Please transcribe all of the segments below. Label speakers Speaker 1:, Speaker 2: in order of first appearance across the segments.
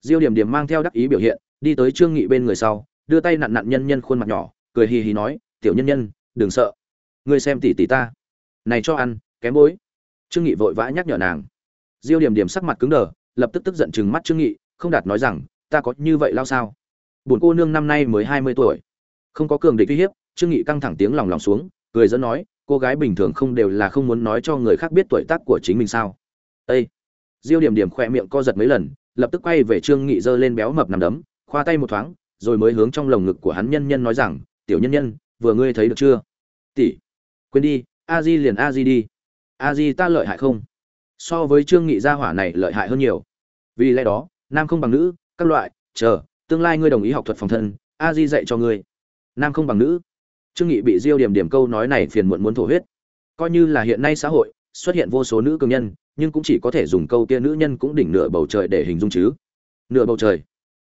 Speaker 1: diêu điểm điểm mang theo đắc ý biểu hiện, đi tới trương nghị bên người sau, đưa tay nặn nặn nhân nhân khuôn mặt nhỏ, cười hì hì nói, tiểu nhân nhân, đừng sợ. Ngươi xem tỷ tỷ ta. Này cho ăn, kém bối. Trương nghị vội vã nhắc nhở nàng. Diêu điểm điểm sắc mặt cứng đờ, lập tức tức giận chừng mắt trương nghị, không đạt nói rằng, ta có như vậy lao sao? Buồn cô nương năm nay mới hai mươi tuổi. Không có cường địch uy hiếp, trương nghị căng thẳng tiếng lòng lòng xuống, cười dẫn nói, cô gái bình thường không đều là không muốn nói cho người khác biết tuổi tác của chính mình sao? Ê! diêu điểm điểm khỏe miệng co giật mấy lần lập tức quay về trương nghị giơ lên béo mập nằm đấm, khoa tay một thoáng, rồi mới hướng trong lồng ngực của hắn nhân nhân nói rằng, tiểu nhân nhân, vừa ngươi thấy được chưa? Tỷ, quên đi, a di liền a di đi. A di ta lợi hại không? So với trương nghị gia hỏa này lợi hại hơn nhiều. Vì lẽ đó, nam không bằng nữ, các loại, chờ, tương lai ngươi đồng ý học thuật phòng thân, a di dạy cho ngươi. Nam không bằng nữ. Trương nghị bị diêu điểm điểm câu nói này phiền muộn muốn thổ huyết. Coi như là hiện nay xã hội, xuất hiện vô số nữ cường nhân nhưng cũng chỉ có thể dùng câu kia nữ nhân cũng đỉnh nửa bầu trời để hình dung chứ. Nửa bầu trời?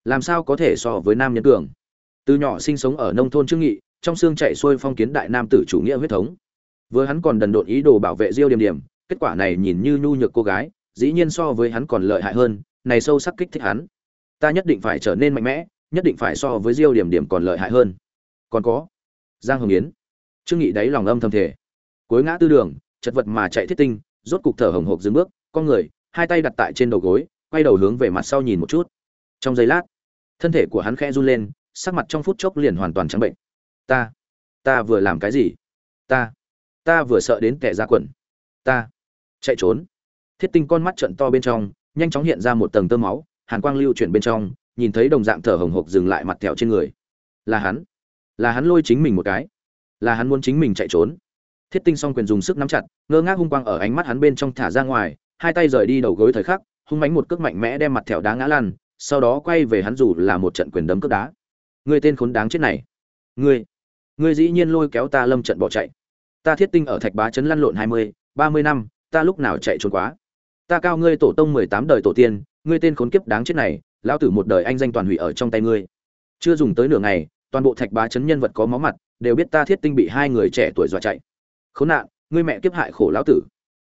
Speaker 1: Làm sao có thể so với nam nhân cường? Từ nhỏ sinh sống ở nông thôn trương nghị, trong xương chạy xuôi phong kiến đại nam tử chủ nghĩa huyết thống. Vừa hắn còn đần độn ý đồ bảo vệ diêu điểm điểm kết quả này nhìn như nhu nhược cô gái, dĩ nhiên so với hắn còn lợi hại hơn, này sâu sắc kích thích hắn. Ta nhất định phải trở nên mạnh mẽ, nhất định phải so với diêu điểm điểm còn lợi hại hơn. Còn có, giang hồng yến. Trương nghị đáy lòng âm thầm thể cuối ngã tư đường, chật vật mà chạy thiết tinh rốt cục thở hồng hộc dừng bước, con người, hai tay đặt tại trên đầu gối, quay đầu hướng về mặt sau nhìn một chút. Trong giây lát, thân thể của hắn khẽ run lên, sắc mặt trong phút chốc liền hoàn toàn trắng bệnh. Ta ta vừa làm cái gì? Ta ta vừa sợ đến kẻ ra quần. Ta, chạy trốn. Thiết tinh con mắt trận to bên trong, nhanh chóng hiện ra một tầng tơ máu, hàn quang lưu chuyển bên trong, nhìn thấy đồng dạng thở hồng hộc dừng lại mặt thẹo trên người. Là hắn là hắn lôi chính mình một cái. Là hắn muốn chính mình chạy trốn thiết tinh song quyền dùng sức nắm chặt, ngơ ngác hung quang ở ánh mắt hắn bên trong thả ra ngoài, hai tay rời đi đầu gối thời khắc, hung mánh một cước mạnh mẽ đem mặt thẹo đá ngã lăn, sau đó quay về hắn dù là một trận quyền đấm cước đá. Người tên khốn đáng chết này. Ngươi ngươi dĩ nhiên lôi kéo ta lâm trận bỏ chạy. Ta thiết tinh ở thạch bá chấn lăn lộn hai mươi, ba mươi năm, ta lúc nào chạy trốn quá? Ta cao ngươi tổ tông mười tám đời tổ tiên, ngươi tên khốn kiếp đáng chết này, lão tử một đời anh danh toàn hủy ở trong tay ngươi. Chưa dùng tới nửa ngày, toàn bộ thạch bá chấn nhân vật có máu mặt, đều biết ta thiết tinh bị hai người trẻ tuổi dọa chạy khốn nạn, ngươi mẹ kiếp hại khổ lão tử.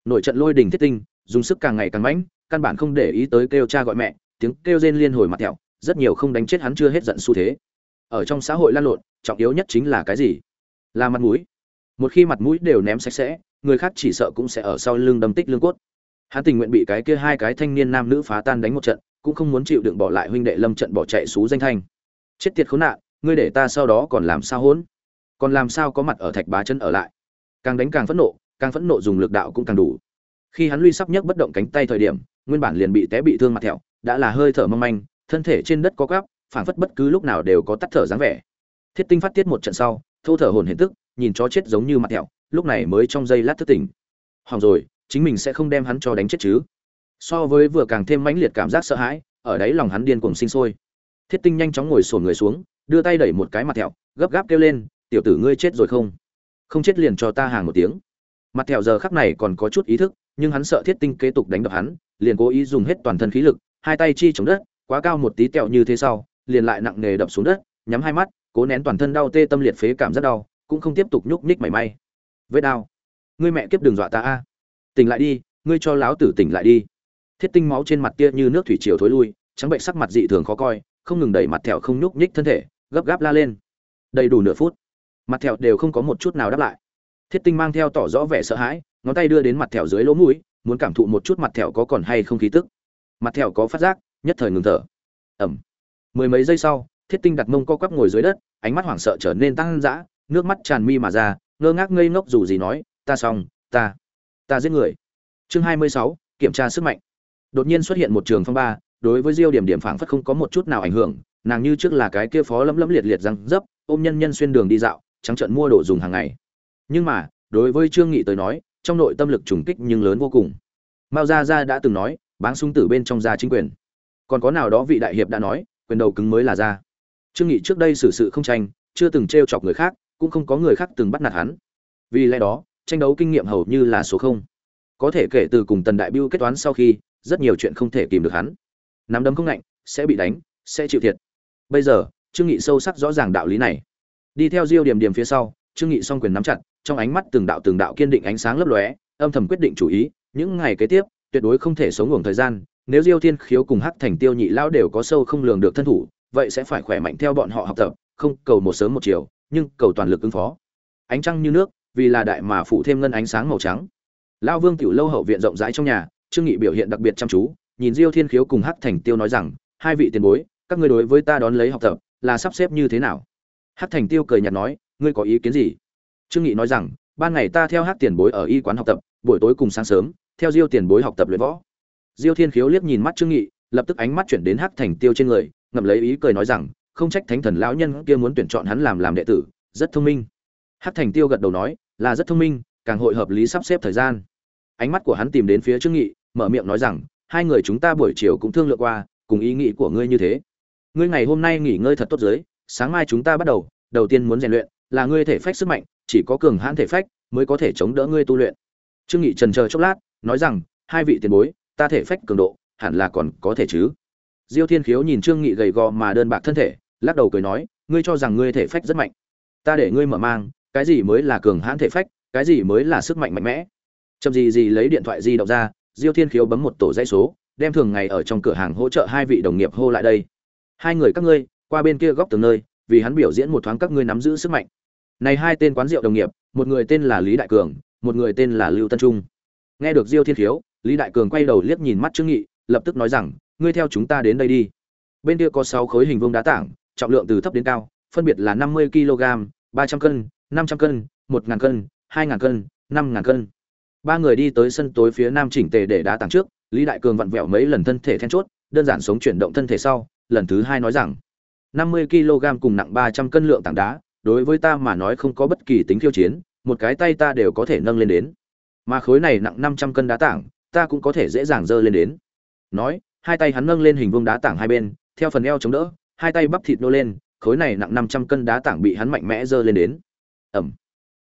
Speaker 1: Nội trận lôi đình thiết tinh, dùng sức càng ngày càng mãnh, căn bản không để ý tới kêu cha gọi mẹ, tiếng kêu rên liên hồi mặt thẹo, rất nhiều không đánh chết hắn chưa hết giận xu thế. Ở trong xã hội lan lộn, trọng yếu nhất chính là cái gì? Là mặt mũi. Một khi mặt mũi đều ném sạch sẽ, người khác chỉ sợ cũng sẽ ở sau lưng đâm tích lương cốt. Hắn tình nguyện bị cái kia hai cái thanh niên nam nữ phá tan đánh một trận, cũng không muốn chịu đựng bỏ lại huynh đệ lâm trận bỏ chạy xú danh thanh. Chết tiệt khốn nạn, ngươi để ta sau đó còn làm sao hỗn? Còn làm sao có mặt ở thạch bá chân ở lại? Càng đánh càng phẫn nộ, càng phẫn nộ dùng lực đạo cũng càng đủ. Khi hắn lui sắp nhấc bất động cánh tay thời điểm, nguyên bản liền bị té bị thương mặt thẹo, đã là hơi thở mong manh, thân thể trên đất có gắp phảng phất bất cứ lúc nào đều có tắt thở dáng vẻ. Thiết tinh phát tiết một trận sau, thô thở hồn hiện tức, nhìn chó chết giống như mặt thẹo, lúc này mới trong giây lát thức tỉnh. Hỏng rồi, chính mình sẽ không đem hắn cho đánh chết chứ. So với vừa càng thêm mãnh liệt cảm giác sợ hãi, ở đấy lòng hắn điên cuồng sinh sôi. Thiết tinh nhanh chóng ngồi sổn người xuống, đưa tay đẩy một cái mặt thẹo, gấp gáp kêu lên, tiểu tử ngươi chết rồi không? Không chết liền cho ta hàng một tiếng. Mặt thẹo giờ khắc này còn có chút ý thức, nhưng hắn sợ thiết tinh kế tục đánh đập hắn, liền cố ý dùng hết toàn thân khí lực, hai tay chi chống đất, quá cao một tí tẹo như thế sau, liền lại nặng nề đập xuống đất, nhắm hai mắt, cố nén toàn thân đau tê tâm liệt phế cảm rất đau, cũng không tiếp tục nhúc nhích mảy may. Vết đau. Ngươi mẹ kiếp đừng dọa ta a. Tỉnh lại đi, ngươi cho láo tử tỉnh lại đi. Thiết tinh máu trên mặt kia như nước thủy triều thối lui, trắng bệnh sắc mặt dị thường khó coi, không ngừng đẩy mặt thẹo không nhúc nhích thân thể, gấp gáp la lên. Đầy đủ nửa phút mặt thẹo đều không có một chút nào đáp lại. Thiết tinh mang theo tỏ rõ vẻ sợ hãi, ngón tay đưa đến mặt thẹo dưới lỗ mũi, muốn cảm thụ một chút mặt thẹo có còn hay không khí tức. Mặt thẹo có phát giác, nhất thời ngừng thở. Ẩm mười mấy giây sau, thiết tinh đặt mông co quắp ngồi dưới đất, ánh mắt hoảng sợ trở nên tăng dã, nước mắt tràn mi mà ra, ngơ ngác ngây ngốc dù gì nói, ta xong, ta ta giết người. Chương hai mươi sáu, kiểm tra sức mạnh. Đột nhiên xuất hiện một trường phong ba, đối với diêu điểm điểm phảng phất không có một chút nào ảnh hưởng, nàng như trước là cái kia phó lấm lấm liệt liệt răng dấp, ôm nhân nhân xuyên đường đi dạo trắng trận mua đồ dùng hàng ngày. Nhưng mà, đối với trương nghị tới nói, trong nội tâm lực trùng kích nhưng lớn vô cùng. Mao gia gia đã từng nói, báng súng tử bên trong gia chính quyền. Còn có nào đó vị đại hiệp đã nói, quyền đầu cứng mới là gia trương nghị trước đây xử sự không tranh, chưa từng trêu chọc người khác, cũng không có người khác từng bắt nạt hắn. Vì lẽ đó, tranh đấu kinh nghiệm hầu như là số không. Có thể kể từ cùng tần đại biêu kết toán sau khi, rất nhiều chuyện không thể kìm được hắn. Nắm đấm không ngạnh sẽ bị đánh, sẽ chịu thiệt. Bây giờ, trương nghị sâu sắc rõ ràng đạo lý này đi theo diêu điểm điểm phía sau, trương nghị song quyền nắm chặt, trong ánh mắt từng đạo từng đạo kiên định ánh sáng lấp lóe, âm thầm quyết định chủ ý, những ngày kế tiếp, tuyệt đối không thể sống ngủ thời gian, nếu diêu thiên khiếu cùng hắc thành tiêu nhị lão đều có sâu không lường được thân thủ, vậy sẽ phải khỏe mạnh theo bọn họ học tập, không cầu một sớm một chiều, nhưng cầu toàn lực ứng phó. Ánh trăng như nước, vì là đại mà phụ thêm ngân ánh sáng màu trắng. Lão vương tiểu lâu hậu viện rộng rãi trong nhà, trương nghị biểu hiện đặc biệt chăm chú, nhìn diêu thiên khiếu cùng hắc thành tiêu nói rằng, hai vị tiền bối, các ngươi đối với ta đón lấy học tập, là sắp xếp như thế nào? Hắc thành tiêu cười nhạt nói, ngươi có ý kiến gì? Trương nghị nói rằng, ban ngày ta theo hắc tiền bối ở y quán học tập, buổi tối cùng sáng sớm, theo diêu tiền bối học tập luyện võ. Diêu thiên khiếu liếc nhìn mắt trương nghị, lập tức ánh mắt chuyển đến hắc thành tiêu trên người, ngậm lấy ý cười nói rằng, không trách thánh thần lão nhân kia muốn tuyển chọn hắn làm làm đệ tử, rất thông minh. Hắc thành tiêu gật đầu nói, là rất thông minh, càng hội hợp lý sắp xếp thời gian. Ánh mắt của hắn tìm đến phía trương nghị, mở miệng nói rằng, hai người chúng ta buổi chiều cũng thương lượng qua, cùng ý nghĩ của ngươi như thế. Ngươi ngày hôm nay nghỉ ngơi thật tốt dưới sáng mai chúng ta bắt đầu đầu tiên muốn rèn luyện là ngươi thể phách sức mạnh, chỉ có cường hãn thể phách mới có thể chống đỡ ngươi tu luyện. Trương nghị trần chờ chốc lát, nói rằng, hai vị tiền bối, ta thể phách cường độ hẳn là còn có thể chứ? Diêu thiên khiếu nhìn trương nghị gầy gò mà đơn bạc thân thể, lắc đầu cười nói, ngươi cho rằng ngươi thể phách rất mạnh. Ta để ngươi mở mang, cái gì mới là cường hãn thể phách, cái gì mới là sức mạnh mạnh mẽ? Chậm gì gì lấy điện thoại di động ra, diêu thiên khiếu bấm một tổ dãy số, đem thường ngày ở trong cửa hàng hỗ trợ hai vị đồng nghiệp hô lại đây. Hai người các ngươi qua bên kia góc tường nơi, vì hắn biểu diễn một thoáng các ngươi nắm giữ sức mạnh. Này hai tên quán rượu đồng nghiệp, một người tên là lý đại cường, một người tên là lưu tân trung. Nghe được diêu thiên khiếu, lý đại cường quay đầu liếc nhìn mắt trương nghị, lập tức nói rằng, ngươi theo chúng ta đến đây đi. Bên kia có sáu khối hình vuông đá tảng, trọng lượng từ thấp đến cao, phân biệt là 50 kg 300 cân 500 cân 1000 cân 2000 cân 5000 cân. Ba người đi tới sân tối phía nam chỉnh tề để đá tảng trước, lý đại cường vặn vẹo mấy lần thân thể then chốt, đơn giản sống chuyển động thân thể sau, lần thứ hai nói rằng 50 kg cùng nặng 300 cân lượng tảng đá, đối với ta mà nói không có bất kỳ tính khiêu chiến, một cái tay ta đều có thể nâng lên đến. Mà khối này nặng 500 cân đá tảng, ta cũng có thể dễ dàng dơ lên đến. Nói, hai tay hắn nâng lên hình vuông đá tảng hai bên, theo phần eo chống đỡ, hai tay bắp thịt nô lên, khối này nặng 500 cân đá tảng bị hắn mạnh mẽ dơ lên đến. Ẩm.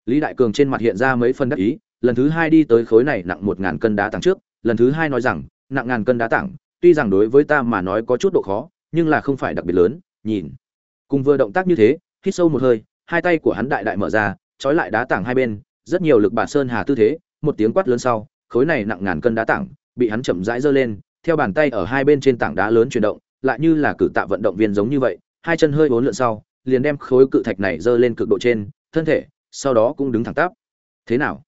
Speaker 1: Lý đại cường trên mặt hiện ra mấy phần đắc ý, lần thứ hai đi tới khối này nặng 1000 cân đá tảng trước, lần thứ hai nói rằng, nặng ngàn cân đá tảng, tuy rằng đối với ta mà nói có chút độ khó, nhưng là không phải đặc biệt lớn nhìn. Cùng vừa động tác như thế, hít sâu một hơi, hai tay của hắn đại đại mở ra, trói lại đá tảng hai bên, rất nhiều lực bà sơn hà tư thế, một tiếng quát lớn sau, khối này nặng ngàn cân đá tảng, bị hắn chậm rãi giơ lên, theo bàn tay ở hai bên trên tảng đá lớn chuyển động, lại như là cử tạ vận động viên giống như vậy, hai chân hơi bốn lượn sau, liền đem khối cự thạch này giơ lên cực độ trên, thân thể, sau đó cũng đứng thẳng tắp. Thế nào?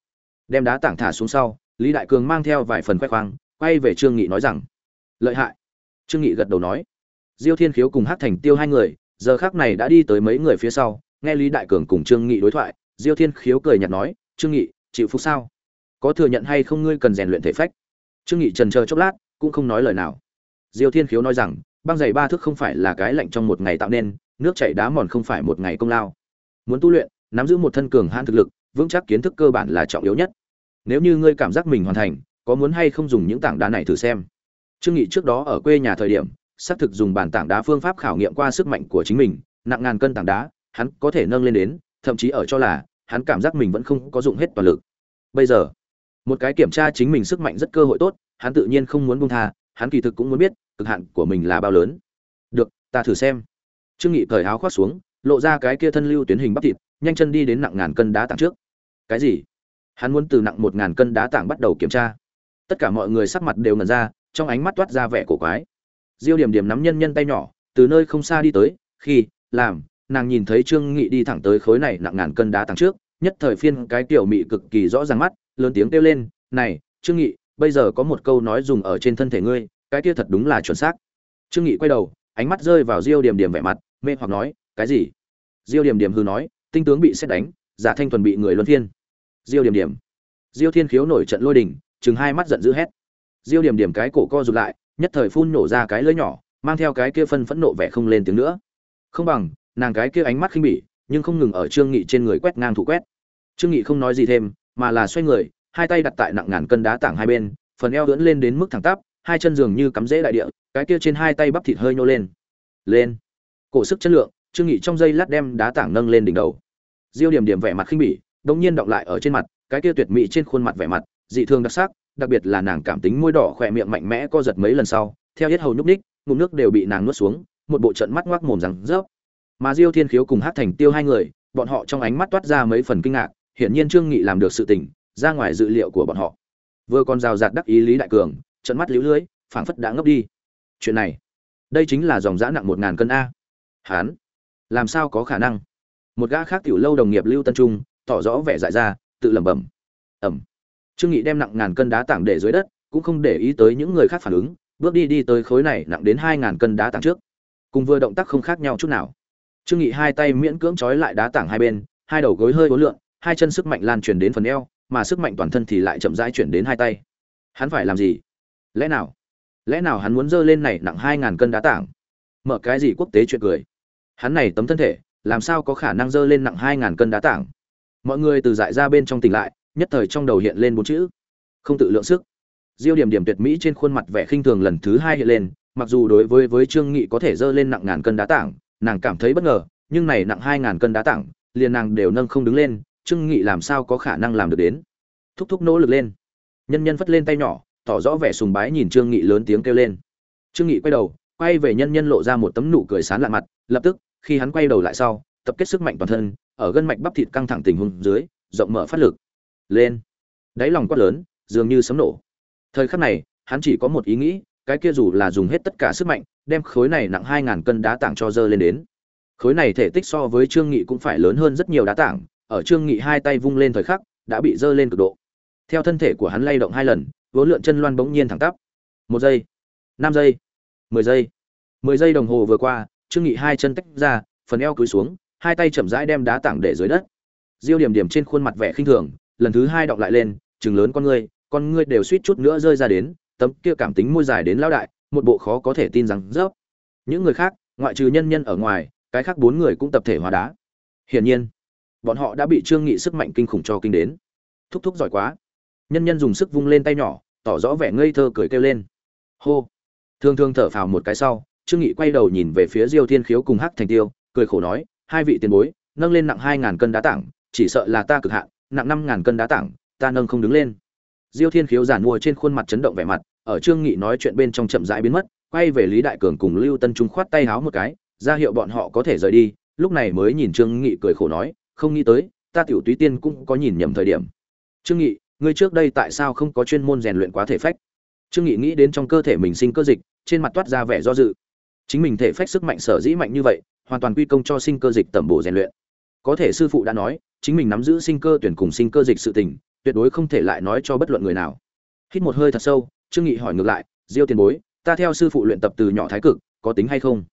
Speaker 1: Đem đá tảng thả xuống sau, lý đại cường mang theo vài phần khoe khoang, quay về trương nghị nói rằng, lợi hại. Trương nghị gật đầu nói diêu thiên khiếu cùng hát thành tiêu hai người, giờ khác này đã đi tới mấy người phía sau, nghe lý đại cường cùng trương nghị đối thoại, diêu thiên khiếu cười nhạt nói, trương nghị, chịu phục sao? Có thừa nhận hay không ngươi cần rèn luyện thể phách? Trương nghị trần chờ chốc lát, cũng không nói lời nào. Diêu thiên khiếu nói rằng, băng giày ba thước không phải là cái lạnh trong một ngày tạo nên, nước chảy đá mòn không phải một ngày công lao. Muốn tu luyện, nắm giữ một thân cường hãn thực lực, vững chắc kiến thức cơ bản là trọng yếu nhất. Nếu như ngươi cảm giác mình hoàn thành, có muốn hay không dùng những tảng đá này thử xem? Trương nghị trước đó ở quê nhà thời điểm xác thực dùng bản tảng đá phương pháp khảo nghiệm qua sức mạnh của chính mình, nặng ngàn cân tảng đá, hắn có thể nâng lên đến, thậm chí ở cho là, hắn cảm giác mình vẫn không có dụng hết toàn lực. Bây giờ, một cái kiểm tra chính mình sức mạnh rất cơ hội tốt, hắn tự nhiên không muốn buông tha, hắn kỳ thực cũng muốn biết, cực hạn của mình là bao lớn. Được, ta thử xem. Trương nghị cởi áo khoác xuống, lộ ra cái kia thân lưu tuyến hình bắp thịt, nhanh chân đi đến nặng ngàn cân đá tảng trước. Cái gì? Hắn muốn từ nặng một ngàn cân đá tảng bắt đầu kiểm tra. Tất cả mọi người sắc mặt đều ngẩn ra, trong ánh mắt toát ra vẻ cổ quái diêu điểm điểm nắm nhân nhân tay nhỏ, từ nơi không xa đi tới, khi, làm, nàng nhìn thấy trương nghị đi thẳng tới khối này nặng ngàn cân đá tăng trước, nhất thời phiên cái tiểu mị cực kỳ rõ ràng mắt, lớn tiếng kêu lên, này, trương nghị, bây giờ có một câu nói dùng ở trên thân thể ngươi, cái kia thật đúng là chuẩn xác. Trương nghị quay đầu, ánh mắt rơi vào diêu điểm điểm vẻ mặt, mê hoặc nói, cái gì? Diêu điểm điểm hư nói, tinh tướng bị xét đánh, giả thanh thuần bị người luân phiên. Diêu điểm điểm. Diêu thiên khiếu nổi trận lôi đình, chừng hai mắt giận dữ hét. Diêu điểm điểm cái cổ co rụt lại nhất thời phun nổ ra cái lưỡi nhỏ, mang theo cái kia phân phẫn nộ vẻ không lên tiếng nữa. Không bằng, nàng cái kia ánh mắt khinh bỉ, nhưng không ngừng ở trương nghị trên người quét ngang thủ quét. Trương nghị không nói gì thêm, mà là xoay người, hai tay đặt tại nặng ngàn cân đá tảng hai bên, phần eo ưỡn lên đến mức thẳng tắp, hai chân dường như cắm rễ đại địa, cái kia trên hai tay bắp thịt hơi nhô lên. Lên. Cổ sức chất lượng, trương nghị trong giây lát đem đá tảng nâng lên đỉnh đầu. Diêu điểm điểm vẻ mặt khinh bỉ, đột nhiên động lại ở trên mặt, cái kia tuyệt mỹ trên khuôn mặt vẻ mặt dị thường đặc sắc, đặc biệt là nàng cảm tính môi đỏ khỏe miệng mạnh mẽ co giật mấy lần sau, theo hết hầu nhúc ních ngụm nước đều bị nàng nuốt xuống, một bộ trận mắt ngoác mồm rằng rớp. Mà diêu thiên khiếu cùng hát thành tiêu hai người, bọn họ trong ánh mắt toát ra mấy phần kinh ngạc, hiển nhiên trương nghị làm được sự tình, ra ngoài dự liệu của bọn họ. Vừa còn rào rạt đắc ý lý đại cường, trận mắt liễu lưới, phảng phất đã ngốc đi. Chuyện này, đây chính là dòng giã nặng một ngàn cân a. Hán, làm sao có khả năng? Một gã khác tiểu lâu đồng nghiệp lưu tân trung, tỏ rõ vẻ dại ra, tự lẩm bẩm. Ẩm trương nghị đem nặng ngàn cân đá tảng để dưới đất, cũng không để ý tới những người khác phản ứng, bước đi đi tới khối này nặng đến hai ngàn cân đá tảng trước. Cùng vừa động tác không khác nhau chút nào. Trương nghị hai tay miễn cưỡng trói lại đá tảng hai bên, hai đầu gối hơi uốn lượn hai chân sức mạnh lan truyền đến phần eo, mà sức mạnh toàn thân thì lại chậm rãi chuyển đến hai tay. Hắn phải làm gì? Lẽ nào? Lẽ nào hắn muốn dơ lên này nặng hai ngàn cân đá tảng? Mở cái gì quốc tế chuyện cười? Hắn này tấm thân thể, làm sao có khả năng dơ lên nặng hai ngàn cân đá tảng? Mọi người từ dại ra bên trong tỉnh lại nhất thời trong đầu hiện lên bốn chữ. Không tự lượng sức. Diêu điểm điểm tuyệt mỹ trên khuôn mặt vẻ khinh thường lần thứ hai hiện lên, mặc dù đối với với trương nghị có thể dơ lên nặng ngàn cân đá tảng, nàng cảm thấy bất ngờ, nhưng này nặng hai ngàn cân đá tảng, liền nàng đều nâng không đứng lên, trương nghị làm sao có khả năng làm được đến? Thúc thúc nỗ lực lên. Nhân nhân phất lên tay nhỏ, tỏ rõ vẻ sùng bái nhìn trương nghị lớn tiếng kêu lên. Trương nghị quay đầu, quay về nhân nhân lộ ra một tấm nụ cười sán lạ mặt, lập tức, khi hắn quay đầu lại sau, tập kết sức mạnh toàn thân, ở gân mạch bắp thịt căng thẳng tình huống dưới, rộng mở phát lực lên. Đáy lòng quát lớn, dường như sấm nổ. Thời khắc này, hắn chỉ có một ý nghĩ, cái kia dù là dùng hết tất cả sức mạnh, đem khối này nặng hai ngàn cân đá tảng cho dơ lên đến. Khối này thể tích so với trương nghị cũng phải lớn hơn rất nhiều đá tảng, ở trương nghị hai tay vung lên thời khắc, đã bị dơ lên cực độ. Theo thân thể của hắn lay động hai lần, vốn lượn chân loan bỗng nhiên thẳng tắp. Một giây, năm giây, mười giây. Mười giây đồng hồ vừa qua, trương nghị hai chân tách ra, phần eo cúi xuống, hai tay chậm rãi đem đá tảng để dưới đất. Diêu điểm điểm trên khuôn mặt vẻ khinh thường lần thứ hai đọc lại lên chừng lớn con ngươi con ngươi đều suýt chút nữa rơi ra đến, tấm kia cảm tính môi dài đến lao đại, một bộ khó có thể tin rằng rớp những người khác, ngoại trừ nhân nhân ở ngoài, cái khác bốn người cũng tập thể hóa đá. Hiển nhiên, bọn họ đã bị trương nghị sức mạnh kinh khủng cho kinh đến. Thúc thúc giỏi quá. Nhân nhân dùng sức vung lên tay nhỏ, tỏ rõ vẻ ngây thơ cười kêu lên. Hô. Thương thương thở phào một cái sau, trương nghị quay đầu nhìn về phía diêu thiên khiếu cùng hắc thành tiêu, cười khổ nói, hai vị tiền bối, nâng lên nặng hai ngàn cân đá tảng, chỉ sợ là ta cực hạn nặng năm ngàn cân đá tảng, ta nâng không đứng lên. Diêu thiên khiếu giản mua trên khuôn mặt chấn động vẻ mặt, ở trương nghị nói chuyện bên trong chậm rãi biến mất, quay về lý đại cường cùng lưu tân trung khoát tay háo một cái, ra hiệu bọn họ có thể rời đi, lúc này mới nhìn trương nghị cười khổ nói, không nghĩ tới, ta tiểu túy tiên cũng có nhìn nhầm thời điểm. Trương nghị, ngươi trước đây tại sao không có chuyên môn rèn luyện quá thể phách? Trương nghị nghĩ đến trong cơ thể mình sinh cơ dịch, trên mặt toát ra vẻ do dự. Chính mình thể phách sức mạnh sở dĩ mạnh như vậy, hoàn toàn quy công cho sinh cơ dịch tẩm bổ rèn luyện có thể sư phụ đã nói, chính mình nắm giữ sinh cơ tuyển cùng sinh cơ dịch sự tình, tuyệt đối không thể lại nói cho bất luận người nào. Hít một hơi thật sâu, trương nghị hỏi ngược lại, diêu tiền bối, ta theo sư phụ luyện tập từ nhỏ thái cực, có tính hay không?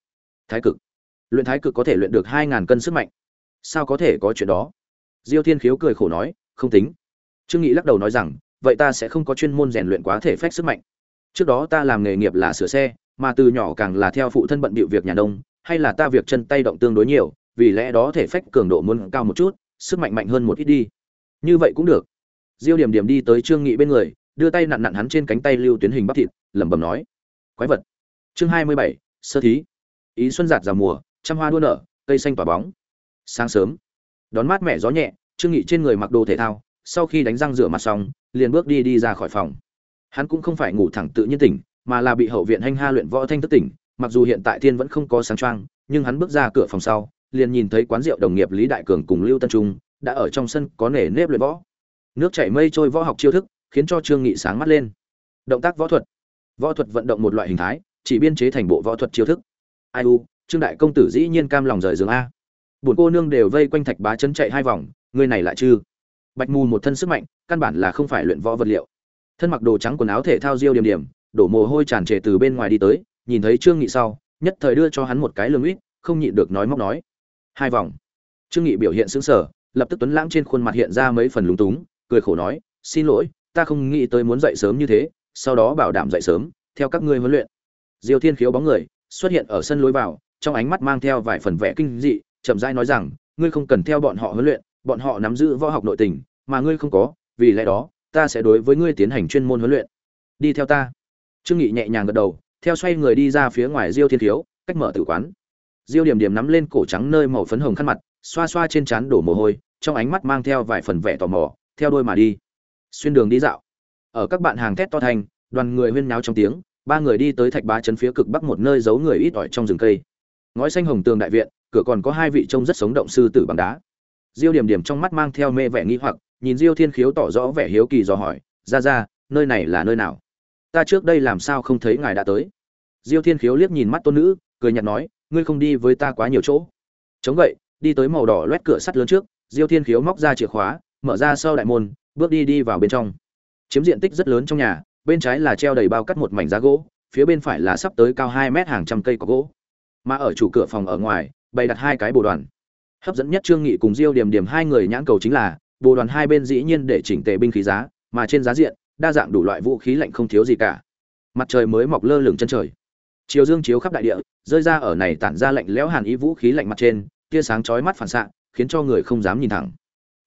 Speaker 1: Thái cực? Luyện thái cực có thể luyện được hai ngàn cân sức mạnh. Sao có thể có chuyện đó? Diêu thiên khiếu cười khổ nói, không tính. Trương nghị lắc đầu nói rằng, vậy ta sẽ không có chuyên môn rèn luyện quá thể phách sức mạnh. Trước đó ta làm nghề nghiệp là sửa xe, mà từ nhỏ càng là theo phụ thân bận bịu việc nhà nông, hay là ta việc chân tay động tương đối nhiều vì lẽ đó thể phách cường độ muốn cao một chút, sức mạnh mạnh hơn một ít đi. Như vậy cũng được. Diêu điểm điểm đi tới trương nghị bên người, đưa tay nặn nặn hắn trên cánh tay lưu tuyến hình bắp thịt, lẩm bẩm nói, quái vật. Chương hai mươi bảy, sơ thí. Ý xuân giạt rào mùa, trăm hoa đua nở, cây xanh tỏa bóng. Sáng sớm, đón mát mẻ gió nhẹ, trương nghị trên người mặc đồ thể thao, sau khi đánh răng rửa mặt xong, liền bước đi đi ra khỏi phòng. Hắn cũng không phải ngủ thẳng tự nhiên tỉnh, mà là bị hậu viện hanh ha luyện võ thanh thức tỉnh, mặc dù hiện tại thiên vẫn không có sáng trang nhưng hắn bước ra cửa phòng sau liền nhìn thấy quán rượu đồng nghiệp lý đại cường cùng lưu tân trung đã ở trong sân có nể nếp luyện võ. Nước chảy mây trôi võ học chiêu thức khiến cho trương nghị sáng mắt lên. Động tác võ thuật. Võ thuật vận động một loại hình thái chỉ biên chế thành bộ võ thuật chiêu thức. Ai u trương đại công tử dĩ nhiên cam lòng rời giường a. Buồn cô nương đều vây quanh thạch bá chân chạy hai vòng người này lại chứ bạch mù một thân sức mạnh căn bản là không phải luyện võ vật liệu. Thân mặc đồ trắng quần áo thể thao diêu điểm điểm đổ mồ hôi tràn trề từ bên ngoài đi tới nhìn thấy trương nghị sau nhất thời đưa cho hắn một cái lườm ít, không nhịn được nói móc nói hai vòng. Trương nghị biểu hiện sững sờ, lập tức tuấn lãng trên khuôn mặt hiện ra mấy phần lúng túng, cười khổ nói, xin lỗi, ta không nghĩ tới muốn dậy sớm như thế, sau đó bảo đảm dậy sớm, theo các ngươi huấn luyện. Diêu thiên khiếu bóng người, xuất hiện ở sân lối vào, trong ánh mắt mang theo vài phần vẻ kinh dị, chậm rãi nói rằng, ngươi không cần theo bọn họ huấn luyện, bọn họ nắm giữ võ học nội tình, mà ngươi không có, vì lẽ đó, ta sẽ đối với ngươi tiến hành chuyên môn huấn luyện. Đi theo ta. Trương nghị nhẹ nhàng gật đầu, theo xoay người đi ra phía ngoài diêu thiên thiếu cách mở tử quán diêu điểm điểm nắm lên cổ trắng nơi màu phấn hồng khăn mặt, xoa xoa trên trán đổ mồ hôi, trong ánh mắt mang theo vài phần vẻ tò mò, theo đôi mà đi. Xuyên đường đi dạo. Ở các bạn hàng thét to thành, đoàn người huyên náo trong tiếng, ba người đi tới thạch bá chân phía cực bắc một nơi giấu người ít ỏi trong rừng cây. Ngói xanh hồng tường đại viện, cửa còn có hai vị trông rất sống động sư tử bằng đá. Diêu điểm điểm trong mắt mang theo mê vẻ nghi hoặc, nhìn diêu thiên khiếu tỏ rõ vẻ hiếu kỳ dò hỏi ra ra nơi này là nơi nào? Ta trước đây làm sao không thấy ngài đã tới? Diêu thiên khiếu liếc nhìn mắt tôn nữ, cười nhạt nói, ngươi không đi với ta quá nhiều chỗ. Chống gậy, đi tới màu đỏ loét cửa sắt lớn trước. Diêu thiên khiếu móc ra chìa khóa, mở ra sau đại môn, bước đi đi vào bên trong. Chiếm diện tích rất lớn trong nhà, bên trái là treo đầy bao cắt một mảnh giá gỗ, phía bên phải là sắp tới cao hai mét hàng trăm cây có gỗ. Mà ở chủ cửa phòng ở ngoài, bày đặt hai cái bồ đoàn. Hấp dẫn nhất trương nghị cùng diêu điểm điểm hai người nhãn cầu chính là, bồ đoàn hai bên dĩ nhiên để chỉnh tề binh khí giá, mà trên giá diện, đa dạng đủ loại vũ khí lạnh không thiếu gì cả. Mặt trời mới mọc lơ lửng chân trời chiều dương chiếu khắp đại địa, rơi ra ở này tản ra lạnh lẽo hàn ý vũ khí lạnh mặt trên, tia sáng chói mắt phản xạ, khiến cho người không dám nhìn thẳng.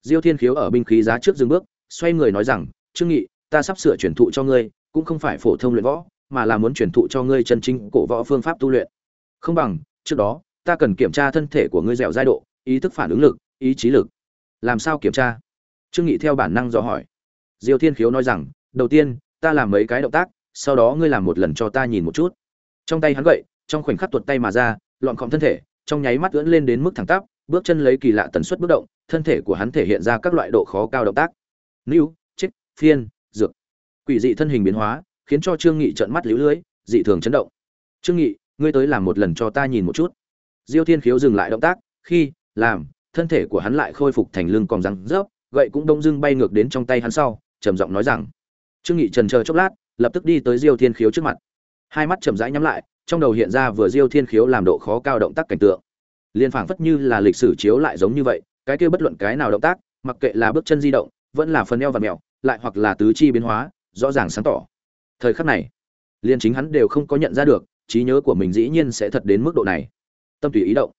Speaker 1: Diêu thiên khiếu ở binh khí giá trước dừng bước, xoay người nói rằng, trương nghị, ta sắp sửa truyền thụ cho ngươi, cũng không phải phổ thông luyện võ, mà là muốn truyền thụ cho ngươi chân chính cổ võ phương pháp tu luyện. Không bằng, trước đó, ta cần kiểm tra thân thể của ngươi dẻo dai độ, ý thức phản ứng lực, ý chí lực. Làm sao kiểm tra? Trương nghị theo bản năng dò hỏi. Diêu thiên khiếu nói rằng, đầu tiên, ta làm mấy cái động tác, sau đó ngươi làm một lần cho ta nhìn một chút trong tay hắn gậy, trong khoảnh khắc tuột tay mà ra, lọn khom thân thể, trong nháy mắt ưỡn lên đến mức thẳng tắp, bước chân lấy kỳ lạ tần suất bước động, thân thể của hắn thể hiện ra các loại độ khó cao động tác. Níu, chích, phiên, dược. Quỷ dị thân hình biến hóa, khiến cho trương nghị trợn mắt liễu lưới, dị thường chấn động. Trương nghị, ngươi tới làm một lần cho ta nhìn một chút. Diêu thiên khiếu dừng lại động tác, khi làm, thân thể của hắn lại khôi phục thành lưng còn răng rớp, gậy cũng đông dưng bay ngược đến trong tay hắn sau, trầm giọng nói rằng. Trương nghị trần chờ chốc lát, lập tức đi tới diêu thiên khiếu trước mặt hai mắt chậm rãi nhắm lại, trong đầu hiện ra vừa diêu thiên khiếu làm độ khó cao động tác cảnh tượng. Liên phảng phất như là lịch sử chiếu lại giống như vậy, cái kia bất luận cái nào động tác, mặc kệ là bước chân di động, vẫn là phần eo và mèo lại hoặc là tứ chi biến hóa, rõ ràng sáng tỏ. Thời khắc này liên chính hắn đều không có nhận ra được, trí nhớ của mình dĩ nhiên sẽ thật đến mức độ này. Tâm tùy ý động.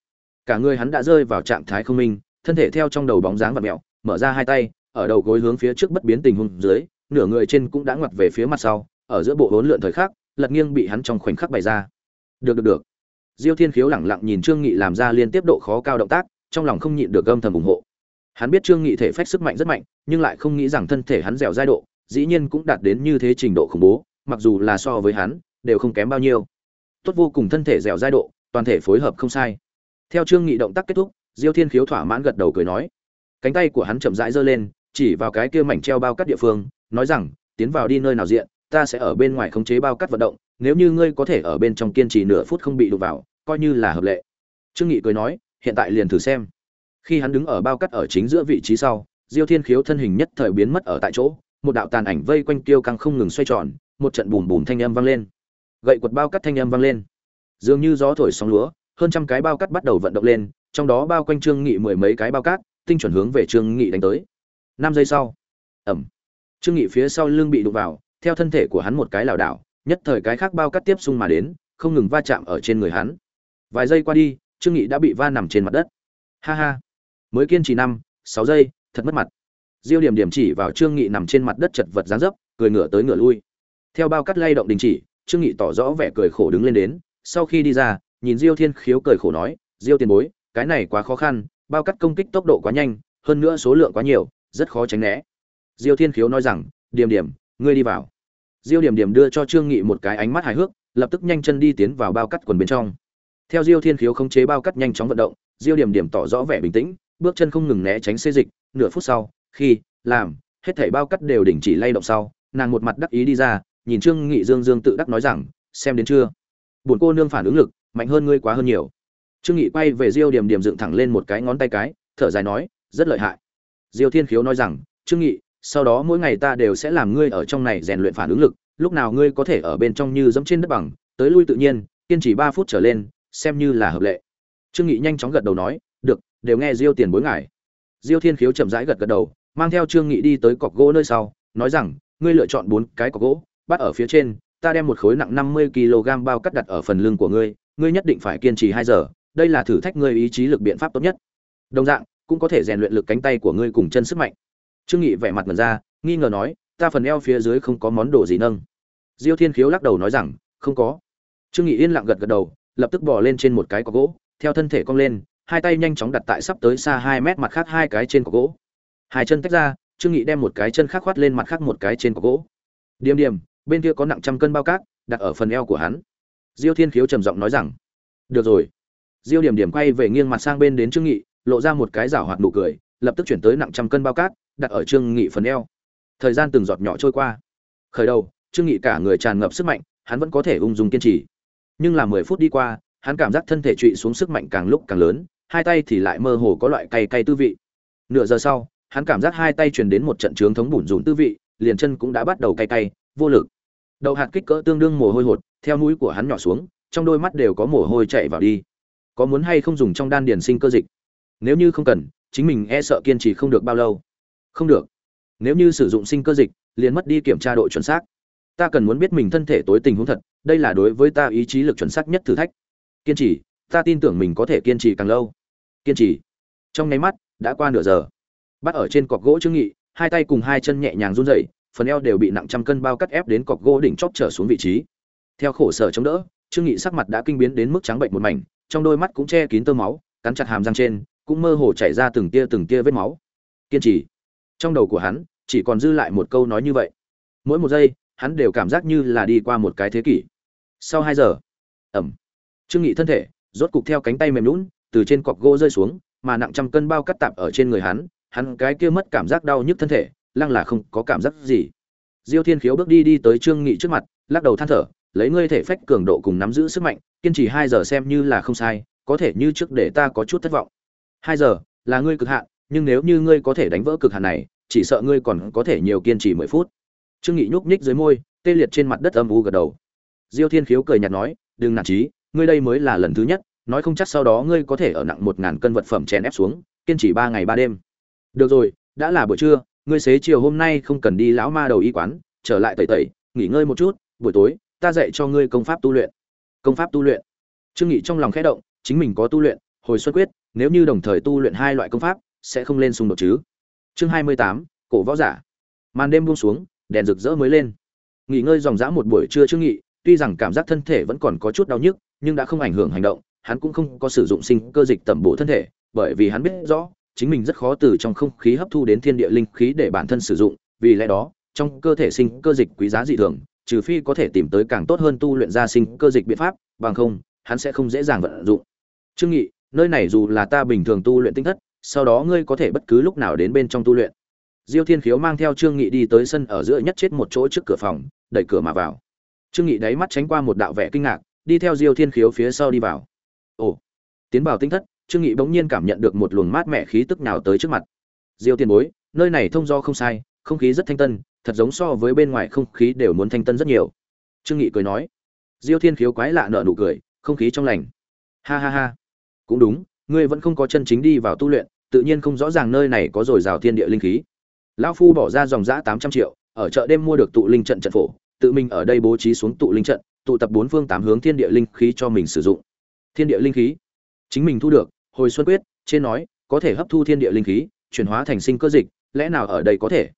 Speaker 1: Cả người hắn đã rơi vào trạng thái không minh, thân thể theo trong đầu bóng dáng và mèo mở ra hai tay, ở đầu gối hướng phía trước bất biến tình huống dưới, nửa người trên cũng đã ngoặt về phía mặt sau, ở giữa bộ hỗn lượn thời khắc lật nghiêng bị hắn trong khoảnh khắc bày ra. Được được được. Diêu thiên khiếu lẳng lặng nhìn trương nghị làm ra liên tiếp độ khó cao động tác, trong lòng không nhịn được gâm thầm ủng hộ. Hắn biết trương nghị thể phách sức mạnh rất mạnh, nhưng lại không nghĩ rằng thân thể hắn dẻo dai độ, dĩ nhiên cũng đạt đến như thế trình độ khủng bố, mặc dù là so với hắn, đều không kém bao nhiêu. Tốt vô cùng thân thể dẻo dai độ, toàn thể phối hợp không sai. Theo trương nghị động tác kết thúc, diêu thiên khiếu thỏa mãn gật đầu cười nói. Cánh tay của hắn chậm rãi giơ lên, chỉ vào cái kia mảnh treo bao cắt địa phương, nói rằng, tiến vào đi nơi nào diện ta sẽ ở bên ngoài khống chế bao cắt vận động, nếu như ngươi có thể ở bên trong kiên trì nửa phút không bị đụng vào, coi như là hợp lệ. Trương nghị cười nói, hiện tại liền thử xem. Khi hắn đứng ở bao cắt ở chính giữa vị trí sau, diêu thiên khiếu thân hình nhất thời biến mất ở tại chỗ, một đạo tàn ảnh vây quanh tiêu căng không ngừng xoay tròn, một trận bùm bùm thanh âm vang lên. Gậy quật bao cắt thanh âm vang lên. Dường như gió thổi sóng lúa, hơn trăm cái bao cắt bắt đầu vận động lên, trong đó bao quanh trương nghị mười mấy cái bao cát, tinh chuẩn hướng về trương nghị đánh tới. Năm giây sau ẩm trương nghị phía sau lưng bị đụng vào theo thân thể của hắn một cái lảo đảo, nhất thời cái khác bao cắt tiếp xung mà đến, không ngừng va chạm ở trên người hắn. Vài giây qua đi, trương nghị đã bị va nằm trên mặt đất. Ha ha. Mới kiên trì năm, sáu giây, thật mất mặt. Diêu điểm điểm chỉ vào trương nghị nằm trên mặt đất chật vật dáng dấp, cười ngửa tới ngửa lui. Theo bao cắt lay động đình chỉ, trương nghị tỏ rõ vẻ cười khổ đứng lên đến, sau khi đi ra, nhìn diêu thiên khiếu cười khổ nói, diêu tiền bối, cái này quá khó khăn, bao cắt công kích tốc độ quá nhanh, hơn nữa số lượng quá nhiều, rất khó tránh né. Diêu thiên khiếu nói rằng, điểm điểm, ngươi đi vào diêu điểm điểm đưa cho trương nghị một cái ánh mắt hài hước, lập tức nhanh chân đi tiến vào bao cắt quần bên trong. Theo diêu thiên khiếu khống chế bao cắt nhanh chóng vận động, diêu điểm điểm tỏ rõ vẻ bình tĩnh, bước chân không ngừng né tránh xê dịch, nửa phút sau, khi, làm, hết thảy bao cắt đều đình chỉ lay động sau, nàng một mặt đắc ý đi ra, nhìn trương nghị dương dương tự đắc nói rằng, xem đến chưa? Buồn cô nương phản ứng lực, mạnh hơn ngươi quá hơn nhiều. Trương nghị quay về diêu điểm điểm dựng thẳng lên một cái ngón tay cái, thở dài nói, rất lợi hại. Diêu thiên khiếu nói rằng, trương nghị sau đó mỗi ngày ta đều sẽ làm ngươi ở trong này rèn luyện phản ứng lực, lúc nào ngươi có thể ở bên trong như dẫm trên đất bằng, tới lui tự nhiên, kiên trì ba phút trở lên, xem như là hợp lệ. Trương nghị nhanh chóng gật đầu nói, được, đều nghe diêu tiền bối ngài. Diêu thiên khiếu chậm rãi gật gật đầu, mang theo trương nghị đi tới cọc gỗ nơi sau, nói rằng, ngươi lựa chọn bốn cái cọc gỗ, bắt ở phía trên, ta đem một khối nặng 50 kg bao cắt đặt ở phần lưng của ngươi ngươi nhất định phải kiên trì hai giờ, đây là thử thách ngươi ý chí lực biện pháp tốt nhất. Đồng dạng, cũng có thể rèn luyện lực cánh tay của ngươi cùng chân sức mạnh trương nghị vẻ mặt mẩn ra, nghi ngờ nói, ta phần eo phía dưới không có món đồ gì nâng. Diêu thiên khiếu lắc đầu nói rằng, không có. Trương nghị yên lặng gật gật đầu, lập tức bò lên trên một cái có gỗ, theo thân thể cong lên, hai tay nhanh chóng đặt tại sắp tới xa hai mét mặt khác hai cái trên có gỗ. Hai chân tách ra, trương nghị đem một cái chân khác khoát lên mặt khác một cái trên có gỗ. Điềm điềm, bên kia có nặng trăm cân bao cát, đặt ở phần eo của hắn. Diêu thiên khiếu trầm giọng nói rằng, được rồi. Diêu điểm điểm quay về nghiêng mặt sang bên đến trương nghị, lộ ra một cái rảo hoạt nụ cười lập tức chuyển tới nặng trăm cân bao cát, đặt ở trương nghị phần eo. Thời gian từng giọt nhỏ trôi qua. Khởi đầu, trương nghị cả người tràn ngập sức mạnh, hắn vẫn có thể ung dung kiên trì. Nhưng là mười phút đi qua, hắn cảm giác thân thể trụy xuống sức mạnh càng lúc càng lớn, hai tay thì lại mơ hồ có loại cay cay tư vị. Nửa giờ sau, hắn cảm giác hai tay truyền đến một trận trướng thống bủn rủn tư vị, liền chân cũng đã bắt đầu cay cay, vô lực. Đầu hạt kích cỡ tương đương mồ hôi hột, theo mũi của hắn nhỏ xuống, trong đôi mắt đều có mồ hôi chạy vào đi. Có muốn hay không dùng trong đan điền sinh cơ dịch? Nếu như không cần chính mình e sợ kiên trì không được bao lâu. Không được. Nếu như sử dụng sinh cơ dịch, liền mất đi kiểm tra độ chuẩn xác. Ta cần muốn biết mình thân thể tối tình huống thật, đây là đối với ta ý chí lực chuẩn xác nhất thử thách. Kiên trì, ta tin tưởng mình có thể kiên trì càng lâu. Kiên trì. Trong nháy mắt, đã qua nửa giờ. Bắt ở trên cọc gỗ trương nghị, hai tay cùng hai chân nhẹ nhàng run rẩy, phần eo đều bị nặng trăm cân bao cắt ép đến cọc gỗ đỉnh chóp trở xuống vị trí. Theo khổ sở chống đỡ, trương nghị sắc mặt đã kinh biến đến mức trắng bệnh một mảnh, trong đôi mắt cũng che kín tơ máu, cắn chặt hàm răng trên cũng mơ hồ chảy ra từng tia từng tia vết máu. Kiên trì. Trong đầu của hắn, chỉ còn dư lại một câu nói như vậy. Mỗi một giây, hắn đều cảm giác như là đi qua một cái thế kỷ. Sau hai giờ, ẩm, trương nghị thân thể, rốt cục theo cánh tay mềm lún từ trên cọc gỗ rơi xuống, mà nặng trăm cân bao cắt tạp ở trên người hắn hắn cái kia mất cảm giác đau nhức thân thể, lăng là không có cảm giác gì. Diêu thiên khiếu bước đi đi tới trương nghị trước mặt, lắc đầu than thở, lấy ngươi thể phách cường độ cùng nắm giữ sức mạnh, kiên trì hai giờ xem như là không sai, có thể như trước để ta có chút thất vọng hai giờ, là ngươi cực hạn, nhưng nếu như ngươi có thể đánh vỡ cực hạn này, chỉ sợ ngươi còn có thể nhiều kiên trì mười phút. Trương nghị nhúc nhích dưới môi, tê liệt trên mặt đất âm u gật đầu. Diêu thiên khiếu cười nhạt nói, đừng nản chí ngươi đây mới là lần thứ nhất, nói không chắc sau đó ngươi có thể ở nặng một ngàn cân vật phẩm chèn ép xuống, kiên trì ba ngày ba đêm. Được rồi, đã là buổi trưa, ngươi xế chiều hôm nay không cần đi lão ma đầu y quán, trở lại tẩy tẩy, nghỉ ngơi một chút, buổi tối, ta dạy cho ngươi công pháp tu luyện. Công pháp tu luyện? Trương nghị trong lòng khẽ động, chính mình có tu luyện hồi xuất quyết nếu như đồng thời tu luyện hai loại công pháp sẽ không lên xung đột chứ. Chương hai mươi tám, cổ võ giả. Màn đêm buông xuống đèn rực rỡ mới lên. Nghỉ ngơi dòng dã một buổi trưa trước nghị tuy rằng cảm giác thân thể vẫn còn có chút đau nhức nhưng đã không ảnh hưởng hành động hắn cũng không có sử dụng sinh cơ dịch tẩm bổ thân thể bởi vì hắn biết rõ chính mình rất khó từ trong không khí hấp thu đến thiên địa linh khí để bản thân sử dụng vì lẽ đó trong cơ thể sinh cơ dịch quý giá dị thường trừ phi có thể tìm tới càng tốt hơn tu luyện ra sinh cơ dịch biện pháp bằng không hắn sẽ không dễ dàng vận dụng. Trương nghị nơi này dù là ta bình thường tu luyện tinh thất, sau đó ngươi có thể bất cứ lúc nào đến bên trong tu luyện. Diêu thiên khiếu mang theo trương nghị đi tới sân ở giữa nhất chết một chỗ trước cửa phòng, đẩy cửa mà vào. Trương nghị đáy mắt tránh qua một đạo vẻ kinh ngạc, đi theo diêu thiên khiếu phía sau đi vào. Ồ, tiến vào tinh thất, trương nghị bỗng nhiên cảm nhận được một luồng mát mẻ khí tức nào tới trước mặt. Diêu Thiên bối, nơi này thông do không sai, không khí rất thanh tân, thật giống so với bên ngoài không khí đều muốn thanh tân rất nhiều. Trương nghị cười nói. Diêu thiên khiếu quái lạ nở nụ cười, không khí trong lành. Ha ha ha cũng đúng, ngươi vẫn không có chân chính đi vào tu luyện, tự nhiên không rõ ràng nơi này có dồi dào thiên địa linh khí. Lão phu bỏ ra dòng giã tám trăm triệu, ở chợ đêm mua được tụ linh trận trận phổ, tự mình ở đây bố trí xuống tụ linh trận, tụ tập bốn phương tám hướng thiên địa linh khí cho mình sử dụng. Thiên địa linh khí? Chính mình thu được, hồi xuân quyết, trên nói, có thể hấp thu thiên địa linh khí, chuyển hóa thành sinh cơ dịch, lẽ nào ở đây có thể?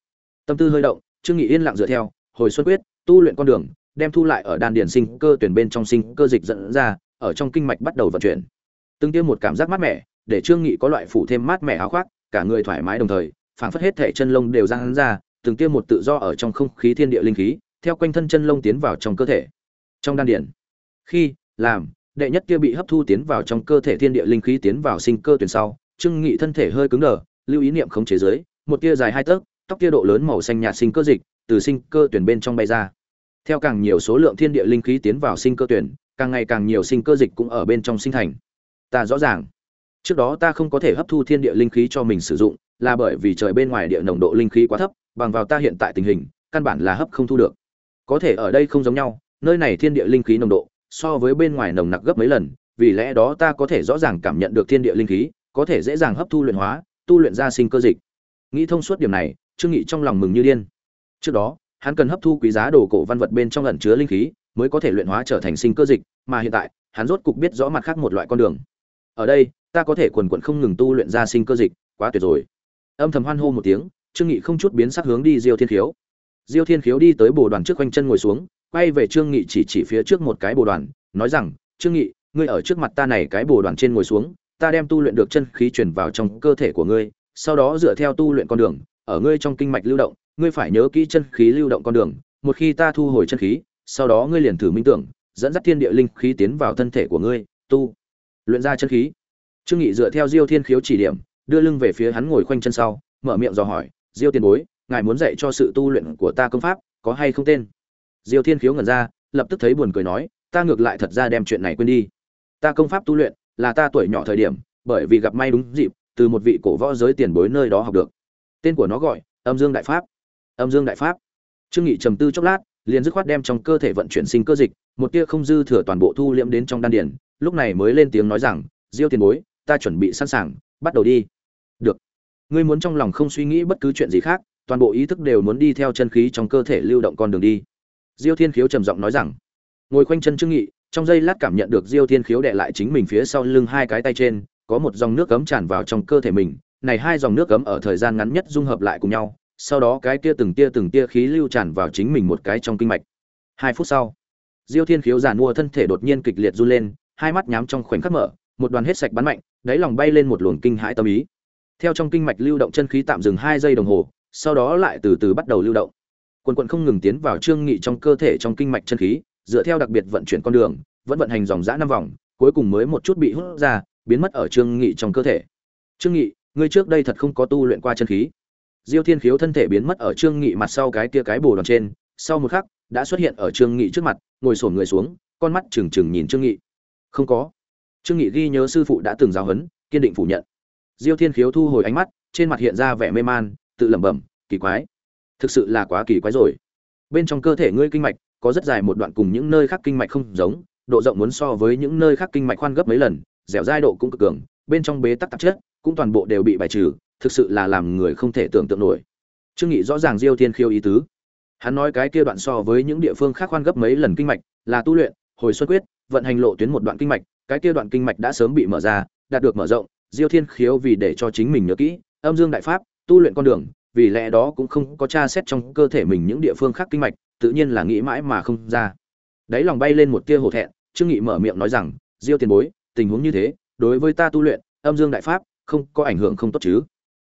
Speaker 1: Tâm tư hơi động, trương nghị yên lặng dựa theo, hồi xuân quyết, tu luyện con đường, đem thu lại ở đan điển sinh cơ tuyển bên trong sinh cơ dịch dẫn ra, ở trong kinh mạch bắt đầu vận chuyển từng tiêm một cảm giác mát mẻ để trương nghị có loại phủ thêm mát mẻ áo khoác cả người thoải mái đồng thời phảng phất hết thể chân lông đều ra hắn ra từng tiêm một tự do ở trong không khí thiên địa linh khí theo quanh thân chân lông tiến vào trong cơ thể. Trong đan điển khi làm đệ nhất kia bị hấp thu tiến vào trong cơ thể thiên địa linh khí tiến vào sinh cơ tuyển sau trương nghị thân thể hơi cứng đờ lưu ý niệm không chế dưới, một tia dài hai tấc tóc tia độ lớn màu xanh nhạt sinh cơ dịch từ sinh cơ tuyển bên trong bay ra. Theo càng nhiều số lượng thiên địa linh khí tiến vào sinh cơ tuyển càng ngày càng nhiều sinh cơ dịch cũng ở bên trong sinh thành ta rõ ràng. Trước đó ta không có thể hấp thu thiên địa linh khí cho mình sử dụng, là bởi vì trời bên ngoài địa nồng độ linh khí quá thấp, bằng vào ta hiện tại tình hình, căn bản là hấp không thu được. Có thể ở đây không giống nhau, nơi này thiên địa linh khí nồng độ, so với bên ngoài nồng nặc gấp mấy lần, vì lẽ đó ta có thể rõ ràng cảm nhận được thiên địa linh khí, có thể dễ dàng hấp thu luyện hóa, tu luyện ra sinh cơ dịch. Nghĩ thông suốt điểm này, trương nghị trong lòng mừng như điên. Trước đó, hắn cần hấp thu quý giá đồ cổ văn vật bên trong ẩn chứa linh khí, mới có thể luyện hóa trở thành sinh cơ dịch, mà hiện tại, hắn rốt cục biết rõ mặt khác một loại con đường ở đây, ta có thể quần quận không ngừng tu luyện ra sinh cơ dịch, quá tuyệt rồi. Âm thầm hoan hô một tiếng, trương nghị không chút biến sắc hướng đi diêu thiên khiếu. Diêu thiên khiếu đi tới bồ đoàn trước quanh chân ngồi xuống, quay về trương nghị chỉ chỉ phía trước một cái bồ đoàn, nói rằng, trương nghị, ngươi ở trước mặt ta này cái bồ đoàn trên ngồi xuống, ta đem tu luyện được chân khí truyền vào trong cơ thể của ngươi, sau đó dựa theo tu luyện con đường, ở ngươi trong kinh mạch lưu động, ngươi phải nhớ kỹ chân khí lưu động con đường, một khi ta thu hồi chân khí, sau đó ngươi liền thử minh tưởng, dẫn dắt thiên địa linh khí tiến vào thân thể của ngươi, tu luyện ra chân khí. Trương nghị dựa theo diêu thiên khiếu chỉ điểm, đưa lưng về phía hắn ngồi khoanh chân sau, mở miệng dò hỏi, diêu tiền bối, ngài muốn dạy cho sự tu luyện của ta công pháp, có hay không tên? Diêu thiên khiếu ngẩn ra, lập tức thấy buồn cười nói, ta ngược lại thật ra đem chuyện này quên đi. Ta công pháp tu luyện là ta tuổi nhỏ thời điểm, bởi vì gặp may đúng dịp, từ một vị cổ võ giới tiền bối nơi đó học được. Tên của nó gọi, âm dương đại pháp. Âm dương đại pháp. Trương nghị trầm tư chốc lát, liền dứt khoát đem trong cơ thể vận chuyển sinh cơ dịch, một tia không dư thừa toàn bộ thu liễm đến trong đan điển lúc này mới lên tiếng nói rằng, diêu tiền bối, ta chuẩn bị sẵn sàng, bắt đầu đi. Được. Ngươi muốn trong lòng không suy nghĩ bất cứ chuyện gì khác, toàn bộ ý thức đều muốn đi theo chân khí trong cơ thể lưu động con đường đi. Diêu thiên khiếu trầm giọng nói rằng. Ngồi khoanh chân trương nghị, trong giây lát cảm nhận được diêu thiên khiếu đệ lại chính mình phía sau lưng hai cái tay trên, có một dòng nước cấm tràn vào trong cơ thể mình, này hai dòng nước cấm ở thời gian ngắn nhất dung hợp lại cùng nhau, sau đó cái tia từng tia từng tia khí lưu tràn vào chính mình một cái trong kinh mạch. Hai phút sau, diêu thiên khiếu giàn mua thân thể đột nhiên kịch liệt run lên hai mắt nhắm trong khoảnh khắc mở, một đoàn hết sạch bắn mạnh, đáy lòng bay lên một luồng kinh hãi tâm ý. Theo trong kinh mạch lưu động chân khí tạm dừng hai giây đồng hồ, sau đó lại từ từ bắt đầu lưu động. Quần quận không ngừng tiến vào trương nghị trong cơ thể trong kinh mạch chân khí, dựa theo đặc biệt vận chuyển con đường, vẫn vận hành dòng dã năm vòng, cuối cùng mới một chút bị hút ra, biến mất ở trương nghị trong cơ thể. Trương nghị, ngươi trước đây thật không có tu luyện qua chân khí. Diêu thiên khiếu thân thể biến mất ở trương nghị mặt sau cái kia cái bồ đoàn trên, sau một khắc, đã xuất hiện ở trương nghị trước mặt, ngồi sổn người xuống, con mắt trừng trừng nhìn trương nghị không có. Trương nghị ghi nhớ sư phụ đã từng giáo huấn, kiên định phủ nhận. Diêu thiên khiếu thu hồi ánh mắt, trên mặt hiện ra vẻ mê man, tự lẩm bẩm, kỳ quái. Thực sự là quá kỳ quái rồi. Bên trong cơ thể ngươi kinh mạch, có rất dài một đoạn cùng những nơi khác kinh mạch không giống, độ rộng muốn so với những nơi khác kinh mạch khoan gấp mấy lần, dẻo dai độ cũng cực cường, bên trong bế tắc tạp chất, cũng toàn bộ đều bị bài trừ, thực sự là làm người không thể tưởng tượng nổi. Trương nghị rõ ràng diêu thiên khiêu ý tứ. Hắn nói cái kia đoạn so với những địa phương khác khoan gấp mấy lần kinh mạch, là tu luyện, hồi xuất quyết vận hành lộ tuyến một đoạn kinh mạch, cái kia đoạn kinh mạch đã sớm bị mở ra, đạt được mở rộng, diêu thiên khiếu vì để cho chính mình nhớ kỹ, âm dương đại pháp, tu luyện con đường, vì lẽ đó cũng không có tra xét trong cơ thể mình những địa phương khác kinh mạch, tự nhiên là nghĩ mãi mà không ra. Đáy lòng bay lên một tia hổ thẹn, trương nghị mở miệng nói rằng, diêu tiền bối, tình huống như thế, đối với ta tu luyện, âm dương đại pháp, không có ảnh hưởng không tốt chứ?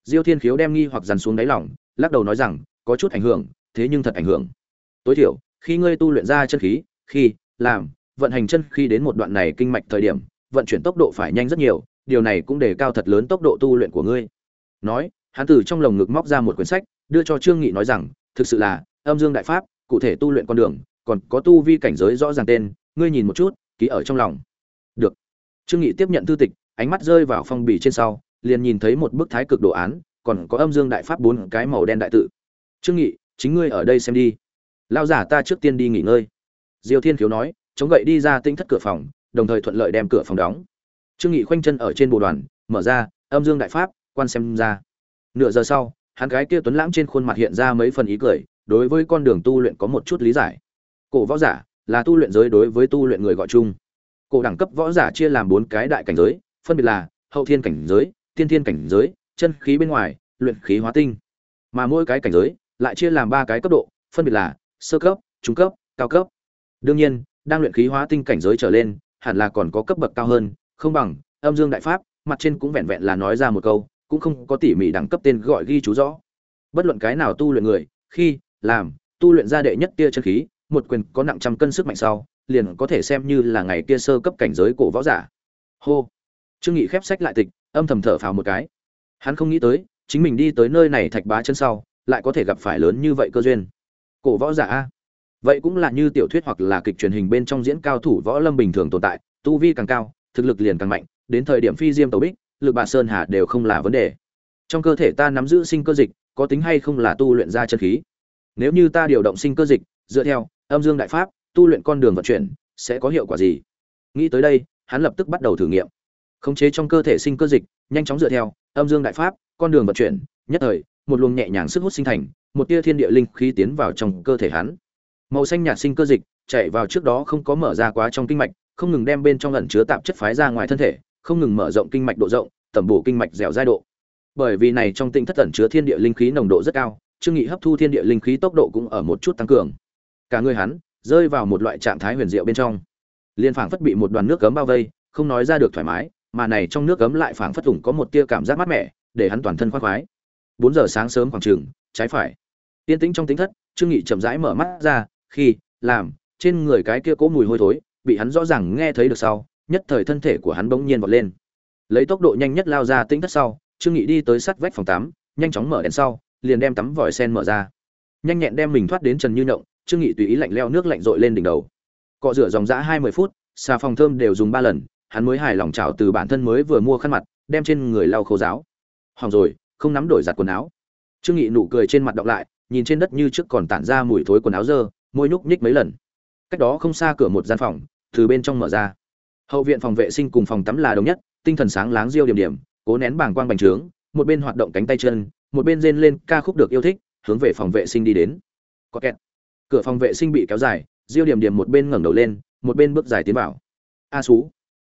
Speaker 1: Diêu thiên khiếu đem nghi hoặc dằn xuống đáy lòng, lắc đầu nói rằng, có chút ảnh hưởng, thế nhưng thật ảnh hưởng. Tối thiểu, khi ngươi tu luyện ra chân khí, khi, làm vận hành chân khi đến một đoạn này kinh mạch thời điểm, vận chuyển tốc độ phải nhanh rất nhiều, điều này cũng đề cao thật lớn tốc độ tu luyện của ngươi. Nói, hắn từ trong lồng ngực móc ra một quyển sách, đưa cho trương nghị nói rằng, thực sự là, âm dương đại pháp, cụ thể tu luyện con đường, còn có tu vi cảnh giới rõ ràng tên, ngươi nhìn một chút, ký ở trong lòng. Được. Trương nghị tiếp nhận thư tịch, ánh mắt rơi vào phong bì trên sau, liền nhìn thấy một bức thái cực đồ án, còn có âm dương đại pháp bốn cái màu đen đại tự. Trương nghị, chính ngươi ở đây xem đi. Lão giả ta trước tiên đi nghỉ ngơi. Diêu thiên khiếu nói chống gậy đi ra tinh thất cửa phòng, đồng thời thuận lợi đem cửa phòng đóng. Trương nghị khoanh chân ở trên bồ đoàn, mở ra, âm dương đại pháp, quan xem ra. Nửa giờ sau, hắn gái kia tuấn lãng trên khuôn mặt hiện ra mấy phần ý cười, đối với con đường tu luyện có một chút lý giải. Cổ võ giả là tu luyện giới đối với tu luyện người gọi chung. Cổ đẳng cấp võ giả chia làm bốn cái đại cảnh giới, phân biệt là hậu thiên cảnh giới, tiên thiên cảnh giới, chân khí bên ngoài, luyện khí hóa tinh. Mà mỗi cái cảnh giới lại chia làm ba cái cấp độ, phân biệt là sơ cấp, trung cấp, cao cấp. Đương nhiên đang luyện khí hóa tinh cảnh giới trở lên, hẳn là còn có cấp bậc cao hơn, không bằng, âm dương đại pháp, mặt trên cũng vẹn vẹn là nói ra một câu, cũng không có tỉ mỉ đẳng cấp tên gọi ghi chú rõ. Bất luận cái nào tu luyện người, khi, làm, tu luyện ra đệ nhất tia chân khí, một quyền có nặng trăm cân sức mạnh sau, liền có thể xem như là ngày kia sơ cấp cảnh giới cổ võ giả. Hô. Trương nghị khép sách lại tịch, âm thầm thở phào một cái. Hắn không nghĩ tới, chính mình đi tới nơi này thạch bá chân sau, lại có thể gặp phải lớn như vậy cơ duyên. Cổ võ giả a vậy cũng là như tiểu thuyết hoặc là kịch truyền hình bên trong diễn cao thủ võ lâm bình thường tồn tại, tu vi càng cao, thực lực liền càng mạnh, đến thời điểm phi diêm tàu bích, lực bà sơn hà đều không là vấn đề. Trong cơ thể ta nắm giữ sinh cơ dịch, có tính hay không là tu luyện ra chân khí? Nếu như ta điều động sinh cơ dịch, dựa theo âm dương đại pháp, tu luyện con đường vận chuyển, sẽ có hiệu quả gì? Nghĩ tới đây, hắn lập tức bắt đầu thử nghiệm. Khống chế trong cơ thể sinh cơ dịch, nhanh chóng dựa theo âm dương đại pháp, con đường vận chuyển, nhất thời, một luồng nhẹ nhàng sức hút sinh thành, một tia thiên địa linh khí tiến vào trong cơ thể hắn màu xanh nhạt sinh cơ dịch chạy vào trước đó không có mở ra quá trong kinh mạch, không ngừng đem bên trong ẩn chứa tạp chất phái ra ngoài thân thể, không ngừng mở rộng kinh mạch độ rộng, tẩm bổ kinh mạch dẻo dai độ. Bởi vì này trong tinh thất ẩn chứa thiên địa linh khí nồng độ rất cao, trương nghị hấp thu thiên địa linh khí tốc độ cũng ở một chút tăng cường. Cả người hắn rơi vào một loại trạng thái huyền diệu bên trong. Liên phảng phất bị một đoàn nước cấm bao vây, không nói ra được thoải mái, mà này trong nước cấm lại phảng phất ủng có một tia cảm giác mát mẻ, để hắn toàn thân khoác khoái. Bốn giờ sáng sớm khoảng trường trái phải. Tiên tĩnh trong tính thất, trương nghị chậm rãi mở mắt ra khi, làm, trên người cái kia cố mùi hôi thối, bị hắn rõ ràng nghe thấy được sau, nhất thời thân thể của hắn bỗng nhiên vọt lên. Lấy tốc độ nhanh nhất lao ra tính thất sau, trương nghị đi tới sát vách phòng tắm, nhanh chóng mở đèn sau, liền đem tắm vòi sen mở ra. Nhanh nhẹn đem mình thoát đến trần như nhộng, trương nghị tùy ý lạnh leo nước lạnh rội lên đỉnh đầu. Cọ rửa dòng dã hai mươi phút, xà phòng thơm đều dùng ba lần, hắn mới hài lòng chảo từ bản thân mới vừa mua khăn mặt, đem trên người lau khô giáo. Hỏng rồi, không nắm đổi giặt quần áo. Trương nghị nụ cười trên mặt đọc lại, nhìn trên đất như trước còn tản ra mùi thối quần áo dơ môi nhúc nhích mấy lần. Cách đó không xa cửa một gian phòng, từ bên trong mở ra. Hậu viện phòng vệ sinh cùng phòng tắm là đồng nhất, tinh thần sáng láng diêu điểm điểm, cố nén bảng quang bành trướng, một bên hoạt động cánh tay chân, một bên rên lên ca khúc được yêu thích, hướng về phòng vệ sinh đi đến. Có kẹt. Cửa phòng vệ sinh bị kéo dài diêu điểm điểm một bên ngẩng đầu lên, một bên bước dài tiến vào. A xú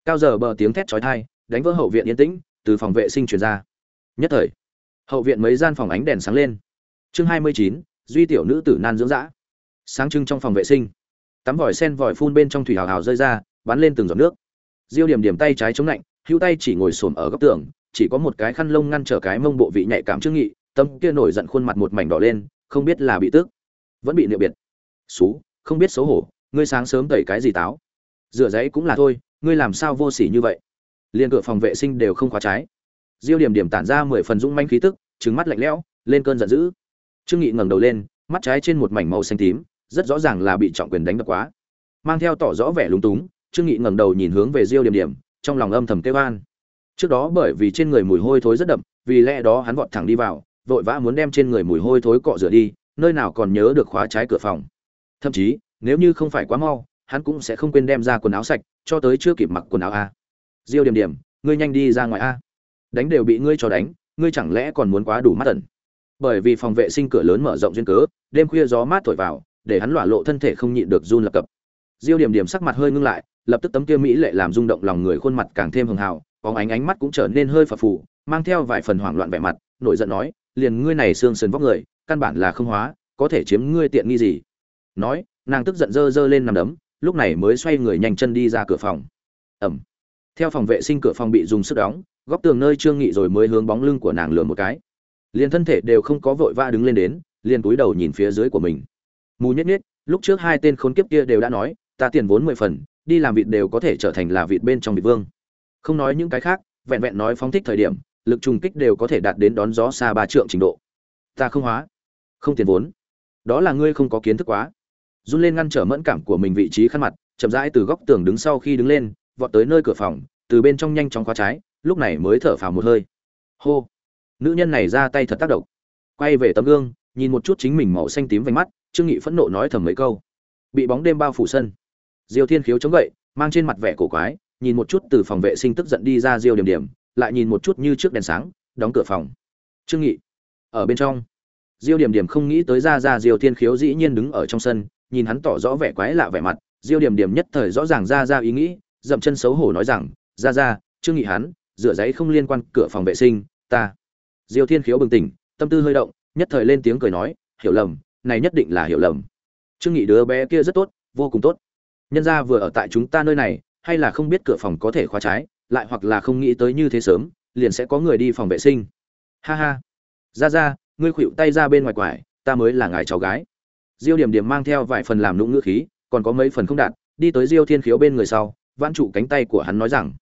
Speaker 1: cao giờ bờ tiếng thét chói tai, đánh vỡ hậu viện yên tĩnh, từ phòng vệ sinh truyền ra. Nhất thời, hậu viện mấy gian phòng ánh đèn sáng lên. Chương hai mươi chín, duy tiểu nữ tử nan dưỡng dã sáng trưng trong phòng vệ sinh. Tắm vòi sen vòi phun bên trong thủy hào hào rơi ra, bắn lên từng giọt nước. Diêu điểm điểm tay trái chống lạnh hữu tay chỉ ngồi xổm ở góc tường, chỉ có một cái khăn lông ngăn trở cái mông bộ vị nhạy cảm trương nghị tâm kia nổi giận khuôn mặt một mảnh đỏ lên, không biết là bị tức, vẫn bị niệm biệt. Xú, không biết xấu hổ, ngươi sáng sớm tẩy cái gì táo? Rửa giấy cũng là thôi, ngươi làm sao vô sỉ như vậy? Liên cửa phòng vệ sinh đều không khóa trái. Diêu điểm điểm tản ra mười phần dũng manh khí tức trứng mắt lạnh lẽo, lên cơn giận dữ. Trương nghị ngẩng đầu lên, mắt trái trên một mảnh màu xanh tím rất rõ ràng là bị trọng quyền đánh đập quá. Mang theo tỏ rõ vẻ lúng túng, trương nghị ngẩng đầu nhìn hướng về diêu điểm điểm, trong lòng âm thầm kêu an. Trước đó bởi vì trên người mùi hôi thối rất đậm, vì lẽ đó hắn vọt thẳng đi vào, vội vã muốn đem trên người mùi hôi thối cọ rửa đi, nơi nào còn nhớ được khóa trái cửa phòng. Thậm chí, nếu như không phải quá mau, hắn cũng sẽ không quên đem ra quần áo sạch, cho tới chưa kịp mặc quần áo a. Diêu điểm điểm, ngươi nhanh đi ra ngoài a. Đánh đều bị ngươi cho đánh, ngươi chẳng lẽ còn muốn quá đủ mắt tẩn bởi vì phòng vệ sinh cửa lớn mở rộng duyên cớ, đêm khuya gió mát thổi vào để hắn lỏa lộ thân thể không nhịn được run lập cập. Diêu điểm điểm sắc mặt hơi ngưng lại, lập tức tấm kia mỹ lệ làm rung động lòng người khuôn mặt càng thêm hường hào, bóng ánh ánh mắt cũng trở nên hơi phập phù, mang theo vài phần hoảng loạn vẻ mặt, nổi giận nói, liền ngươi này xương sườn vóc người, căn bản là không hóa, có thể chiếm ngươi tiện nghi gì? Nói, nàng tức giận dơ dơ lên nằm đấm, lúc này mới xoay người nhanh chân đi ra cửa phòng. Ẩm. Theo phòng vệ sinh cửa phòng bị dùng sức đóng, góc tường nơi trương nghị rồi mới hướng bóng lưng của nàng lừa một cái. Liền thân thể đều không có vội vã đứng lên đến, liền cúi đầu nhìn phía dưới của mình mù nhất nhất lúc trước hai tên khốn kiếp kia đều đã nói, ta tiền vốn mười phần, đi làm vịt đều có thể trở thành là vịt bên trong vịt vương. Không nói những cái khác, vẹn vẹn nói phóng thích thời điểm, lực trùng kích đều có thể đạt đến đón gió xa ba trượng trình độ. Ta không hóa, không tiền vốn. Đó là ngươi không có kiến thức quá. Run lên ngăn trở mẫn cảm của mình vị trí khăn mặt, chậm rãi từ góc tường đứng sau khi đứng lên, vọt tới nơi cửa phòng, từ bên trong nhanh chóng khóa trái, lúc này mới thở phào một hơi. Hô! Nữ nhân này ra tay thật tác động. Quay về tấm gương, nhìn một chút chính mình màu xanh tím vành mắt trương nghị phẫn nộ nói thầm mấy câu. Bị bóng đêm bao phủ sân. Diêu thiên khiếu chống gậy, mang trên mặt vẻ cổ quái, nhìn một chút từ phòng vệ sinh tức giận đi ra diêu điểm điểm, lại nhìn một chút như trước đèn sáng, đóng cửa phòng. Trương nghị, ở bên trong. Diêu điểm điểm không nghĩ tới ra ra diêu thiên khiếu dĩ nhiên đứng ở trong sân, nhìn hắn tỏ rõ vẻ quái lạ vẻ mặt. Diêu điểm điểm nhất thời rõ ràng ra ra ý nghĩ, dậm chân xấu hổ nói rằng, ra ra, trương nghị hắn, rửa giấy không liên quan cửa phòng vệ sinh, ta. Diêu thiên khiếu bừng tỉnh, tâm tư hơi động, nhất thời lên tiếng cười nói, hiểu lầm này nhất định là hiểu lầm. Trương nghị đứa bé kia rất tốt, vô cùng tốt. Nhân gia vừa ở tại chúng ta nơi này, hay là không biết cửa phòng có thể khóa trái, lại hoặc là không nghĩ tới như thế sớm, liền sẽ có người đi phòng vệ sinh. Ha ha. Ra ra ngươi khuỵu tay ra bên ngoài quải, ta mới là ngài cháu gái. Diêu điểm điểm mang theo vài phần làm nũng ngữ khí, còn có mấy phần không đạt, đi tới diêu thiên khiếu bên người sau, vãn trụ cánh tay của hắn nói rằng,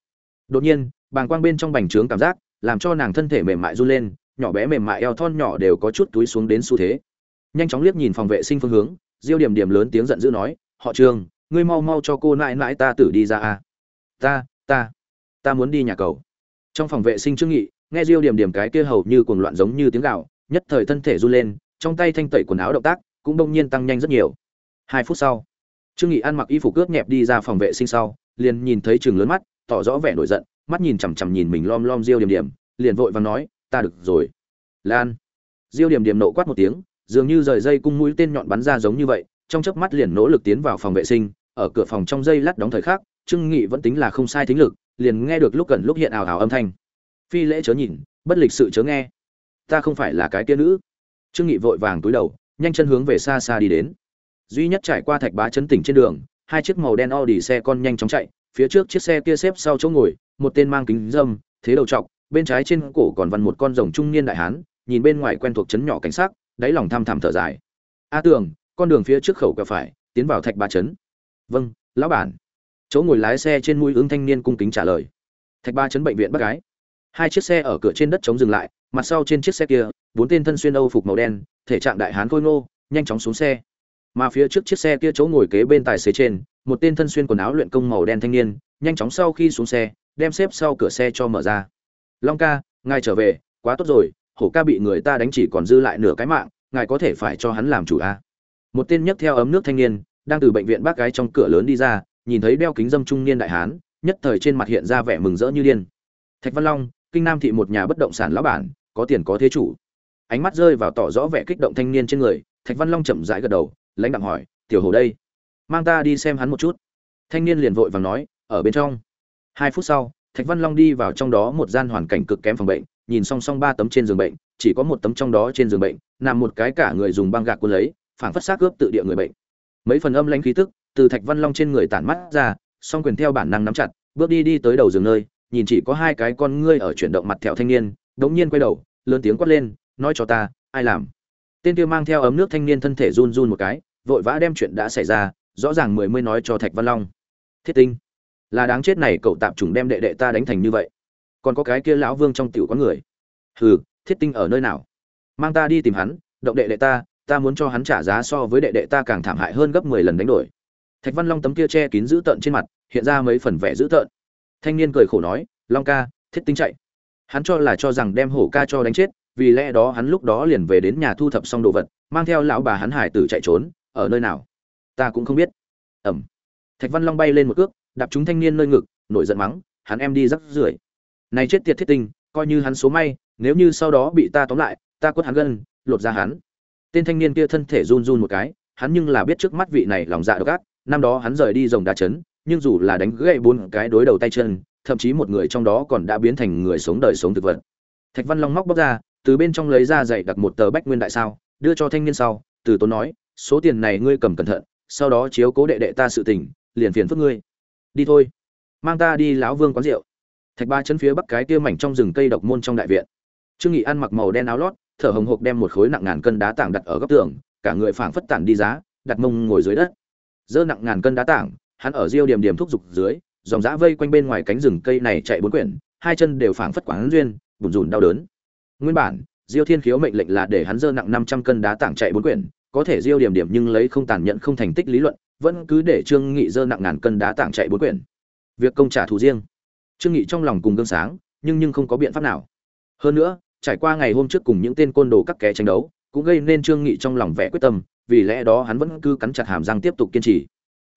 Speaker 1: đột nhiên, bàng quang bên trong bành trướng cảm giác, làm cho nàng thân thể mềm mại run lên, nhỏ bé mềm mại eo thon nhỏ đều có chút túi xuống đến xu thế nhanh chóng liếc nhìn phòng vệ sinh phương hướng, diêu điểm điểm lớn tiếng giận dữ nói, họ trường, ngươi mau mau cho cô nãi nãi ta tử đi ra a ta ta ta muốn đi nhà cầu. Trong phòng vệ sinh trương nghị, nghe diêu điểm điểm cái kia hầu như cuồng loạn giống như tiếng gạo nhất thời thân thể run lên, trong tay thanh tẩy quần áo động tác cũng đông nhiên tăng nhanh rất nhiều. Hai phút sau, trương nghị ăn mặc y phục cướp nhẹp đi ra phòng vệ sinh sau, liền nhìn thấy trường lớn mắt, tỏ rõ vẻ nổi giận, mắt nhìn chằm chằm nhìn mình lom lom diêu điểm điểm, liền vội vàng nói, ta được rồi. Lan, diêu điểm điểm nộ quát một tiếng dường như rời dây cung mũi tên nhọn bắn ra giống như vậy, trong chớp mắt liền nỗ lực tiến vào phòng vệ sinh, ở cửa phòng trong dây lát đóng thời khắc, trương nghị vẫn tính là không sai thính lực, liền nghe được lúc gần lúc hiện ảo ảo âm thanh. Phi lễ chớ nhìn, bất lịch sự chớ nghe. Ta không phải là cái kia nữ. Trương nghị vội vàng túi đầu, nhanh chân hướng về xa xa đi đến. Duy nhất trải qua thạch bá chấn tỉnh trên đường, hai chiếc màu đen Audi xe con nhanh chóng chạy, phía trước chiếc xe kia xếp sau chỗ ngồi, một tên mang kính dâm, thế đầu trọc, bên trái trên cổ còn vằn một con rồng trung niên đại hán, nhìn bên ngoài quen thuộc chấn nhỏ cảnh sát đáy lòng thăm thẳm thở dài. A tường, con đường phía trước khẩu quẹo phải, tiến vào thạch ba chấn vâng lão bản. Chỗ ngồi lái xe trên mũi ứng thanh niên cung kính trả lời. Thạch ba chấn bệnh viện bác gái. Hai chiếc xe ở cửa trên đất chống dừng lại, mặt sau trên chiếc xe kia, bốn tên thân xuyên âu phục màu đen, thể trạng đại hán khôi ngô, nhanh chóng xuống xe. Mà phía trước chiếc xe kia chỗ ngồi kế bên tài xế trên, một tên thân xuyên quần áo luyện công màu đen thanh niên, nhanh chóng sau khi xuống xe, đem xếp sau cửa xe cho mở ra. Long ca, ngài trở về, quá tốt rồi hổ ca bị người ta đánh chỉ còn dư lại nửa cái mạng, ngài có thể phải cho hắn làm chủ a à? một tên nhấc theo ấm nước thanh niên, đang từ bệnh viện bác gái trong cửa lớn đi ra, nhìn thấy đeo kính dâm trung niên đại hán, nhất thời trên mặt hiện ra vẻ mừng rỡ như điên. Thạch văn long, kinh nam thị một nhà bất động sản lão bản, có tiền có thế chủ. Ánh mắt rơi vào tỏ rõ vẻ kích động thanh niên trên người, thạch văn long chậm rãi gật đầu, lãnh đạm hỏi, tiểu hồ đây, mang ta đi xem hắn một chút. Thanh niên liền vội vàng nói, ở bên trong. Hai phút sau, thạch văn long đi vào trong đó một gian hoàn cảnh cực kém phòng bệnh nhìn song song ba tấm trên giường bệnh, chỉ có một tấm trong đó trên giường bệnh, nằm một cái cả người dùng băng gạc cuốn lấy, phảng phất xác cướp tự địa người bệnh. Mấy phần âm lãnh khí tức từ thạch văn long trên người tản mắt ra, song quyền theo bản năng nắm chặt, bước đi đi tới đầu giường nơi, nhìn chỉ có hai cái con ngươi ở chuyển động mặt thẹo thanh niên, đống nhiên quay đầu, lớn tiếng quát lên, nói cho ta, ai làm? Tên kia mang theo ấm nước thanh niên thân thể run run một cái, vội vã đem chuyện đã xảy ra, rõ ràng mười mươi nói cho thạch văn long. Thiết tinh, là đáng chết này cậu tạm trùng đem đệ đệ ta đánh thành như vậy còn có cái kia lão vương trong tiểu có người. Hừ, thiết tinh ở nơi nào? Mang ta đi tìm hắn, động đệ đệ ta ta muốn cho hắn trả giá so với đệ đệ ta càng thảm hại hơn gấp mười lần đánh đổi. Thạch văn long tấm kia che kín dữ tợn trên mặt, hiện ra mấy phần vẻ dữ tợn. Thanh niên cười khổ nói, long ca, thiết tinh chạy. Hắn cho là cho rằng đem hổ ca cho đánh chết, vì lẽ đó hắn lúc đó liền về đến nhà thu thập xong đồ vật, mang theo lão bà hắn hải tử chạy trốn, ở nơi nào? Ta cũng không biết. Ẩm. Thạch văn long bay lên một cước, đạp trúng thanh niên nơi ngực, nổi giận mắng, hắn em đi rắc rưởi này chết tiệt thiết tinh, coi như hắn số may, nếu như sau đó bị ta tóm lại, ta quất hắn gân, lột ra hắn. Tên thanh niên kia thân thể run run một cái, hắn nhưng là biết trước mắt vị này lòng dạ độc ác, năm đó hắn rời đi rồng đá chấn nhưng dù là đánh gãy bốn cái đối đầu tay chân, thậm chí một người trong đó còn đã biến thành người sống đời sống thực vật. Thạch văn long móc bóc ra, từ bên trong lấy ra dạy đặt một tờ bách nguyên đại sao, đưa cho thanh niên sau, từ tốn nói, số tiền này ngươi cầm cẩn thận, sau đó chiếu cố đệ đệ ta sự tình, liền phiền phức ngươi. Đi thôi. Mang ta đi lão vương quán rượu thạch ba chân phía bắc cái kia mảnh trong rừng cây độc môn trong đại viện. Trương nghị ăn mặc màu đen áo lót, thở hồng hộc đem một khối nặng ngàn cân đá tảng đặt ở góc tường, cả người phảng phất tản đi giá, đặt mông ngồi dưới đất. Dơ nặng ngàn cân đá tảng, hắn ở riêu điểm điểm thúc giục dưới, dòng dã vây quanh bên ngoài cánh rừng cây này chạy bốn quyển, hai chân đều phảng phất quán duyên, bùn rùn đau đớn. Nguyên bản, diêu thiên khiếu mệnh lệnh là để hắn dơ nặng năm trăm cân đá tảng chạy bốn quyển, có thể diêu điểm điểm nhưng lấy không tàn nhẫn không thành tích lý luận, vẫn cứ để trương nghị dơ nặng ngàn cân đá tảng chạy bốn quyển. Việc công trả thù riêng trương nghị trong lòng cùng gương sáng, nhưng nhưng không có biện pháp nào. Hơn nữa, trải qua ngày hôm trước cùng những tên côn đồ các kẻ tranh đấu, cũng gây nên trương nghị trong lòng vẻ quyết tâm, vì lẽ đó hắn vẫn cứ cắn chặt hàm răng tiếp tục kiên trì.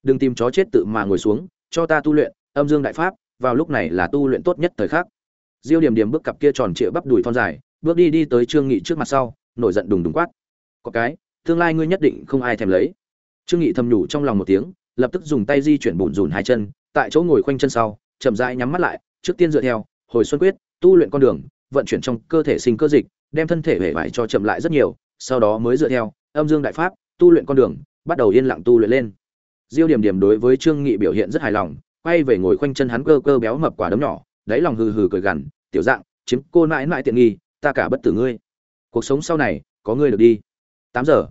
Speaker 1: Đừng tìm chó chết tự mà ngồi xuống, cho ta tu luyện, âm dương đại pháp, vào lúc này là tu luyện tốt nhất thời khắc. Diêu điểm điểm bước cặp kia tròn trịa bắp đùi thon dài, bước đi đi tới trương nghị trước mặt sau, nổi giận đùng đùng quát. Có cái, tương lai ngươi nhất định không ai thèm lấy. Trương nghị thầm nhủ trong lòng một tiếng, lập tức dùng tay di chuyển bùn rùn hai chân, tại chỗ ngồi khoanh chân sau chậm rãi nhắm mắt lại, trước tiên dựa theo, hồi xuân quyết, tu luyện con đường, vận chuyển trong cơ thể sinh cơ dịch, đem thân thể hể bại cho chậm lại rất nhiều, sau đó mới dựa theo, âm dương đại pháp, tu luyện con đường, bắt đầu yên lặng tu luyện lên. Diêu điểm điểm đối với trương nghị biểu hiện rất hài lòng, quay về ngồi khoanh chân hắn cơ cơ béo mập quả đấm nhỏ, đáy lòng hừ hừ cười gằn, tiểu dạng, chiếm cô mãi mãi tiện nghi, ta cả bất tử ngươi. Cuộc sống sau này, có ngươi được đi. Tám giờ,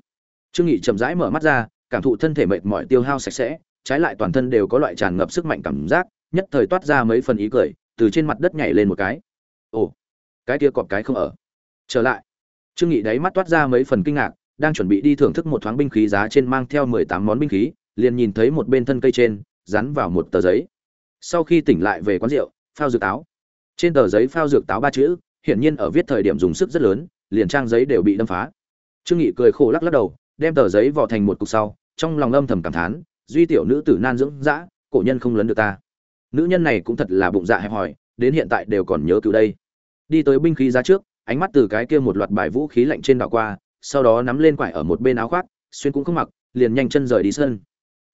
Speaker 1: trương nghị chậm rãi mở mắt ra, cảm thụ thân thể mệt mỏi tiêu hao sạch sẽ, trái lại toàn thân đều có loại tràn ngập sức mạnh cảm giác nhất thời toát ra mấy phần ý cười, từ trên mặt đất nhảy lên một cái. Ồ, cái kia cọp cái không ở. Trở lại. Trương nghị đáy mắt toát ra mấy phần kinh ngạc, đang chuẩn bị đi thưởng thức một thoáng binh khí giá trên mang theo mười tám món binh khí, liền nhìn thấy một bên thân cây trên, dán vào một tờ giấy. Sau khi tỉnh lại về quán rượu, phao dược táo. Trên tờ giấy phao dược táo ba chữ, hiển nhiên ở viết thời điểm dùng sức rất lớn, liền trang giấy đều bị đâm phá. Trương nghị cười khổ lắc lắc đầu, đem tờ giấy vò thành một cục sau, trong lòng âm thầm cảm thán, duy tiểu nữ tử nan dưỡng dã, cổ nhân không lấn được ta nữ nhân này cũng thật là bụng dạ hẹp hòi, đến hiện tại đều còn nhớ cứu đây. Đi tới binh khí ra trước, ánh mắt từ cái kia một loạt bài vũ khí lạnh trên đảo qua, sau đó nắm lên quải ở một bên áo khoác, xuyên cũng không mặc, liền nhanh chân rời đi sân.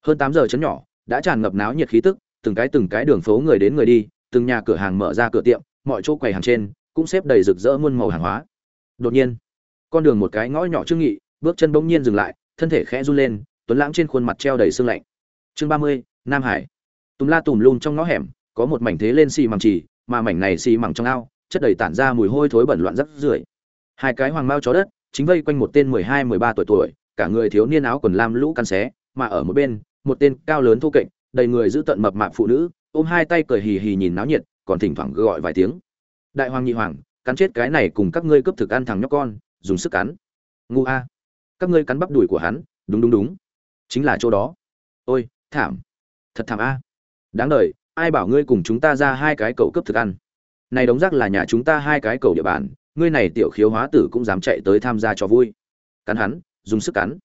Speaker 1: Hơn tám giờ chấn nhỏ, đã tràn ngập náo nhiệt khí tức, từng cái từng cái đường phố người đến người đi, từng nhà cửa hàng mở ra cửa tiệm, mọi chỗ quầy hàng trên cũng xếp đầy rực rỡ muôn màu hàng hóa. Đột nhiên, con đường một cái ngõ nhỏ trương nghị, bước chân bỗng nhiên dừng lại, thân thể khẽ run lên, tuấn lãng trên khuôn mặt treo đầy sương lạnh. Chương ba mươi, nam hải tùm la tùm lum trong ngõ hẻm, có một mảnh thế lên xì mằng trì, mà mảnh này xì mằng trong ao, chất đầy tản ra mùi hôi thối bẩn loạn rắc rưởi. Hai cái hoàng mao chó đất, chính vây quanh một tên mười hai, mười ba tuổi tuổi, cả người thiếu niên áo quần lam lũ căn xé, mà ở một bên, một tên cao lớn thu kệch, đầy người giữ tận mập mạp phụ nữ, ôm hai tay cười hì hì nhìn náo nhiệt, còn thỉnh thoảng gọi vài tiếng. Đại hoàng nhị hoàng, cắn chết cái này cùng các ngươi cướp thực ăn thằng nhóc con, dùng sức cắn. Ngu a. Các ngươi cắn bắp đùi của hắn, đúng đúng đúng. Chính là chỗ đó. Ôi, thảm. Thật thảm a đáng đời, ai bảo ngươi cùng chúng ta ra hai cái cầu cấp thực ăn? Này đống rác là nhà chúng ta hai cái cầu địa bàn, ngươi này tiểu khiếu hóa tử cũng dám chạy tới tham gia cho vui. Cắn hắn, dùng sức cắn.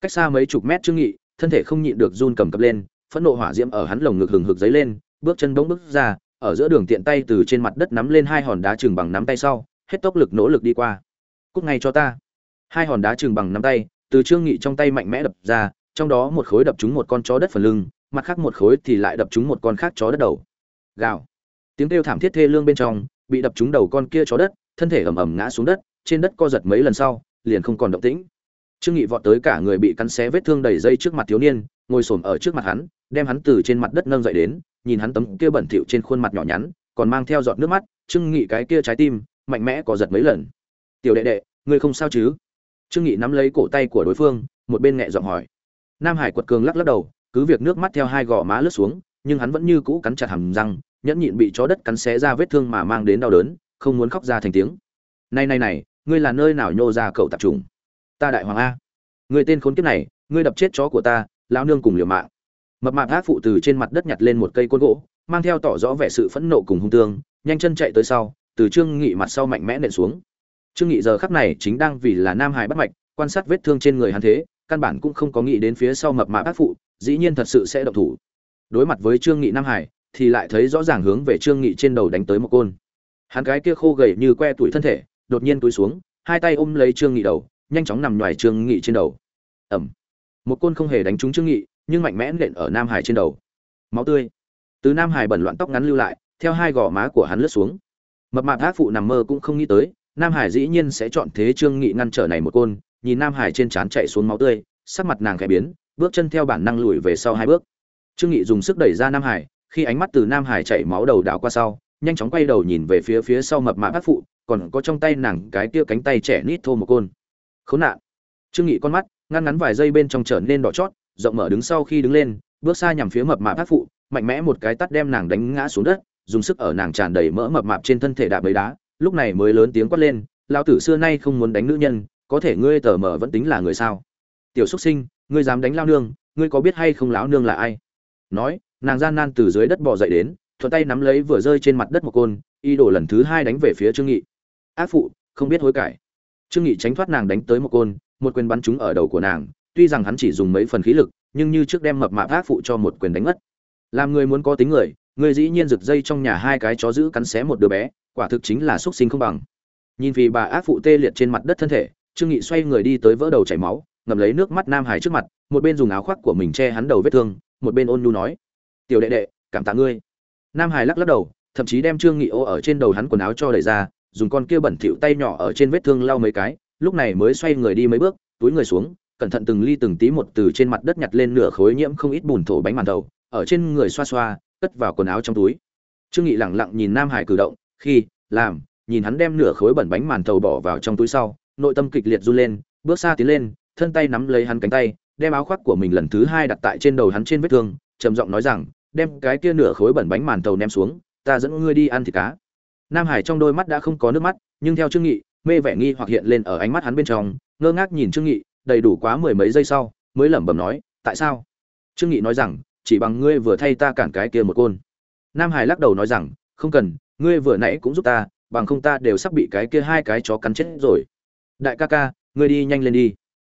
Speaker 1: Cách xa mấy chục mét trương nghị, thân thể không nhịn được run cầm cập lên, phẫn nộ hỏa diễm ở hắn lồng ngực hừng hực dấy lên, bước chân bỗng bước ra, ở giữa đường tiện tay từ trên mặt đất nắm lên hai hòn đá chừng bằng nắm tay sau, hết tốc lực nỗ lực đi qua. Cút ngay cho ta. Hai hòn đá chừng bằng nắm tay, từ trương nghị trong tay mạnh mẽ đập ra, trong đó một khối đập trúng một con chó đất phần lưng mặt khác một khối thì lại đập trúng một con khác chó đất đầu. Gào. Tiếng kêu thảm thiết thê lương bên trong, bị đập trúng đầu con kia chó đất, thân thể ầm ầm ngã xuống đất, trên đất co giật mấy lần sau, liền không còn động tĩnh. Trương nghị vọt tới cả người bị cắn xé vết thương đầy dây trước mặt thiếu niên, ngồi xổm ở trước mặt hắn, đem hắn từ trên mặt đất nâng dậy đến, nhìn hắn tấm kia bẩn thỉu trên khuôn mặt nhỏ nhắn, còn mang theo giọt nước mắt, trương nghị, cái kia trái tim, mạnh mẽ co giật mấy lần. Tiểu đệ đệ, ngươi không sao chứ? Trương nghị nắm lấy cổ tay của đối phương, một bên nhẹ giọng hỏi. Nam hải quật cường lắc lắc đầu cứ việc nước mắt theo hai gò má lướt xuống, nhưng hắn vẫn như cũ cắn chặt hàm răng, nhẫn nhịn bị chó đất cắn xé ra vết thương mà mang đến đau đớn, không muốn khóc ra thành tiếng. Này này này, ngươi là nơi nào nhô ra cậu tạp trùng? Ta đại hoàng a. Người tên khốn kiếp này, ngươi đập chết chó của ta, lão nương cùng liều mạng. Mập mạp hát phụ từ trên mặt đất nhặt lên một cây côn gỗ, mang theo tỏ rõ vẻ sự phẫn nộ cùng hung tương, nhanh chân chạy tới sau, từ trương nghị mặt sau mạnh mẽ nện xuống. Trương nghị giờ khắc này chính đang vì là nam hải bắt mạch, quan sát vết thương trên người hắn thế, căn bản cũng không có nghĩ đến phía sau mập mạp hát phụ dĩ nhiên thật sự sẽ động thủ. Đối mặt với trương nghị nam hải, thì lại thấy rõ ràng hướng về trương nghị trên đầu đánh tới một côn. Hắn cái kia khô gầy như que tuổi thân thể, đột nhiên túi xuống, hai tay ôm lấy trương nghị đầu, nhanh chóng nằm ngoài trương nghị trên đầu. Ẩm. Một côn không hề đánh trúng trương nghị, nhưng mạnh mẽ nện ở nam hải trên đầu. Máu tươi. Từ nam hải bẩn loạn tóc ngắn lưu lại, theo hai gò má của hắn lướt xuống. Mập mạp ác phụ nằm mơ cũng không nghĩ tới, nam hải dĩ nhiên sẽ chọn thế trương nghị ngăn trở này một côn, nhìn nam hải trên trán chạy xuống máu tươi, sắc mặt nàng khẽ biến bước chân theo bản năng lùi về sau hai bước. Trương nghị dùng sức đẩy ra nam hải, khi ánh mắt từ nam hải chảy máu đầu đảo qua sau, nhanh chóng quay đầu nhìn về phía phía sau mập mạp bác phụ, còn có trong tay nàng cái kia cánh tay trẻ nít thô một côn. Khốn nạn. Trương nghị con mắt, ngăn ngắn vài giây bên trong trở nên đỏ chót, rộng mở đứng sau khi đứng lên, bước xa nhằm phía mập mạp bác phụ, mạnh mẽ một cái tát đem nàng đánh ngã xuống đất, dùng sức ở nàng tràn đầy mỡ mập mạp trên thân thể đạp bấy đá, lúc này mới lớn tiếng quát lên, lão tử xưa nay không muốn đánh nữ nhân, có thể ngươi tờ mờ vẫn tính là người sao? Tiểu xuất sinh ngươi dám đánh lao nương, ngươi có biết hay không lão nương là ai? Nói, nàng gian nan từ dưới đất bò dậy đến, thuận tay nắm lấy vừa rơi trên mặt đất một côn, y đổ lần thứ hai đánh về phía trương nghị. Ác phụ, không biết hối cải. Trương nghị tránh thoát nàng đánh tới một côn, một quyền bắn trúng ở đầu của nàng. Tuy rằng hắn chỉ dùng mấy phần khí lực, nhưng như trước đem mập mạp ác phụ cho một quyền đánh mất làm người muốn có tính người người dĩ nhiên rực dây trong nhà hai cái chó giữ cắn xé một đứa bé, quả thực chính là xuất sinh không bằng. Nhìn vì bà ác phụ tê liệt trên mặt đất thân thể, trương nghị xoay người đi tới vỡ đầu chảy máu ngậm lấy nước mắt nam hải trước mặt, một bên dùng áo khoác của mình che hắn đầu vết thương, một bên ôn nhu nói, tiểu đệ đệ, cảm tạ ngươi. Nam hải lắc lắc đầu, thậm chí đem trương nghị ô ở trên đầu hắn quần áo cho đẩy ra, dùng con kia bẩn thỉu tay nhỏ ở trên vết thương lau mấy cái, lúc này mới xoay người đi mấy bước, túi người xuống, cẩn thận từng ly từng tí một từ trên mặt đất nhặt lên nửa khối nhiễm không ít bùn thổ bánh màn đầu, ở trên người xoa xoa, cất vào quần áo trong túi. Trương nghị lẳng lặng nhìn nam hải cử động, khi, làm, nhìn hắn đem nửa khối bẩn bánh màn thầu bỏ vào trong túi sau, nội tâm kịch liệt run lên, bước xa tiến lên thân tay nắm lấy hắn cánh tay, đem áo khoác của mình lần thứ hai đặt tại trên đầu hắn trên vết thương, trầm giọng nói rằng, đem cái kia nửa khối bẩn bánh màn tàu ném xuống, ta dẫn ngươi đi ăn thịt cá. Nam hải trong đôi mắt đã không có nước mắt, nhưng theo trương nghị, mê vẻ nghi hoặc hiện lên ở ánh mắt hắn bên trong, ngơ ngác nhìn trương nghị, đầy đủ quá mười mấy giây sau, mới lẩm bẩm nói, tại sao? Trương nghị nói rằng, chỉ bằng ngươi vừa thay ta cản cái kia một côn. Nam hải lắc đầu nói rằng, không cần, ngươi vừa nãy cũng giúp ta, bằng không ta đều sắp bị cái kia hai cái chó cắn chết rồi. Đại ca ca, ngươi đi nhanh lên đi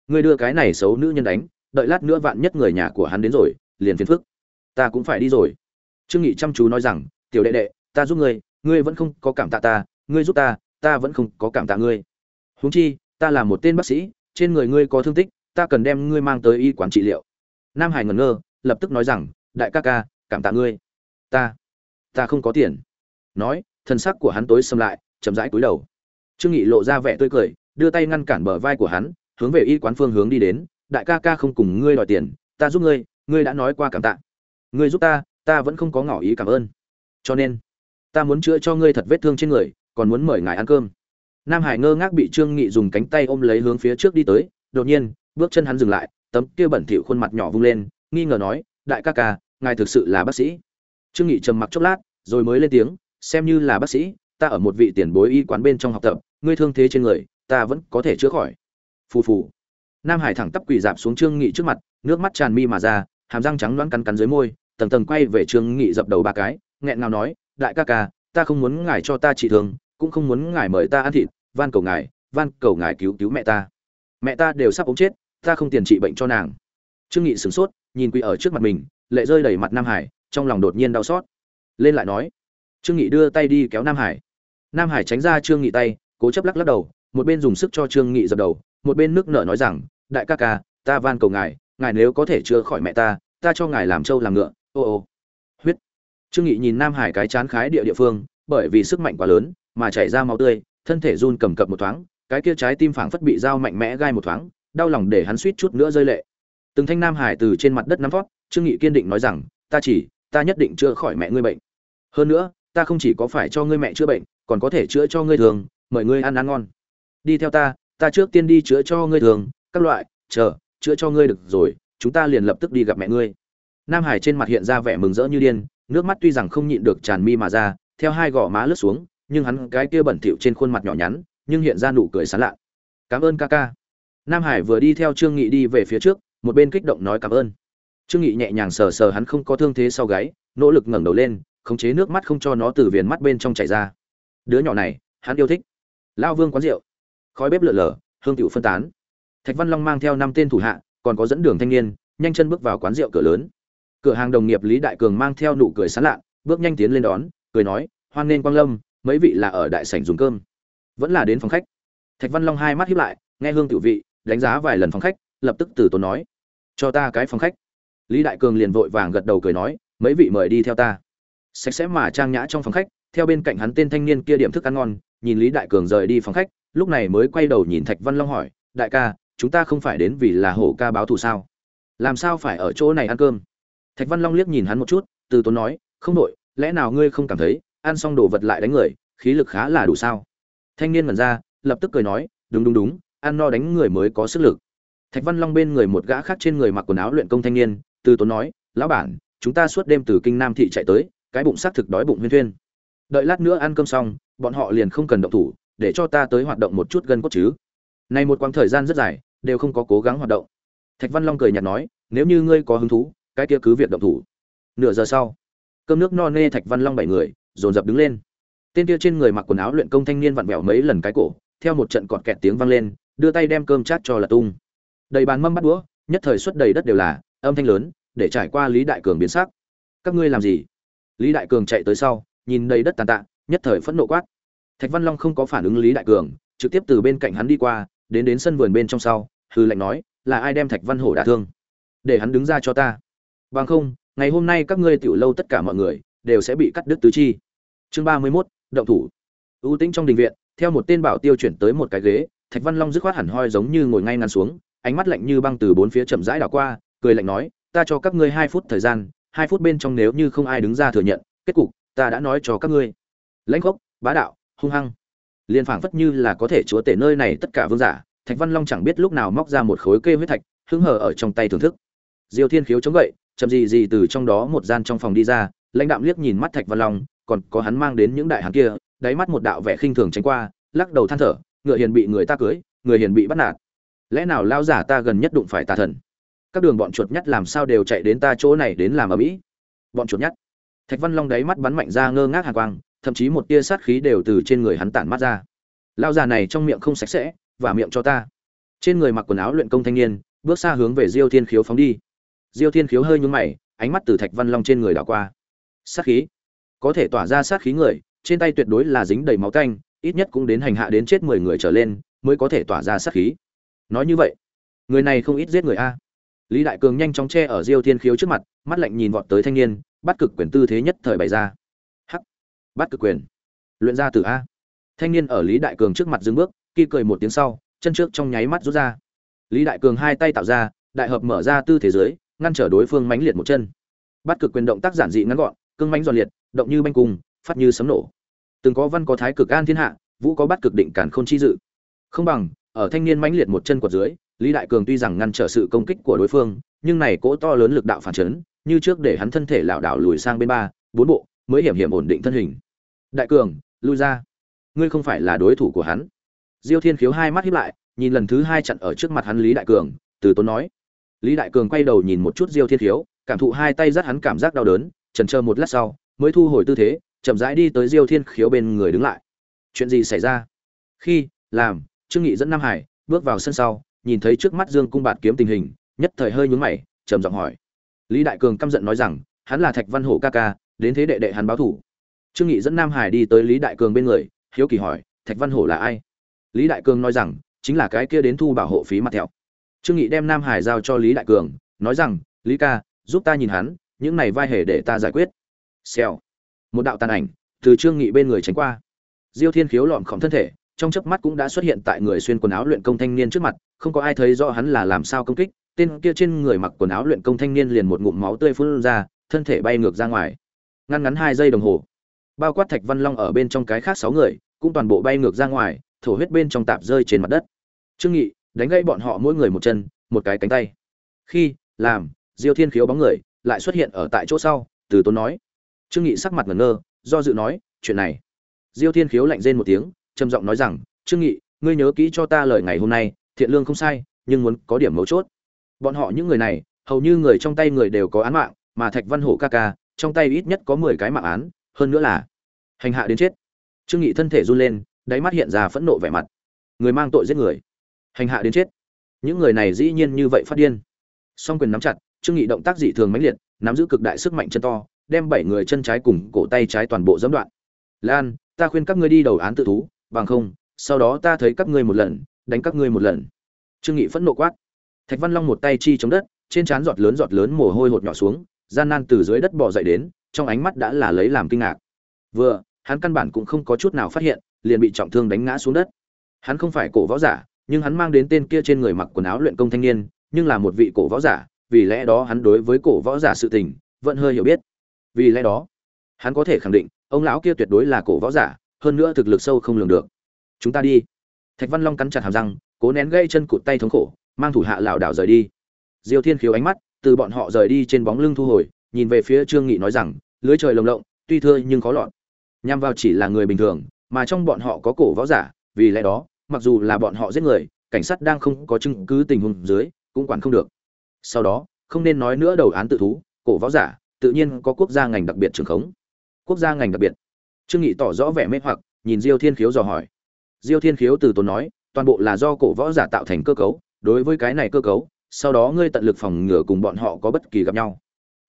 Speaker 1: ngươi đưa cái này xấu nữ nhân đánh, đợi lát nữa vạn nhất người nhà của hắn đến rồi, liền phiền phức. Ta cũng phải đi rồi. Trương nghị chăm chú nói rằng, tiểu đệ đệ, ta giúp ngươi ngươi vẫn không có cảm tạ ta, ngươi giúp ta ta vẫn không có cảm tạ ngươi. Huống chi, ta là một tên bác sĩ, trên người ngươi có thương tích, ta cần đem ngươi mang tới y quán trị liệu. Nam hải ngẩn ngơ, lập tức nói rằng, đại ca ca, cảm tạ ngươi. Ta ta không có tiền. Nói, thân sắc của hắn tối xâm lại, chậm rãi cúi đầu. Trương nghị lộ ra vẻ tươi cười, đưa tay ngăn cản bờ vai của hắn hướng về y quán phương hướng đi đến, đại ca ca không cùng ngươi đòi tiền, ta giúp ngươi ngươi đã nói qua cảm tạ. Ngươi giúp ta ta vẫn không có ngỏ ý cảm ơn. Cho nên, ta muốn chữa cho ngươi thật vết thương trên người, còn muốn mời ngài ăn cơm. Nam hải ngơ ngác bị trương nghị dùng cánh tay ôm lấy hướng phía trước đi tới, đột nhiên, bước chân hắn dừng lại, tấm kia bẩn thỉu khuôn mặt nhỏ vung lên, nghi ngờ nói, đại ca ca, ngài thực sự là bác sĩ. Trương nghị trầm mặc chốc lát, rồi mới lên tiếng, xem như là bác sĩ, ta ở một vị tiền bối y quán bên trong học tập, ngươi thương thế trên người, ta vẫn có thể chữa khỏi phù phù. Nam hải thẳng tắp quỳ dạp xuống trương nghị trước mặt, nước mắt tràn mi mà ra, hàm răng trắng loãng cắn cắn dưới môi, tầng tầng quay về trương nghị dập đầu ba cái, nghẹn ngào nói, đại ca ca, ta không muốn ngài cho ta trị thương, cũng không muốn ngài mời ta ăn thịt, van cầu ngài, van cầu ngài cứu cứu mẹ ta. Mẹ ta đều sắp ốm chết, ta không tiền trị bệnh cho nàng. Trương nghị sửng sốt, nhìn quỳ ở trước mặt mình, lệ rơi đầy mặt nam hải, trong lòng đột nhiên đau xót. Lên lại nói, trương nghị đưa tay đi kéo nam hải. Nam hải tránh ra trương nghị tay, cố chấp lắc lắc đầu, một bên dùng sức cho trương nghị dập đầu một bên nước nở nói rằng, đại ca ca, ta van cầu ngài ngài nếu có thể chữa khỏi mẹ ta ta cho ngài làm trâu làm ngựa. Ô ô. Huyết. Trương nghị nhìn nam hải cái chán khái địa địa phương, bởi vì sức mạnh quá lớn, mà chảy ra máu tươi, thân thể run cầm cập một thoáng, cái kia trái tim phảng phất bị dao mạnh mẽ gai một thoáng, đau lòng để hắn suýt chút nữa rơi lệ. Từng thanh nam hải từ trên mặt đất nắm vót, trương nghị kiên định nói rằng, ta chỉ, ta nhất định chữa khỏi mẹ ngươi bệnh. Hơn nữa, ta không chỉ có phải cho ngươi mẹ chữa bệnh, còn có thể chữa cho ngươi thường, mời ngươi ăn ăn ngon. Đi theo ta ta trước tiên đi chữa cho ngươi thường, các loại, chờ, chữa cho ngươi được rồi, chúng ta liền lập tức đi gặp mẹ ngươi. Nam hải trên mặt hiện ra vẻ mừng rỡ như điên, nước mắt tuy rằng không nhịn được tràn mi mà ra, theo hai gò má lướt xuống, nhưng hắn cái kia bẩn thỉu trên khuôn mặt nhỏ nhắn, nhưng hiện ra nụ cười sán lạ. Cảm ơn ca ca. Nam hải vừa đi theo trương nghị đi về phía trước, một bên kích động nói cảm ơn. Trương nghị nhẹ nhàng sờ sờ hắn không có thương thế sau gáy, nỗ lực ngẩng đầu lên, khống chế nước mắt không cho nó từ viền mắt bên trong chảy ra. Đứa nhỏ này, hắn yêu thích. Lao vương quán rượu khói bếp lượn lờ hương tiểu phân tán. Thạch văn long mang theo năm tên thủ hạ, còn có dẫn đường thanh niên, nhanh chân bước vào quán rượu cửa lớn. Cửa hàng đồng nghiệp lý đại cường mang theo nụ cười sán lạ bước nhanh tiến lên đón, cười nói, hoan nên quang lâm, mấy vị là ở đại sảnh dùng cơm. Vẫn là đến phòng khách. Thạch văn long hai mắt hiếp lại, nghe hương tiểu vị, đánh giá vài lần phòng khách, lập tức từ tốn nói, cho ta cái phòng khách. Lý đại cường liền vội vàng gật đầu cười nói, mấy vị mời đi theo ta. Sạch sẽ mà trang nhã trong phòng khách, theo bên cạnh hắn tên thanh niên kia điểm thức ăn ngon, nhìn lý đại cường rời đi phòng khách lúc này mới quay đầu nhìn thạch văn long hỏi, đại ca, chúng ta không phải đến vì là hổ ca báo thù sao? Làm sao phải ở chỗ này ăn cơm? Thạch văn long liếc nhìn hắn một chút, từ tốn nói, không đội, lẽ nào ngươi không cảm thấy, ăn xong đồ vật lại đánh người, khí lực khá là đủ sao? Thanh niên mần ra, lập tức cười nói, đúng đúng đúng, ăn no đánh người mới có sức lực. Thạch văn long bên người một gã khác trên người mặc quần áo luyện công thanh niên, từ tốn nói, lão bản, chúng ta suốt đêm từ kinh nam thị chạy tới, cái bụng xác thực đói bụng huyên thuyên. Đợi lát nữa ăn cơm xong, bọn họ liền không cần động thủ để cho ta tới hoạt động một chút gân cốt chứ. Này một quãng thời gian rất dài, đều không có cố gắng hoạt động. Thạch văn long cười nhạt nói, nếu như ngươi có hứng thú, cái kia cứ việc động thủ. Nửa giờ sau, cơm nước no nê thạch văn long bảy người, dồn dập đứng lên. Tên kia trên người mặc quần áo luyện công thanh niên vặn vẹo mấy lần cái cổ, theo một trận cọt kẹt tiếng vang lên, đưa tay đem cơm chát cho là tung. Đầy bàn mâm bắt đũa, nhất thời xuất đầy đất đều là, âm thanh lớn, để trải qua lý đại cường biến sắc. Các ngươi làm gì? Lý đại cường chạy tới sau, nhìn đầy đất tàn tạ, nhất thời phẫn nộ quát thạch văn long không có phản ứng lý đại cường trực tiếp từ bên cạnh hắn đi qua đến đến sân vườn bên trong sau hư lạnh nói là ai đem thạch văn hổ đả thương? Để hắn đứng ra cho ta. Bằng không ngày hôm nay các ngươi tiểu lâu tất cả mọi người đều sẽ bị cắt đứt tứ chi. Chương ba mươi 31, động thủ. U tĩnh trong đình viện theo một tên bảo tiêu chuyển tới một cái ghế thạch văn long dứt khoát hẳn hoi giống như ngồi ngay ngắn xuống ánh mắt lạnh như băng từ bốn phía chậm rãi đảo qua cười lạnh nói ta cho các ngươi hai phút thời gian hai phút bên trong nếu như không ai đứng ra thừa nhận kết cục ta đã nói cho các ngươi. Lãnh khốc bá đạo hung hăng. Liên phảng phất như là có thể chúa tể nơi này tất cả vương giả, thạch văn long chẳng biết lúc nào móc ra một khối kê huyết thạch, hứng hở ở trong tay thưởng thức. Diêu thiên khiếu chống gậy, chậm gì gì từ trong đó một gian trong phòng đi ra, lãnh đạm liếc nhìn mắt thạch văn long, còn có hắn mang đến những đại hán kia, đáy mắt một đạo vẻ khinh thường tránh qua, lắc đầu than thở, ngựa hiền bị người ta cưới, người hiền bị bắt nạt. Lẽ nào lao giả ta gần nhất đụng phải tà thần? Các đường bọn chuột nhắt làm sao đều chạy đến ta chỗ này đến làm ở mỹ? Bọn chuột nhắt. Thạch văn long đáy mắt bắn mạnh ra ngơ ngác hàng quang thậm chí một tia sát khí đều từ trên người hắn tản mắt ra. Lao già này trong miệng không sạch sẽ, và miệng cho ta. Trên người mặc quần áo luyện công thanh niên, bước xa hướng về diêu thiên khiếu phóng đi. Diêu thiên khiếu hơi nhún mày, ánh mắt từ thạch văn long trên người đảo qua. Sát khí? Có thể tỏa ra sát khí người, trên tay tuyệt đối là dính đầy máu canh ít nhất cũng đến hành hạ đến chết mười người trở lên, mới có thể tỏa ra sát khí. Nói như vậy, người này không ít giết người a. Lý đại cường nhanh chóng che ở diêu thiên khiếu trước mặt, mắt lạnh nhìn vọt tới thanh niên, bắt cực quyền tư thế nhất thời bày ra bắt cực quyền. Luyện ra từ a. Thanh niên ở lý đại cường trước mặt dừng bước khi cười một tiếng sau, chân trước trong nháy mắt rút ra. Lý đại cường hai tay tạo ra, đại hợp mở ra tư thế giới ngăn trở đối phương mãnh liệt một chân. Bắt cực quyền động tác giản dị ngắn gọn, cương mãnh giòn liệt, động như banh cung phát như sấm nổ. Từng có văn có thái cực an thiên hạ, vũ có bắt cực định cản khôn chi dự. Không bằng, ở thanh niên mãnh liệt một chân quật dưới, lý đại cường tuy rằng ngăn trở sự công kích của đối phương, nhưng này cỗ to lớn lực đạo phản chấn, như trước để hắn thân thể lảo đảo lùi sang bên ba, bốn bộ, mới hiểm hiểm ổn định thân hình đại cường, lui ra. Ngươi không phải là đối thủ của hắn. Diêu thiên khiếu hai mắt hiếp lại, nhìn lần thứ hai chặn ở trước mặt hắn lý đại cường, từ tốn nói. Lý đại cường quay đầu nhìn một chút diêu thiên khiếu, cảm thụ hai tay dắt hắn cảm giác đau đớn trần chờ một lát sau, mới thu hồi tư thế, chậm rãi đi tới diêu thiên khiếu bên người đứng lại. Chuyện gì xảy ra? Khi, làm, trương nghị dẫn nam hải, bước vào sân sau, nhìn thấy trước mắt dương cung bạt kiếm tình hình, nhất thời hơi nhướng mày, trầm giọng hỏi. Lý đại cường căm giận nói rằng, hắn là thạch văn hổ ca ca, đến thế đệ đệ hắn báo thủ trương nghị dẫn nam hải đi tới lý đại cường bên người, hiếu kỳ hỏi, thạch văn hổ là ai? Lý đại cường nói rằng, chính là cái kia đến thu bảo hộ phí mặt thẹo. Trương nghị đem nam hải giao cho lý đại cường, nói rằng, lý ca, giúp ta nhìn hắn, những này vai hề để ta giải quyết. Xèo. Một đạo tàn ảnh từ trương nghị bên người tránh qua. Diêu thiên khiếu lọm khom thân thể, trong chớp mắt cũng đã xuất hiện tại người xuyên quần áo luyện công thanh niên trước mặt, không có ai thấy rõ hắn là làm sao công kích, tên kia trên người mặc quần áo luyện công thanh niên liền một ngụm máu tươi phun ra, thân thể bay ngược ra ngoài. Ngăn ngắn hai giây đồng hồ bao quát thạch văn long ở bên trong cái khác sáu người, cũng toàn bộ bay ngược ra ngoài, thổ huyết bên trong tạp rơi trên mặt đất. Trương nghị, đánh gãy bọn họ mỗi người một chân, một cái cánh tay. Khi, làm, diêu thiên khiếu bóng người, lại xuất hiện ở tại chỗ sau, từ tốn nói. Trương nghị sắc mặt ngẩn ngơ, do dự nói, chuyện này. Diêu thiên khiếu lạnh rên một tiếng, trầm giọng nói rằng, trương nghị, ngươi nhớ kỹ cho ta lời ngày hôm nay, thiện lương không sai, nhưng muốn có điểm mấu chốt. Bọn họ những người này, hầu như người trong tay người đều có án mạng, mà thạch văn hổ ca ca, trong tay ít nhất có mười cái mạng án hơn nữa là hành hạ đến chết. Trương nghị thân thể run lên, đáy mắt hiện ra phẫn nộ vẻ mặt. Người mang tội giết người, hành hạ đến chết. Những người này dĩ nhiên như vậy phát điên. Song quyền nắm chặt, trương nghị động tác dị thường mãnh liệt, nắm giữ cực đại sức mạnh chân to, đem bảy người chân trái cùng cổ tay trái toàn bộ giẫm đoạn. Lan, ta khuyên các ngươi đi đầu án tự thú, bằng không, sau đó ta thấy các ngươi một lần, đánh các ngươi một lần. Trương nghị phẫn nộ quát. Thạch văn long một tay chi chống đất, trên trán giọt lớn giọt lớn mồ hôi hột nhỏ xuống, gian nan từ dưới đất bò dậy đến trong ánh mắt đã là lấy làm kinh ngạc. Vừa, hắn căn bản cũng không có chút nào phát hiện, liền bị trọng thương đánh ngã xuống đất. Hắn không phải cổ võ giả, nhưng hắn mang đến tên kia trên người mặc quần áo luyện công thanh niên, nhưng là một vị cổ võ giả, vì lẽ đó hắn đối với cổ võ giả sự tình, vẫn hơi hiểu biết. Vì lẽ đó, hắn có thể khẳng định, ông lão kia tuyệt đối là cổ võ giả, hơn nữa thực lực sâu không lường được. Chúng ta đi. Thạch văn long cắn chặt hàm răng, cố nén gây chân cụt tay thống khổ, mang thủ hạ lảo đảo rời đi. Diêu thiên khiếu ánh mắt, từ bọn họ rời đi trên bóng lưng thu hồi, nhìn về phía trương nghị nói rằng lưới trời lồng lộng, tuy thưa nhưng khó lọt. Nhằm vào chỉ là người bình thường, mà trong bọn họ có cổ võ giả, vì lẽ đó, mặc dù là bọn họ giết người, cảnh sát đang không có chứng cứ tình huống dưới, cũng quản không được. Sau đó, không nên nói nữa đầu án tự thú, cổ võ giả, tự nhiên có quốc gia ngành đặc biệt trường khống. Quốc gia ngành đặc biệt. Trương nghị tỏ rõ vẻ mê hoặc, nhìn diêu thiên khiếu dò hỏi. Diêu thiên khiếu từ tốn nói, toàn bộ là do cổ võ giả tạo thành cơ cấu, đối với cái này cơ cấu, sau đó ngươi tận lực phòng ngừa cùng bọn họ có bất kỳ gặp nhau.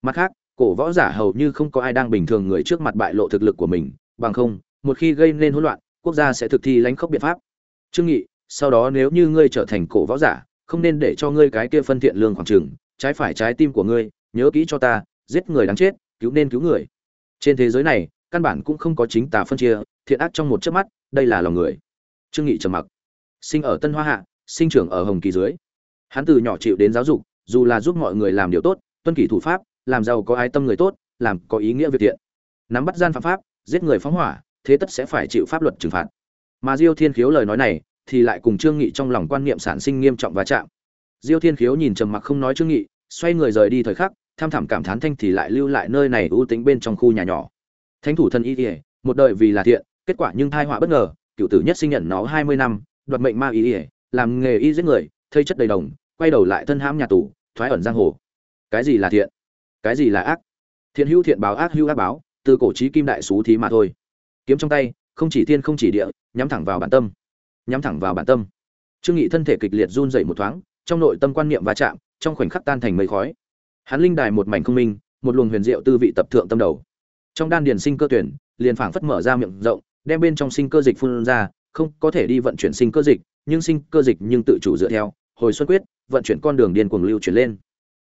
Speaker 1: Mặt khác cổ võ giả hầu như không có ai đang bình thường người trước mặt bại lộ thực lực của mình, bằng không, một khi gây nên hỗn loạn, quốc gia sẽ thực thi lãnh khốc biện pháp. Trương nghị, sau đó nếu như ngươi trở thành cổ võ giả, không nên để cho ngươi cái kia phân thiện lương khoảng trường trái phải trái tim của ngươi, nhớ kỹ cho ta, giết người đáng chết, cứu nên cứu người. Trên thế giới này, căn bản cũng không có chính tà phân chia, thiện ác trong một chớp mắt, đây là lòng người. Trương nghị trầm mặc. Sinh ở tân hoa hạ, sinh trưởng ở hồng kỳ dưới. Hắn từ nhỏ chịu đến giáo dục, dù là giúp mọi người làm điều tốt, tuân kỷ thủ pháp làm giàu có ái tâm người tốt, làm có ý nghĩa việc thiện. Nắm bắt gian phạm pháp, giết người phóng hỏa, thế tất sẽ phải chịu pháp luật trừng phạt. Mà diêu thiên khiếu lời nói này thì lại cùng trương nghị trong lòng quan niệm sản sinh nghiêm trọng và chạm. Diêu thiên khiếu nhìn trầm mặc không nói trương nghị, xoay người rời đi thời khắc, tham thẳm cảm thán thanh thì lại lưu lại nơi này ưu tính bên trong khu nhà nhỏ. Thánh thủ thân y ỉa một đời vì là thiện, kết quả nhưng thai họa bất ngờ, cựu tử nhất sinh nhận nó hai mươi năm, đoạt mệnh ma y ỉa làm nghề y giết người, thây chất đầy đồng, quay đầu lại thân hãm nhà tù, thoái ẩn giang hồ. Cái gì là thiện? Cái gì là ác? Thiện hữu thiện báo, ác hữu ác báo, từ cổ trí kim đại xú thí mà thôi. Kiếm trong tay, không chỉ thiên không chỉ địa, nhắm thẳng vào bản tâm. Nhắm thẳng vào bản tâm. Trương nghị thân thể kịch liệt run rẩy một thoáng, trong nội tâm quan niệm va chạm, trong khoảnh khắc tan thành mây khói. Hắn linh đài một mảnh không minh, một luồng huyền diệu tư vị tập thượng tâm đầu. Trong đan điền sinh cơ tuyển, liền phảng phất mở ra miệng rộng, đem bên trong sinh cơ dịch phun ra, không có thể đi vận chuyển sinh cơ dịch, nhưng sinh cơ dịch nhưng tự chủ dựa theo, hồi xuân quyết, vận chuyển con đường điên cuồng lưu chuyển lên.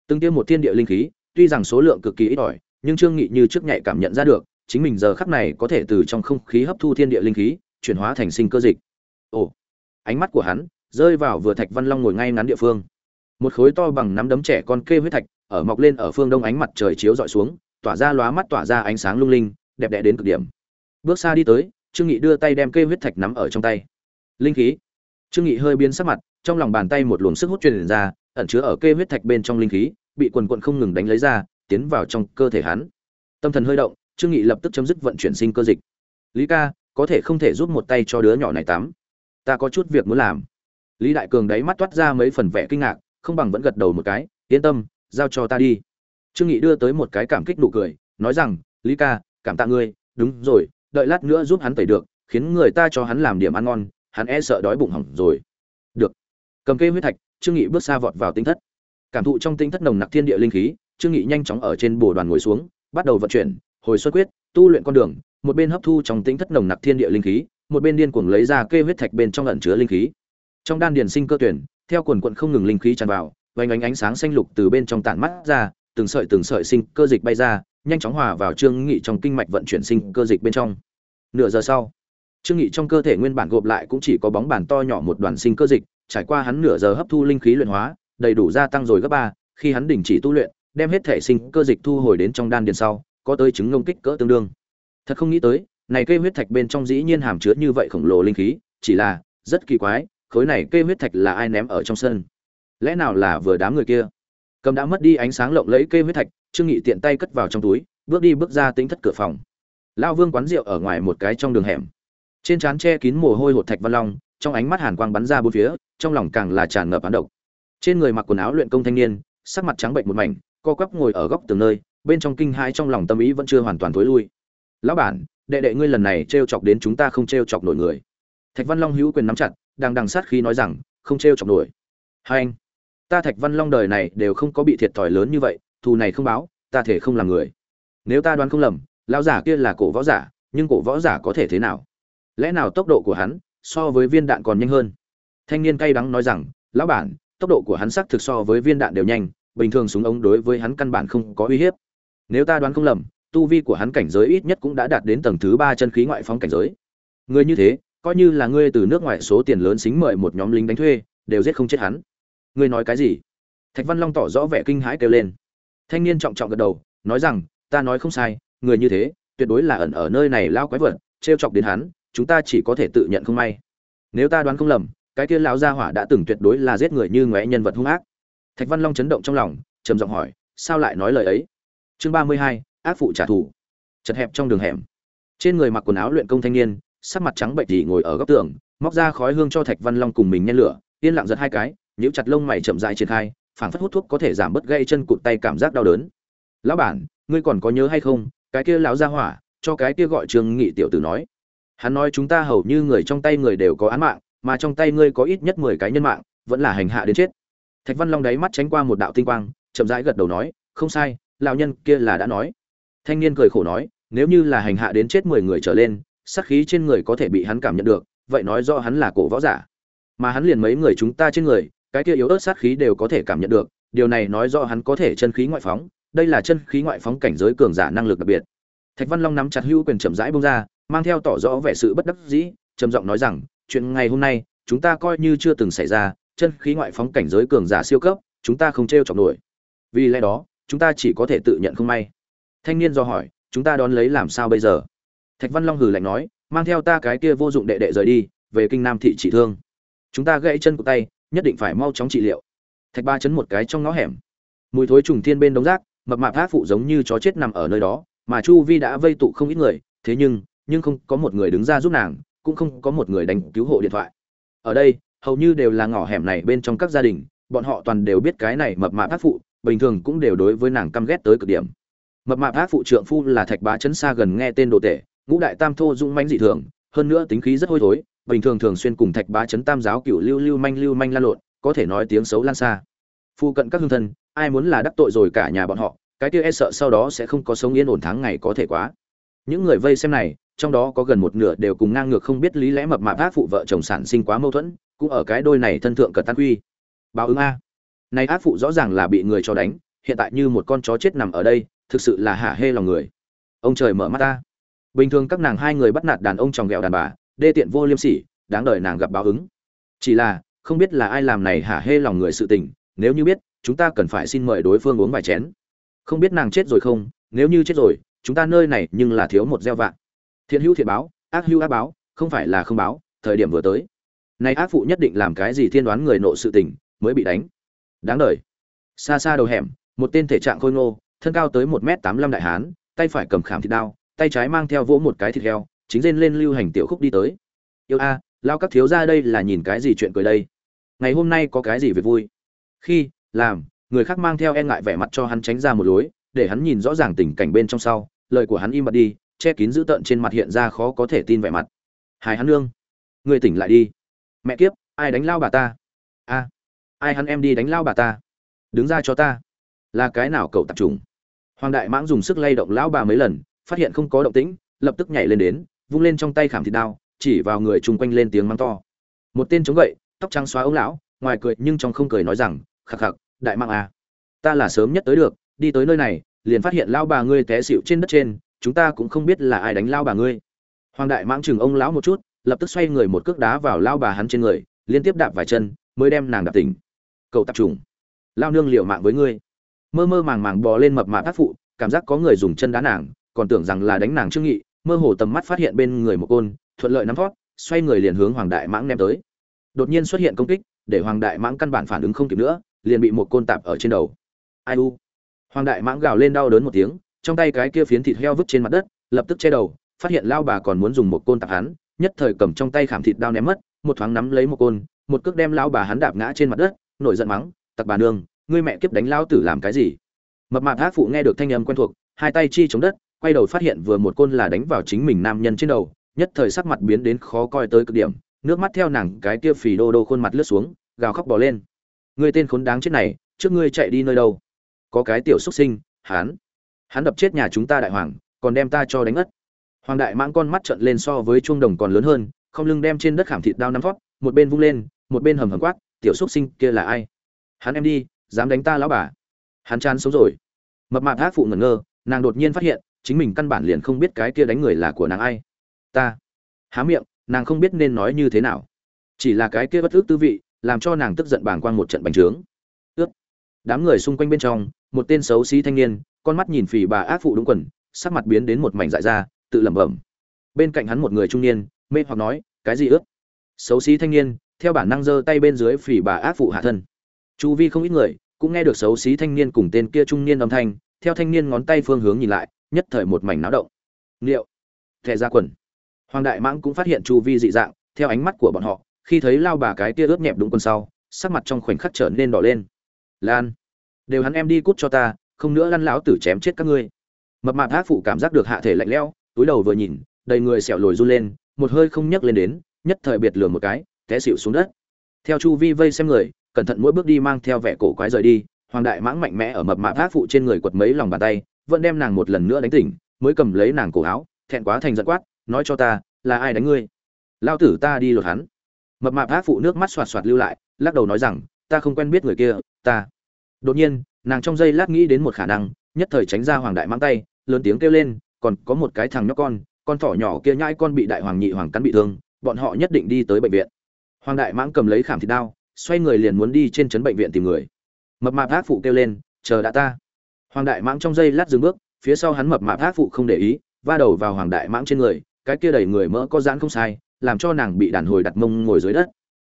Speaker 1: Từng tiêm một thiên địa linh khí tuy rằng số lượng cực kỳ ít ỏi, nhưng trương nghị như trước nhạy cảm nhận ra được, chính mình giờ khắc này có thể từ trong không khí hấp thu thiên địa linh khí, chuyển hóa thành sinh cơ dịch. Ồ, ánh mắt của hắn rơi vào vừa thạch văn long ngồi ngay ngắn địa phương. Một khối to bằng nắm đấm trẻ con kê huyết thạch, ở mọc lên ở phương đông ánh mặt trời chiếu dọi xuống, tỏa ra lóa mắt tỏa ra ánh sáng lung linh, đẹp đẽ đến cực điểm. Bước xa đi tới, trương nghị đưa tay đem kê huyết thạch nắm ở trong tay. Linh khí. Trương nghị hơi biến sắc mặt, trong lòng bàn tay một luồng sức hút truyền ra, ẩn chứa ở kê huyết thạch bên trong linh khí bị quần quần không ngừng đánh lấy ra, tiến vào trong cơ thể hắn. Tâm thần hơi động, trương nghị lập tức chấm dứt vận chuyển sinh cơ dịch. Lý ca, có thể không thể giúp một tay cho đứa nhỏ này tắm? Ta có chút việc muốn làm. Lý đại cường đáy mắt toát ra mấy phần vẻ kinh ngạc, không bằng vẫn gật đầu một cái, yên tâm, giao cho ta đi. Trương nghị đưa tới một cái cảm kích nụ cười, nói rằng, lý ca, cảm tạ ngươi, đúng rồi, đợi lát nữa giúp hắn tẩy được, khiến người ta cho hắn làm điểm ăn ngon, hắn e sợ đói bụng hỏng rồi. Được. Cầm cây huyết thạch, trương nghị bước xa vọt vào tinh thất cảm thụ trong tinh thất nồng nặc thiên địa linh khí, trương nghị nhanh chóng ở trên bồ đoàn ngồi xuống, bắt đầu vận chuyển, hồi xuất quyết, tu luyện con đường, một bên hấp thu trong tinh thất nồng nặc thiên địa linh khí, một bên điên cuồng lấy ra kê huyết thạch bên trong ẩn chứa linh khí. Trong đan điền sinh cơ tuyển, theo quần quận không ngừng linh khí tràn vào, vành ánh ánh sáng xanh lục từ bên trong tản mắt ra, từng sợi từng sợi sinh cơ dịch bay ra, nhanh chóng hòa vào trương nghị trong kinh mạch vận chuyển sinh cơ dịch bên trong. Nửa giờ sau, trương nghị trong cơ thể nguyên bản gộp lại cũng chỉ có bóng bàn to nhỏ một đoàn sinh cơ dịch, trải qua hắn nửa giờ hấp thu linh khí luyện hóa đầy đủ gia tăng rồi gấp ba, khi hắn đình chỉ tu luyện, đem hết thể sinh cơ dịch thu hồi đến trong đan điền sau, có tới chứng ngông kích cỡ tương đương. Thật không nghĩ tới, này cây huyết thạch bên trong dĩ nhiên hàm chứa như vậy khổng lồ linh khí, chỉ là, rất kỳ quái, khối này cây huyết thạch là ai ném ở trong sân? Lẽ nào là vừa đám người kia? Cầm đã mất đi ánh sáng lộng lẫy cây huyết thạch, trương nghị tiện tay cất vào trong túi, bước đi bước ra tính thất cửa phòng. Lao vương quán rượu ở ngoài một cái trong đường hẻm. Trên trán che kín mồ hôi hột thạch văn long, trong ánh mắt hàn quang bắn ra bốn phía, trong lòng càng là tràn ngập án độc trên người mặc quần áo luyện công thanh niên, sắc mặt trắng bệnh một mảnh, co quắp ngồi ở góc tường nơi, bên trong kinh hai trong lòng tâm ý vẫn chưa hoàn toàn thối lui. Lão bản, đệ đệ ngươi lần này trêu chọc đến chúng ta không trêu chọc nổi người. Thạch văn long hữu quyền nắm chặt, đang đằng sát khi nói rằng, không trêu chọc nổi. Hai anh, ta thạch văn long đời này đều không có bị thiệt thòi lớn như vậy, thù này không báo, ta thể không làm người. Nếu ta đoán không lầm, lão giả kia là cổ võ giả, nhưng cổ võ giả có thể thế nào? Lẽ nào tốc độ của hắn so với viên đạn còn nhanh hơn? Thanh niên cay đắng nói rằng, lão bản tốc độ của hắn xác thực so với viên đạn đều nhanh, bình thường súng ống đối với hắn căn bản không có uy hiếp. Nếu ta đoán không lầm, tu vi của hắn cảnh giới ít nhất cũng đã đạt đến tầng thứ ba chân khí ngoại phóng cảnh giới. Người như thế, coi như là ngươi từ nước ngoài số tiền lớn xính mời một nhóm lính đánh thuê, đều giết không chết hắn. Ngươi nói cái gì? Thạch văn long tỏ rõ vẻ kinh hãi kêu lên. Thanh niên trọng trọng gật đầu, nói rằng, ta nói không sai, người như thế, tuyệt đối là ẩn ở nơi này lao quái vật, trêu chọc đến hắn, chúng ta chỉ có thể tự nhận không may. Nếu ta đoán không lầm cái kia lão gia hỏa đã từng tuyệt đối là giết người như ngoé nhân vật hung ác. Thạch văn long chấn động trong lòng, trầm giọng hỏi, sao lại nói lời ấy? Chương ba mươi hai, ác phụ trả thù. Chật hẹp trong đường hẻm. Trên người mặc quần áo luyện công thanh niên, sắc mặt trắng bệnh thì ngồi ở góc tường, móc ra khói hương cho thạch văn long cùng mình nhen lửa, yên lặng giật hai cái, nhíu chặt lông mày chậm rãi triển khai, phảng phất hút thuốc có thể giảm bớt gây chân cụt tay cảm giác đau đớn. Lão bản, ngươi còn có nhớ hay không? Cái kia lão gia hỏa, cho cái kia gọi trương nghị tiểu tử nói. Hắn nói chúng ta hầu như người trong tay người đều có án mạng mà trong tay ngươi có ít nhất mười cái nhân mạng, vẫn là hành hạ đến chết. Thạch văn long đáy mắt tránh qua một đạo tinh quang, chậm rãi gật đầu nói, không sai, lão nhân kia là đã nói. Thanh niên cười khổ nói, nếu như là hành hạ đến chết mười người trở lên, sát khí trên người có thể bị hắn cảm nhận được, vậy nói do hắn là cổ võ giả. Mà hắn liền mấy người chúng ta trên người, cái kia yếu ớt sát khí đều có thể cảm nhận được, điều này nói do hắn có thể chân khí ngoại phóng, đây là chân khí ngoại phóng cảnh giới cường giả năng lực đặc biệt. Thạch văn long nắm chặt hữu quyền chậm rãi bông ra, mang theo tỏ rõ vẻ sự bất đắc dĩ, trầm giọng nói rằng chuyện ngày hôm nay, chúng ta coi như chưa từng xảy ra, chân khí ngoại phóng cảnh giới cường giả siêu cấp, chúng ta không t r e o chọc nổi. Vì lẽ đó, chúng ta chỉ có thể tự nhận không may. Thanh niên do hỏi, chúng ta đón lấy làm sao bây giờ? Thạch văn long hừ lạnh nói, mang theo ta cái kia vô dụng đệ đệ rời đi, về kinh nam thị trị thương. Chúng ta gãy chân của tay, nhất định phải mau chóng trị liệu. Thạch ba chấn một cái trong ngõ hẻm. Mùi thối trùng thiên bên đống rác, mập mạp hát phụ giống như chó chết nằm ở nơi đó, mà chu vi đã vây tụ không ít người, thế nhưng nhưng không có một người đứng ra giúp nàng cũng không có một người đánh cứu hộ điện thoại. Ở đây, hầu như đều là ngõ hẻm này bên trong các gia đình, bọn họ toàn đều biết cái này mập mạp ác phụ, bình thường cũng đều đối với nàng căm ghét tới cực điểm. Mập mạp ác phụ trượng phu là thạch bá chấn xa gần nghe tên đồ tể, ngũ đại tam thô dung manh dị thường, hơn nữa tính khí rất hôi thối, bình thường thường xuyên cùng thạch bá chấn tam giáo cựu lưu lưu manh lưu manh lan lộn, có thể nói tiếng xấu lan xa. Phu cận các hương thân, ai muốn là đắc tội rồi cả nhà bọn họ, cái kia e sợ sau đó sẽ không có sống yên ổn tháng ngày có thể quá những người vây xem này, trong đó có gần một nửa đều cùng ngang ngược không biết lý lẽ mập mạp ác phụ vợ chồng sản sinh quá mâu thuẫn, cũng ở cái đôi này thân thượng cật tan quy. Báo ứng a. Này ác phụ rõ ràng là bị người cho đánh, hiện tại như một con chó chết nằm ở đây, thực sự là hả hê lòng người. Ông trời mở mắt ta bình thường các nàng hai người bắt nạt đàn ông tròng ghẹo đàn bà, đê tiện vô liêm sỉ, đáng đời nàng gặp báo ứng. Chỉ là, không biết là ai làm này hả hê lòng người sự tình, nếu như biết, chúng ta cần phải xin mời đối phương uống vài chén. Không biết nàng chết rồi không, nếu như chết rồi chúng ta nơi này nhưng là thiếu một gieo vạn thiện hữu thiện báo, ác hữu ác báo, không phải là không báo, thời điểm vừa tới. Nay ác phụ nhất định làm cái gì thiên đoán người nộ sự tình, mới bị đánh. Đáng đời. Xa xa đầu hẻm, một tên thể trạng khôi ngô, thân cao tới một m tám mươi lăm đại hán, tay phải cầm khảm thịt đao, tay trái mang theo vỗ một cái thịt heo, chính rên lên lưu hành tiểu khúc đi tới. Yêu a, lao các thiếu ra đây là nhìn cái gì chuyện cười đây? Ngày hôm nay có cái gì về vui? Khi, làm, người khác mang theo e ngại vẻ mặt cho hắn tránh ra một lối để hắn nhìn rõ ràng tình cảnh bên trong sau lời của hắn im bặt đi che kín dữ tợn trên mặt hiện ra khó có thể tin vẻ mặt. Hai hắn nương người tỉnh lại đi. Mẹ kiếp ai đánh lao bà ta? A ai hắn em đi đánh lao bà ta? Đứng ra cho ta. Là cái nào cậu tập trung hoàng đại mãng dùng sức lay động lão bà mấy lần phát hiện không có động tĩnh lập tức nhảy lên đến vung lên trong tay khảm thịt đao chỉ vào người chung quanh lên tiếng mắng to. Một tên chống gậy tóc trắng xóa ông lão ngoài cười nhưng trong không cười nói rằng khạc khạc, đại mạng à ta là sớm nhất tới được đi tới nơi này, liền phát hiện lao bà ngươi té xịu trên đất trên, chúng ta cũng không biết là ai đánh lao bà ngươi. Hoàng đại mãng chừng ông lão một chút, lập tức xoay người một cước đá vào lao bà hắn trên người, liên tiếp đạp vài chân, mới đem nàng đạp tỉnh. Cậu tập trùng. Lao nương liệu mạng với ngươi. Mơ mơ màng màng bò lên mập mạ tác phụ, cảm giác có người dùng chân đá nàng, còn tưởng rằng là đánh nàng trương nghị, mơ hồ tầm mắt phát hiện bên người một côn, thuận lợi nắm thoát, xoay người liền hướng hoàng đại mãng ném tới. Đột nhiên xuất hiện công kích, để hoàng đại mãng căn bản phản ứng không kịp nữa, liền bị một côn tạp ở trên đầu. Ai u? Hoàng đại mãng gào lên đau đớn một tiếng, trong tay cái kia phiến thịt heo vứt trên mặt đất, lập tức che đầu, phát hiện lao bà còn muốn dùng một côn tạp hắn, nhất thời cầm trong tay khảm thịt đao ném mất, một thoáng nắm lấy một côn, một cước đem lao bà hắn đạp ngã trên mặt đất, nổi giận mắng, tặc bà nương, ngươi mẹ kiếp đánh lao tử làm cái gì? Mập mạp ác phụ nghe được thanh âm quen thuộc, hai tay chi chống đất, quay đầu phát hiện vừa một côn là đánh vào chính mình nam nhân trên đầu, nhất thời sắc mặt biến đến khó coi tới cực điểm, nước mắt theo nàng cái kia phì đô đô khuôn mặt lướt xuống, gào khóc bỏ lên. Ngươi tên khốn đáng chết này, trước ngươi chạy đi nơi đâu? Có cái tiểu xuất sinh, hắn hắn đập chết nhà chúng ta đại hoàng, còn đem ta cho đánh ngất. Hoàng đại mãng con mắt trợn lên so với chuông đồng còn lớn hơn, không lưng đem trên đất khảm thịt đao nắm thoát một bên vung lên, một bên hầm hầm quát, tiểu xuất sinh, kia là ai? Hắn em đi, dám đánh ta lão bà. Hắn chán sống rồi. Mập mạp ác phụ ngẩn ngơ, nàng đột nhiên phát hiện, chính mình căn bản liền không biết cái kia đánh người là của nàng ai. Ta. Há miệng, nàng không biết nên nói như thế nào. Chỉ là cái kia bất ước tư vị, làm cho nàng tức giận bàng quang một trận bành trướng. Ướt đám người xung quanh bên trong một tên xấu xí thanh niên, con mắt nhìn phì bà ác phụ đúng quần, sắc mặt biến đến một mảnh dại ra tự lẩm bẩm. Bên cạnh hắn một người trung niên, mê hoặc nói, cái gì ướt xấu xí thanh niên, theo bản năng giơ tay bên dưới phì bà ác phụ hạ thân. Chu vi không ít người, cũng nghe được xấu xí thanh niên cùng tên kia trung niên âm thanh, theo thanh niên ngón tay phương hướng nhìn lại, nhất thời một mảnh náo động. Liệu thẻ ra quần. Hoàng đại mãng cũng phát hiện chu vi dị dạng, theo ánh mắt của bọn họ, khi thấy lao bà cái kia ướt nhẹp đúng quần sau, sắc mặt trong khoảnh khắc trở nên đỏ lên. Lan đều hắn em đi cút cho ta, không nữa lăn lão tử chém chết các ngươi. Mập mạp ác phụ cảm giác được hạ thể lạnh lẽo, túi đầu vừa nhìn, đầy người sẹo lồi run lên, một hơi không nhấc lên đến, nhất thời biệt lửa một cái, té xịu xuống đất. Theo chu vi vây xem người, cẩn thận mỗi bước đi mang theo vẻ cổ quái rời đi, hoàng đại mãng mạnh mẽ ở mập mạp ác phụ trên người quật mấy lòng bàn tay, vẫn đem nàng một lần nữa đánh tỉnh, mới cầm lấy nàng cổ áo, thẹn quá thành giận quát, nói cho ta, là ai đánh ngươi? Lao tử ta đi lột hắn. Mập mạp ác phụ nước mắt xoạt xoạt lưu lại, lắc đầu nói rằng, ta không quen biết người kia, ta đột nhiên, nàng trong giây lát nghĩ đến một khả năng, nhất thời tránh ra hoàng đại mang tay, lớn tiếng kêu lên, còn có một cái thằng nhóc con con thỏ nhỏ kia nhãi con bị đại hoàng nhị hoàng cắn bị thương, bọn họ nhất định đi tới bệnh viện. Hoàng đại mãng cầm lấy khảm thịt đao, xoay người liền muốn đi trên trấn bệnh viện tìm người. Mập mạp ác phụ kêu lên, chờ đã ta. Hoàng đại mãng trong giây lát dừng bước, phía sau hắn mập mạp ác phụ không để ý, va đầu vào hoàng đại mãng trên người, cái kia đầy người mỡ có giãn không sai, làm cho nàng bị đàn hồi đặt mông ngồi dưới đất.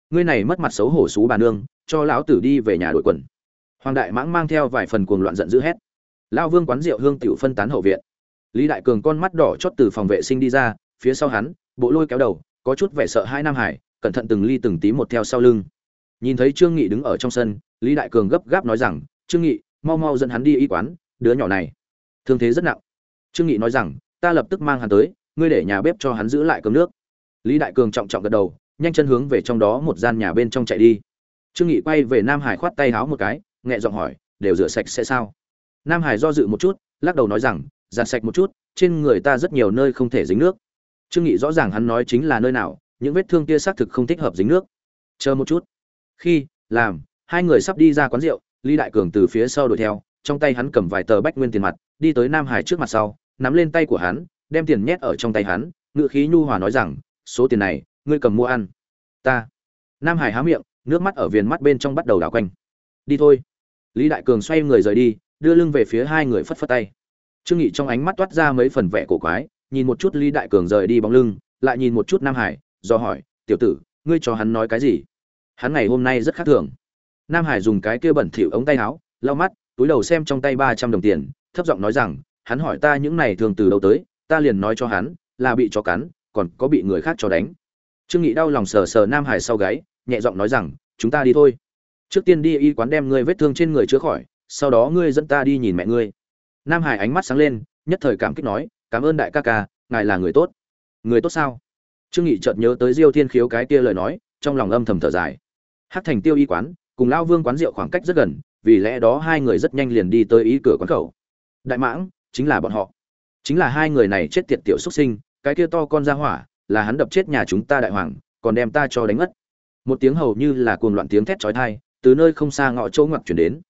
Speaker 1: Ngươi này mất mặt xấu hổ xú bà nương, cho lão tử đi về nhà đội quần hoàng đại mãng mang theo vài phần cuồng loạn giận dữ hét. Lao vương quán rượu hương tiểu phân tán hậu viện. Lý đại cường con mắt đỏ chót từ phòng vệ sinh đi ra, phía sau hắn, bộ lôi kéo đầu, có chút vẻ sợ hai nam hải, cẩn thận từng ly từng tí một theo sau lưng. Nhìn thấy trương nghị đứng ở trong sân, lý đại cường gấp gáp nói rằng, trương nghị, mau mau dẫn hắn đi y quán, đứa nhỏ này. Thương thế rất nặng. Trương nghị nói rằng, ta lập tức mang hắn tới, ngươi để nhà bếp cho hắn giữ lại cơm nước. Lý đại cường trọng trọng gật đầu, nhanh chân hướng về trong đó một gian nhà bên trong chạy đi. Trương nghị quay về nam hải khoát tay háo một cái nhẹ giọng hỏi, đều rửa sạch sẽ sao? Nam hải do dự một chút, lắc đầu nói rằng, giặt sạch một chút, trên người ta rất nhiều nơi không thể dính nước. Trương nghị rõ ràng hắn nói chính là nơi nào, những vết thương kia xác thực không thích hợp dính nước. Chờ một chút. Khi, làm, hai người sắp đi ra quán rượu, lý đại cường từ phía sau đuổi theo, trong tay hắn cầm vài tờ bách nguyên tiền mặt, đi tới nam hải trước mặt sau, nắm lên tay của hắn, đem tiền nhét ở trong tay hắn ngựa khí nhu hòa nói rằng, số tiền này, ngươi cầm mua ăn. Ta. Nam hải há miệng, nước mắt ở viền mắt bên trong bắt đầu đảo quanh. Đi thôi lý đại cường xoay người rời đi, đưa lưng về phía hai người phất phất tay. Trương nghị trong ánh mắt toát ra mấy phần vẻ cổ quái, nhìn một chút lý đại cường rời đi bóng lưng, lại nhìn một chút nam hải, do hỏi, tiểu tử, ngươi cho hắn nói cái gì? Hắn ngày hôm nay rất khác thường. Nam hải dùng cái kia bẩn thỉu ống tay áo, lau mắt, túi đầu xem trong tay ba trăm đồng tiền, thấp giọng nói rằng, hắn hỏi ta những này thường từ đâu tới, ta liền nói cho hắn, là bị chó cắn, còn có bị người khác cho đánh. Trương nghị đau lòng sờ sờ nam hải sau gáy, nhẹ giọng nói rằng, chúng ta đi thôi trước tiên đi y quán đem ngươi vết thương trên người chữa khỏi, sau đó ngươi dẫn ta đi nhìn mẹ ngươi. Nam hải ánh mắt sáng lên, nhất thời cảm kích nói, cảm ơn đại ca ca, ngài là người tốt. Người tốt sao? Trương nghị chợt nhớ tới diêu thiên khiếu cái kia lời nói, trong lòng âm thầm thở dài. Hát thành tiêu y quán, cùng lao vương quán rượu khoảng cách rất gần, vì lẽ đó hai người rất nhanh liền đi tới ý cửa quán khẩu. Đại mãng, chính là bọn họ. Chính là hai người này chết tiệt tiểu xuất sinh, cái kia to con ra hỏa, là hắn đập chết nhà chúng ta đại hoàng, còn đem ta cho đánh mất một tiếng hầu như là cuồng loạn tiếng thét chói tai từ nơi không xa ngõ chỗ ngoặt chuyển đến.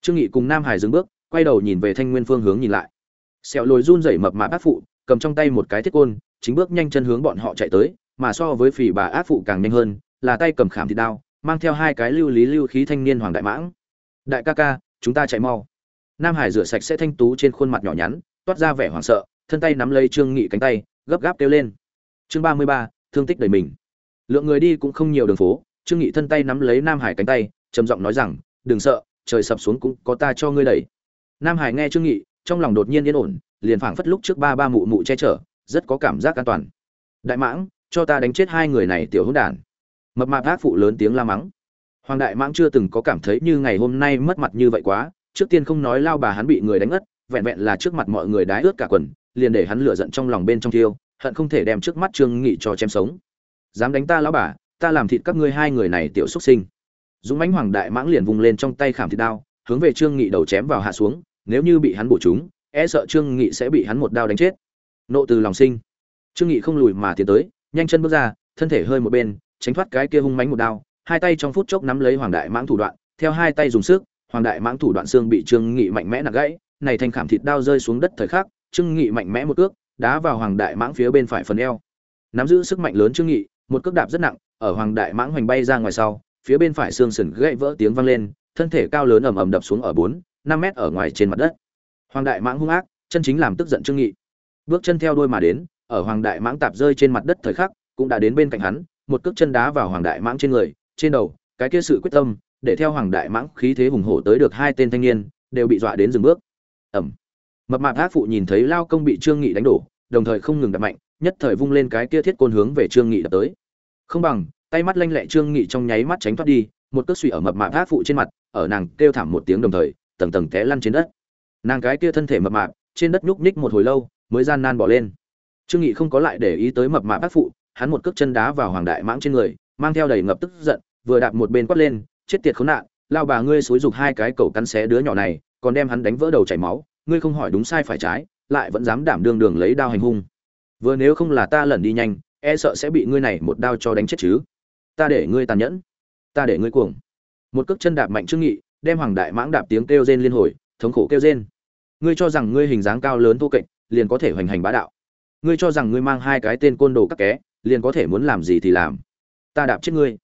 Speaker 1: Trương nghị cùng nam hải dừng bước, quay đầu nhìn về thanh nguyên phương hướng nhìn lại. Sẹo lồi run rẩy mập mạp bác phụ, cầm trong tay một cái thiết côn, chính bước nhanh chân hướng bọn họ chạy tới, mà so với phỉ bà ác phụ càng nhanh hơn, là tay cầm khảm thịt đao, mang theo hai cái lưu lý lưu khí thanh niên hoàng đại mãng. Đại ca ca, chúng ta chạy mau. Nam hải rửa sạch sẽ thanh tú trên khuôn mặt nhỏ nhắn, toát ra vẻ hoảng sợ, thân tay nắm lấy trương nghị cánh tay, gấp gáp kêu lên. Chương ba mươi ba, thương tích đầy mình. Lượng người đi cũng không nhiều đường phố, trương nghị thân tay nắm lấy nam hải cánh tay trầm giọng nói rằng, đừng sợ, trời sập xuống cũng có ta cho ngươi đẩy. Nam hải nghe trương nghị, trong lòng đột nhiên yên ổn, liền phảng phất lúc trước ba ba mụ mụ che chở, rất có cảm giác an toàn. Đại mãng, cho ta đánh chết hai người này tiểu hỗn đản. Mập mạp ác phụ lớn tiếng la mắng. Hoàng đại mãng chưa từng có cảm thấy như ngày hôm nay mất mặt như vậy quá, trước tiên không nói lao bà hắn bị người đánh ngất vẹn vẹn là trước mặt mọi người đái ướt cả quần, liền để hắn lửa giận trong lòng bên trong thiêu, hận không thể đem trước mắt trương nghị cho chém sống. Dám đánh ta lão bà, ta làm thịt các ngươi hai người này tiểu xuất sinh dũng mãnh hoàng đại mãng liền vùng lên trong tay khảm thịt đao, hướng về trương nghị đầu chém vào hạ xuống, nếu như bị hắn bổ trúng e sợ trương nghị sẽ bị hắn một đao đánh chết. Nộ từ lòng sinh. Trương nghị không lùi mà tiến tới, nhanh chân bước ra, thân thể hơi một bên, tránh thoát cái kia hung mãnh một đao, hai tay trong phút chốc nắm lấy hoàng đại mãng thủ đoạn, theo hai tay dùng sức, hoàng đại mãng thủ đoạn xương bị trương nghị mạnh mẽ nặng gãy, này thành khảm thịt đao rơi xuống đất thời khắc, trương nghị mạnh mẽ một cước, đá vào hoàng đại mãng phía bên phải phần eo. Nắm giữ sức mạnh lớn trương nghị, một cước đạp rất nặng, ở hoàng đại mãng hoành bay ra ngoài sau phía bên phải xương sườn gãy vỡ tiếng vang lên, thân thể cao lớn ầm ầm đập xuống ở bốn, năm mét ở ngoài trên mặt đất. Hoàng đại mãng hung ác, chân chính làm tức giận trương nghị. Bước chân theo đuôi mà đến, ở hoàng đại mãng tạp rơi trên mặt đất thời khắc, cũng đã đến bên cạnh hắn, một cước chân đá vào hoàng đại mãng trên người, trên đầu, cái kia sự quyết tâm, để theo hoàng đại mãng khí thế hùng hổ tới được hai tên thanh niên, đều bị dọa đến dừng bước. Ầm. Mập mạp ác phụ nhìn thấy lao công bị trương nghị đánh đổ, đồng thời không ngừng đập mạnh, nhất thời vung lên cái kia thiết côn hướng về trương nghị đập tới. Không bằng tay mắt lanh lẹ trương nghị trong nháy mắt tránh thoát đi, một cước suy ở mập mạp ác phụ trên mặt, ở nàng kêu thảm một tiếng đồng thời, tầng tầng té lăn trên đất. Nàng cái kia thân thể mập mạp, trên đất nhúc nhích một hồi lâu, mới gian nan bỏ lên. Trương nghị không có lại để ý tới mập mạp ác phụ, hắn một cước chân đá vào hoàng đại mãng trên người, mang theo đầy ngập tức giận, vừa đạp một bên quát lên, chết tiệt khốn nạn, lao bà ngươi xúi dục hai cái cẩu cắn xé đứa nhỏ này, còn đem hắn đánh vỡ đầu chảy máu, ngươi không hỏi đúng sai phải trái, lại vẫn dám đảm đương đường lấy đao hành hung. Vừa nếu không là ta lẩn đi nhanh e sợ sẽ bị ngươi này một đao cho đánh chết chứ ta để ngươi tàn nhẫn, ta để ngươi cuồng. Một cước chân đạp mạnh trương nghị, đem hoàng đại mãng đạp tiếng kêu rên liên hồi, thống khổ kêu rên. Ngươi cho rằng ngươi hình dáng cao lớn thô kệch, liền có thể hoành hành bá đạo. Ngươi cho rằng ngươi mang hai cái tên côn đồ các ké liền có thể muốn làm gì thì làm. Ta đạp chết ngươi.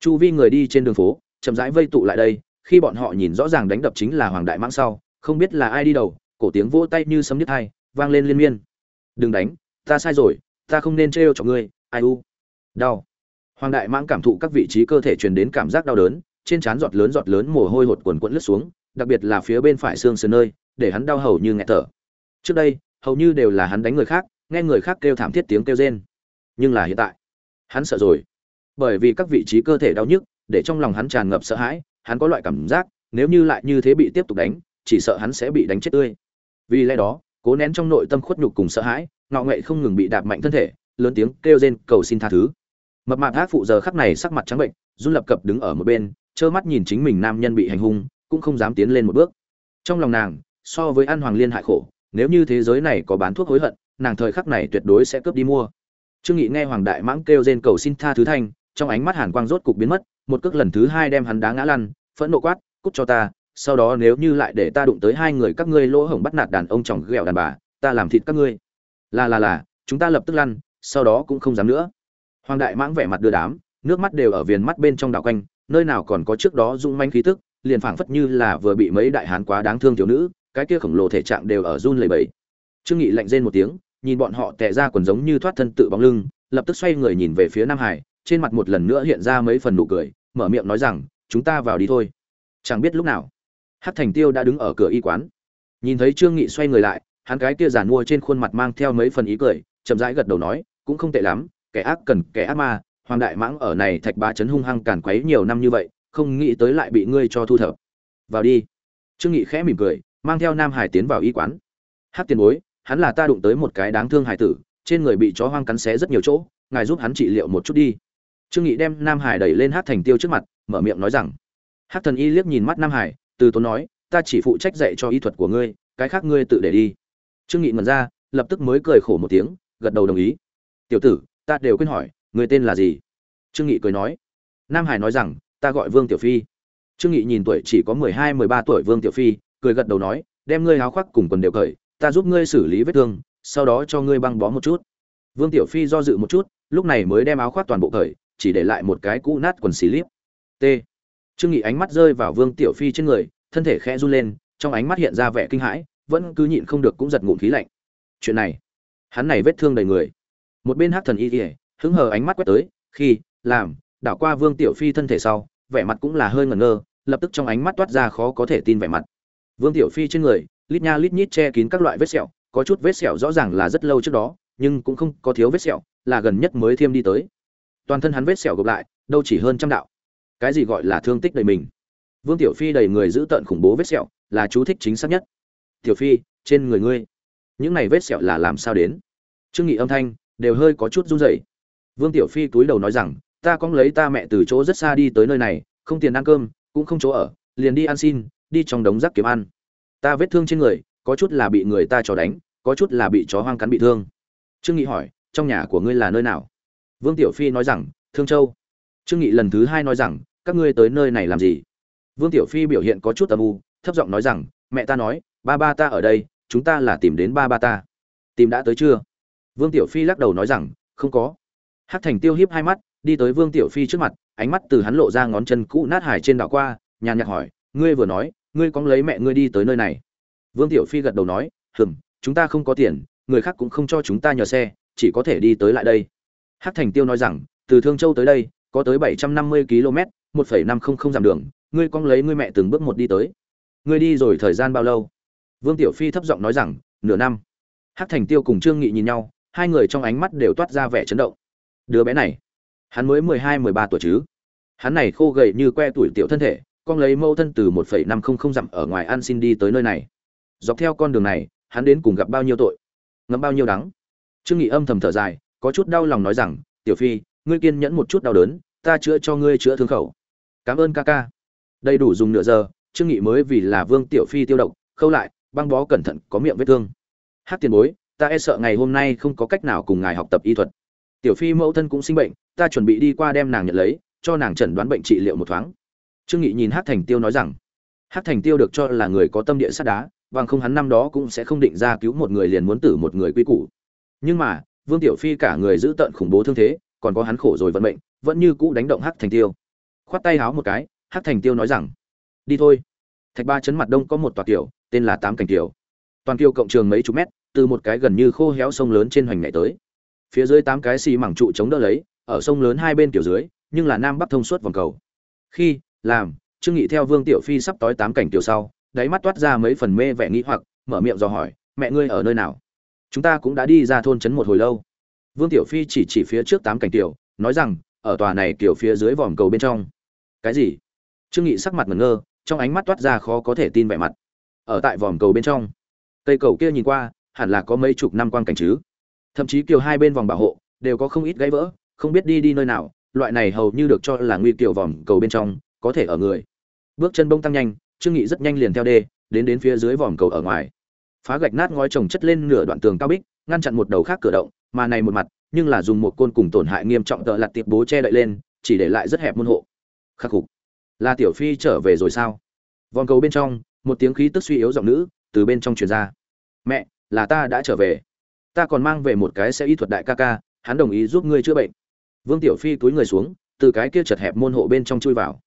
Speaker 1: Chu vi người đi trên đường phố, chậm rãi vây tụ lại đây, khi bọn họ nhìn rõ ràng đánh đập chính là hoàng đại mãng sau, không biết là ai đi đầu, cổ tiếng vỗ tay như sấm nhức hai vang lên liên miên. Đừng đánh, ta sai rồi, ta không nên trêu cho ngươi, ai u. Đau hoàng đại mãng cảm thụ các vị trí cơ thể truyền đến cảm giác đau đớn, trên trán giọt lớn giọt lớn mồ hôi hột quần quần lướt xuống, đặc biệt là phía bên phải xương sườn nơi, để hắn đau hầu như nghẹt thở. Trước đây, hầu như đều là hắn đánh người khác, nghe người khác kêu thảm thiết tiếng kêu rên. Nhưng là hiện tại, hắn sợ rồi. Bởi vì các vị trí cơ thể đau nhức, để trong lòng hắn tràn ngập sợ hãi, hắn có loại cảm giác, nếu như lại như thế bị tiếp tục đánh, chỉ sợ hắn sẽ bị đánh chết tươi. Vì lẽ đó, cố nén trong nội tâm khuất nhục cùng sợ hãi, ngọ nghệ không ngừng bị đạp mạnh thân thể, lớn tiếng kêu rên cầu xin tha thứ mập mạp ác phụ giờ khắc này sắc mặt trắng bệnh run lập cập đứng ở một bên, trơ mắt nhìn chính mình nam nhân bị hành hung, cũng không dám tiến lên một bước. Trong lòng nàng, so với an hoàng liên hại khổ, nếu như thế giới này có bán thuốc hối hận, nàng thời khắc này tuyệt đối sẽ cướp đi mua. Trương nghị nghe hoàng đại mãng kêu rên cầu xin tha thứ thanh, trong ánh mắt hàn quang rốt cục biến mất, một cước lần thứ hai đem hắn đá ngã lăn, phẫn nộ quát, cút cho ta, sau đó nếu như lại để ta đụng tới hai người các ngươi lỗ hổng bắt nạt đàn ông chồng ghẹo đàn bà, ta làm thịt các ngươi. Là là là, chúng ta lập tức lăn, sau đó cũng không dám nữa hoàng đại mãng vẻ mặt đưa đám, nước mắt đều ở viền mắt bên trong đảo quanh, nơi nào còn có trước đó rung manh khí tức, liền phảng phất như là vừa bị mấy đại hán quá đáng thương thiếu nữ, cái kia khổng lồ thể trạng đều ở run lẩy bẩy. Trương nghị lạnh rên một tiếng, nhìn bọn họ tè ra quần giống như thoát thân tự bóng lưng, lập tức xoay người nhìn về phía nam hải, trên mặt một lần nữa hiện ra mấy phần nụ cười, mở miệng nói rằng, chúng ta vào đi thôi. Chẳng biết lúc nào hát thành tiêu đã đứng ở cửa y quán. Nhìn thấy trương nghị xoay người lại, hắn cái kia giàn mua trên khuôn mặt mang theo mấy phần ý cười, chậm rãi gật đầu nói, cũng không tệ lắm kẻ ác cần kẻ ác ma, hoàng đại mãng ở này thạch ba chấn hung hăng càn quấy nhiều năm như vậy, không nghĩ tới lại bị ngươi cho thu thập. Vào đi. Trương nghị khẽ mỉm cười, mang theo nam hải tiến vào y quán. Hát tiền bối, hắn là ta đụng tới một cái đáng thương hải tử, trên người bị chó hoang cắn xé rất nhiều chỗ, ngài giúp hắn trị liệu một chút đi. Trương nghị đem nam hải đẩy lên hát thành tiêu trước mặt, mở miệng nói rằng hát thần y liếc nhìn mắt nam hải, từ tốn nói, ta chỉ phụ trách dạy cho y thuật của ngươi, cái khác ngươi tự để đi. Trương nghị ngẩn ra, lập tức mới cười khổ một tiếng, gật đầu đồng ý. Tiểu tử ta đều quên hỏi, người tên là gì? Trương nghị cười nói. Nam hải nói rằng, ta gọi vương tiểu phi. Trương nghị nhìn tuổi chỉ có mười hai, mười ba tuổi vương tiểu phi, cười gật đầu nói, đem ngươi áo khoác cùng quần đều cởi, ta giúp ngươi xử lý vết thương, sau đó cho ngươi băng bó một chút. Vương tiểu phi do dự một chút, lúc này mới đem áo khoác toàn bộ cởi, chỉ để lại một cái cũ nát quần xì líp t. Trương nghị ánh mắt rơi vào vương tiểu phi trên người, thân thể khẽ run lên, trong ánh mắt hiện ra vẻ kinh hãi, vẫn cứ nhịn không được cũng giật ngụm khí lạnh. Chuyện này, hắn này vết thương đầy người một bên hát thần y ỉa hứng hờ ánh mắt quét tới, khi, làm, đảo qua vương tiểu phi thân thể sau, vẻ mặt cũng là hơi ngẩn ngơ, lập tức trong ánh mắt toát ra khó có thể tin vẻ mặt. Vương tiểu phi trên người, lít nha lít nhít che kín các loại vết sẹo, có chút vết sẹo rõ ràng là rất lâu trước đó, nhưng cũng không có thiếu vết sẹo, là gần nhất mới thêm đi tới. Toàn thân hắn vết sẹo gộp lại, đâu chỉ hơn trăm đạo. Cái gì gọi là thương tích đầy mình? Vương tiểu phi đầy người giữ tận khủng bố vết sẹo, là chú thích chính xác nhất. Tiểu phi, trên người ngươi, những này vết sẹo là làm sao đến? Trương nghị âm thanh đều hơi có chút run rẩy. Vương tiểu phi cúi đầu nói rằng, ta cóng lấy ta mẹ từ chỗ rất xa đi tới nơi này, không tiền ăn cơm, cũng không chỗ ở, liền đi ăn xin, đi trong đống rác kiếm ăn. Ta vết thương trên người, có chút là bị người ta chó đánh, có chút là bị chó hoang cắn bị thương. Trương nghị hỏi, trong nhà của ngươi là nơi nào? Vương tiểu phi nói rằng, thương châu. Trương nghị lần thứ hai nói rằng, các ngươi tới nơi này làm gì? Vương tiểu phi biểu hiện có chút âm u, thấp giọng nói rằng, mẹ ta nói, ba ba ta ở đây, chúng ta là tìm đến ba ba ta. Tìm đã tới chưa? Vương tiểu phi lắc đầu nói rằng, không có. Hắc thành tiêu hiếp hai mắt, đi tới vương tiểu phi trước mặt, ánh mắt từ hắn lộ ra ngón chân cũ nát hải trên đảo qua, nhàn nhạt hỏi, ngươi vừa nói, ngươi có lấy mẹ ngươi đi tới nơi này? Vương tiểu phi gật đầu nói, hừm, chúng ta không có tiền, người khác cũng không cho chúng ta nhờ xe, chỉ có thể đi tới lại đây. Hắc thành tiêu nói rằng, từ thương châu tới đây, có tới bảy trăm năm mươi km, một phẩy năm không không dặm đường, ngươi con lấy ngươi mẹ từng bước một đi tới. Ngươi đi rồi thời gian bao lâu? Vương tiểu phi thấp giọng nói rằng, nửa năm. Hắc thành tiêu cùng trương nghị nhìn nhau hai người trong ánh mắt đều toát ra vẻ chấn động. Đứa bé này, hắn mới mười hai, mười ba tuổi chứ? Hắn này khô gầy như que tuổi tiểu thân thể, con lấy mâu thân từ một phẩy năm không không dặm ở ngoài an xin đi tới nơi này. Dọc theo con đường này, hắn đến cùng gặp bao nhiêu tội ngẫm bao nhiêu đắng. Trương nghị âm thầm thở dài, có chút đau lòng nói rằng, tiểu phi, ngươi kiên nhẫn một chút đau đớn, ta chữa cho ngươi chữa thương khẩu. Cảm ơn ca ca. Đầy đủ dùng nửa giờ, trương nghị mới vì là vương tiểu phi tiêu độc, khâu lại, băng bó cẩn thận có miệng vết thương. Hát tiền bối ta e sợ ngày hôm nay không có cách nào cùng ngài học tập y thuật. Tiểu phi mẫu thân cũng sinh bệnh ta chuẩn bị đi qua đem nàng nhận lấy cho nàng chẩn đoán bệnh trị liệu một thoáng. Trương nghị nhìn hát thành tiêu nói rằng hát thành tiêu được cho là người có tâm địa sắt đá bằng không hắn năm đó cũng sẽ không định ra cứu một người liền muốn tử một người quy củ. Nhưng mà vương tiểu phi cả người giữ tận khủng bố thương thế còn có hắn khổ rồi vận mệnh vẫn như cũ đánh động hát thành tiêu. Khoát tay háo một cái hát thành tiêu nói rằng đi thôi. Thạch ba chấn mặt đông có một tòa kiểu tên là tám cảnh Tiểu, toàn kiều cộng trường mấy chục mét từ một cái gần như khô héo sông lớn trên hoành nhảy tới. Phía dưới tám cái xì mảng trụ chống đỡ lấy, ở sông lớn hai bên kiểu dưới, nhưng là nam bắc thông suốt vòng cầu. Khi, làm, trương nghị theo vương tiểu phi sắp tối tám cảnh tiểu sau, đáy mắt toát ra mấy phần mê vẻ nghĩ hoặc, mở miệng dò hỏi, mẹ ngươi ở nơi nào? Chúng ta cũng đã đi ra thôn trấn một hồi lâu. Vương tiểu phi chỉ chỉ phía trước tám cảnh tiểu nói rằng, ở tòa này tiểu phía dưới vòm cầu bên trong. Cái gì? Trương nghị sắc mặt ngẩn ngơ, trong ánh mắt toát ra khó có thể tin vẻ mặt. Ở tại vòm cầu bên trong. Cây cầu kia nhìn qua hẳn là có mấy chục năm quan cảnh chứ. Thậm chí kiều hai bên vòng bảo hộ đều có không ít gãy vỡ, không biết đi đi nơi nào, loại này hầu như được cho là nguy kiều vòng cầu bên trong, có thể ở người. Bước chân bông tăng nhanh, trương nghị rất nhanh liền theo đê, đến đến phía dưới vòm cầu ở ngoài. Phá gạch nát ngói trồng chất lên nửa đoạn tường cao bích, ngăn chặn một đầu khác cửa động, mà này một mặt, nhưng là dùng một côn cùng tổn hại nghiêm trọng tợ lặt tiệp bố che đậy lên, chỉ để lại rất hẹp môn hộ. Khắc phục. Là tiểu phi trở về rồi sao? Vòng cầu bên trong, một tiếng khí tức suy yếu giọng nữ từ bên trong truyền ra. Mẹ là ta đã trở về. Ta còn mang về một cái xe y thuật đại ca ca hắn đồng ý giúp ngươi chữa bệnh. Vương tiểu phi túi người xuống từ cái kia chật hẹp môn hộ bên trong chui vào.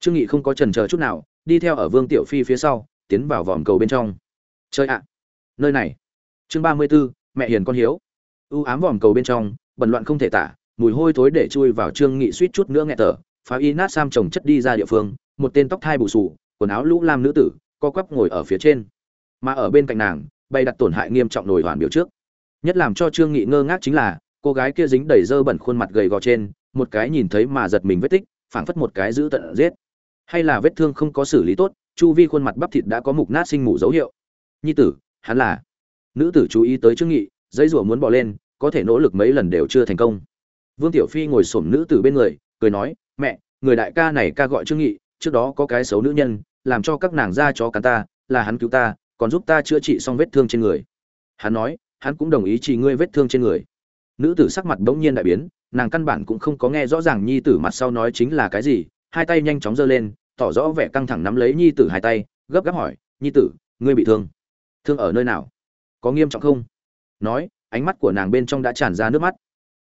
Speaker 1: Trương nghị không có trần chờ chút nào đi theo ở vương tiểu phi phía sau tiến vào vòm cầu bên trong. Chơi ạ! Nơi này. Chương ba mươi 34, mẹ hiền con hiếu. U ám vòm cầu bên trong bẩn loạn không thể tả mùi hôi thối để chui vào trương nghị suýt chút nữa nghẹt thở. Phá y nát sam chồng chất đi ra địa phương một tên tóc thai bù sù quần áo lũ lam nữ tử co quắp ngồi ở phía trên. Mà ở bên cạnh nàng bày đặt tổn hại nghiêm trọng nổi hoàn biểu trước. Nhất làm cho trương nghị ngơ ngác chính là, cô gái kia dính đầy dơ bẩn khuôn mặt gầy gò trên, một cái nhìn thấy mà giật mình vết tích, phảng phất một cái giữ tận giết. Hay là vết thương không có xử lý tốt, chu vi khuôn mặt bắp thịt đã có mục nát sinh mủ dấu hiệu. Nhi tử, hắn là. Nữ tử chú ý tới trương nghị dây rủa muốn bỏ lên, có thể nỗ lực mấy lần đều chưa thành công. Vương tiểu phi ngồi xổm nữ tử bên người, cười nói, mẹ, người đại ca này ca gọi trương nghị, trước đó có cái xấu nữ nhân, làm cho các nàng ra chó cắn ta, là hắn cứu ta còn giúp ta chữa trị xong vết thương trên người. Hắn nói, hắn cũng đồng ý chỉ ngươi vết thương trên người. Nữ tử sắc mặt bỗng nhiên đại biến, nàng căn bản cũng không có nghe rõ ràng nhi tử mặt sau nói chính là cái gì, hai tay nhanh chóng giơ lên, tỏ rõ vẻ căng thẳng nắm lấy nhi tử hai tay, gấp gáp hỏi, nhi tử, ngươi bị thương? Thương ở nơi nào? Có nghiêm trọng không? Nói, ánh mắt của nàng bên trong đã tràn ra nước mắt.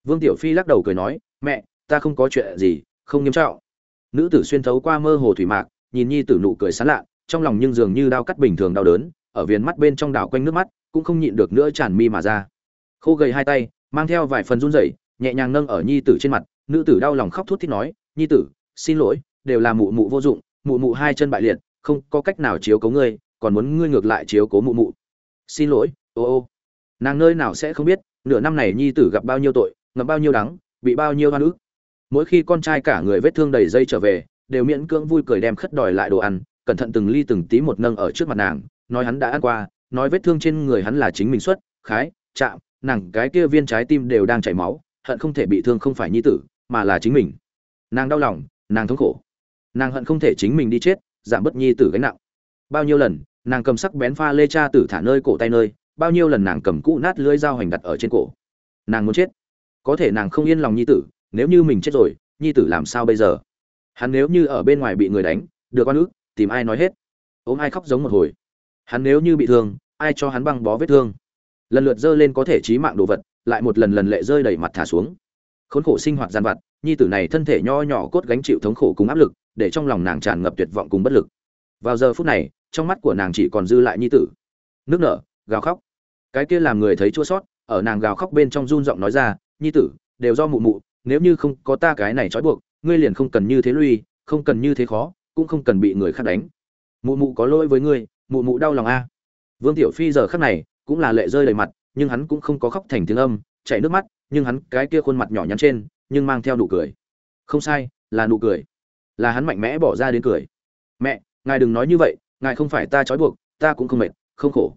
Speaker 1: Vương tiểu phi lắc đầu cười nói, mẹ, ta không có chuyện gì, không nghiêm trọng. Nữ tử xuyên thấu qua mơ hồ thủy mạc, nhìn nhi tử nụ cười sán lạ, trong lòng nhưng dường như đau cắt bình thường đau đớn ở viền mắt bên trong đảo quanh nước mắt, cũng không nhịn được nữa tràn mi mà ra. Khô gầy hai tay, mang theo vài phần run rẩy, nhẹ nhàng nâng ở nhi tử trên mặt, nữ tử đau lòng khóc thút thít nói, nhi tử, xin lỗi, đều là mụ mụ vô dụng, mụ mụ hai chân bại liệt, không có cách nào chiếu cố ngươi, còn muốn ngươi ngược lại chiếu cố mụ mụ. Xin lỗi, ô ô. Nàng nơi nào sẽ không biết, nửa năm này nhi tử gặp bao nhiêu tội ngập bao nhiêu đắng, bị bao nhiêu oan ức. Mỗi khi con trai cả người vết thương đầy dây trở về, đều miễn cưỡng vui cười đem khất đòi lại đồ ăn, cẩn thận từng ly từng tí một nâng ở trước mặt nàng nói hắn đã ăn qua, nói vết thương trên người hắn là chính mình xuất, khái, chạm nàng cái kia viên trái tim đều đang chảy máu, hận không thể bị thương không phải nhi tử, mà là chính mình. Nàng đau lòng, nàng thống khổ. Nàng hận không thể chính mình đi chết, giảm bớt nhi tử gánh nặng. Bao nhiêu lần, nàng cầm sắc bén pha lê cha tử thả nơi cổ tay nơi, bao nhiêu lần nàng cầm cũ nát lưỡi dao hành đặt ở trên cổ. Nàng muốn chết. Có thể nàng không yên lòng nhi tử, nếu như mình chết rồi, nhi tử làm sao bây giờ? Hắn nếu như ở bên ngoài bị người đánh, được con ức, tìm ai nói hết? Ôm ai khóc giống một hồi? Hắn nếu như bị thương, ai cho hắn băng bó vết thương? Lần lượt dơ lên có thể trí mạng đồ vật, lại một lần lần lệ rơi đầy mặt thả xuống. Khốn khổ sinh hoạt gian vặt, nhi tử này thân thể nho nhỏ cốt gánh chịu thống khổ cùng áp lực, để trong lòng nàng tràn ngập tuyệt vọng cùng bất lực. Vào giờ phút này, trong mắt của nàng chỉ còn dư lại nhi tử. Nước nở, gào khóc. Cái kia làm người thấy chua sót, ở nàng gào khóc bên trong run giọng nói ra, nhi tử, đều do mụ mụ, nếu như không có ta cái này trói buộc, ngươi liền không cần như thế lui, không cần như thế khó, cũng không cần bị người khác đánh. Mụ mụ có lỗi với ngươi mụ mụ đau lòng a. Vương tiểu phi giờ khắc này cũng là lệ rơi đầy mặt, nhưng hắn cũng không có khóc thành tiếng âm, chảy nước mắt, nhưng hắn cái kia khuôn mặt nhỏ nhắn trên, nhưng mang theo nụ cười. Không sai, là nụ cười. Là hắn mạnh mẽ bỏ ra đến cười. Mẹ, ngài đừng nói như vậy, ngài không phải ta trói buộc, ta cũng không mệt, không khổ.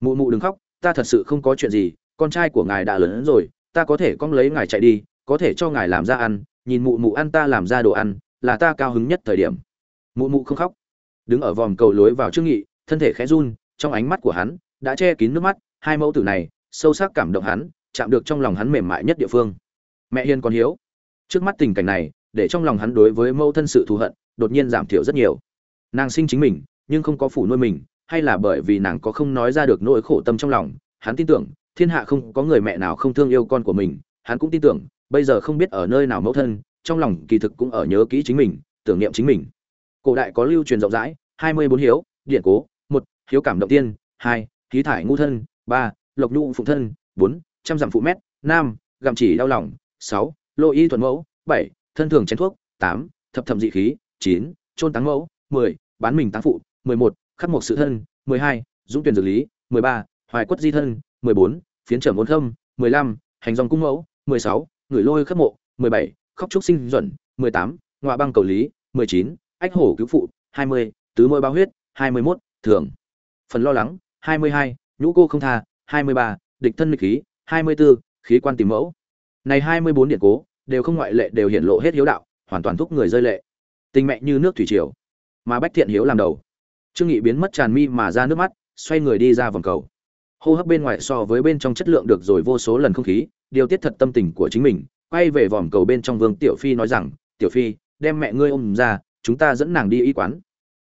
Speaker 1: Mụ mụ đừng khóc, ta thật sự không có chuyện gì, con trai của ngài đã lớn hơn rồi, ta có thể con lấy ngài chạy đi, có thể cho ngài làm ra ăn, nhìn mụ mụ ăn ta làm ra đồ ăn, là ta cao hứng nhất thời điểm. Mụ mụ không khóc. Đứng ở vòm cầu lối vào trương nghị thân thể khẽ run, trong ánh mắt của hắn đã che kín nước mắt, hai mẫu tử này, sâu sắc cảm động hắn, chạm được trong lòng hắn mềm mại nhất địa phương. Mẹ hiền còn hiếu. Trước mắt tình cảnh này, để trong lòng hắn đối với mẫu thân sự thù hận, đột nhiên giảm thiểu rất nhiều. Nàng sinh chính mình, nhưng không có phủ nuôi mình, hay là bởi vì nàng có không nói ra được nỗi khổ tâm trong lòng, hắn tin tưởng, thiên hạ không có người mẹ nào không thương yêu con của mình, hắn cũng tin tưởng, bây giờ không biết ở nơi nào mẫu thân, trong lòng kỳ thực cũng ở nhớ kỹ chính mình, tưởng niệm chính mình. Cổ đại có lưu truyền rộng rãi, hai mươi bốn hiếu, điện cố hiếu cảm động tiên, hai, khí thải ngu thân, ba, lộc nhu phụng thân, bốn, trăm dặm phụ mét, năm, gặm chỉ đau lòng, sáu, lô y thuần mẫu, bảy, thân thường chén thuốc, tám, thập thẩm dị khí, chín trôn táng mẫu, mười, bán mình táng phụ, mười một, khắc một sự thân, mười hai, dũng tuyển dược lý, mười ba, hoài quất di thân, mười bốn, phiến trở môn khâm mười lăm, hành dòng cung mẫu, mười sáu, người lôi khắc mộ, mười bảy, khóc trúc sinh duẩn, mười tám ngoại băng cầu lý, mười chín, ách hổ cứu phụ, hai mươi, tứ môi bao huyết, hai mươi mốt, thường phần lo lắng hai mươi hai nhũ cô không tha hai mươi ba địch thân nghịch khí hai mươi 24, khí quan tìm mẫu. Này hai mươi bốn điện cố đều không ngoại lệ đều hiện lộ hết hiếu đạo hoàn toàn thúc người rơi lệ. Tình mẹ như nước thủy triều. Mà bách thiện hiếu làm đầu. Trương nghị biến mất tràn mi mà ra nước mắt xoay người đi ra vòng cầu. Hô hấp bên ngoài so với bên trong chất lượng được rồi vô số lần không khí điều tiết thật tâm tình của chính mình quay về vòm cầu bên trong vương tiểu phi nói rằng tiểu phi đem mẹ ngươi ôm ra chúng ta dẫn nàng đi y quán.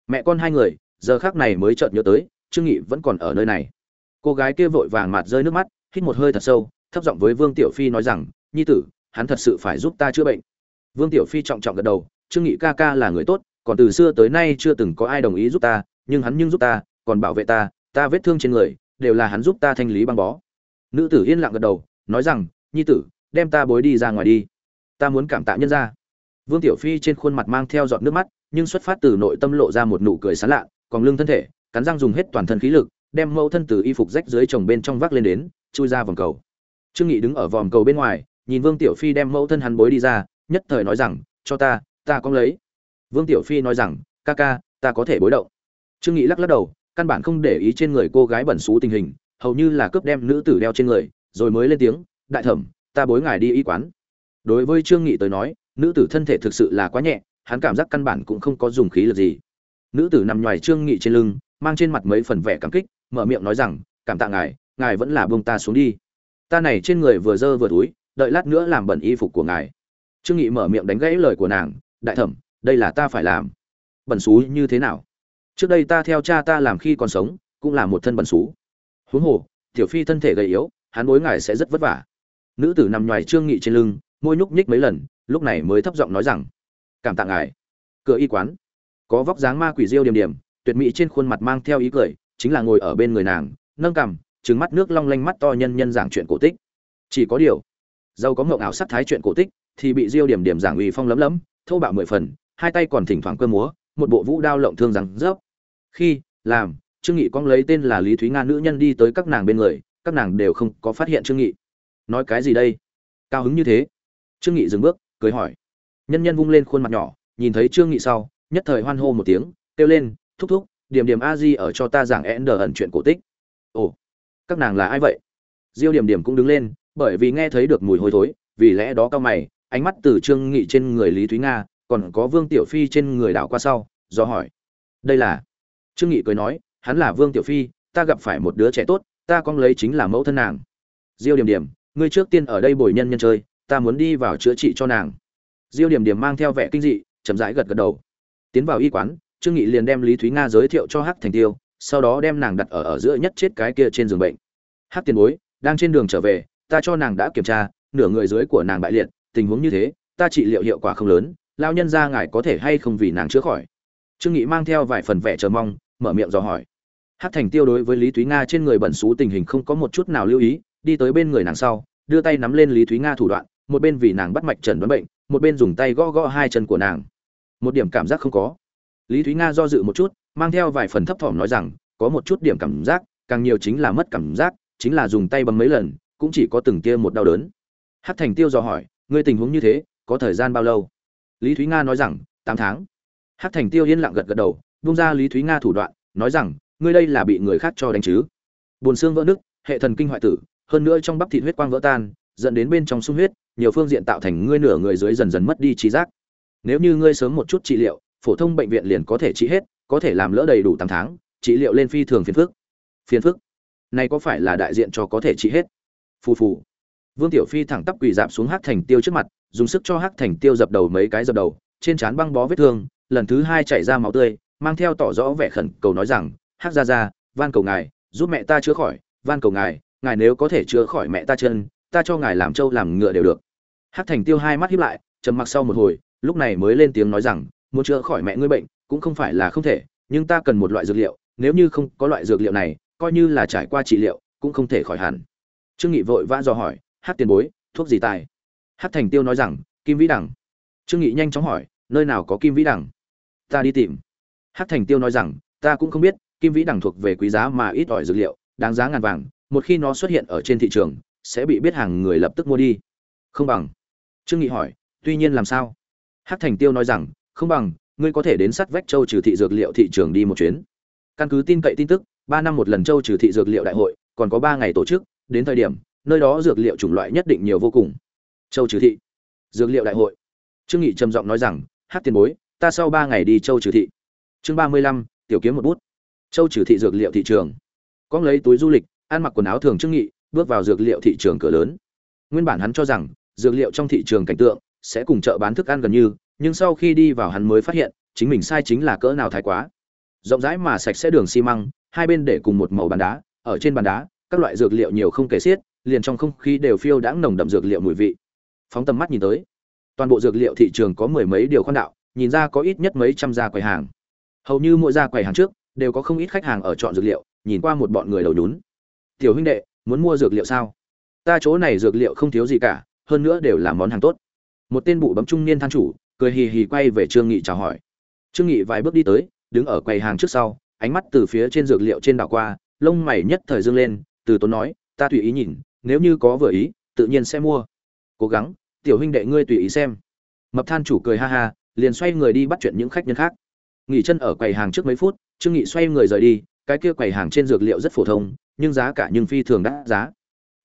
Speaker 1: Mẹ con hai người giờ khác này mới chợt nhớ tới trương nghị vẫn còn ở nơi này. Cô gái kia vội vàng mặt rơi nước mắt, hít một hơi thật sâu, thấp giọng với vương tiểu phi nói rằng, nhi tử, hắn thật sự phải giúp ta chữa bệnh. Vương tiểu phi trọng trọng gật đầu, trương nghị ca ca là người tốt, còn từ xưa tới nay chưa từng có ai đồng ý giúp ta, nhưng hắn nhưng giúp ta, còn bảo vệ ta ta vết thương trên người, đều là hắn giúp ta thanh lý băng bó. Nữ tử yên lặng gật đầu, nói rằng, nhi tử, đem ta bối đi ra ngoài đi. Ta muốn cảm tạ nhân ra vương tiểu phi trên khuôn mặt mang theo giọt nước mắt, nhưng xuất phát từ nội tâm lộ ra một nụ cười sán lạ, còn lưng thân thể cắn răng dùng hết toàn thân khí lực, đem mẫu thân từ y phục rách dưới chồng bên trong vác lên đến, chui ra vòng cầu. Trương nghị đứng ở vòm cầu bên ngoài, nhìn vương tiểu phi đem mẫu thân hắn bối đi ra, nhất thời nói rằng, cho ta ta có lấy. Vương tiểu phi nói rằng, ca ca, ta có thể bối động. Trương nghị lắc lắc đầu, căn bản không để ý trên người cô gái bẩn xú tình hình, hầu như là cướp đem nữ tử đeo trên người, rồi mới lên tiếng, đại thẩm, ta bối ngài đi y quán. Đối với trương nghị tới nói, nữ tử thân thể thực sự là quá nhẹ, hắn cảm giác căn bản cũng không có dùng khí lực gì. Nữ tử nằm ngoài trương nghị trên lưng mang trên mặt mấy phần vẻ cảm kích, mở miệng nói rằng, cảm tạ ngài ngài vẫn là buông ta xuống đi. Ta này trên người vừa dơ vừa túi, đợi lát nữa làm bẩn y phục của ngài. Trương nghị mở miệng đánh gãy lời của nàng, đại thẩm, đây là ta phải làm. Bẩn xú như thế nào? Trước đây ta theo cha ta làm khi còn sống, cũng là một thân bẩn xú. Huống hồ, tiểu phi thân thể gầy yếu, hắn bối ngài sẽ rất vất vả. Nữ tử nằm ngoài trương nghị trên lưng, môi nhúc nhích mấy lần, lúc này mới thấp giọng nói rằng, cảm tạ ngài. Cửa y quán, có vóc dáng ma quỷ diêu điểm điểm tuyệt mỹ trên khuôn mặt mang theo ý cười, chính là ngồi ở bên người nàng, nâng cằm, trừng mắt nước long lanh mắt to nhân nhân giảng chuyện cổ tích. Chỉ có điều, dâu có ngộng ảo sắc thái chuyện cổ tích, thì bị diêu điểm điểm giảng uy phong lấm lấm thâu bạo mười phần, hai tay còn thỉnh thoảng cơ múa, một bộ vũ đao lộng thương rằng rớp. Khi, làm, trương nghị cong lấy tên là lý thúy nga nữ nhân đi tới các nàng bên người, các nàng đều không có phát hiện trương nghị. Nói cái gì đây? Cao hứng như thế. Trương nghị dừng bước, cười hỏi. Nhân nhân vung lên khuôn mặt nhỏ, nhìn thấy trương nghị sau, nhất thời hoan hô một tiếng, kêu lên thúc thúc, điểm điểm a di ở cho ta giảng én đờ ẩn chuyện cổ tích. Ồ, các nàng là ai vậy? Diêu điểm điểm cũng đứng lên, bởi vì nghe thấy được mùi hôi thối, vì lẽ đó cao mày, ánh mắt từ trương nghị trên người lý thúy nga, còn có vương tiểu phi trên người đảo qua sau, do hỏi. Đây là? Trương nghị cười nói, hắn là vương tiểu phi, ta gặp phải một đứa trẻ tốt, ta con lấy chính là mẫu thân nàng. Diêu điểm điểm, ngươi trước tiên ở đây bồi nhân nhân chơi, ta muốn đi vào chữa trị cho nàng. Diêu điểm điểm mang theo vẻ kinh dị, chậm rãi gật gật đầu. Tiến vào y quán trương nghị liền đem lý thúy nga giới thiệu cho hắc thành tiêu, sau đó đem nàng đặt ở ở giữa nhất chết cái kia trên giường bệnh. Hắc tiền bối, đang trên đường trở về, ta cho nàng đã kiểm tra, nửa người dưới của nàng bại liệt, tình huống như thế, ta trị liệu hiệu quả không lớn, lao nhân ra ngài có thể hay không vì nàng chữa khỏi? Trương nghị mang theo vài phần vẻ chờ mong, mở miệng dò hỏi. Hắc thành tiêu đối với lý thúy nga trên người bẩn xú tình hình không có một chút nào lưu ý, đi tới bên người nàng sau, đưa tay nắm lên lý thúy nga thủ đoạn, một bên vì nàng bắt mạch trần đoán bệnh, một bên dùng tay gõ gõ hai chân của nàng. Một điểm cảm giác không có lý thúy nga do dự một chút, mang theo vài phần thấp thỏm nói rằng, có một chút điểm cảm giác, càng nhiều chính là mất cảm giác, chính là dùng tay bấm mấy lần, cũng chỉ có từng kia một đau đớn. Hát thành tiêu dò hỏi, ngươi tình huống như thế, có thời gian bao lâu? Lý thúy nga nói rằng, tám tháng. Hát thành tiêu yên lặng gật gật đầu bung ra lý thúy nga thủ đoạn, nói rằng, ngươi đây là bị người khác cho đánh chứ? Bồn xương vỡ nứt, hệ thần kinh hoại tử, hơn nữa trong bắp thịt huyết quang vỡ tan, dẫn đến bên trong sung huyết, nhiều phương diện tạo thành ngươi nửa người dưới dần dần mất đi trí giác. Nếu như ngươi sớm một chút trị liệu phổ thông bệnh viện liền có thể trị hết, có thể làm lỡ đầy đủ tám tháng, trị liệu lên phi thường phiền phức. Phiền phức? Này có phải là đại diện cho có thể trị hết? Phù phù. Vương tiểu phi thẳng tắp quỳ dạp xuống hắc thành tiêu trước mặt, dùng sức cho hắc thành tiêu dập đầu mấy cái dập đầu, trên trán băng bó vết thương, lần thứ hai chảy ra máu tươi, mang theo tỏ rõ vẻ khẩn cầu nói rằng, hắc ra ra van cầu ngài, giúp mẹ ta chữa khỏi, van cầu ngài ngài nếu có thể chữa khỏi mẹ ta chân, ta cho ngài làm trâu làm ngựa đều được. Hắc thành tiêu hai mắt híp lại, trầm mặc sau một hồi, lúc này mới lên tiếng nói rằng muốn chữa khỏi mẹ ngươi bệnh cũng không phải là không thể, nhưng ta cần một loại dược liệu, nếu như không có loại dược liệu này, coi như là trải qua trị liệu cũng không thể khỏi hẳn. Trương nghị vội vã dò hỏi, hát tiền bối, thuốc gì tài? Hát thành tiêu nói rằng, kim vĩ đẳng. Trương nghị nhanh chóng hỏi, nơi nào có kim vĩ đẳng? Ta đi tìm. Hát thành tiêu nói rằng, ta cũng không biết, kim vĩ đẳng thuộc về quý giá mà ít ỏi dược liệu, đáng giá ngàn vàng, một khi nó xuất hiện ở trên thị trường, sẽ bị biết hàng người lập tức mua đi. Không bằng. Trương nghị hỏi, tuy nhiên làm sao? Hát thành tiêu nói rằng không bằng, ngươi có thể đến sát vách châu trừ thị dược liệu thị trường đi một chuyến. Căn cứ tin cậy tin tức, ba năm một lần châu trừ thị dược liệu đại hội, còn có ba ngày tổ chức, đến thời điểm, nơi đó dược liệu chủng loại nhất định nhiều vô cùng. Châu trừ thị. Dược liệu đại hội. Trương nghị trầm giọng nói rằng, hát tiền bối, ta sau ba ngày đi châu trừ thị. Chương ba mươi lăm, tiểu kiếm một bút. Châu trừ thị dược liệu thị trường. Có lấy túi du lịch, ăn mặc quần áo thường trương nghị, bước vào dược liệu thị trường cửa lớn. Nguyên bản hắn cho rằng, dược liệu trong thị trường cảnh tượng sẽ cùng chợ bán thức ăn gần như nhưng sau khi đi vào hắn mới phát hiện, chính mình sai chính là cỡ nào thái quá. Rộng rãi mà sạch sẽ đường xi măng, hai bên để cùng một màu bàn đá, ở trên bàn đá, các loại dược liệu nhiều không kể xiết, liền trong không khí đều phiêu đãng nồng đậm dược liệu mùi vị. Phóng tầm mắt nhìn tới, toàn bộ dược liệu thị trường có mười mấy điều khoan đạo, nhìn ra có ít nhất mấy trăm gia quầy hàng. Hầu như mỗi gia quầy hàng trước, đều có không ít khách hàng ở chọn dược liệu, nhìn qua một bọn người đầu đún tiểu huynh đệ, muốn mua dược liệu sao? Ta chỗ này dược liệu không thiếu gì cả, hơn nữa đều là món hàng tốt. Một tên bụ bấm trung niên than chủ cười hì hì quay về trương nghị chào hỏi. Trương nghị vài bước đi tới, đứng ở quầy hàng trước sau, ánh mắt từ phía trên dược liệu trên đảo qua, lông mày nhất thời dương lên, từ tốn nói, ta tùy ý nhìn, nếu như có vừa ý, tự nhiên sẽ mua. Cố gắng, tiểu huynh đệ ngươi tùy ý xem. Mập than chủ cười ha ha, liền xoay người đi bắt chuyện những khách nhân khác. Nghỉ chân ở quầy hàng trước mấy phút, trương nghị xoay người rời đi, cái kia quầy hàng trên dược liệu rất phổ thông, nhưng giá cả nhưng phi thường đắt giá.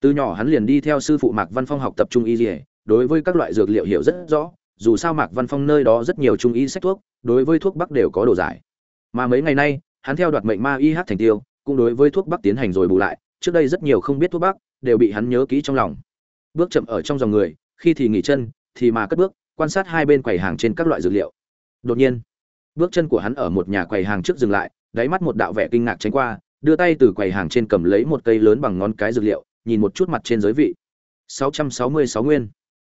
Speaker 1: Từ nhỏ hắn liền đi theo sư phụ mạc văn phong học tập trung y dỉa đối với các loại dược liệu hiểu rất rõ dù sao mạc văn phong nơi đó rất nhiều trung y sách thuốc, đối với thuốc bắc đều có đồ giải. Mà mấy ngày nay, hắn theo đoạt mệnh ma y hát thành tiêu, cũng đối với thuốc bắc tiến hành rồi bù lại, trước đây rất nhiều không biết thuốc bắc, đều bị hắn nhớ kỹ trong lòng. Bước chậm ở trong dòng người, khi thì nghỉ chân, thì mà cất bước, quan sát hai bên quầy hàng trên các loại dược liệu. Đột nhiên, bước chân của hắn ở một nhà quầy hàng trước dừng lại, đáy mắt một đạo vẻ kinh ngạc tránh qua, đưa tay từ quầy hàng trên cầm lấy một cây lớn bằng ngón cái dược liệu, nhìn một chút mặt trên giới vị. 666 nguyên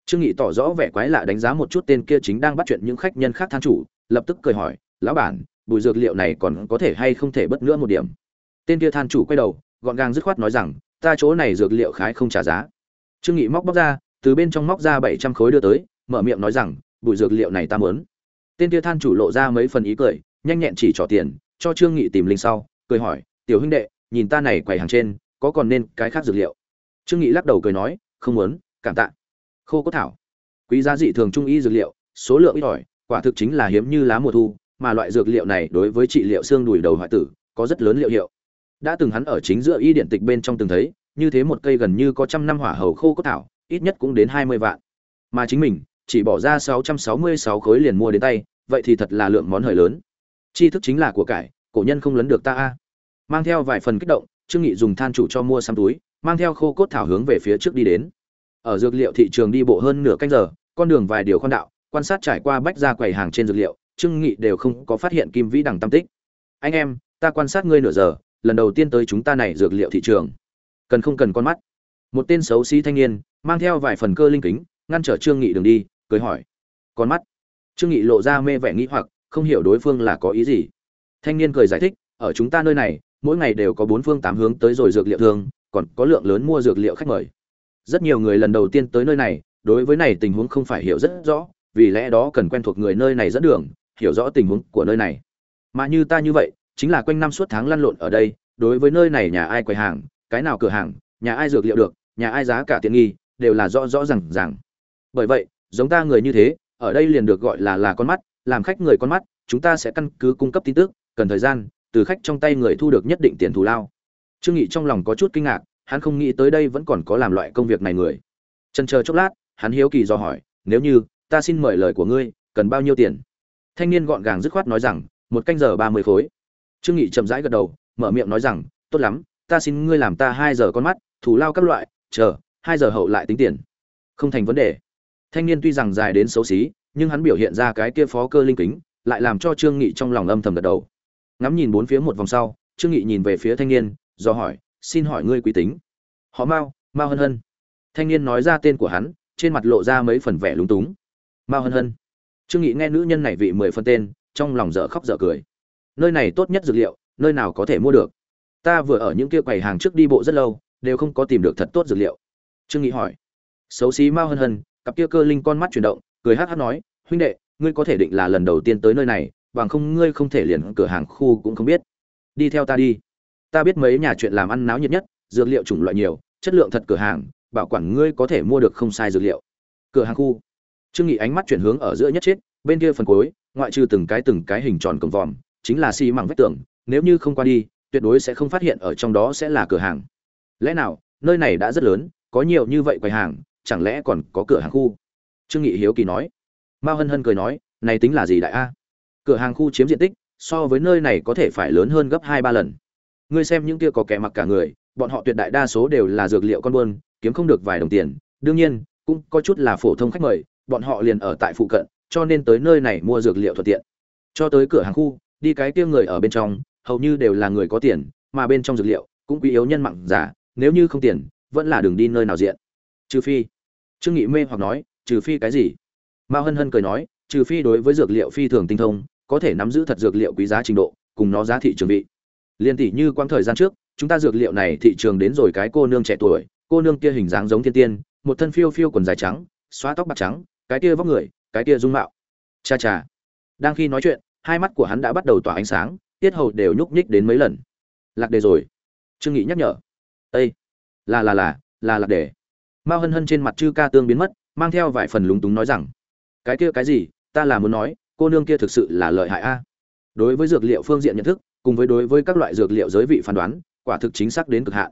Speaker 1: trương nghị tỏ rõ vẻ quái lạ đánh giá một chút tên kia chính đang bắt chuyện những khách nhân khác than chủ, lập tức cười hỏi, lão bản, bùi dược liệu này còn có thể hay không thể bất nữa một điểm? Tên kia than chủ quay đầu, gọn gàng dứt khoát nói rằng, ta chỗ này dược liệu khái không trả giá. Trương nghị móc bóc ra, từ bên trong móc ra 700 khối đưa tới, mở miệng nói rằng, bùi dược liệu này ta muốn. Tên kia than chủ lộ ra mấy phần ý cười, nhanh nhẹn chỉ trỏ tiền, cho trương nghị tìm linh sau, cười hỏi, tiểu huynh đệ, nhìn ta này quầy hàng trên, có còn nên cái khác dược liệu? Trương nghị lắc đầu cười nói, không muốn, cảm tạ khô cốt thảo. Quý giá dị thường trung y dược liệu, số lượng ít ỏi, quả thực chính là hiếm như lá mùa thu, mà loại dược liệu này đối với trị liệu xương đùi đầu hoại tử, có rất lớn liệu hiệu. Đã từng hắn ở chính giữa y điện tịch bên trong từng thấy, như thế một cây gần như có trăm năm hỏa hầu khô cốt thảo, ít nhất cũng đến hai mươi vạn. Mà chính mình, chỉ bỏ ra sáu trăm sáu mươi sáu khối liền mua đến tay, vậy thì thật là lượng món hời lớn. Chi thức chính là của cải, cổ nhân không lấn được ta a. Mang theo vài phần kích động, trương nghị dùng than chủ cho mua xăm túi, mang theo khô cốt thảo hướng về phía trước đi đến ở dược liệu thị trường đi bộ hơn nửa canh giờ, con đường vài điều con đạo, quan sát trải qua bách ra quầy hàng trên dược liệu, trương nghị đều không có phát hiện kim vĩ đằng tam tích. Anh em, ta quan sát ngươi nửa giờ, lần đầu tiên tới chúng ta này dược liệu thị trường. Cần không cần con mắt? Một tên xấu xí thanh niên, mang theo vài phần cơ linh kính, ngăn trở trương nghị đường đi, cười hỏi, con mắt? Trương nghị lộ ra mê vẻ nghĩ hoặc, không hiểu đối phương là có ý gì. Thanh niên cười giải thích, ở chúng ta nơi này, mỗi ngày đều có bốn phương tám hướng tới rồi dược liệu thường, còn có lượng lớn mua dược liệu khách mời rất nhiều người lần đầu tiên tới nơi này, đối với này tình huống không phải hiểu rất rõ, vì lẽ đó cần quen thuộc người nơi này dẫn đường, hiểu rõ tình huống của nơi này. Mà như ta như vậy, chính là quanh năm suốt tháng lăn lộn ở đây, đối với nơi này nhà ai quầy hàng, cái nào cửa hàng, nhà ai dược liệu được, nhà ai giá cả tiện nghi, đều là rõ rõ rằng rằng bởi vậy, giống ta người như thế, ở đây liền được gọi là là con mắt, làm khách người con mắt, chúng ta sẽ căn cứ cung cấp tin tức, cần thời gian, từ khách trong tay người thu được nhất định tiền thù lao. Trương nghị trong lòng có chút kinh ngạc hắn không nghĩ tới đây vẫn còn có làm loại công việc này người. Chần chờ chốc lát, hắn hiếu kỳ do hỏi, nếu như ta xin mời lời của ngươi, cần bao nhiêu tiền? Thanh niên gọn gàng dứt khoát nói rằng, một canh giờ ba mươi khối. Trương nghị chậm rãi gật đầu, mở miệng nói rằng, tốt lắm, ta xin ngươi làm ta hai giờ con mắt thủ lao các loại, chờ, hai giờ hậu lại tính tiền. Không thành vấn đề. Thanh niên tuy rằng dài đến xấu xí, nhưng hắn biểu hiện ra cái kia phó cơ linh kính, lại làm cho trương nghị trong lòng âm thầm gật đầu. Ngắm nhìn bốn phía một vòng sau, trương nghị nhìn về phía thanh niên, do hỏi xin hỏi ngươi quý tính. Họ mao mao hân hân. Thanh niên nói ra tên của hắn, trên mặt lộ ra mấy phần vẻ lúng túng. Mao hân hân. Trương nghị nghe nữ nhân này vị mười phân tên, trong lòng dở khóc dở cười. Nơi này tốt nhất dược liệu, nơi nào có thể mua được? Ta vừa ở những kia quầy hàng trước đi bộ rất lâu, đều không có tìm được thật tốt dược liệu. Trương nghị hỏi. Xấu xí mao hân hân, cặp kia cơ linh con mắt chuyển động, cười hát hát nói, huynh đệ, ngươi có thể định là lần đầu tiên tới nơi này, bằng không ngươi không thể liền cửa hàng khu cũng không biết. Đi theo ta đi ta biết mấy nhà chuyện làm ăn náo nhiệt nhất, dược liệu chủng loại nhiều, chất lượng thật cửa hàng, bảo quản ngươi có thể mua được không sai dược liệu. Cửa hàng khu. Trương nghị ánh mắt chuyển hướng ở giữa nhất chết bên kia phần cuối, ngoại trừ từng cái từng cái hình tròn cổng vòm, chính là xi măng vách tường, nếu như không qua đi, tuyệt đối sẽ không phát hiện ở trong đó sẽ là cửa hàng. Lẽ nào, nơi này đã rất lớn, có nhiều như vậy quầy hàng, chẳng lẽ còn có cửa hàng khu? Trương nghị hiếu kỳ nói. Mao hân hân cười nói, này tính là gì đại a? Cửa hàng khu chiếm diện tích, so với nơi này có thể phải lớn hơn gấp hai ba lần ngươi xem những kia có kẻ mặc cả người, bọn họ tuyệt đại đa số đều là dược liệu con buôn, kiếm không được vài đồng tiền. Đương nhiên, cũng có chút là phổ thông khách mời, bọn họ liền ở tại phụ cận, cho nên tới nơi này mua dược liệu thuận tiện. Cho tới cửa hàng khu, đi cái kia người ở bên trong, hầu như đều là người có tiền, mà bên trong dược liệu cũng quý yếu nhân mạng giả, nếu như không tiền, vẫn là đường đi nơi nào diện. Trừ phi, trương nghị mê hoặc nói, trừ phi cái gì? Mao hân hân cười nói, trừ phi đối với dược liệu phi thường tinh thông, có thể nắm giữ thật dược liệu quý giá trình độ, cùng nó giá thị trường vị liên tỷ như quãng thời gian trước, chúng ta dược liệu này thị trường đến rồi cái cô nương trẻ tuổi, cô nương kia hình dáng giống thiên tiên, một thân phiêu phiêu quần dài trắng, xóa tóc bạc trắng, cái kia vóc người, cái kia dung mạo. Cha cha. Đang khi nói chuyện, hai mắt của hắn đã bắt đầu tỏa ánh sáng, tiết hầu đều nhúc nhích đến mấy lần. Lạc đề rồi. Trương nghị nhắc nhở. Ây là là là là lạc đề. Mao hân hân trên mặt chư ca tương biến mất, mang theo vài phần lúng túng nói rằng, cái kia cái gì? Ta là muốn nói, cô nương kia thực sự là lợi hại a. Đối với dược liệu phương diện nhận thức cùng với đối với các loại dược liệu giới vị phán đoán, quả thực chính xác đến cực hạn.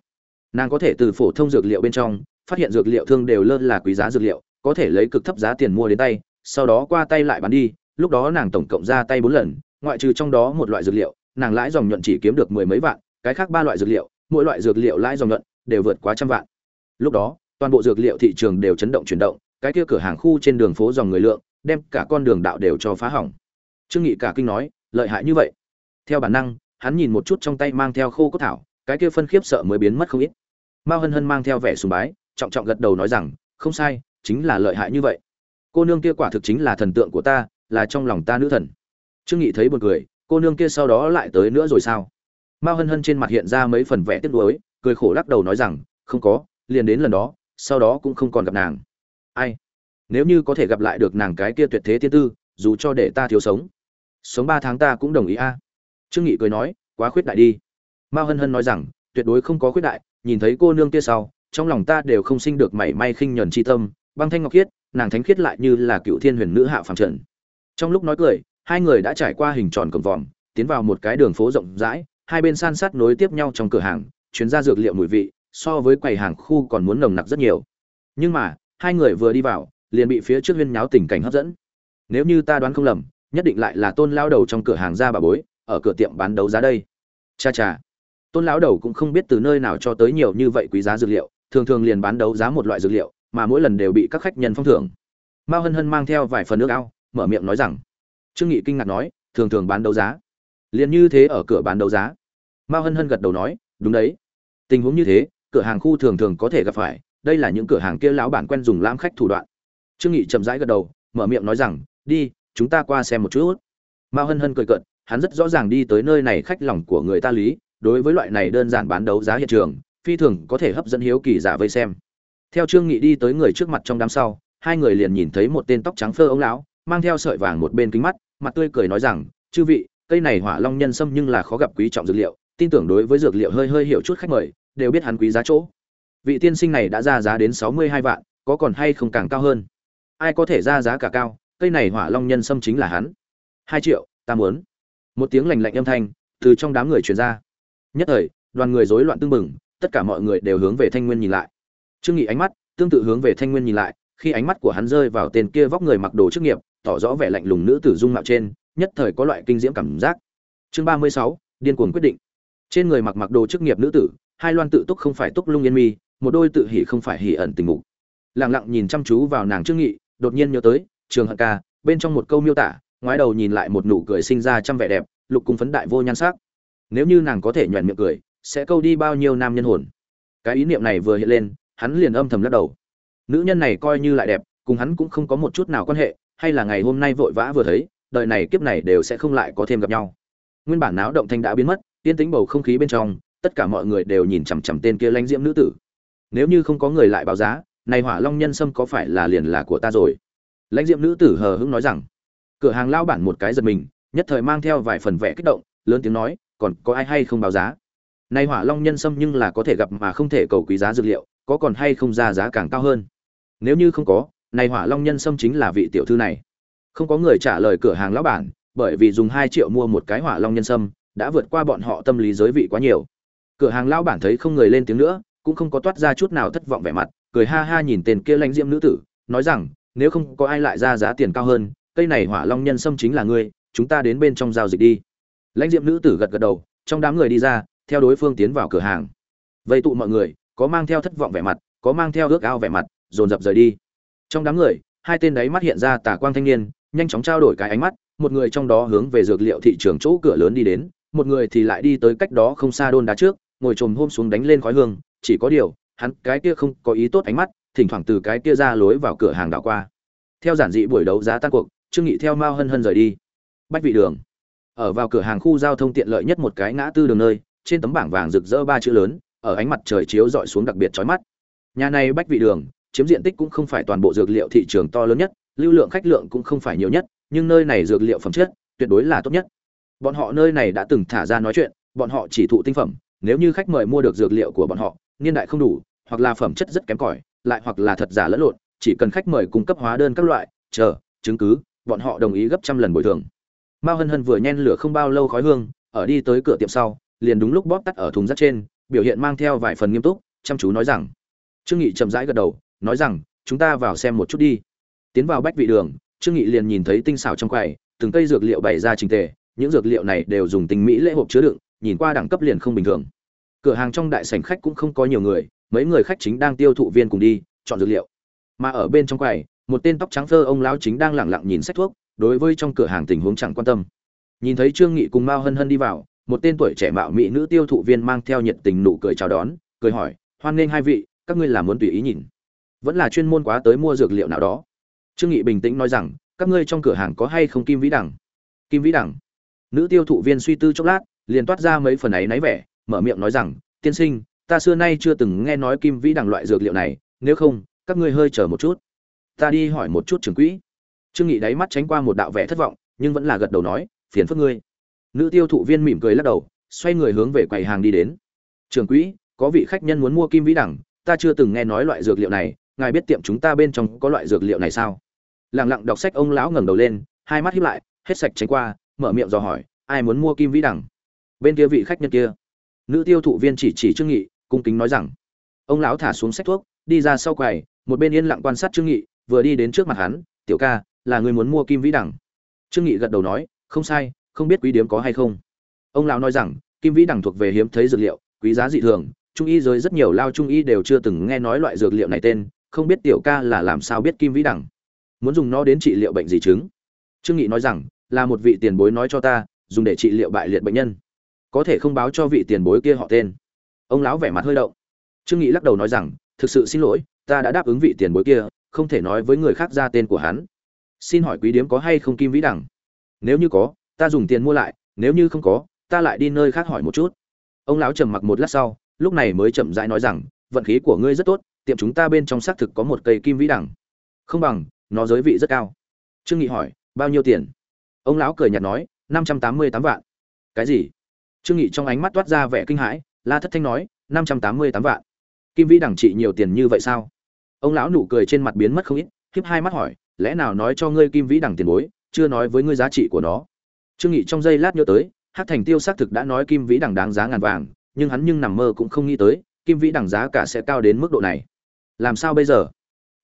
Speaker 1: Nàng có thể từ phổ thông dược liệu bên trong, phát hiện dược liệu thương đều lơ là quý giá dược liệu, có thể lấy cực thấp giá tiền mua đến tay, sau đó qua tay lại bán đi, lúc đó nàng tổng cộng ra tay bốn lần, ngoại trừ trong đó một loại dược liệu, nàng lãi dòng nhuận chỉ kiếm được mười mấy vạn, cái khác ba loại dược liệu, mỗi loại dược liệu lãi dòng nhuận đều vượt quá trăm vạn. Lúc đó, toàn bộ dược liệu thị trường đều chấn động chuyển động, cái kia cửa hàng khu trên đường phố dòng người lượng, đem cả con đường đạo đều cho phá hỏng. Trương nghị cả kinh nói, lợi hại như vậy theo bản năng, hắn nhìn một chút trong tay mang theo khô cốt thảo, cái kia phân khiếp sợ mới biến mất không ít. Mao hân hân mang theo vẻ sùng bái, trọng trọng gật đầu nói rằng, không sai, chính là lợi hại như vậy. Cô nương kia quả thực chính là thần tượng của ta, là trong lòng ta nữ thần. Trương nghị thấy buồn cười, cô nương kia sau đó lại tới nữa rồi sao? Mao hân hân trên mặt hiện ra mấy phần vẻ tiếc nuối, cười khổ lắc đầu nói rằng, không có, liền đến lần đó, sau đó cũng không còn gặp nàng. Ai? Nếu như có thể gặp lại được nàng cái kia tuyệt thế tiên tư, dù cho để ta thiếu sống sống ba tháng ta cũng đồng ý a trương nghị cười nói, quá khuyết đại đi. Mao hân hân nói rằng, tuyệt đối không có khuyết đại, nhìn thấy cô nương kia sau, trong lòng ta đều không sinh được mảy may khinh nhẫn chi tâm. Băng thanh ngọc khiết, nàng thánh khiết lại như là cựu thiên huyền nữ hạ phàm trần. Trong lúc nói cười, hai người đã trải qua hình tròn cổng vòm, tiến vào một cái đường phố rộng rãi, hai bên san sát nối tiếp nhau trong cửa hàng chuyến ra dược liệu mùi vị, so với quầy hàng khu còn muốn nồng nặc rất nhiều. Nhưng mà, hai người vừa đi vào, liền bị phía trước huyên nháo tình cảnh hấp dẫn. Nếu như ta đoán không lầm, nhất định lại là tôn lao đầu trong cửa hàng ra bà bối ở cửa tiệm bán đấu giá đây. Cha cha. Tôn lão đầu cũng không biết từ nơi nào cho tới nhiều như vậy quý giá dược liệu, thường thường liền bán đấu giá một loại dược liệu, mà mỗi lần đều bị các khách nhân phong thưởng. Mao hân hân mang theo vài phần nước ao, mở miệng nói rằng, trương nghị kinh ngạc nói, thường thường bán đấu giá. Liền như thế ở cửa bán đấu giá. Mao hân hân gật đầu nói, đúng đấy. Tình huống như thế, cửa hàng khu thường thường có thể gặp phải, đây là những cửa hàng kia lão bản quen dùng lãm khách thủ đoạn. Trương nghị chậm rãi gật đầu, mở miệng nói rằng, đi, chúng ta qua xem một chút. Mao hân hân cười cợt hắn rất rõ ràng đi tới nơi này khách lòng của người ta lý, đối với loại này đơn giản bán đấu giá hiện trường, phi thường có thể hấp dẫn hiếu kỳ giả vây xem. Theo trương nghị đi tới người trước mặt trong đám sau, hai người liền nhìn thấy một tên tóc trắng phơ ông lão, mang theo sợi vàng một bên kính mắt, mặt tươi cười nói rằng, chư vị, cây này hỏa long nhân sâm nhưng là khó gặp quý trọng dược liệu, tin tưởng đối với dược liệu hơi hơi hiểu chút khách mời, đều biết hắn quý giá chỗ. Vị tiên sinh này đã ra giá đến sáu mươi hai vạn, có còn hay không càng cao hơn? Ai có thể ra giá cả cao, cây này hỏa long nhân sâm chính là hắn. Hai triệu, ta muốn một tiếng lành lạnh âm thanh từ trong đám người truyền ra. Nhất thời, đoàn người rối loạn tương bừng, tất cả mọi người đều hướng về thanh nguyên nhìn lại. Trương nghị ánh mắt tương tự hướng về thanh nguyên nhìn lại, khi ánh mắt của hắn rơi vào tên kia vóc người mặc đồ chức nghiệp, tỏ rõ vẻ lạnh lùng nữ tử dung mạo trên, nhất thời có loại kinh diễm cảm giác. Chương ba mươi sáu, điên cuồng quyết định. Trên người mặc mặc đồ chức nghiệp nữ tử, hai loan tự túc không phải túc lung yên mi, một đôi tự hỉ không phải hỉ ẩn tình mục. Lặng lặng nhìn chăm chú vào nàng trương nghị, đột nhiên nhớ tới, trường hận ca, bên trong một câu miêu tả ngoái đầu nhìn lại một nụ cười sinh ra trăm vẻ đẹp, lục cung phấn đại vô nhan sắc. Nếu như nàng có thể nhoẻn miệng cười, sẽ câu đi bao nhiêu nam nhân hồn? Cái ý niệm này vừa hiện lên, hắn liền âm thầm lắc đầu. Nữ nhân này coi như lại đẹp, cùng hắn cũng không có một chút nào quan hệ, hay là ngày hôm nay vội vã vừa thấy, đời này kiếp này đều sẽ không lại có thêm gặp nhau. Nguyên bản náo động thanh đã biến mất tiên tính bầu không khí bên trong, tất cả mọi người đều nhìn chằm chằm tên kia lãnh diễm nữ tử. Nếu như không có người lại báo giá, này hỏa long nhân sâm có phải là liền là của ta rồi? Lãnh diễm nữ tử hờ hững nói rằng cửa hàng lao bản một cái giật mình, nhất thời mang theo vài phần vẻ kích động, lớn tiếng nói, còn có ai hay không báo giá? Nay hỏa long nhân sâm nhưng là có thể gặp mà không thể cầu quý giá dược liệu, có còn hay không ra giá càng cao hơn? Nếu như không có, này hỏa long nhân sâm chính là vị tiểu thư này. Không có người trả lời cửa hàng lão bản, bởi vì dùng hai triệu mua một cái hỏa long nhân sâm, đã vượt qua bọn họ tâm lý giới vị quá nhiều. Cửa hàng lão bản thấy không người lên tiếng nữa, cũng không có toát ra chút nào thất vọng vẻ mặt, cười ha ha nhìn tên kia lãnh diễm nữ tử, nói rằng, nếu không có ai lại ra giá tiền cao hơn cây này hỏa long nhân sâm chính là ngươi, chúng ta đến bên trong giao dịch đi. Lãnh diệm nữ tử gật gật đầu, trong đám người đi ra, theo đối phương tiến vào cửa hàng. Vây tụ mọi người, có mang theo thất vọng vẻ mặt, có mang theo ước ao vẻ mặt, dồn dập rời đi. Trong đám người, hai tên đấy mắt hiện ra tà quang thanh niên, nhanh chóng trao đổi cái ánh mắt, một người trong đó hướng về dược liệu thị trường chỗ cửa lớn đi đến, một người thì lại đi tới cách đó không xa đôn đá trước, ngồi trồm hôm xuống đánh lên khói hương, chỉ có điều, hắn cái kia không có ý tốt ánh mắt, thỉnh thoảng từ cái kia ra lối vào cửa hàng đảo qua. Theo giản dị buổi đấu giá tan cuộc trương nghị theo mao hân hân rời đi. Bách vị đường. Ở vào cửa hàng khu giao thông tiện lợi nhất một cái ngã tư đường nơi, trên tấm bảng vàng rực rỡ ba chữ lớn, ở ánh mặt trời chiếu dọi xuống đặc biệt chói mắt. Nhà này bách vị đường, chiếm diện tích cũng không phải toàn bộ dược liệu thị trường to lớn nhất, lưu lượng khách lượng cũng không phải nhiều nhất, nhưng nơi này dược liệu phẩm chất, tuyệt đối là tốt nhất. Bọn họ nơi này đã từng thả ra nói chuyện, bọn họ chỉ thụ tinh phẩm, nếu như khách mời mua được dược liệu của bọn họ, niên đại không đủ, hoặc là phẩm chất rất kém cỏi, lại hoặc là thật giả lẫn lộn, chỉ cần khách mời cung cấp hóa đơn các loại, chờ, chứng cứ bọn họ đồng ý gấp trăm lần bồi thường. Mao hân hân vừa nhen lửa không bao lâu khói hương, ở đi tới cửa tiệm sau, liền đúng lúc bóp tắt ở thùng rác trên, biểu hiện mang theo vài phần nghiêm túc, chăm chú nói rằng, trương nghị chậm rãi gật đầu, nói rằng, chúng ta vào xem một chút đi. Tiến vào bách vị đường, trương nghị liền nhìn thấy tinh xảo trong quầy, từng cây dược liệu bày ra trình tề, những dược liệu này đều dùng tình mỹ lễ hộp chứa đựng, nhìn qua đẳng cấp liền không bình thường. Cửa hàng trong đại sảnh khách cũng không có nhiều người, mấy người khách chính đang tiêu thụ viên cùng đi, chọn dược liệu. Mà ở bên trong quầy một tên tóc trắng phơ ông lão chính đang lẳng lặng nhìn sách thuốc, đối với trong cửa hàng tình huống chẳng quan tâm. Nhìn thấy trương nghị cùng mao hân hân đi vào, một tên tuổi trẻ mạo mỹ nữ tiêu thụ viên mang theo nhiệt tình nụ cười chào đón, cười hỏi, hoan nghênh hai vị, các ngươi làm muốn tùy ý nhìn? Vẫn là chuyên môn quá tới mua dược liệu nào đó? Trương nghị bình tĩnh nói rằng, các ngươi trong cửa hàng có hay không kim vĩ đẳng kim vĩ đẳng nữ tiêu thụ viên suy tư chốc lát, liền toát ra mấy phần ấy náy vẻ, mở miệng nói rằng, tiên sinh, ta xưa nay chưa từng nghe nói kim vĩ đẳng loại dược liệu này, nếu không, các ngươi hơi chờ một chút ta đi hỏi một chút trưởng quỹ. Trương nghị đáy mắt tránh qua một đạo vẻ thất vọng, nhưng vẫn là gật đầu nói, phiền phức ngươi. Nữ tiêu thụ viên mỉm cười lắc đầu, xoay người hướng về quầy hàng đi đến. Trưởng quỹ, có vị khách nhân muốn mua kim vĩ đẳng, ta chưa từng nghe nói loại dược liệu này, ngài biết tiệm chúng ta bên trong có loại dược liệu này sao? Lặng lặng đọc sách ông lão ngẩng đầu lên, hai mắt híp lại, hết sạch tránh qua, mở miệng dò hỏi, ai muốn mua kim vĩ đẳng? Bên kia vị khách nhân kia. Nữ tiêu thụ viên chỉ chỉ trương nghị, cung kính nói rằng, ông lão thả xuống sách thuốc, đi ra sau quầy, một bên yên lặng quan sát trương nghị vừa đi đến trước mặt hắn, tiểu ca, là người muốn mua kim vĩ đẳng. Trương nghị gật đầu nói, không sai, không biết quý điếm có hay không. Ông lão nói rằng, kim vĩ đẳng thuộc về hiếm thấy dược liệu, quý giá dị thường, trung y giới rất nhiều lao trung y đều chưa từng nghe nói loại dược liệu này tên, không biết tiểu ca là làm sao biết kim vĩ đẳng? Muốn dùng nó đến trị liệu bệnh gì chứng? Trương nghị nói rằng, là một vị tiền bối nói cho ta, dùng để trị liệu bại liệt bệnh nhân. Có thể không báo cho vị tiền bối kia họ tên. Ông lão vẻ mặt hơi động. Trương nghị lắc đầu nói rằng, thực sự xin lỗi, ta đã đáp ứng vị tiền bối kia không thể nói với người khác ra tên của hắn. Xin hỏi quý điếm có hay không kim vĩ đẳng nếu như có, ta dùng tiền mua lại, nếu như không có, ta lại đi nơi khác hỏi một chút. Ông lão trầm mặc một lát sau, lúc này mới chậm rãi nói rằng, vận khí của ngươi rất tốt, tiệm chúng ta bên trong xác thực có một cây kim vĩ đẳng không bằng, nó giới vị rất cao. Trương nghị hỏi, bao nhiêu tiền? Ông lão cười nhạt nói, năm trăm tám mươi tám vạn. Cái gì? Trương nghị trong ánh mắt toát ra vẻ kinh hãi, la thất thanh nói, năm trăm tám mươi tám vạn. Kim vĩ đẳng trị nhiều tiền như vậy sao? Ông lão nụ cười trên mặt biến mất không ít, khiếp hai mắt hỏi, lẽ nào nói cho ngươi kim vĩ đẳng tiền bối, chưa nói với ngươi giá trị của nó? Trương nghị trong giây lát nhớ tới, hắc thành tiêu xác thực đã nói kim vĩ đẳng đáng giá ngàn vàng, nhưng hắn nhưng nằm mơ cũng không nghĩ tới, kim vĩ đẳng giá cả sẽ cao đến mức độ này. Làm sao bây giờ?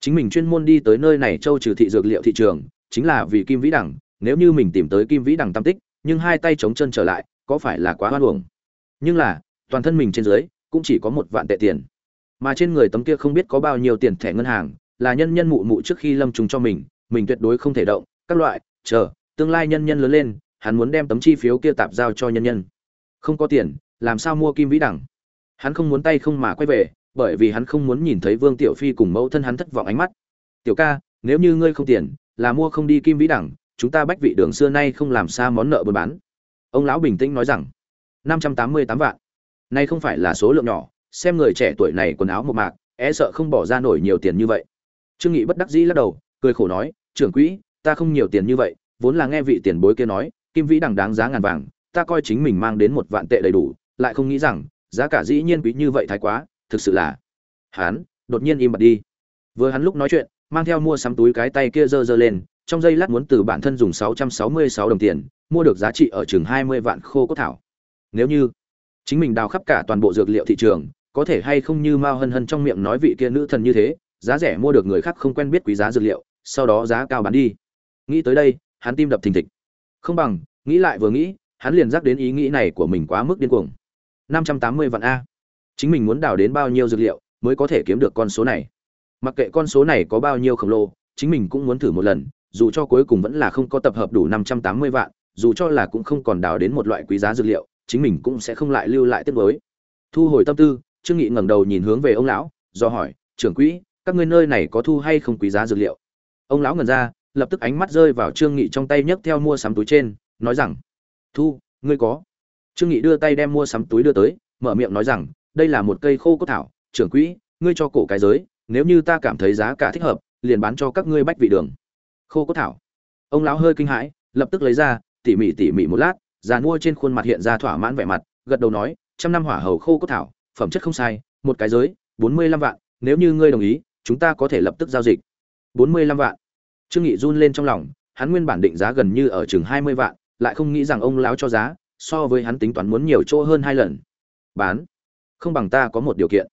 Speaker 1: Chính mình chuyên môn đi tới nơi này châu trừ thị dược liệu thị trường, chính là vì kim vĩ đẳng nếu như mình tìm tới kim vĩ đẳng tam tích, nhưng hai tay chống chân trở lại, có phải là quá hoan uổng? Nhưng là, toàn thân mình trên dưới, cũng chỉ có một vạn tệ tiền mà trên người tấm kia không biết có bao nhiêu tiền thẻ ngân hàng, là nhân nhân mụ mụ trước khi lâm trùng cho mình mình tuyệt đối không thể động, các loại, chờ, tương lai nhân nhân lớn lên, hắn muốn đem tấm chi phiếu kia tạp giao cho nhân nhân. Không có tiền, làm sao mua kim vĩ đẳng? Hắn không muốn tay không mà quay về, bởi vì hắn không muốn nhìn thấy vương tiểu phi cùng mẫu thân hắn thất vọng ánh mắt. Tiểu ca, nếu như ngươi không tiền, là mua không đi kim vĩ đẳng, chúng ta bách vị đường xưa nay không làm xa món nợ buôn bán. Ông lão bình tĩnh nói rằng, năm trăm tám mươi tám vạn. Nay không phải là số lượng nhỏ xem người trẻ tuổi này quần áo một mạc e sợ không bỏ ra nổi nhiều tiền như vậy. Trương nghị bất đắc dĩ lắc đầu, cười khổ nói, trưởng quỹ, ta không nhiều tiền như vậy, vốn là nghe vị tiền bối kia nói, kim vĩ đằng đáng giá ngàn vàng, ta coi chính mình mang đến một vạn tệ đầy đủ, lại không nghĩ rằng, giá cả dĩ nhiên quý như vậy thái quá, thực sự là hắn đột nhiên im bặt đi. Vừa hắn lúc nói chuyện, mang theo mua sắm túi cái tay kia giơ giơ lên, trong giây lát muốn từ bản thân dùng 666 đồng tiền, mua được giá trị ở chừng 20 vạn khô cốt thảo. Nếu như chính mình đào khắp cả toàn bộ dược liệu thị trường có thể hay không như mao hân hân trong miệng nói vị kia nữ thần như thế, giá rẻ mua được người khác không quen biết quý giá dược liệu, sau đó giá cao bán đi. Nghĩ tới đây, hắn tim đập thình thịch. Không bằng, nghĩ lại vừa nghĩ, hắn liền dắt đến ý nghĩ này của mình quá mức điên cuồng. Năm trăm tám mươi vạn a. Chính mình muốn đào đến bao nhiêu dược liệu mới có thể kiếm được con số này? Mặc kệ con số này có bao nhiêu khổng lồ, chính mình cũng muốn thử một lần, dù cho cuối cùng vẫn là không có tập hợp đủ năm trăm tám mươi vạn, dù cho là cũng không còn đào đến một loại quý giá dược liệu, chính mình cũng sẽ không lại lưu lại tiết mới thu hồi tâm tư trương nghị ngẩng đầu nhìn hướng về ông lão, do hỏi, trưởng quỹ, các ngươi nơi này có thu hay không quý giá dược liệu? Ông lão ngẩn ra, lập tức ánh mắt rơi vào trương nghị trong tay nhấc theo mua sắm túi trên, nói rằng, thu, ngươi có. Trương nghị đưa tay đem mua sắm túi đưa tới, mở miệng nói rằng, đây là một cây khô cốt thảo, trưởng quỹ, ngươi cho cổ cái giới, nếu như ta cảm thấy giá cả thích hợp, liền bán cho các ngươi bách vị đường. Khô cốt thảo. Ông lão hơi kinh hãi, lập tức lấy ra, tỉ mỉ tỉ mỉ một lát già mua trên khuôn mặt hiện ra thỏa mãn vẻ mặt, gật đầu nói, trăm năm hỏa hầu khô cốt thảo phẩm chất không sai, một cái giới, bốn mươi lăm vạn, nếu như ngươi đồng ý, chúng ta có thể lập tức giao dịch. bốn mươi lăm vạn. Trương nghị run lên trong lòng, hắn nguyên bản định giá gần như ở chừng hai mươi vạn, lại không nghĩ rằng ông lão cho giá, so với hắn tính toán muốn nhiều chỗ hơn hai lần. Bán. Không bằng ta có một điều kiện.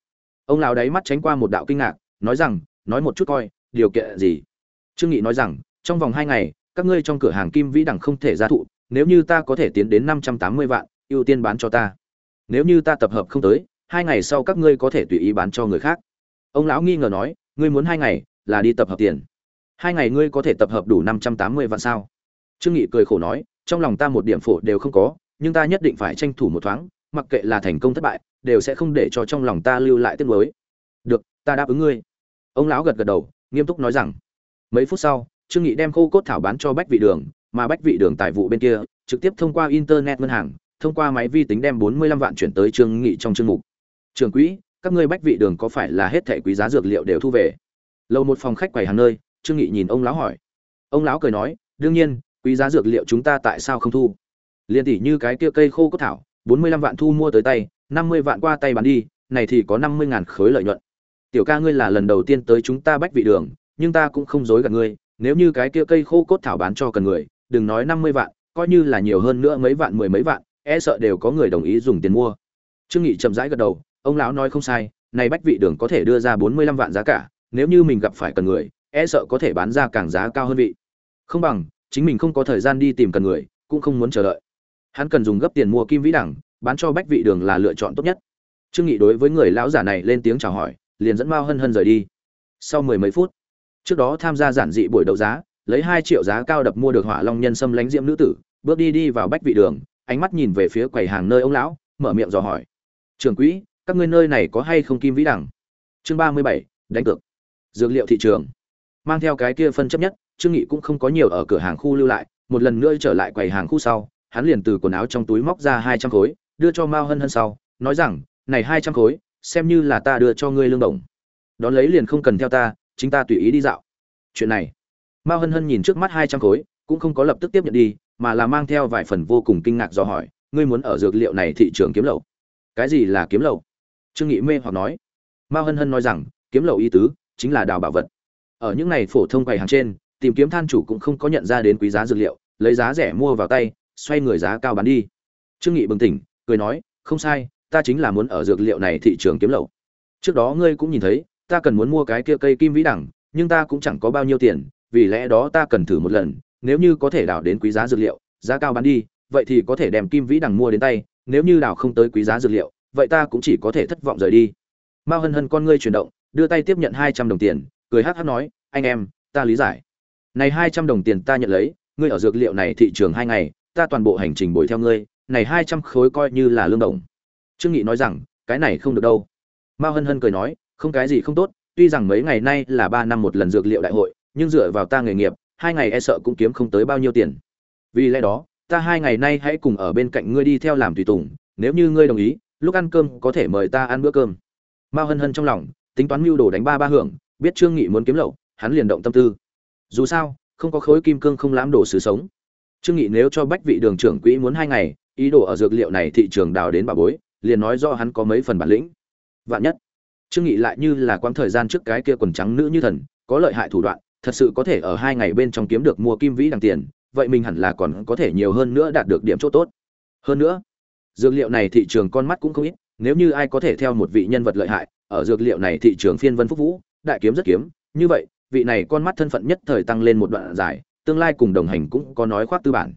Speaker 1: Ông lão đáy mắt tránh qua một đạo kinh ngạc, nói rằng, nói một chút coi, điều kiện gì? Trương nghị nói rằng, trong vòng hai ngày, các ngươi trong cửa hàng kim vĩ đẳng không thể ra thụ, nếu như ta có thể tiến đến năm trăm tám mươi vạn, ưu tiên bán cho ta. Nếu như ta tập hợp không tới hai ngày sau các ngươi có thể tùy ý bán cho người khác. Ông lão nghi ngờ nói, ngươi muốn hai ngày là đi tập hợp tiền. Hai ngày ngươi có thể tập hợp đủ năm trăm tám mươi vạn sao? Trương nghị cười khổ nói, trong lòng ta một điểm phổ đều không có, nhưng ta nhất định phải tranh thủ một thoáng, mặc kệ là thành công thất bại, đều sẽ không để cho trong lòng ta lưu lại tiếc nuối. Được, ta đáp ứng ngươi. Ông lão gật gật đầu, nghiêm túc nói rằng. Mấy phút sau, trương nghị đem khô cốt thảo bán cho bách vị đường, mà bách vị đường tài vụ bên kia, trực tiếp thông qua internet ngân hàng, thông qua máy vi tính đem 45 vạn chuyển tới trương nghị trong chương mục trường quỹ, các ngươi bách vị đường có phải là hết thẻ quý giá dược liệu đều thu về? Lâu một phòng khách quầy hàng nơi, trương nghị nhìn ông lão hỏi. Ông lão cười nói, đương nhiên, quý giá dược liệu chúng ta tại sao không thu? Liên tỷ như cái kia cây khô cốt thảo 45 vạn thu mua tới tay 50 vạn qua tay bán đi, này thì có 50 ngàn khối lợi nhuận. Tiểu ca ngươi là lần đầu tiên tới chúng ta bách vị đường, nhưng ta cũng không dối gạt ngươi, nếu như cái kia cây khô cốt thảo bán cho cần người, đừng nói 50 vạn, coi như là nhiều hơn nữa mấy vạn, mười mấy vạn e sợ đều có người đồng ý dùng tiền mua. Trương nghị chậm rãi gật đầu ông lão nói không sai, này bách vị đường có thể đưa ra 45 vạn giá cả, nếu như mình gặp phải cần người e sợ có thể bán ra càng giá cao hơn vị. Không bằng, chính mình không có thời gian đi tìm cần người, cũng không muốn chờ đợi. Hắn cần dùng gấp tiền mua kim vĩ đẳng, bán cho bách vị đường là lựa chọn tốt nhất. Trương nghị đối với người lão giả này lên tiếng chào hỏi, liền dẫn mao hân hân rời đi. Sau mười mấy phút, trước đó tham gia giản dị buổi đấu giá, lấy hai triệu giá cao đập mua được hỏa long nhân sâm lánh diễm nữ tử, bước đi đi vào bách vị đường, ánh mắt nhìn về phía quầy hàng nơi ông lão, mở miệng dò hỏi. Trường quỹ các ngươi nơi này có hay không kim vĩ đẳng? Chương ba mươi bảy, đánh cược. Dược liệu thị trường. Mang theo cái kia phân chấp nhất, trương nghị cũng không có nhiều ở cửa hàng khu lưu lại, một lần nữa trở lại quầy hàng khu sau, hắn liền từ quần áo trong túi móc ra hai trăm khối, đưa cho mao hân hân sau, nói rằng, này hai trăm khối, xem như là ta đưa cho ngươi lương đồng. Đón lấy liền không cần theo ta, chính ta tùy ý đi dạo. Chuyện này, mao hân hân nhìn trước mắt hai trăm khối, cũng không có lập tức tiếp nhận đi, mà là mang theo vài phần vô cùng kinh ngạc do hỏi, ngươi muốn ở dược liệu này thị trường kiếm lậu? Cái gì là kiếm lậu? Trương nghị mê hoặc nói. Mao hân hân nói rằng, kiếm lậu y tứ, chính là đào bảo vật. Ở những này phổ thông quầy hàng trên, tìm kiếm than chủ cũng không có nhận ra đến quý giá dược liệu, lấy giá rẻ mua vào tay, xoay người giá cao bán đi. Trương nghị bừng tỉnh, cười nói, không sai, ta chính là muốn ở dược liệu này thị trường kiếm lậu. Trước đó ngươi cũng nhìn thấy, ta cần muốn mua cái kia cây kim vĩ đẳng, nhưng ta cũng chẳng có bao nhiêu tiền, vì lẽ đó ta cần thử một lần, nếu như có thể đào đến quý giá dược liệu, giá cao bán đi, vậy thì có thể đem kim vĩ đằng mua đến tay, nếu như đào không tới quý giá dược liệu vậy ta cũng chỉ có thể thất vọng rời đi. Mao hân hân con ngươi chuyển động, đưa tay tiếp nhận hai trăm đồng tiền, cười hắc hắc nói, anh em, ta lý giải. Này hai trăm đồng tiền ta nhận lấy, ngươi ở dược liệu này thị trường hai ngày, ta toàn bộ hành trình bồi theo ngươi, này hai trăm khối coi như là lương đồng. Trương nghị nói rằng, cái này không được đâu. Mao hân hân cười nói, không cái gì không tốt, tuy rằng mấy ngày nay là ba năm một lần dược liệu đại hội, nhưng dựa vào ta nghề nghiệp, hai ngày e sợ cũng kiếm không tới bao nhiêu tiền. Vì lẽ đó, ta hai ngày nay hãy cùng ở bên cạnh ngươi đi theo làm tùy tùng, nếu như ngươi đồng ý lúc ăn cơm có thể mời ta ăn bữa cơm. Mao hân hân trong lòng, tính toán mưu đồ đánh ba ba hưởng, biết trương nghị muốn kiếm lậu, hắn liền động tâm tư. Dù sao, không có khối kim cương không lãm đồ sứ sống. Trương nghị nếu cho bách vị đường trưởng quỹ muốn hai ngày, ý đồ ở dược liệu này thị trường đào đến bà bối, liền nói do hắn có mấy phần bản lĩnh. Vạn nhất, trương nghị lại như là quãng thời gian trước cái kia quần trắng nữ như thần, có lợi hại thủ đoạn, thật sự có thể ở hai ngày bên trong kiếm được mua kim vĩ đằng tiền, vậy mình hẳn là còn có thể nhiều hơn nữa đạt được điểm chỗ tốt. Hơn nữa dược liệu này thị trường con mắt cũng không ít, nếu như ai có thể theo một vị nhân vật lợi hại, ở dược liệu này thị trường phiên vân phúc vũ, đại kiếm rất kiếm. Như vậy, vị này con mắt thân phận nhất thời tăng lên một đoạn dài, tương lai cùng đồng hành cũng có nói khoác tư bản.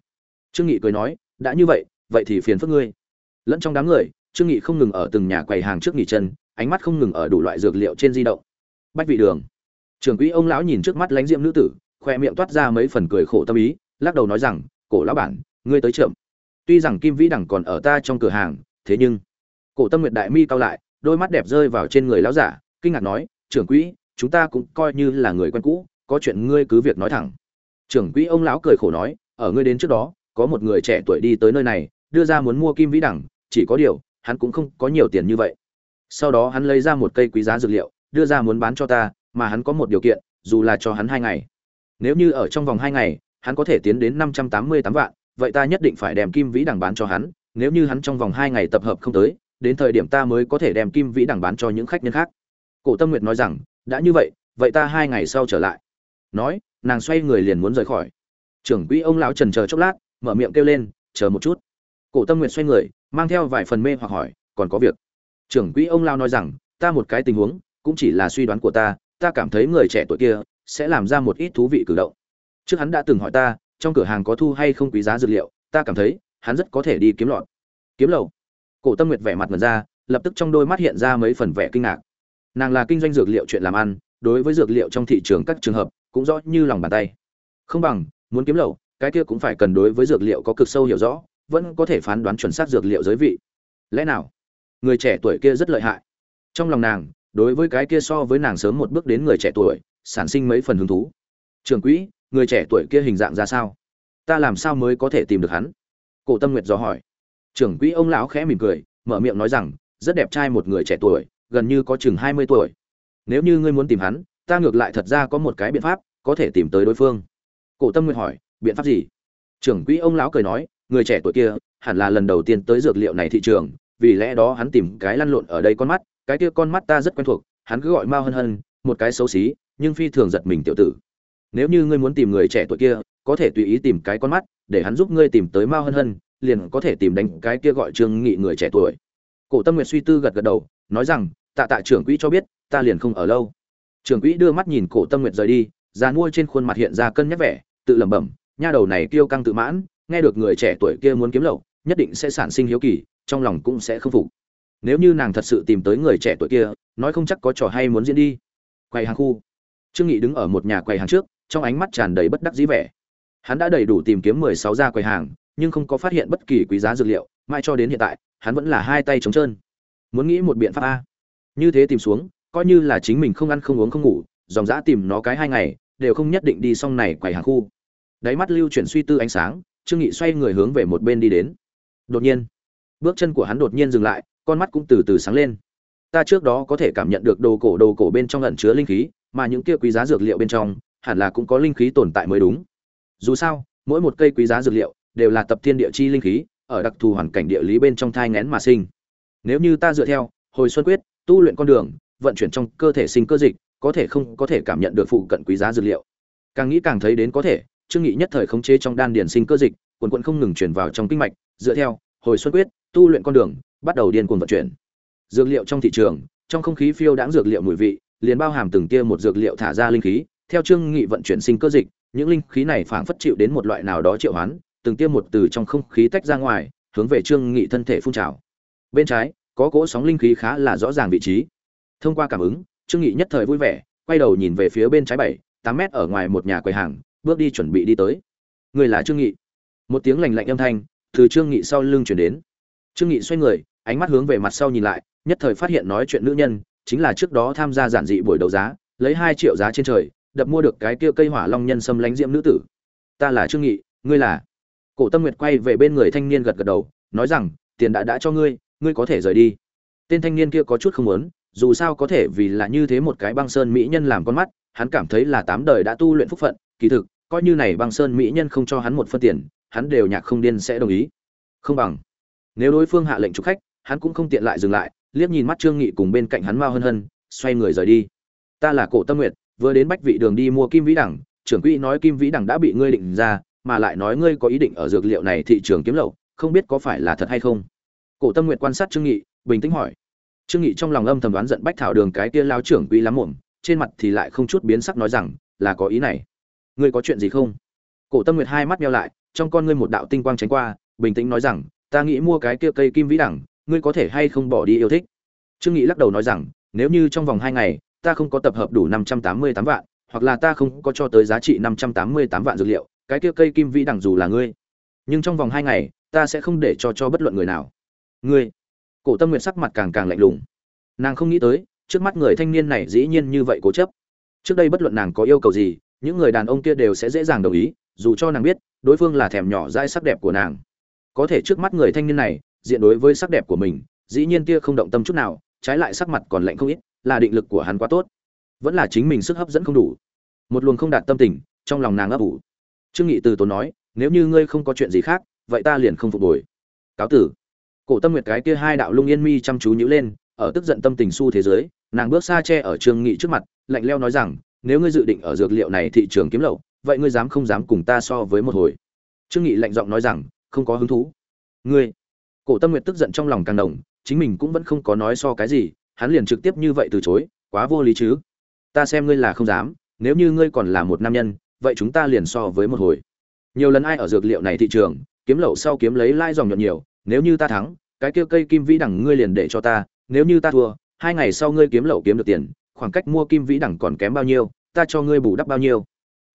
Speaker 1: Trương nghị cười nói, đã như vậy vậy thì phiền phức ngươi. Lẫn trong đám người, trương nghị không ngừng ở từng nhà quầy hàng trước nghỉ chân, ánh mắt không ngừng ở đủ loại dược liệu trên di động. Bách vị đường. Trưởng quỹ ông lão nhìn trước mắt lãnh diệm nữ tử, khoe miệng toát ra mấy phần cười khổ tâm ý, lắc đầu nói rằng, cổ lão bản, ngươi tới chậm tuy rằng kim vĩ đẳng còn ở ta trong cửa hàng, thế nhưng, cổ tâm nguyệt đại mi cao lại, đôi mắt đẹp rơi vào trên người lão giả, kinh ngạc nói, trưởng quỹ, chúng ta cũng coi như là người quen cũ, có chuyện ngươi cứ việc nói thẳng. Trưởng quỹ ông lão cười khổ nói, ở ngươi đến trước đó, có một người trẻ tuổi đi tới nơi này, đưa ra muốn mua kim vĩ đẳng chỉ có điều, hắn cũng không có nhiều tiền như vậy. Sau đó hắn lấy ra một cây quý giá dược liệu, đưa ra muốn bán cho ta, mà hắn có một điều kiện, dù là cho hắn hai ngày. Nếu như ở trong vòng hai ngày, hắn có thể tiến đến năm trăm tám mươi tám vạn vậy ta nhất định phải đem kim vĩ đằng bán cho hắn, nếu như hắn trong vòng hai ngày tập hợp không tới, đến thời điểm ta mới có thể đem kim vĩ đằng bán cho những khách nhân khác. Cổ tâm nguyệt nói rằng, đã như vậy vậy ta hai ngày sau trở lại. Nói, nàng xoay người liền muốn rời khỏi. Trưởng quỹ ông lão trần chờ chốc lát, mở miệng kêu lên, chờ một chút. Cổ tâm nguyệt xoay người, mang theo vài phần mê hoặc hỏi, còn có việc? Trưởng quỹ ông lão nói rằng, ta một cái tình huống, cũng chỉ là suy đoán của ta ta cảm thấy người trẻ tuổi kia sẽ làm ra một ít thú vị cử động. Trước hắn đã từng hỏi ta trong cửa hàng có thu hay không quý giá dược liệu, ta cảm thấy, hắn rất có thể đi kiếm lọt. Kiếm lậu cổ tâm nguyệt vẻ mặt mật ra, lập tức trong đôi mắt hiện ra mấy phần vẻ kinh ngạc. Nàng là kinh doanh dược liệu chuyện làm ăn, đối với dược liệu trong thị trường các trường hợp, cũng rõ như lòng bàn tay. Không bằng, muốn kiếm lậu cái kia cũng phải cần đối với dược liệu có cực sâu hiểu rõ, vẫn có thể phán đoán chuẩn xác dược liệu giới vị. Lẽ nào? Người trẻ tuổi kia rất lợi hại. Trong lòng nàng, đối với cái kia so với nàng sớm một bước đến người trẻ tuổi, sản sinh mấy phần hứng thú. Trường quỹ người trẻ tuổi kia hình dạng ra sao? Ta làm sao mới có thể tìm được hắn? Cổ tâm nguyệt dò hỏi. Trưởng quỹ ông lão khẽ mỉm cười, mở miệng nói rằng, rất đẹp trai một người trẻ tuổi, gần như có chừng hai mươi tuổi. Nếu như ngươi muốn tìm hắn, ta ngược lại thật ra có một cái biện pháp, có thể tìm tới đối phương. Cổ tâm nguyệt hỏi, biện pháp gì? Trưởng quỹ ông lão cười nói, người trẻ tuổi kia hẳn là lần đầu tiên tới dược liệu này thị trường, vì lẽ đó hắn tìm cái lăn lộn ở đây con mắt, cái kia con mắt ta rất quen thuộc, hắn cứ gọi mao hân hân, một cái xấu xí, nhưng phi thường giật mình tiểu tử nếu như ngươi muốn tìm người trẻ tuổi kia, có thể tùy ý tìm cái con mắt, để hắn giúp ngươi tìm tới mao hân hân, liền có thể tìm đánh cái kia gọi trương nghị người trẻ tuổi. Cổ tâm nguyệt suy tư gật gật đầu, nói rằng, tạ tạ trưởng quỹ cho biết, ta liền không ở lâu. Trưởng quỹ đưa mắt nhìn cổ tâm nguyệt rời đi, già nuôi trên khuôn mặt hiện ra cân nhắc vẻ, tự lẩm bẩm, nha đầu này kiêu căng tự mãn, nghe được người trẻ tuổi kia muốn kiếm lậu, nhất định sẽ sản sinh hiếu kỳ, trong lòng cũng sẽ không phục. Nếu như nàng thật sự tìm tới người trẻ tuổi kia, nói không chắc có trò hay muốn diễn đi. Quầy hàng khu. Trương nghị đứng ở một nhà quầy hàng trước trong ánh mắt tràn đầy bất đắc dĩ vẻ. Hắn đã đầy đủ tìm kiếm mười sáu gia quầy hàng, nhưng không có phát hiện bất kỳ quý giá dược liệu, mãi cho đến hiện tại, hắn vẫn là hai tay trống trơn. Muốn nghĩ một biện pháp a. Như thế tìm xuống, coi như là chính mình không ăn không uống không ngủ, dòng dã tìm nó cái hai ngày, đều không nhất định đi xong này quầy hàng khu. Đáy mắt lưu chuyển suy tư ánh sáng, trương nghị xoay người hướng về một bên đi đến. Đột nhiên, bước chân của hắn đột nhiên dừng lại, con mắt cũng từ từ sáng lên. Ta trước đó có thể cảm nhận được đồ cổ đồ cổ bên trong ẩn chứa linh khí, mà những kia quý giá dược liệu bên trong hẳn là cũng có linh khí tồn tại mới đúng. Dù sao, mỗi một cây quý giá dược liệu đều là tập thiên địa chi linh khí, ở đặc thù hoàn cảnh địa lý bên trong thai ngén mà sinh. Nếu như ta dựa theo hồi xuân quyết, tu luyện con đường, vận chuyển trong cơ thể sinh cơ dịch, có thể không có thể cảm nhận được phụ cận quý giá dược liệu. Càng nghĩ càng thấy đến có thể, trương nghị nhất thời khống chế trong đan điền sinh cơ dịch, quần quần không ngừng chuyển vào trong kinh mạch, dựa theo hồi xuân quyết, tu luyện con đường, bắt đầu điên cuồng vận chuyển. Dược liệu trong thị trường, trong không khí phiêu đãng dược liệu mùi vị, liền bao hàm từng tia một dược liệu thả ra linh khí theo trương nghị vận chuyển sinh cơ dịch, những linh khí này phảng phất chịu đến một loại nào đó triệu hoán, từng tiêm một từ trong không khí tách ra ngoài, hướng về trương nghị thân thể phun trào. Bên trái, có cỗ sóng linh khí khá là rõ ràng vị trí. Thông qua cảm ứng, trương nghị nhất thời vui vẻ, quay đầu nhìn về phía bên trái bảy, tám mét ở ngoài một nhà quầy hàng, bước đi chuẩn bị đi tới. Người là trương nghị. Một tiếng lạnh lạnh âm thanh từ trương nghị sau lưng truyền đến. Trương nghị xoay người, ánh mắt hướng về mặt sau nhìn lại, nhất thời phát hiện nói chuyện nữ nhân chính là trước đó tham gia giản dị buổi đấu giá, lấy hai triệu giá trên trời đập mua được cái kia cây hỏa long nhân xâm lánh diễm nữ tử. Ta là trương nghị, ngươi là? Cổ tâm nguyệt quay về bên người thanh niên gật gật đầu, nói rằng, tiền đã đã cho ngươi ngươi có thể rời đi. Tên thanh niên kia có chút không muốn, dù sao có thể vì là như thế một cái băng sơn mỹ nhân làm con mắt, hắn cảm thấy là tám đời đã tu luyện phúc phận, kỳ thực, coi như này băng sơn mỹ nhân không cho hắn một phân tiền, hắn đều nhạc không điên sẽ đồng ý. Không bằng. Nếu đối phương hạ lệnh chụp khách, hắn cũng không tiện lại dừng lại, liếc nhìn mắt trương nghị cùng bên cạnh hắn mao hân hân, xoay người rời đi. Ta là cổ tâm nguyệt vừa đến bách vị đường đi mua kim vĩ đẳng trưởng quỹ nói kim vĩ đẳng đã bị ngươi định ra, mà lại nói ngươi có ý định ở dược liệu này thị trường kiếm lậu, không biết có phải là thật hay không? Cổ tâm nguyện quan sát trương nghị, bình tĩnh hỏi. Trương nghị trong lòng âm thầm đoán giận bách thảo đường cái kia lao trưởng quỹ lắm muộn, trên mặt thì lại không chút biến sắc nói rằng, là có ý này. Ngươi có chuyện gì không? Cổ tâm nguyệt hai mắt meo lại, trong con ngươi một đạo tinh quang tránh qua, bình tĩnh nói rằng, ta nghĩ mua cái kia cây kim vĩ đẳng ngươi có thể hay không bỏ đi yêu thích? Trương nghị lắc đầu nói rằng, nếu như trong vòng hai ngày ta không có tập hợp đủ năm trăm tám mươi tám vạn, hoặc là ta không có cho tới giá trị năm trăm tám mươi tám vạn dược liệu, cái kia cây kim vĩ đẳng dù là ngươi. Nhưng trong vòng hai ngày, ta sẽ không để cho cho bất luận người nào. Ngươi. Cổ tâm nguyện sắc mặt càng càng lạnh lùng. Nàng không nghĩ tới, trước mắt người thanh niên này dĩ nhiên như vậy cố chấp. Trước đây bất luận nàng có yêu cầu gì, những người đàn ông kia đều sẽ dễ dàng đồng ý, dù cho nàng biết, đối phương là thèm nhỏ dai sắc đẹp của nàng. Có thể trước mắt người thanh niên này, diện đối với sắc đẹp của mình, dĩ nhiên tia không động tâm chút nào, trái lại sắc mặt còn lạnh không ít là định lực của hắn quá tốt. Vẫn là chính mình sức hấp dẫn không đủ. Một luồng không đạt tâm tình, trong lòng nàng ấp ủ. Trương nghị từ tốn nói, nếu như ngươi không có chuyện gì khác, vậy ta liền không phục hồi. Cáo tử. Cổ tâm nguyệt cái kia hai đạo lung yên mi chăm chú nhíu lên, ở tức giận tâm tình su thế giới, nàng bước xa che ở trương nghị trước mặt, lạnh leo nói rằng, nếu ngươi dự định ở dược liệu này thị trường kiếm lậu, vậy ngươi dám không dám cùng ta so với một hồi? Trương nghị lạnh giọng nói rằng, không có hứng thú. Ngươi? Cổ tâm nguyệt tức giận trong lòng càng đồng chính mình cũng vẫn không có nói so cái gì hắn liền trực tiếp như vậy từ chối, quá vô lý chứ. Ta xem ngươi là không dám, nếu như ngươi còn là một nam nhân, vậy chúng ta liền so với một hồi. Nhiều lần ai ở dược liệu này thị trường, kiếm lậu sau kiếm lấy lai dòng nhọn nhiều, nếu như ta thắng, cái kia cây kim vĩ đẳng ngươi liền để cho ta, nếu như ta thua, hai ngày sau ngươi kiếm lậu kiếm được tiền, khoảng cách mua kim vĩ đẳng còn kém bao nhiêu, ta cho ngươi bù đắp bao nhiêu.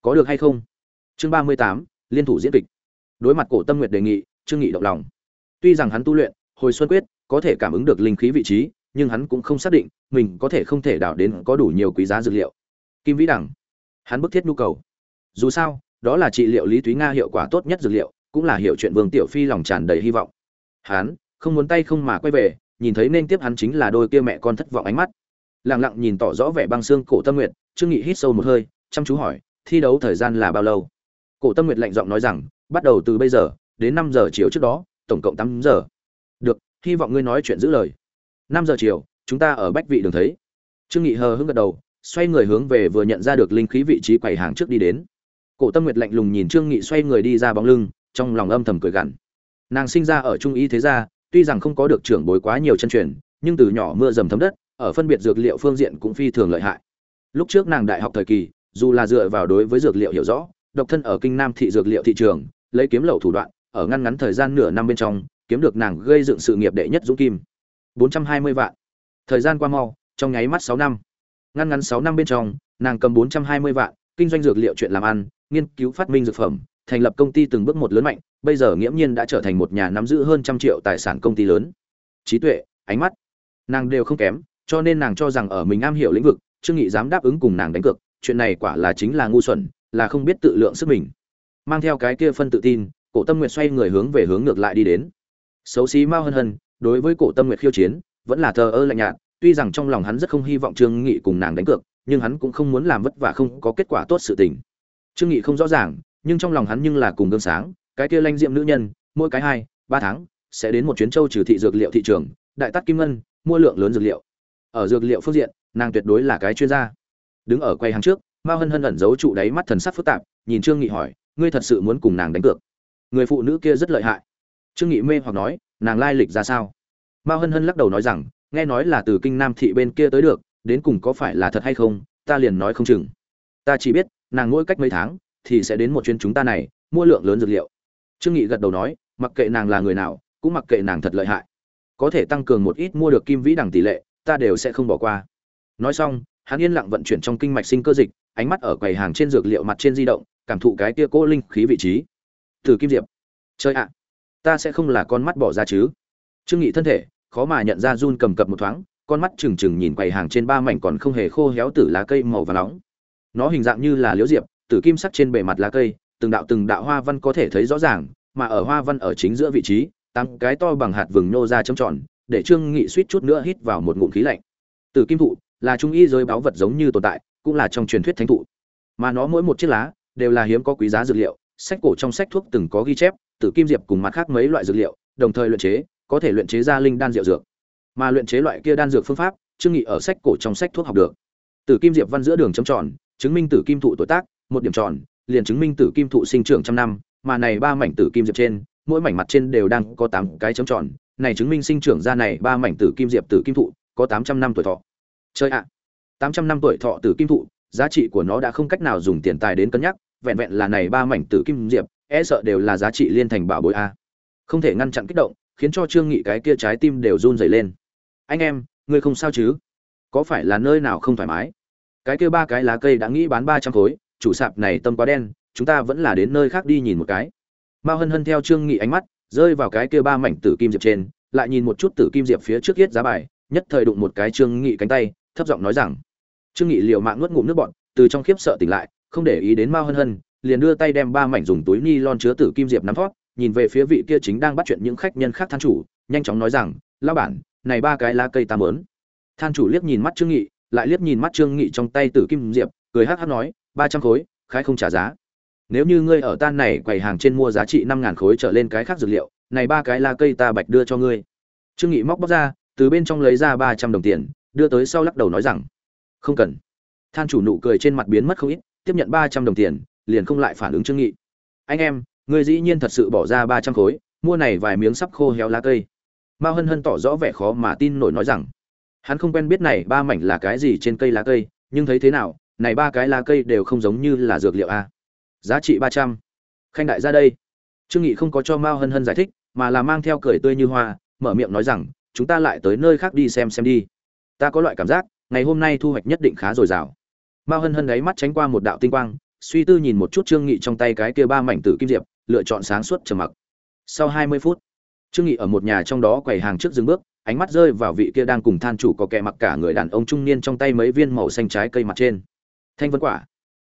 Speaker 1: Có được hay không? Chương ba mươi tám, liên thủ diễn kịch. Đối mặt cổ tâm nguyệt đề nghị, trương nghị động lòng. Tuy rằng hắn tu luyện, hồi xuân quyết, có thể cảm ứng được linh khí vị trí nhưng hắn cũng không xác định mình có thể không thể đào đến có đủ nhiều quý giá dược liệu. Kim vĩ đẳng hắn bức thiết nhu cầu. Dù sao, đó là trị liệu lý thúy nga hiệu quả tốt nhất dược liệu, cũng là hiệu chuyện vương tiểu phi lòng tràn đầy hy vọng. Hắn, không muốn tay không mà quay về, nhìn thấy nên tiếp hắn chính là đôi kia mẹ con thất vọng ánh mắt. Lặng lặng nhìn tỏ rõ vẻ băng xương cổ tâm nguyệt, trương nghị hít sâu một hơi, chăm chú hỏi, thi đấu thời gian là bao lâu? Cổ tâm nguyệt lạnh giọng nói rằng, bắt đầu từ bây giờ, đến năm giờ chiều trước đó, tổng cộng tám giờ. Được, hy vọng ngươi nói chuyện giữ lời năm giờ chiều, chúng ta ở bách vị đường thấy. Trương nghị hờ hững gật đầu, xoay người hướng về vừa nhận ra được linh khí vị trí quầy hàng trước đi đến. Cổ tâm nguyệt lạnh lùng nhìn trương nghị xoay người đi ra bóng lưng, trong lòng âm thầm cười gằn. Nàng sinh ra ở trung y thế gia, tuy rằng không có được trưởng bối quá nhiều chân truyền, nhưng từ nhỏ mưa dầm thấm đất, ở phân biệt dược liệu phương diện cũng phi thường lợi hại. Lúc trước nàng đại học thời kỳ, dù là dựa vào đối với dược liệu hiểu rõ, độc thân ở kinh nam thị dược liệu thị trường, lấy kiếm lậu thủ đoạn, ở ngăn ngắn thời gian nửa năm bên trong, kiếm được nàng gây dựng sự nghiệp đệ nhất dũng kim. 420 vạn. Thời gian qua mau, trong nháy mắt 6 năm. Ngăn ngắn 6 năm bên trong, nàng cầm 420 vạn, kinh doanh dược liệu chuyện làm ăn, nghiên cứu phát minh dược phẩm, thành lập công ty từng bước một lớn mạnh, bây giờ nghiễm nhiên đã trở thành một nhà nắm giữ hơn trăm triệu tài sản công ty lớn. Trí tuệ, ánh mắt. Nàng đều không kém, cho nên nàng cho rằng ở mình am hiểu lĩnh vực trương nghị dám đáp ứng cùng nàng đánh cược, chuyện này quả là chính là ngu xuẩn, là không biết tự lượng sức mình. Mang theo cái kia phân tự tin, cổ tâm nguyệt xoay người hướng về hướng ngược lại đi đến. Xấu xí mau hơn hân đối với cổ tâm nguyệt khiêu chiến, vẫn là thờ ơ lạnh nhạt, tuy rằng trong lòng hắn rất không hy vọng trương nghị cùng nàng đánh cược, nhưng hắn cũng không muốn làm vất vả không có kết quả tốt sự tình. Trương nghị không rõ ràng, nhưng trong lòng hắn nhưng là cùng gương sáng, cái kia lanh diệm nữ nhân, mỗi cái hai, ba tháng, sẽ đến một chuyến châu trừ thị dược liệu thị trường, đại tắt kim ngân, mua lượng lớn dược liệu. Ở dược liệu phương diện, nàng tuyệt đối là cái chuyên gia. Đứng ở quầy hàng trước, mao hân hân ẩn giấu trụ đáy mắt thần sắc phức tạp, nhìn trương nghị hỏi, ngươi thật sự muốn cùng nàng đánh cược? Người phụ nữ kia rất lợi hại trương nghị mê hoặc nói, nàng lai lịch ra sao? Mao hân hân lắc đầu nói rằng, nghe nói là từ kinh nam thị bên kia tới được, đến cùng có phải là thật hay không, ta liền nói không chừng. Ta chỉ biết, nàng mỗi cách mấy tháng, thì sẽ đến một chuyến chúng ta này, mua lượng lớn dược liệu. Trương nghị gật đầu nói, mặc kệ nàng là người nào, cũng mặc kệ nàng thật lợi hại. Có thể tăng cường một ít mua được kim vĩ đẳng tỷ lệ, ta đều sẽ không bỏ qua. Nói xong, hắn yên lặng vận chuyển trong kinh mạch sinh cơ dịch, ánh mắt ở quầy hàng trên dược liệu mặt trên di động, cảm thụ cái tia cố linh khí vị trí. Từ kim diệp. Chơi ạ ta sẽ không là con mắt bỏ ra chứ. Trương nghị thân thể, khó mà nhận ra run cầm cập một thoáng, con mắt trừng trừng nhìn quầy hàng trên ba mảnh còn không hề khô héo tử lá cây màu vàng nóng. Nó hình dạng như là liễu diệp, tử kim sắc trên bề mặt lá cây, từng đạo từng đạo hoa văn có thể thấy rõ ràng, mà ở hoa văn ở chính giữa vị trí, tám cái to bằng hạt vừng nô ra trống tròn, để trương nghị suýt chút nữa hít vào một ngụm khí lạnh. Tử kim thụ, là trung y giới báo vật giống như tồn tại, cũng là trong truyền thuyết thánh thụ. Mà nó mỗi một chiếc lá, đều là hiếm có quý giá dược liệu, sách cổ trong sách thuốc từng có ghi chép tử kim diệp cùng mặt khác mấy loại dược liệu, đồng thời luyện chế, có thể luyện chế ra linh đan rượu dược. Mà luyện chế loại kia đan dược phương pháp, trương nghị ở sách cổ trong sách thuốc học được. Tử kim diệp văn giữa đường chấm tròn, chứng minh tử kim thụ tuổi tác, một điểm tròn, liền chứng minh tử kim thụ sinh trưởng trăm năm, mà này ba mảnh tử kim diệp trên, mỗi mảnh mặt trên đều đang có tám cái chấm tròn, này chứng minh sinh trưởng ra này ba mảnh tử kim diệp tử kim thụ, có tám trăm năm tuổi thọ. Chơi ạ! Tám trăm năm tuổi thọ tử kim thụ, giá trị của nó đã không cách nào dùng tiền tài đến cân nhắc, vẹn vẹn là này ba mảnh tử kim diệp e sợ đều là giá trị liên thành bảo bối a. Không thể ngăn chặn kích động, khiến cho trương nghị cái kia trái tim đều run rẩy lên. Anh em, ngươi không sao chứ? Có phải là nơi nào không thoải mái? Cái kia ba cái lá cây đã nghĩ bán ba trăm khối, chủ sạp này tâm quá đen, chúng ta vẫn là đến nơi khác đi nhìn một cái. Mao hân hân theo trương nghị ánh mắt, rơi vào cái kia ba mảnh tử kim diệp trên, lại nhìn một chút tử kim diệp phía trước yết giá bài, nhất thời đụng một cái trương nghị cánh tay, thấp giọng nói rằng, trương nghị liều mạng nuốt ngụm nước bọt, từ trong khiếp sợ tỉnh lại, không để ý đến mao hân hân liền đưa tay đem ba mảnh dùng túi ni lon chứa tử kim diệp nắm thoát, nhìn về phía vị kia chính đang bắt chuyện những khách nhân khác than chủ, nhanh chóng nói rằng lao bản, này ba cái lá cây ta mớn. Than chủ liếc nhìn mắt trương nghị, lại liếc nhìn mắt trương nghị trong tay tử kim diệp, cười hắc hắc nói, ba trăm khối, khái không trả giá. Nếu như ngươi ở tan này quầy hàng trên mua giá trị năm ngàn khối trở lên cái khác dược liệu, này ba cái lá cây ta bạch đưa cho ngươi. Trương nghị móc bóc ra, từ bên trong lấy ra ba trăm đồng tiền, đưa tới sau lắc đầu nói rằng, không cần. Than chủ nụ cười trên mặt biến mất không ít, tiếp nhận ba trăm đồng tiền liền không lại phản ứng trương nghị. Anh em, ngươi dĩ nhiên thật sự bỏ ra ba trăm khối, mua này vài miếng sắp khô héo lá cây. Mao hân hân tỏ rõ vẻ khó mà tin nổi nói rằng, hắn không quen biết này ba mảnh là cái gì trên cây lá cây, nhưng thấy thế nào, này ba cái lá cây đều không giống như là dược liệu a giá trị ba trăm. Khanh đại ra đây. Trương nghị không có cho mao hân hân giải thích, mà là mang theo cười tươi như hoa, mở miệng nói rằng, chúng ta lại tới nơi khác đi xem xem đi. Ta có loại cảm giác, ngày hôm nay thu hoạch nhất định khá dồi dào. Mao hân hân ấy mắt tránh qua một đạo tinh quang suy tư nhìn một chút trương nghị trong tay cái kia ba mảnh tử kim diệp, lựa chọn sáng suốt trầm mặc. Sau hai mươi phút, trương nghị ở một nhà trong đó quầy hàng trước dừng bước, ánh mắt rơi vào vị kia đang cùng than chủ có kẻ mặc cả người đàn ông trung niên trong tay mấy viên màu xanh trái cây mặt trên. Thanh vân quả,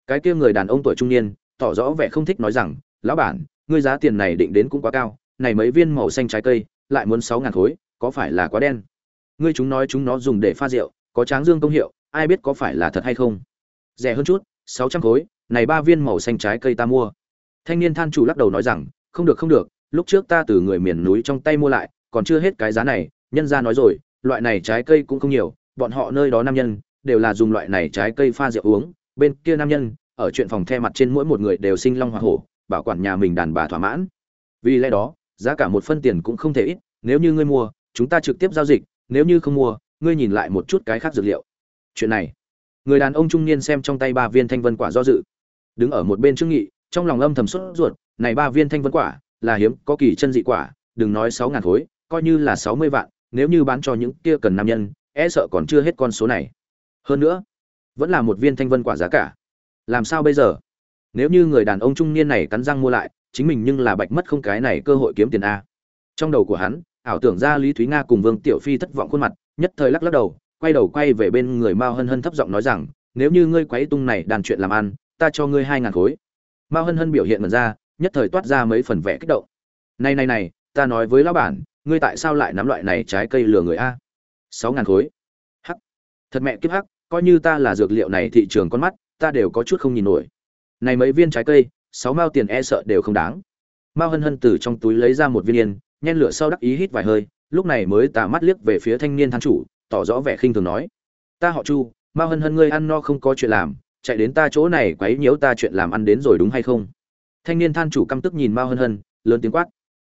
Speaker 1: cái kia người đàn ông tuổi trung niên, tỏ rõ vẻ không thích nói rằng, lão bản, ngươi giá tiền này định đến cũng quá cao, này mấy viên màu xanh trái cây, lại muốn sáu ngàn khối, có phải là quá đen? Ngươi chúng nói chúng nó dùng để pha rượu, có tráng dương công hiệu, ai biết có phải là thật hay không? Rẻ hơn chút sáu trăm khối, này ba viên màu xanh trái cây ta mua. Thanh niên than chủ lắc đầu nói rằng, không được không được, lúc trước ta từ người miền núi trong tay mua lại, còn chưa hết cái giá này, nhân gia nói rồi, loại này trái cây cũng không nhiều, bọn họ nơi đó nam nhân, đều là dùng loại này trái cây pha rượu uống, bên kia nam nhân, ở chuyện phòng the mặt trên mỗi một người đều sinh long hoa hổ, bảo quản nhà mình đàn bà thỏa mãn. Vì lẽ đó, giá cả một phân tiền cũng không thể ít, nếu như ngươi mua, chúng ta trực tiếp giao dịch, nếu như không mua, ngươi nhìn lại một chút cái khác dược liệu. Chuyện này người đàn ông trung niên xem trong tay ba viên thanh vân quả do dự, đứng ở một bên trương nghị, trong lòng âm thầm sốt ruột, này ba viên thanh vân quả là hiếm, có kỳ chân dị quả, đừng nói sáu ngàn khối, coi như là sáu mươi vạn, nếu như bán cho những kia cần nam nhân e sợ còn chưa hết con số này. Hơn nữa, vẫn là một viên thanh vân quả giá cả. Làm sao bây giờ? Nếu như người đàn ông trung niên này cắn răng mua lại, chính mình nhưng là bạch mất không cái này cơ hội kiếm tiền a. Trong đầu của hắn, ảo tưởng ra lý thúy nga cùng vương tiểu phi thất vọng khuôn mặt, nhất thời lắc lắc đầu quay đầu quay về bên người mao hân hân thấp giọng nói rằng, nếu như ngươi quấy tung này đàn chuyện làm ăn, ta cho ngươi hai ngàn khối. Mao hân hân biểu hiện mật ra, nhất thời toát ra mấy phần vẻ kích động. Này này này, ta nói với lão bản, ngươi tại sao lại nắm loại này trái cây lừa người a? Sáu ngàn khối. Hắc, thật mẹ kiếp hắc, coi như ta là dược liệu này thị trường con mắt, ta đều có chút không nhìn nổi. Này mấy viên trái cây, sáu mao tiền e sợ đều không đáng. Mao hân hân từ trong túi lấy ra một viên yên, nhen lửa sau đắc ý hít vài hơi, lúc này mới tà mắt liếc về phía thanh niên than chủ tỏ rõ vẻ khinh thường nói. Ta họ chu mao hân hân ngươi ăn no không có chuyện làm, chạy đến ta chỗ này quấy nhiễu ta chuyện làm ăn đến rồi đúng hay không? Thanh niên than chủ căm tức nhìn mao hân hân, lớn tiếng quát.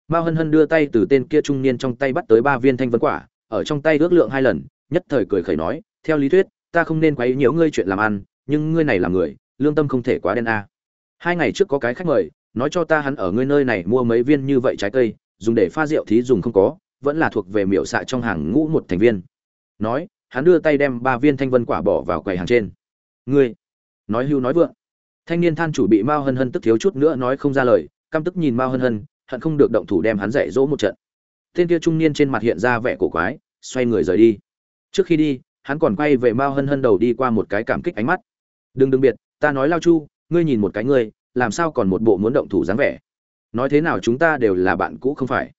Speaker 1: Mao hân hân đưa tay từ tên kia trung niên trong tay bắt tới ba viên thanh vân quả, ở trong tay ước lượng hai lần, nhất thời cười khẩy nói, theo lý thuyết, ta không nên quấy nhiễu ngươi chuyện làm ăn, nhưng ngươi này là người, lương tâm không thể quá đen a. Hai ngày trước có cái khách mời, nói cho ta hắn ở ngươi nơi này mua mấy viên như vậy trái cây, dùng để pha rượu thí dùng không có, vẫn là thuộc về miểu xạ trong hàng ngũ một thành viên nói, hắn đưa tay đem ba viên thanh vân quả bỏ vào quầy hàng trên. Ngươi, nói hưu nói vượng. Thanh niên than chủ bị mao hân hân tức thiếu chút nữa nói không ra lời, căm tức nhìn mao hân hân, hận không được động thủ đem hắn dạy dỗ một trận. Tên kia trung niên trên mặt hiện ra vẻ cổ quái, xoay người rời đi. Trước khi đi, hắn còn quay về mao hân hân đầu đi qua một cái cảm kích ánh mắt. Đừng đừng biệt, ta nói lao chu, ngươi nhìn một cái ngươi, làm sao còn một bộ muốn động thủ dáng vẻ? Nói thế nào chúng ta đều là bạn cũ không phải?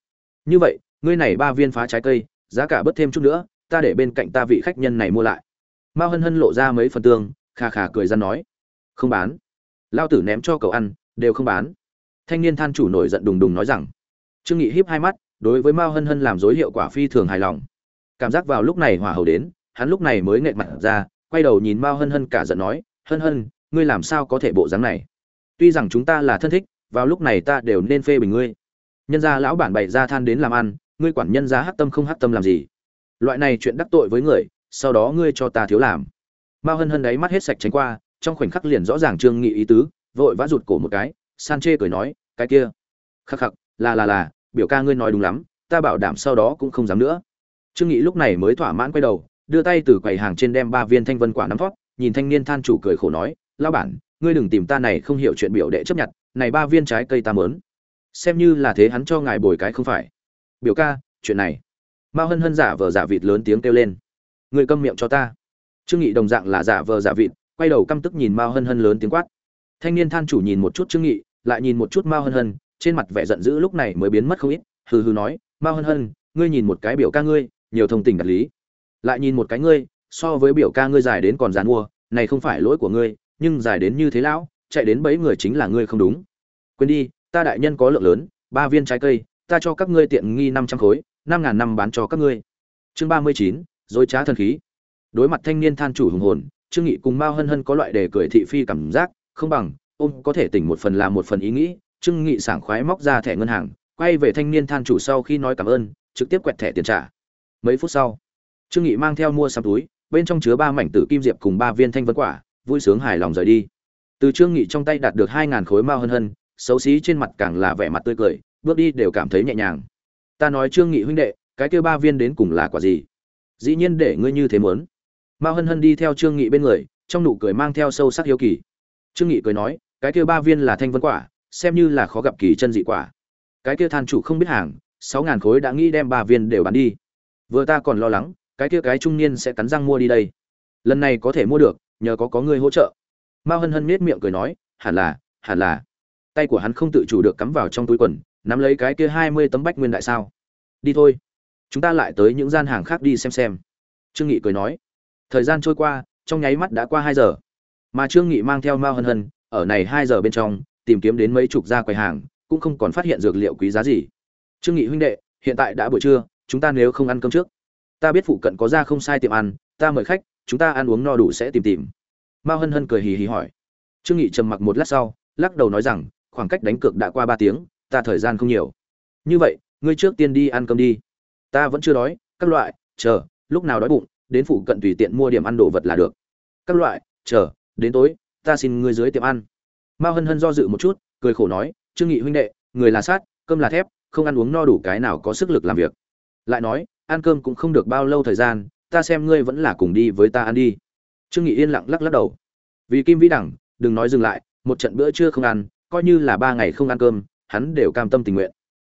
Speaker 1: Như vậy, ngươi này ba viên phá trái cây, giá cả bớt thêm chút nữa ta để bên cạnh ta vị khách nhân này mua lại. Mao hân hân lộ ra mấy phần tương khà khà cười ra nói, không bán. Lao tử ném cho cậu ăn, đều không bán. Thanh niên than chủ nổi giận đùng đùng nói rằng, trương nghị híp hai mắt, đối với mao hân hân làm dối hiệu quả phi thường hài lòng. Cảm giác vào lúc này hỏa hầu đến, hắn lúc này mới nghẹt mặt ra, quay đầu nhìn mao hân hân cả giận nói, hân hân, ngươi làm sao có thể bộ dáng này? Tuy rằng chúng ta là thân thích, vào lúc này ta đều nên phê bình ngươi. Nhân gia lão bản bày ra than đến làm ăn, ngươi quản nhân gia hắc tâm không hắc tâm làm gì? Loại này chuyện đắc tội với người, sau đó ngươi cho ta thiếu làm. Mao hân hân đấy mắt hết sạch tránh qua, trong khoảnh khắc liền rõ ràng trương nghị ý tứ, vội vã rụt cổ một cái, san chê cười nói, cái kia, khắc khắc, là là là, biểu ca ngươi nói đúng lắm, ta bảo đảm sau đó cũng không dám nữa. Trương nghị lúc này mới thỏa mãn quay đầu, đưa tay từ quầy hàng trên đem ba viên thanh vân quả nắm thoát nhìn thanh niên than chủ cười khổ nói lao bản, ngươi đừng tìm ta này không hiểu chuyện biểu đệ chấp nhận, này ba viên trái cây ta mớn xem như là thế hắn cho ngài bồi cái không phải. Biểu ca, chuyện này mao hân hân giả vờ giả vịt lớn tiếng kêu lên. Người câm miệng cho ta. Trương nghị đồng dạng là giả vờ giả vịt, quay đầu căm tức nhìn mao hân hân lớn tiếng quát. Thanh niên than chủ nhìn một chút trương nghị, lại nhìn một chút mao hân hân, trên mặt vẻ giận dữ lúc này mới biến mất không ít, hừ hừ nói mao hân hân, ngươi nhìn một cái biểu ca ngươi, nhiều thông tình đạt lý. Lại nhìn một cái ngươi, so với biểu ca ngươi dài đến còn dàn mua này không phải lỗi của ngươi, nhưng dài đến như thế lão, chạy đến bấy người chính là ngươi không đúng. Quên đi, ta đại nhân có lượng lớn, ba viên trái cây, ta cho các ngươi tiện nghi năm trăm khối năm ngàn năm bán cho các ngươi. Chương ba mươi chín, dối trá thần khí. Đối mặt thanh niên than chủ hùng hồn, trương nghị cùng mao hân hân có loại đề cười thị phi cảm giác, không bằng, ôm có thể tỉnh một phần là một phần ý nghĩ, trương nghị sảng khoái móc ra thẻ ngân hàng, quay về thanh niên than chủ sau khi nói cảm ơn, trực tiếp quẹt thẻ tiền trả. Mấy phút sau, trương nghị mang theo mua sắm túi, bên trong chứa ba mảnh tử kim diệp cùng ba viên thanh vân quả, vui sướng hài lòng rời đi. Từ trương nghị trong tay đạt được hai ngàn khối mao hân hân, xấu xí trên mặt càng là vẻ mặt tươi cười, bước đi đều cảm thấy nhẹ nhàng ta nói trương nghị huynh đệ, cái kia ba viên đến cùng là quả gì? Dĩ nhiên để ngươi như thế muốn. Mao hân hân đi theo trương nghị bên người, trong nụ cười mang theo sâu sắc hiếu kỳ. Trương nghị cười nói, cái kia ba viên là thanh vân quả, xem như là khó gặp kỳ chân dị quả. Cái kia than chủ không biết hàng, sáu ngàn khối đã nghĩ đem ba viên đều bán đi. Vừa ta còn lo lắng, cái kia cái trung niên sẽ cắn răng mua đi đây. Lần này có thể mua được, nhờ có có người hỗ trợ. Mao hân hân nết miệng cười nói, hẳn là hẳn là. Tay của hắn không tự chủ được cắm vào trong túi quần nắm lấy cái kia hai mươi tấm bách nguyên đại sao. Đi thôi. Chúng ta lại tới những gian hàng khác đi xem xem. Trương nghị cười nói. Thời gian trôi qua, trong nháy mắt đã qua hai giờ. Mà trương nghị mang theo mao hân hân, ở này hai giờ bên trong, tìm kiếm đến mấy chục gia quầy hàng, cũng không còn phát hiện dược liệu quý giá gì. Trương nghị huynh đệ, hiện tại đã buổi trưa, chúng ta nếu không ăn cơm trước. Ta biết phụ cận có ra không sai tiệm ăn, ta mời khách, chúng ta ăn uống no đủ sẽ tìm tìm. Mao hân hân cười hì hì hỏi. Trương nghị trầm mặc một lát sau, lắc đầu nói rằng, khoảng cách đánh cược đã qua ba tiếng ta thời gian không nhiều. Như vậy, ngươi trước tiên đi ăn cơm đi. Ta vẫn chưa đói, các loại, chờ, lúc nào đói bụng, đến phụ cận tùy tiện mua điểm ăn đồ vật là được. Các loại, chờ, đến tối, ta xin ngươi dưới tiệm ăn. Mao hân hân do dự một chút, cười khổ nói, trương nghị huynh đệ, người là sát, cơm là thép, không ăn uống no đủ cái nào có sức lực làm việc. Lại nói, ăn cơm cũng không được bao lâu thời gian, ta xem ngươi vẫn là cùng đi với ta ăn đi. Trương nghị yên lặng lắc lắc đầu. Vì kim vĩ đẳng, đừng nói dừng lại, một trận bữa trưa không ăn, coi như là ba ngày không ăn cơm hắn đều cam tâm tình nguyện.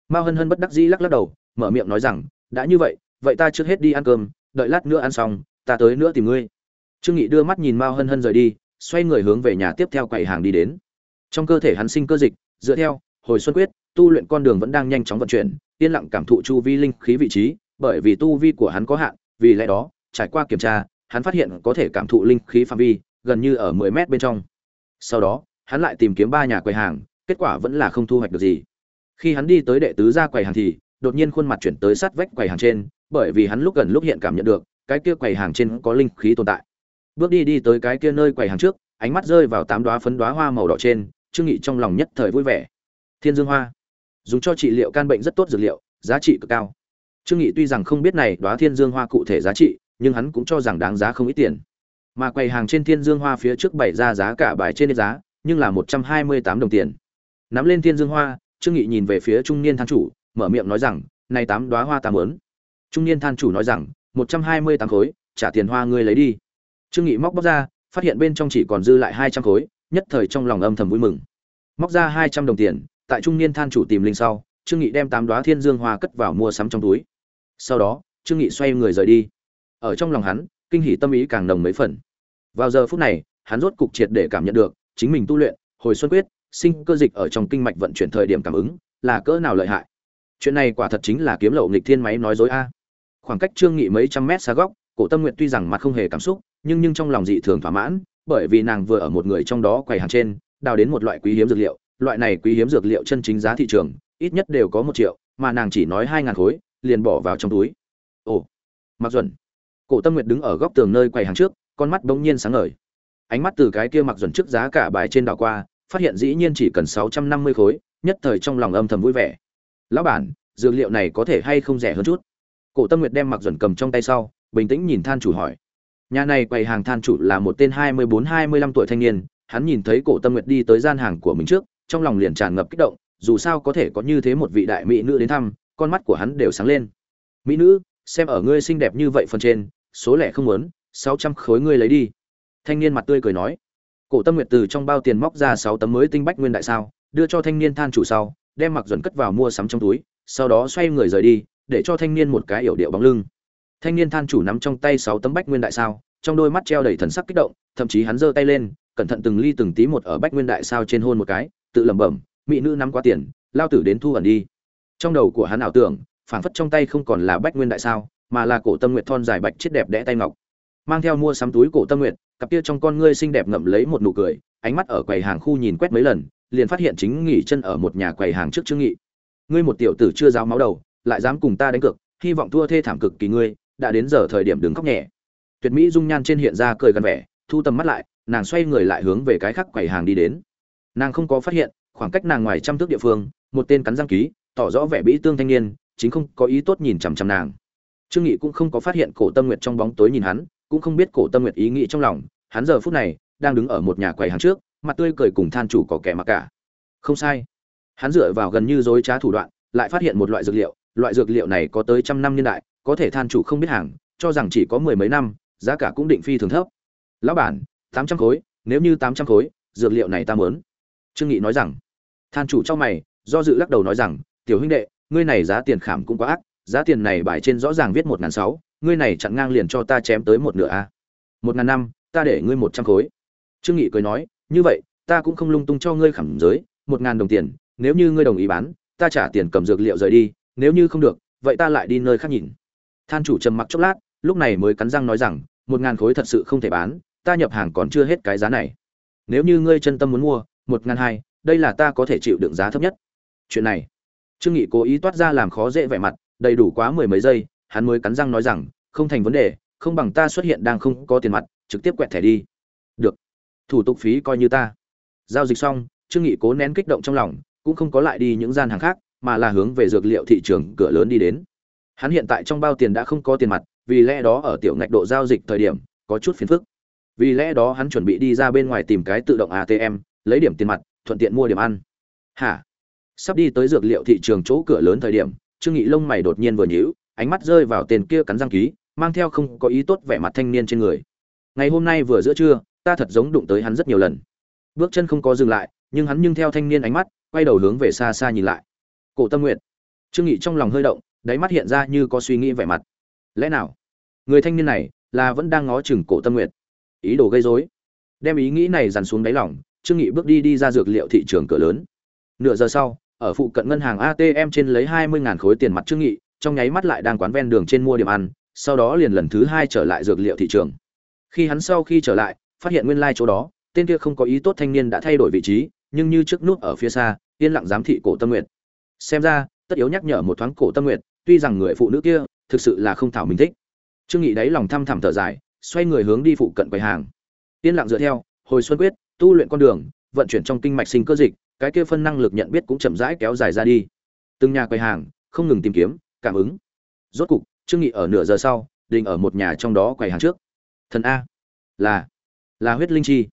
Speaker 1: Mao hân hân bất đắc dĩ lắc lắc đầu, mở miệng nói rằng, đã như vậy vậy ta trước hết đi ăn cơm, đợi lát nữa ăn xong, ta tới nữa tìm ngươi. Trương nghị đưa mắt nhìn mao hân hân rời đi, xoay người hướng về nhà tiếp theo quầy hàng đi đến. Trong cơ thể hắn sinh cơ dịch, dựa theo, hồi xuân quyết, tu luyện con đường vẫn đang nhanh chóng vận chuyển, yên lặng cảm thụ chu vi linh khí vị trí, bởi vì tu vi của hắn có hạn, vì lẽ đó, trải qua kiểm tra, hắn phát hiện có thể cảm thụ linh khí phạm vi, gần như ở 10 mét bên trong. Sau đó, hắn lại tìm kiếm ba nhà quầy hàng kết quả vẫn là không thu hoạch được gì. Khi hắn đi tới đệ tứ ra quầy hàng thì, đột nhiên khuôn mặt chuyển tới sát vách quầy hàng trên, bởi vì hắn lúc gần lúc hiện cảm nhận được, cái kia quầy hàng trên có linh khí tồn tại. Bước đi đi tới cái kia nơi quầy hàng trước, ánh mắt rơi vào tám đóa phấn đóa hoa màu đỏ trên, trương nghị trong lòng nhất thời vui vẻ. Thiên dương hoa, dùng cho trị liệu can bệnh rất tốt dược liệu, giá trị cực cao. Trương nghị tuy rằng không biết này đóa thiên dương hoa cụ thể giá trị, nhưng hắn cũng cho rằng đáng giá không ít tiền. Mà quầy hàng trên thiên dương hoa phía trước bày ra giá cả bài trên giá, nhưng là một trăm hai mươi tám đồng tiền nắm lên thiên dương hoa, trương nghị nhìn về phía trung niên than chủ, mở miệng nói rằng, này tám đóa hoa ta muốn trung niên than chủ nói rằng, một trăm hai mươi tám khối, trả tiền hoa ngươi lấy đi. Trương nghị móc bóc ra, phát hiện bên trong chỉ còn dư lại hai trăm khối, nhất thời trong lòng âm thầm vui mừng. Móc ra hai trăm đồng tiền, tại trung niên than chủ tìm linh sau, trương nghị đem tám đóa thiên dương hoa cất vào mua sắm trong túi. Sau đó, trương nghị xoay người rời đi. Ở trong lòng hắn, kinh hỉ tâm ý càng nồng mấy phần. Vào giờ phút này, hắn rốt cục triệt để cảm nhận được, chính mình tu luyện, hồi xuân quyết sinh cơ dịch ở trong kinh mạch vận chuyển thời điểm cảm ứng, là cỡ nào lợi hại? Chuyện này quả thật chính là kiếm lậu nghịch thiên máy nói dối a. Khoảng cách trương nghị mấy trăm mét xa góc, cổ tâm nguyện tuy rằng mặt không hề cảm xúc, nhưng nhưng trong lòng dị thường thỏa mãn, bởi vì nàng vừa ở một người trong đó quầy hàng trên, đào đến một loại quý hiếm dược liệu, loại này quý hiếm dược liệu chân chính giá thị trường, ít nhất đều có một triệu, mà nàng chỉ nói hai ngàn khối, liền bỏ vào trong túi. Ồ, mặc duẩn. Cổ tâm nguyện đứng ở góc tường nơi quầy hàng trước, con mắt bỗng nhiên sáng ngời. Ánh mắt từ cái kia mặc duẩn trước giá cả bài trên đảo qua phát hiện dĩ nhiên chỉ cần sáu trăm năm mươi khối, nhất thời trong lòng âm thầm vui vẻ. Lão bản, dược liệu này có thể hay không rẻ hơn chút? Cổ tâm nguyệt đem mặc dần cầm trong tay sau, bình tĩnh nhìn than chủ hỏi. Nhà này quầy hàng than chủ là một tên hai mươi bốn, hai mươi lăm tuổi thanh niên, hắn nhìn thấy cổ tâm nguyệt đi tới gian hàng của mình trước, trong lòng liền tràn ngập kích động, dù sao có thể có như thế một vị đại mỹ nữ đến thăm, con mắt của hắn đều sáng lên. Mỹ nữ, xem ở ngươi xinh đẹp như vậy phần trên, số lẻ không muốn, sáu trăm khối ngươi lấy đi. Thanh niên mặt tươi cười nói cổ tâm nguyệt từ trong bao tiền móc ra sáu tấm mới tinh bách nguyên đại sao, đưa cho thanh niên than chủ sau, đem mặc dần cất vào mua sắm trong túi, sau đó xoay người rời đi, để cho thanh niên một cái yểu điệu bóng lưng. Thanh niên than chủ nắm trong tay sáu tấm bách nguyên đại sao, trong đôi mắt treo đầy thần sắc kích động, thậm chí hắn giơ tay lên, cẩn thận từng ly từng tí một ở bách nguyên đại sao trên hôn một cái, tự lẩm bẩm, mỹ nữ nắm quá tiền, lao tử đến thu ẩn đi. Trong đầu của hắn ảo tưởng, phảng phất trong tay không còn là bách nguyên đại sao, mà là cổ tâm nguyệt thon dài bạch chết đẹp đẽ tay ngọc. Mang theo mua sắm túi cổ tâm nguyệt cặp kia trong con ngươi xinh đẹp ngậm lấy một nụ cười, ánh mắt ở quầy hàng khu nhìn quét mấy lần, liền phát hiện chính nghỉ chân ở một nhà quầy hàng trước trương nghị. Ngươi một tiểu tử chưa giáo máu đầu, lại dám cùng ta đánh cược, hy vọng thua thê thảm cực kỳ ngươi, đã đến giờ thời điểm đứng khóc nhẹ. Tuyệt mỹ dung nhan trên hiện ra cười gần vẻ, thu tầm mắt lại, nàng xoay người lại hướng về cái khác quầy hàng đi đến. Nàng không có phát hiện, khoảng cách nàng ngoài trăm thước địa phương, một tên cắn răng ký, tỏ rõ vẻ bĩ tương thanh niên, chính không có ý tốt nhìn chằm chằm nàng. Trương nghị cũng không có phát hiện cổ tâm nguyệt trong bóng tối nhìn hắn cũng không biết cổ tâm nguyệt ý nghĩ trong lòng, hắn giờ phút này đang đứng ở một nhà quầy hàng trước, mặt tươi cười cùng than chủ có kẻ mặc cả. Không sai. Hắn dựa vào gần như dối trá thủ đoạn, lại phát hiện một loại dược liệu, loại dược liệu này có tới trăm năm niên đại, có thể than chủ không biết hàng, cho rằng chỉ có mười mấy năm, giá cả cũng định phi thường thấp. Lão bản, tám trăm khối, nếu như tám trăm khối, dược liệu này ta muốn. Trương nghị nói rằng. Than chủ trong mày, do dự lắc đầu nói rằng, tiểu huynh đệ, ngươi này giá tiền khảm cũng quá ác, giá tiền này bài trên rõ ràng viết một ngàn sáu ngươi này chặn ngang liền cho ta chém tới một nửa a. Một ngàn năm, ta để ngươi một trăm khối. Trương nghị cười nói, như vậy, ta cũng không lung tung cho ngươi khẳng giới, một ngàn đồng tiền, nếu như ngươi đồng ý bán, ta trả tiền cầm dược liệu rời đi, nếu như không được, vậy ta lại đi nơi khác nhìn. Than chủ trầm mặc chốc lát, lúc này mới cắn răng nói rằng, một ngàn khối thật sự không thể bán, ta nhập hàng còn chưa hết cái giá này. Nếu như ngươi chân tâm muốn mua, một ngàn hai, đây là ta có thể chịu đựng giá thấp nhất. Chuyện này, trương nghị cố ý toát ra làm khó dễ vẻ mặt, đầy đủ quá mười mấy giây hắn mới cắn răng nói rằng, không thành vấn đề, không bằng ta xuất hiện đang không có tiền mặt, trực tiếp quẹt thẻ đi. Được, thủ tục phí coi như ta. Giao dịch xong, trương nghị cố nén kích động trong lòng, cũng không có lại đi những gian hàng khác, mà là hướng về dược liệu thị trường cửa lớn đi đến. Hắn hiện tại trong bao tiền đã không có tiền mặt, vì lẽ đó ở tiểu ngạch độ giao dịch thời điểm, có chút phiền phức. Vì lẽ đó hắn chuẩn bị đi ra bên ngoài tìm cái tự động atm lấy điểm tiền mặt, thuận tiện mua điểm ăn. Hả? Sắp đi tới dược liệu thị trường chỗ cửa lớn thời điểm, trương nghị lông mày đột nhiên vừa nhíu ánh mắt rơi vào tên kia cắn răng ký, mang theo không có ý tốt vẻ mặt thanh niên trên người. Ngày hôm nay vừa giữa trưa, ta thật giống đụng tới hắn rất nhiều lần. Bước chân không có dừng lại, nhưng hắn nhưng theo thanh niên ánh mắt, quay đầu hướng về xa xa nhìn lại. Cổ tâm nguyện trương nghị trong lòng hơi động, đáy mắt hiện ra như có suy nghĩ vẻ mặt. Lẽ nào? Người thanh niên này là vẫn đang ngó chừng cổ tâm nguyện ý đồ gây rối. Đem ý nghĩ này dằn xuống đáy lòng, trương nghị bước đi đi ra dược liệu thị trường cửa lớn. Nửa giờ sau, ở phụ cận ngân hàng atm trên lấy hai mươi khối tiền mặt trương nghị trong nháy mắt lại đang quán ven đường trên mua điểm ăn, sau đó liền lần thứ hai trở lại dược liệu thị trường. Khi hắn sau khi trở lại, phát hiện nguyên lai like chỗ đó, tên kia không có ý tốt thanh niên đã thay đổi vị trí, nhưng như trước nút ở phía xa, yên lặng giám thị cổ tâm nguyện xem ra, tất yếu nhắc nhở một thoáng cổ tâm nguyện tuy rằng người phụ nữ kia, thực sự là không thảo mình thích. Trương nghị đáy lòng thăm thẳm thở dài, xoay người hướng đi phụ cận quầy hàng. Yên lặng dựa theo, hồi xuân quyết, tu luyện con đường, vận chuyển trong kinh mạch sinh cơ dịch, cái kia phân năng lực nhận biết cũng chậm rãi kéo dài ra đi. Từng nhà quầy hàng, không ngừng tìm kiếm cảm ứng. Rốt cục, trương nghị ở nửa giờ sau đình ở một nhà trong đó quầy hàng trước. Thần a. Là là huyết linh chi.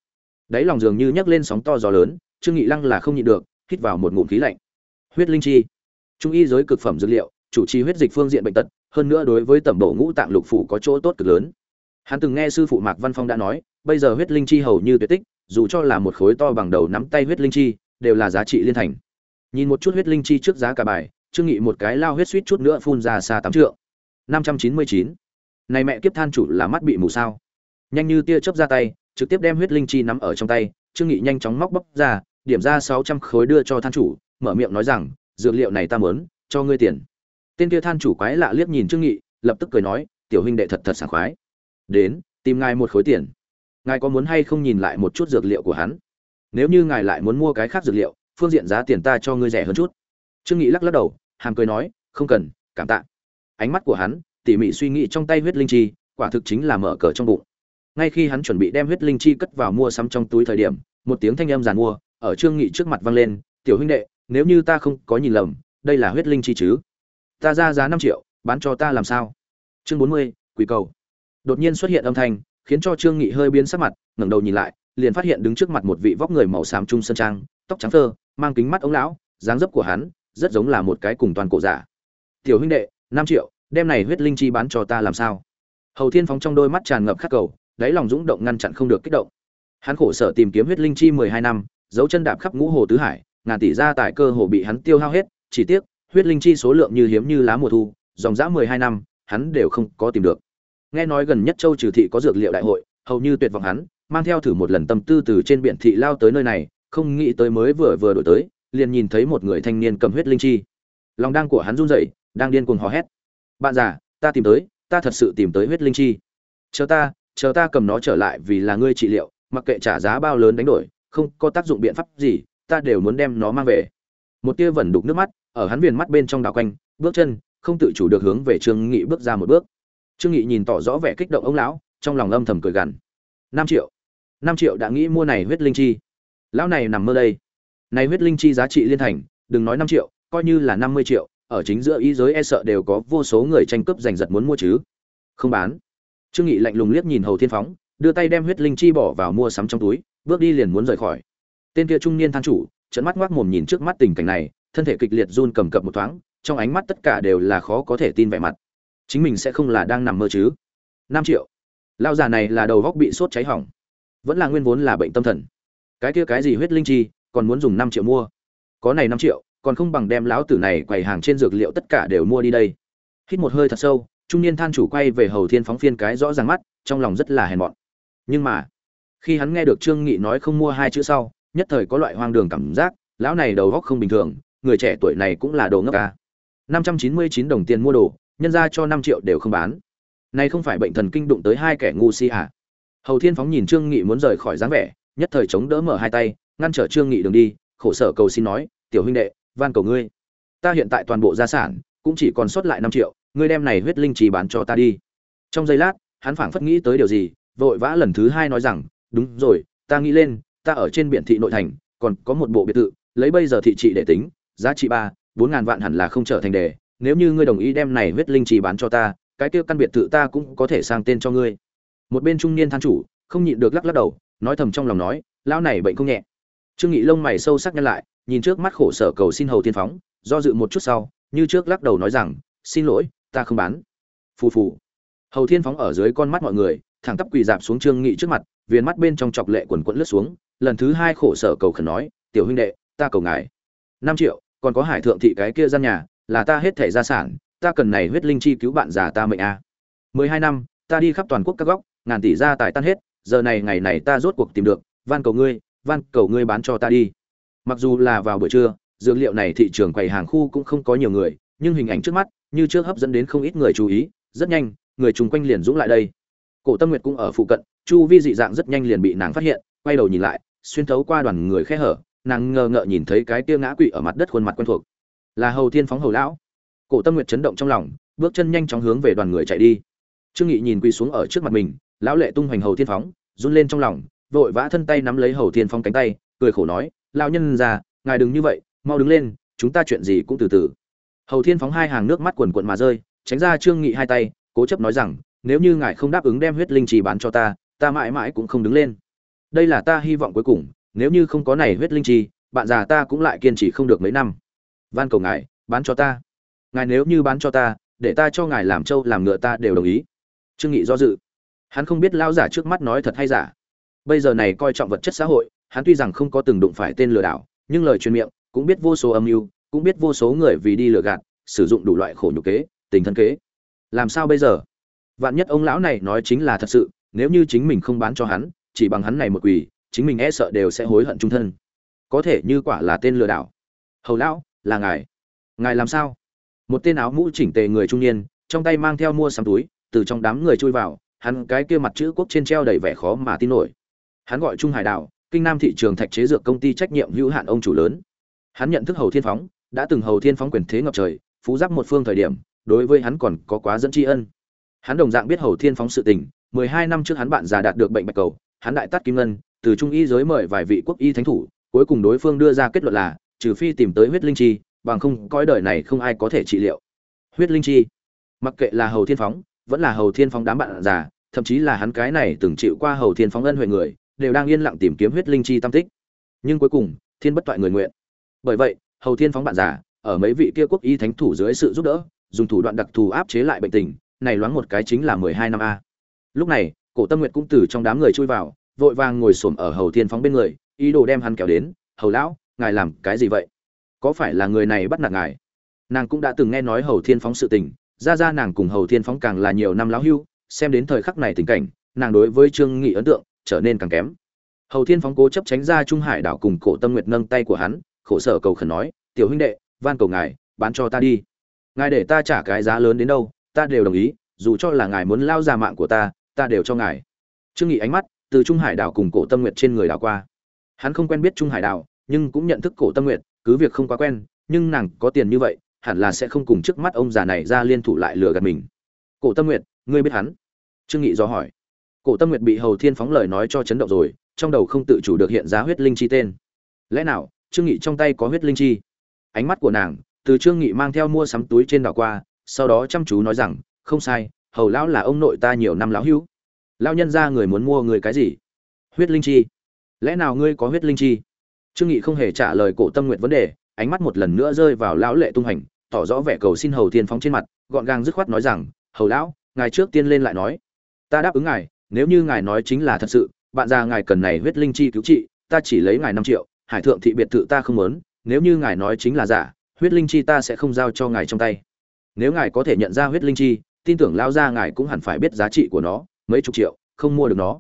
Speaker 1: Đáy lòng dường như nhấc lên sóng to gió lớn, trương nghị lăng là không nhịn được, hít vào một ngụm khí lạnh. Huyết linh chi. Trung y giới cực phẩm dược liệu, chủ trì huyết dịch phương diện bệnh tật, hơn nữa đối với tẩm bộ ngũ tạng lục phủ có chỗ tốt cực lớn. Hắn từng nghe sư phụ mạc văn phong đã nói, bây giờ huyết linh chi hầu như tuyệt tích, dù cho là một khối to bằng đầu nắm tay huyết linh chi, đều là giá trị liên thành. Nhìn một chút huyết linh chi trước giá cả bài trương nghị một cái lao huyết suýt chút nữa phun ra xa tám trượng. Năm trăm chín mươi chín. Này mẹ kiếp than chủ là mắt bị mù sao? Nhanh như tia chớp ra tay, trực tiếp đem huyết linh chi nắm ở trong tay, trương nghị nhanh chóng móc bóc ra, điểm ra sáu trăm khối đưa cho than chủ, mở miệng nói rằng, dược liệu này ta muốn, cho ngươi tiền. Tên kia than chủ quái lạ liếc nhìn trương nghị, lập tức cười nói, tiểu huynh đệ thật thật sảng khoái. Đến, tìm ngài một khối tiền. Ngài có muốn hay không nhìn lại một chút dược liệu của hắn? Nếu như ngài lại muốn mua cái khác dược liệu, phương diện giá tiền ta cho ngươi rẻ hơn chút trương nghị lắc lắc đầu, hàm cười nói, không cần, cảm tạ. Ánh mắt của hắn, tỉ mỉ suy nghĩ trong tay huyết linh chi, quả thực chính là mở cờ trong bụng. Ngay khi hắn chuẩn bị đem huyết linh chi cất vào mua sắm trong túi thời điểm, một tiếng thanh âm giàn mua ở trương nghị trước mặt vang lên, tiểu huynh đệ, nếu như ta không có nhìn lầm, đây là huyết linh chi chứ? Ta ra giá năm triệu, bán cho ta làm sao? Chương bốn mươi, quỷ cầu. Đột nhiên xuất hiện âm thanh, khiến cho trương nghị hơi biến sắc mặt, ngẩng đầu nhìn lại, liền phát hiện đứng trước mặt một vị vóc người màu xám trung sơn trang, tóc trắng phơ, mang kính mắt ống lão, dáng dấp của hắn rất giống là một cái cùng toàn cổ giả. Tiểu huynh đệ, năm triệu, đem này huyết linh chi bán cho ta làm sao? Hầu thiên phóng trong đôi mắt tràn ngập khát cầu, đáy lòng dũng động ngăn chặn không được kích động. Hắn khổ sở tìm kiếm huyết linh chi mười hai năm, dấu chân đạp khắp ngũ hồ tứ hải, ngàn tỷ gia tài cơ hồ bị hắn tiêu hao hết, chỉ tiếc, huyết linh chi số lượng như hiếm như lá mùa thu, dòng dã mười hai năm, hắn đều không có tìm được. Nghe nói gần nhất châu trừ thị có dược liệu đại hội, hầu như tuyệt vọng hắn, mang theo thử một lần tâm tư từ trên biển thị lao tới nơi này, không nghĩ tới mới vừa vừa đổi tới liền nhìn thấy một người thanh niên cầm huyết linh chi. Lòng đang của hắn run rẩy, đang điên cuồng hò hét. Bạn già, ta tìm tới, ta thật sự tìm tới huyết linh chi. Chờ ta chờ ta cầm nó trở lại vì là ngươi trị liệu, mặc kệ trả giá bao lớn đánh đổi, không có tác dụng biện pháp gì, ta đều muốn đem nó mang về. Một tia vẩn đục nước mắt ở hắn viền mắt bên trong đảo quanh, bước chân không tự chủ được hướng về trương nghị bước ra một bước. Trương nghị nhìn tỏ rõ vẻ kích động ông lão, trong lòng âm thầm cười gằn. Năm triệu năm triệu đã nghĩ mua này huyết linh chi. Lão này nằm mơ đây này huyết linh chi giá trị liên thành, đừng nói năm triệu, coi như là năm mươi triệu, ở chính giữa ý giới e sợ đều có vô số người tranh cướp giành giật muốn mua chứ. Không bán. Trương nghị lạnh lùng liếc nhìn hầu thiên phóng, đưa tay đem huyết linh chi bỏ vào mua sắm trong túi, bước đi liền muốn rời khỏi. Tên kia trung niên than chủ trận mắt ngoác mồm nhìn trước mắt tình cảnh này, thân thể kịch liệt run cầm cập một thoáng, trong ánh mắt tất cả đều là khó có thể tin vẻ mặt. Chính mình sẽ không là đang nằm mơ chứ? Năm triệu. Lão già này là đầu góc bị sốt cháy hỏng. Vẫn là nguyên vốn là bệnh tâm thần. Cái kia cái gì huyết linh chi? Còn muốn dùng năm triệu mua. Có này năm triệu, còn không bằng đem lão tử này quầy hàng trên dược liệu tất cả đều mua đi đây. Hít một hơi thật sâu, trung niên than chủ quay về hầu thiên phóng phiên cái rõ ràng mắt, trong lòng rất là hèn mọn. Nhưng mà, khi hắn nghe được trương nghị nói không mua hai chữ sau, nhất thời có loại hoang đường cảm giác, lão này đầu góc không bình thường, người trẻ tuổi này cũng là đồ ngốc ca năm trăm chín mươi chín đồng tiền mua đồ, nhân ra cho năm triệu đều không bán. Này không phải bệnh thần kinh đụng tới hai kẻ ngu si à. Hầu thiên phóng nhìn trương nghị muốn rời khỏi dáng vẻ, nhất thời chống đỡ mở hai tay ngăn trở trương nghị đường đi, khổ sở cầu xin nói, tiểu huynh đệ, van cầu ngươi. Ta hiện tại toàn bộ gia sản, cũng chỉ còn sót lại năm triệu, ngươi đem này huyết linh trì bán cho ta đi. Trong giây lát, hắn phảng phất nghĩ tới điều gì, vội vã lần thứ hai nói rằng, đúng rồi, ta nghĩ lên, ta ở trên biển thị nội thành, còn có một bộ biệt thự, lấy bây giờ thị trị để tính, giá trị ba, bốn ngàn vạn hẳn là không trở thành đề. Nếu như ngươi đồng ý đem này huyết linh trì bán cho ta, cái kia căn biệt thự ta cũng có thể sang tên cho ngươi. Một bên trung niên than chủ, không nhịn được lắc lắc đầu, nói thầm trong lòng nói, lão này bệnh không nhẹ trương nghị lông mày sâu sắc nhăn lại, nhìn trước mắt khổ sở cầu xin hầu tiên phóng, do dự một chút sau, như trước lắc đầu nói rằng, xin lỗi, ta không bán. Phù phù. Hầu thiên phóng ở dưới con mắt mọi người, thẳng tắp quỳ dạp xuống trương nghị trước mặt, viền mắt bên trong chọc lệ quần quẫn lướt xuống, lần thứ hai khổ sở cầu khẩn nói, tiểu huynh đệ, ta cầu ngài năm triệu, còn có hải thượng thị cái kia gian nhà, là ta hết thể gia sản, ta cần này huyết linh chi cứu bạn già ta mệnh a. Mười hai năm, ta đi khắp toàn quốc các góc, ngàn tỷ gia tài tan hết, giờ này ngày này ta rốt cuộc tìm được, van cầu ngươi van, cầu ngươi bán cho ta đi. Mặc dù là vào buổi trưa, dược liệu này thị trường quầy hàng khu cũng không có nhiều người, nhưng hình ảnh trước mắt, như trước hấp dẫn đến không ít người chú ý, rất nhanh, người chung quanh liền dũng lại đây. Cổ tâm nguyệt cũng ở phụ cận, chu vi dị dạng rất nhanh liền bị nàng phát hiện, quay đầu nhìn lại, xuyên thấu qua đoàn người khe hở, nàng ngờ ngợ nhìn thấy cái kia ngã quỵ ở mặt đất khuôn mặt quen thuộc. Là hầu thiên phóng hầu lão. Cổ tâm nguyệt chấn động trong lòng, bước chân nhanh chóng hướng về đoàn người chạy đi. Trương nghị nhìn quỳ xuống ở trước mặt mình, lão lệ tung hoành hầu thiên phóng, run lên trong lòng vội vã thân tay nắm lấy hầu thiên Phong cánh tay, cười khổ nói, lão nhân già, ngài đừng như vậy, mau đứng lên, chúng ta chuyện gì cũng từ từ. Hầu thiên phóng hai hàng nước mắt quần quận mà rơi, tránh ra trương nghị hai tay, cố chấp nói rằng, nếu như ngài không đáp ứng đem huyết linh trì bán cho ta ta mãi mãi cũng không đứng lên. Đây là ta hy vọng cuối cùng, nếu như không có này huyết linh trì, bạn già ta cũng lại kiên trì không được mấy năm. Van cầu ngài, bán cho ta. Ngài nếu như bán cho ta, để ta cho ngài làm trâu, làm ngựa ta đều đồng ý. Trương nghị do dự. Hắn không biết lao giả trước mắt nói thật hay giả bây giờ này coi trọng vật chất xã hội hắn tuy rằng không có từng đụng phải tên lừa đảo nhưng lời truyền miệng cũng biết vô số âm mưu cũng biết vô số người vì đi lừa gạt sử dụng đủ loại khổ nhục kế tình thân kế. Làm sao bây giờ? Vạn nhất ông lão này nói chính là thật sự nếu như chính mình không bán cho hắn chỉ bằng hắn này một quỷ, chính mình e sợ đều sẽ hối hận trung thân. Có thể như quả là tên lừa đảo. Hầu lão là ngài. Ngài làm sao? Một tên áo mũ chỉnh tề người trung niên trong tay mang theo mua sắm túi từ trong đám người chui vào hắn cái kia mặt chữ quốc trên treo đầy vẻ khó mà tin nổi hắn gọi trung hải Đào, kinh nam thị trường thạch chế dược công ty trách nhiệm hữu hạn ông chủ lớn. Hắn nhận thức hầu thiên phóng đã từng hầu thiên phóng quyền thế ngập trời phú giáp một phương thời điểm đối với hắn còn có quá dẫn tri ân. Hắn đồng dạng biết hầu thiên phóng sự tình mười hai năm trước hắn bạn già đạt được bệnh bạch cầu hắn đại tắt kim ngân từ trung y giới mời vài vị quốc y thánh thủ cuối cùng đối phương đưa ra kết luận là trừ phi tìm tới huyết linh chi bằng không coi đời này không ai có thể trị liệu. Huyết linh chi? Mặc kệ là hầu thiên phóng vẫn là hầu thiên phóng đám bạn già thậm chí là hắn cái này từng chịu qua hầu thiên phóng ân huệ người đều đang yên lặng tìm kiếm huyết linh chi tam tích. Nhưng cuối cùng, thiên bất toại người nguyện. Bởi vậy, hầu thiên phóng bạn già, ở mấy vị kia quốc y thánh thủ dưới sự giúp đỡ, dùng thủ đoạn đặc thù áp chế lại bệnh tình, này loáng một cái chính là mười hai năm a. Lúc này, cổ tâm nguyện cũng từ trong đám người chui vào, vội vàng ngồi xổm ở hầu thiên phóng bên người, ý đồ đem hắn kéo đến, hầu lão, ngài làm cái gì vậy? Có phải là người này bắt nạt ngài? Nàng cũng đã từng nghe nói hầu thiên phóng sự tình, ra ra nàng cùng hầu thiên phóng càng là nhiều năm lão hưu, xem đến thời khắc này tình cảnh, nàng đối với trương nghị ấn tượng trở nên càng kém. Hầu thiên phóng cố chấp tránh ra trung hải đảo cùng cổ tâm nguyệt nâng tay của hắn, khổ sở cầu khẩn nói, tiểu huynh đệ, van cầu ngài, bán cho ta đi. Ngài để ta trả cái giá lớn đến đâu, ta đều đồng ý, dù cho là ngài muốn lao ra mạng của ta ta đều cho ngài. Trương nghị ánh mắt từ trung hải đảo cùng cổ tâm nguyệt trên người đảo qua. Hắn không quen biết trung hải đảo, nhưng cũng nhận thức cổ tâm nguyệt, cứ việc không quá quen, nhưng nàng có tiền như vậy, hẳn là sẽ không cùng trước mắt ông già này ra liên thủ lại lừa gạt mình. Cổ tâm nguyệt, ngươi biết hắn? Trương nghị do hỏi cổ tâm nguyệt bị hầu thiên phóng lời nói cho chấn động rồi, trong đầu không tự chủ được hiện ra huyết linh chi tên. Lẽ nào, trương nghị trong tay có huyết linh chi? Ánh mắt của nàng, từ trương nghị mang theo mua sắm túi trên đảo qua, sau đó chăm chú nói rằng, không sai, hầu lão là ông nội ta nhiều năm lão hữu. Lão nhân gia người muốn mua người cái gì? Huyết linh chi? Lẽ nào ngươi có huyết linh chi? Trương nghị không hề trả lời cổ tâm nguyện vấn đề, ánh mắt một lần nữa rơi vào lão lệ tung hành, tỏ rõ vẻ cầu xin hầu thiên phóng trên mặt, gọn gàng dứt khoát nói rằng, hầu lão, ngài trước tiên lên lại nói. Ta đáp ứng ngài nếu như ngài nói chính là thật sự, bạn già ngài cần này huyết linh chi cứu trị, ta chỉ lấy ngài năm triệu, hải thượng thị biệt thự ta không muốn, nếu như ngài nói chính là giả, huyết linh chi ta sẽ không giao cho ngài trong tay. Nếu ngài có thể nhận ra huyết linh chi, tin tưởng lao ra ngài cũng hẳn phải biết giá trị của nó, mấy chục triệu, không mua được nó.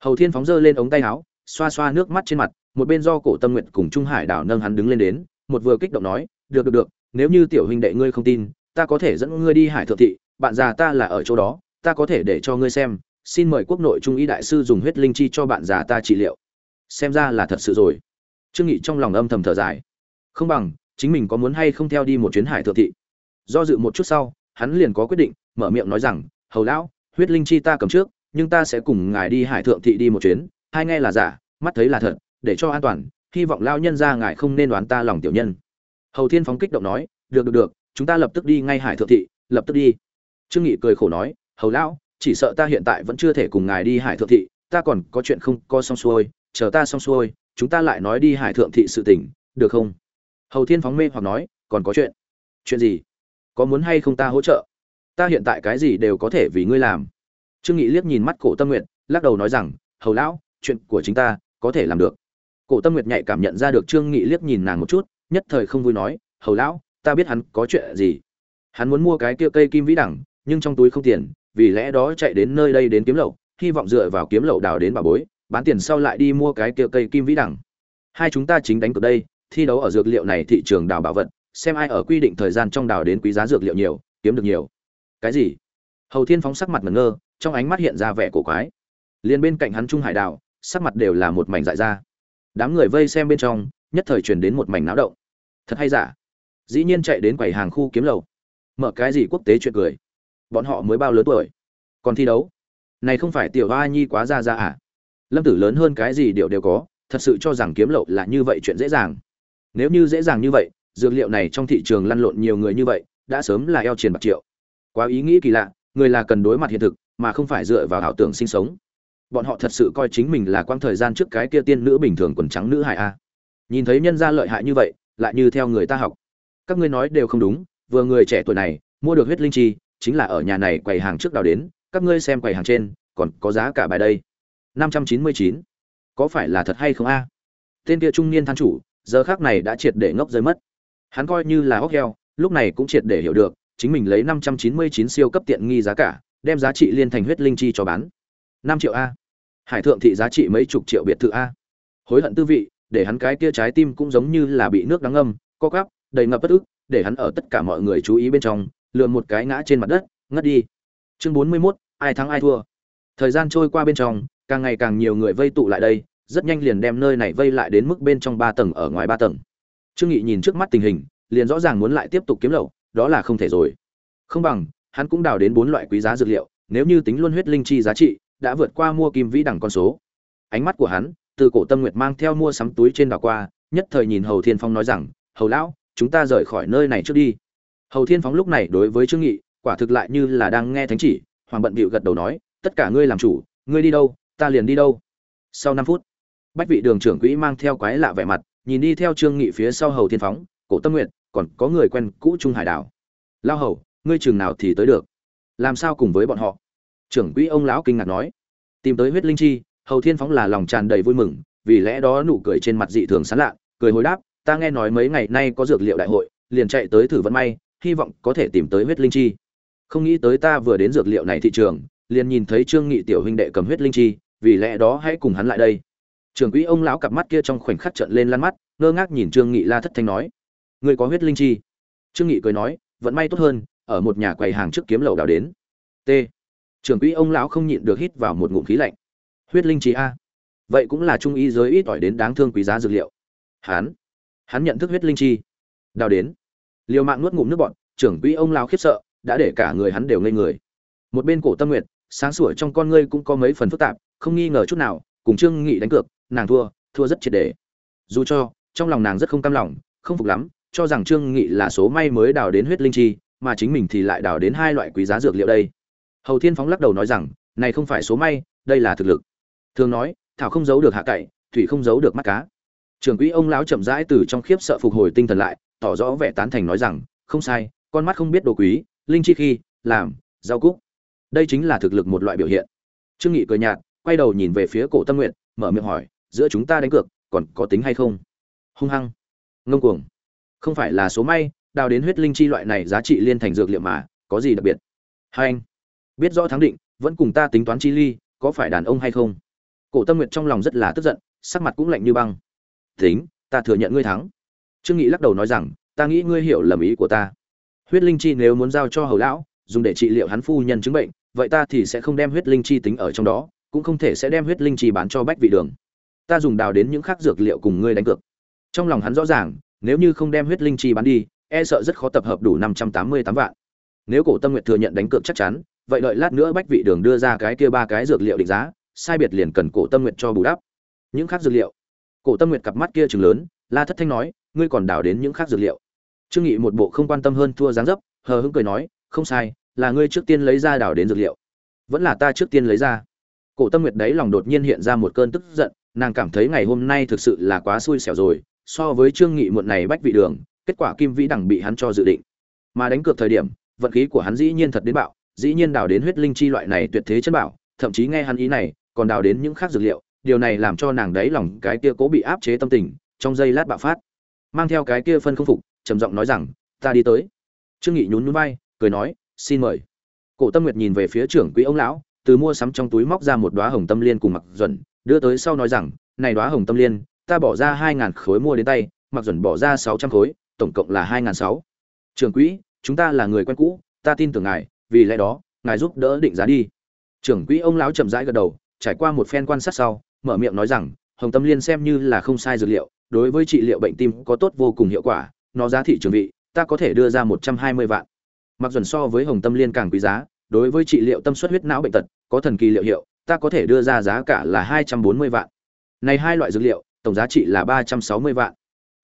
Speaker 1: Hầu thiên phóng dơ lên ống tay áo, xoa xoa nước mắt trên mặt, một bên do cổ tâm nguyện cùng trung hải đảo nâng hắn đứng lên đến, một vừa kích động nói, được được được, nếu như tiểu huynh đệ ngươi không tin, ta có thể dẫn ngươi đi hải thượng thị, bạn già ta là ở chỗ đó, ta có thể để cho ngươi xem xin mời quốc nội trung y đại sư dùng huyết linh chi cho bạn già ta trị liệu. Xem ra là thật sự rồi. Trương nghị trong lòng âm thầm thở dài. Không bằng, chính mình có muốn hay không theo đi một chuyến hải thượng thị? Do dự một chút sau, hắn liền có quyết định, mở miệng nói rằng, hầu lão, huyết linh chi ta cầm trước, nhưng ta sẽ cùng ngài đi hải thượng thị đi một chuyến. Hai nghe là giả, mắt thấy là thật, để cho an toàn, hy vọng lao nhân ra ngài không nên đoán ta lòng tiểu nhân. Hầu thiên phóng kích động nói, được được được, chúng ta lập tức đi ngay hải thượng thị, lập tức đi. Trương nghị cười khổ nói, hầu lão chỉ sợ ta hiện tại vẫn chưa thể cùng ngài đi hải thượng thị, ta còn có chuyện không co xong xuôi, chờ ta xong xuôi, chúng ta lại nói đi hải thượng thị sự tình, được không? Hầu thiên phóng mê hoặc nói, còn có chuyện. Chuyện gì? Có muốn hay không ta hỗ trợ? Ta hiện tại cái gì đều có thể vì ngươi làm. Trương nghị liếc nhìn mắt cổ tâm nguyện lắc đầu nói rằng, hầu lão, chuyện của chính ta có thể làm được. Cổ tâm nguyệt nhạy cảm nhận ra được trương nghị liếc nhìn nàng một chút, nhất thời không vui nói, hầu lão, ta biết hắn có chuyện gì. Hắn muốn mua cái kia cây kim vĩ đẳng, nhưng trong túi không tiền vì lẽ đó chạy đến nơi đây đến kiếm lậu, hy vọng dựa vào kiếm lậu đào đến bà bối, bán tiền sau lại đi mua cái kia cây kim vĩ đẳng hai chúng ta chính đánh cược đây, thi đấu ở dược liệu này thị trường đào bảo vật, xem ai ở quy định thời gian trong đào đến quý giá dược liệu nhiều, kiếm được nhiều. Cái gì? Hầu thiên phóng sắc mặt ngẩn ngơ, trong ánh mắt hiện ra vẻ cổ quái. Liền bên cạnh hắn trung hải đào, sắc mặt đều là một mảnh dại ra. Đám người vây xem bên trong, nhất thời truyền đến một mảnh náo động. Thật hay giả? Dĩ nhiên chạy đến quầy hàng khu kiếm lầu mở cái gì quốc tế chuyện cười? Bọn họ mới bao lớn tuổi? Còn thi đấu? Này không phải tiểu a nhi quá ra ra à? Lâm tử lớn hơn cái gì điều đều có, thật sự cho rằng kiếm lậu là như vậy chuyện dễ dàng. Nếu như dễ dàng như vậy, dược liệu này trong thị trường lăn lộn nhiều người như vậy, đã sớm là eo triền bạc triệu. Quá ý nghĩ kỳ lạ, người là cần đối mặt hiện thực, mà không phải dựa vào ảo tưởng sinh sống. Bọn họ thật sự coi chính mình là quang thời gian trước cái kia tiên nữ bình thường quần trắng nữ hại a. Nhìn thấy nhân gia lợi hại như vậy, lại như theo người ta học. Các ngươi nói đều không đúng, vừa người trẻ tuổi này, mua được huyết linh chi chính là ở nhà này quầy hàng trước đào đến, các ngươi xem quầy hàng trên, còn có giá cả bài đây. năm trăm chín mươi chín. Có phải là thật hay không a? Tên kia trung niên than chủ, giờ khác này đã triệt để ngốc rơi mất. Hắn coi như là hóc heo, lúc này cũng triệt để hiểu được, chính mình lấy năm trăm chín mươi chín siêu cấp tiện nghi giá cả, đem giá trị liên thành huyết linh chi cho bán. năm triệu a. Hải thượng thị giá trị mấy chục triệu biệt thự a. Hối hận tư vị, để hắn cái kia trái tim cũng giống như là bị nước đắng ngâm, co cắp đầy ngập bất ức, để hắn ở tất cả mọi người chú ý bên trong lượm một cái ngã trên mặt đất ngất đi. Chương bốn mươi 41, ai thắng ai thua. Thời gian trôi qua bên trong càng ngày càng nhiều người vây tụ lại đây rất nhanh liền đem nơi này vây lại đến mức bên trong ba tầng ở ngoài ba tầng. Trương nghị nhìn trước mắt tình hình liền rõ ràng muốn lại tiếp tục kiếm lậu đó là không thể rồi. Không bằng hắn cũng đào đến bốn loại quý giá dược liệu nếu như tính luôn huyết linh chi giá trị đã vượt qua mua kim vĩ đẳng con số. Ánh mắt của hắn từ cổ tâm nguyệt mang theo mua sắm túi trên đảo qua nhất thời nhìn hầu thiên phong nói rằng hầu lão chúng ta rời khỏi nơi này trước đi hầu thiên phóng lúc này đối với trương nghị, quả thực lại như là đang nghe thánh chỉ, hoàng bận bịu gật đầu nói, tất cả ngươi làm chủ, ngươi đi đâu, ta liền đi đâu. Sau năm phút, bách vị đường trưởng quỹ mang theo quái lạ vẻ mặt, nhìn đi theo trương nghị phía sau hầu thiên phóng, cổ tâm nguyện còn có người quen cũ trung hải đảo. Lao hầu, ngươi trường nào thì tới được? Làm sao cùng với bọn họ? Trưởng quỹ ông lão kinh ngạc nói. Tìm tới huyết linh chi, hầu thiên phóng là lòng tràn đầy vui mừng, vì lẽ đó nụ cười trên mặt dị thường sán lạ, cười hồi đáp, ta nghe nói mấy ngày nay có dược liệu đại hội, liền chạy tới thử vận may hy vọng có thể tìm tới huyết linh chi. Không nghĩ tới ta vừa đến dược liệu này thị trường, liền nhìn thấy trương nghị tiểu huynh đệ cầm huyết linh chi, vì lẽ đó hãy cùng hắn lại đây. Trưởng quỹ ông lão cặp mắt kia trong khoảnh khắc trợn lên lăn mắt, ngơ ngác nhìn trương nghị la thất thanh nói, ngươi có huyết linh chi? Trương nghị cười nói vẫn may tốt hơn, ở một nhà quầy hàng trước kiếm lầu đào đến. T. Trưởng quỹ ông lão không nhịn được hít vào một ngụm khí lạnh. Huyết linh chi a? Vậy cũng là trung y giới ít ỏi đến đáng thương quý giá dược liệu. Hắn hắn nhận thức huyết linh chi. Đào đến liều mạng nuốt ngụm nước bọn trưởng quỹ ông lão khiếp sợ, đã để cả người hắn đều ngây người. Một bên cổ tâm nguyệt, sáng sủa trong con ngươi cũng có mấy phần phức tạp, không nghi ngờ chút nào, cùng trương nghị đánh cược, nàng thua thua rất triệt để. Dù cho, trong lòng nàng rất không cam lòng, không phục lắm, cho rằng trương nghị là số may mới đào đến huyết linh chi, mà chính mình thì lại đào đến hai loại quý giá dược liệu đây. Hầu thiên phóng lắc đầu nói rằng, này không phải số may, đây là thực lực. Thường nói, thảo không giấu được hạ cậy, thủy không giấu được mắt cá. Trưởng quỹ ông lão chậm rãi từ trong khiếp sợ phục hồi tinh thần lại tỏ rõ vẻ tán thành nói rằng, không sai, con mắt không biết đồ quý, linh chi khi, làm giao cúc. Đây chính là thực lực một loại biểu hiện. Trương nghị cười nhạt, quay đầu nhìn về phía cổ tâm nguyện mở miệng hỏi, giữa chúng ta đánh cược, còn có tính hay không? Hung hăng. Ngông cuồng. Không phải là số may, đào đến huyết linh chi loại này giá trị liên thành dược liệu mà, có gì đặc biệt? Hai anh, biết rõ thắng định, vẫn cùng ta tính toán chi ly, có phải đàn ông hay không? Cổ tâm nguyện trong lòng rất là tức giận, sắc mặt cũng lạnh như băng. Tính, ta thừa nhận ngươi thắng trương nghị lắc đầu nói rằng, ta nghĩ ngươi hiểu lầm ý của ta. Huyết linh chi nếu muốn giao cho hầu lão, dùng để trị liệu hắn phu nhân chứng bệnh, vậy ta thì sẽ không đem huyết linh chi tính ở trong đó, cũng không thể sẽ đem huyết linh chi bán cho bách vị đường. Ta dùng đào đến những khác dược liệu cùng ngươi đánh cược. Trong lòng hắn rõ ràng, nếu như không đem huyết linh chi bán đi e sợ rất khó tập hợp đủ năm trăm tám mươi tám vạn. Nếu cổ tâm nguyệt thừa nhận đánh cược chắc chắn, vậy đợi lát nữa bách vị đường đưa ra cái kia ba cái dược liệu định giá, sai biệt liền cần cổ tâm nguyệt cho bù đắp. Những khác dược liệu. Cổ tâm nguyệt cặp mắt kia chừng lớn, la thất thanh nói ngươi còn đào đến những khác dược liệu. Trương nghị một bộ không quan tâm hơn thua dáng dấp, hờ hững cười nói, không sai, là ngươi trước tiên lấy ra đào đến dược liệu. Vẫn là ta trước tiên lấy ra. Cổ tâm nguyệt đấy lòng đột nhiên hiện ra một cơn tức giận, nàng cảm thấy ngày hôm nay thực sự là quá xui xẻo rồi, so với trương nghị muộn này bách vị đường, kết quả kim vĩ đẳng bị hắn cho dự định. Mà đánh cược thời điểm, vận khí của hắn dĩ nhiên thật đến bạo, dĩ nhiên đào đến huyết linh chi loại này tuyệt thế chân bảo, thậm chí nghe hắn ý này, còn đào đến những khác dược liệu, điều này làm cho nàng đấy lòng cái kia cố bị áp chế tâm tình, trong giây lát bạo phát mang theo cái kia phân không phục, trầm giọng nói rằng, ta đi tới. Trương nghị nhún nhún vai, cười nói, xin mời. Cổ tâm nguyệt nhìn về phía trưởng quỹ ông lão, từ mua sắm trong túi móc ra một đóa hồng tâm liên cùng mặc duẩn, đưa tới sau nói rằng, này đóa hồng tâm liên, ta bỏ ra hai ngàn khối mua đến tay, mặc duẩn bỏ ra sáu trăm khối, tổng cộng là hai ngàn sáu. Trưởng quỹ, chúng ta là người quen cũ, ta tin tưởng ngài, vì lẽ đó, ngài giúp đỡ định giá đi. Trưởng quỹ ông lão chậm rãi gật đầu, trải qua một phen quan sát sau, mở miệng nói rằng, hồng tâm liên xem như là không sai dược liệu đối với trị liệu bệnh tim có tốt vô cùng hiệu quả, nó giá thị trường vị, ta có thể đưa ra một trăm hai mươi vạn. Mặc dần so với hồng tâm liên càng quý giá, đối với trị liệu tâm suất huyết não bệnh tật, có thần kỳ liệu hiệu, ta có thể đưa ra giá cả là hai trăm bốn mươi vạn. Này hai loại dược liệu, tổng giá trị là ba trăm sáu mươi vạn.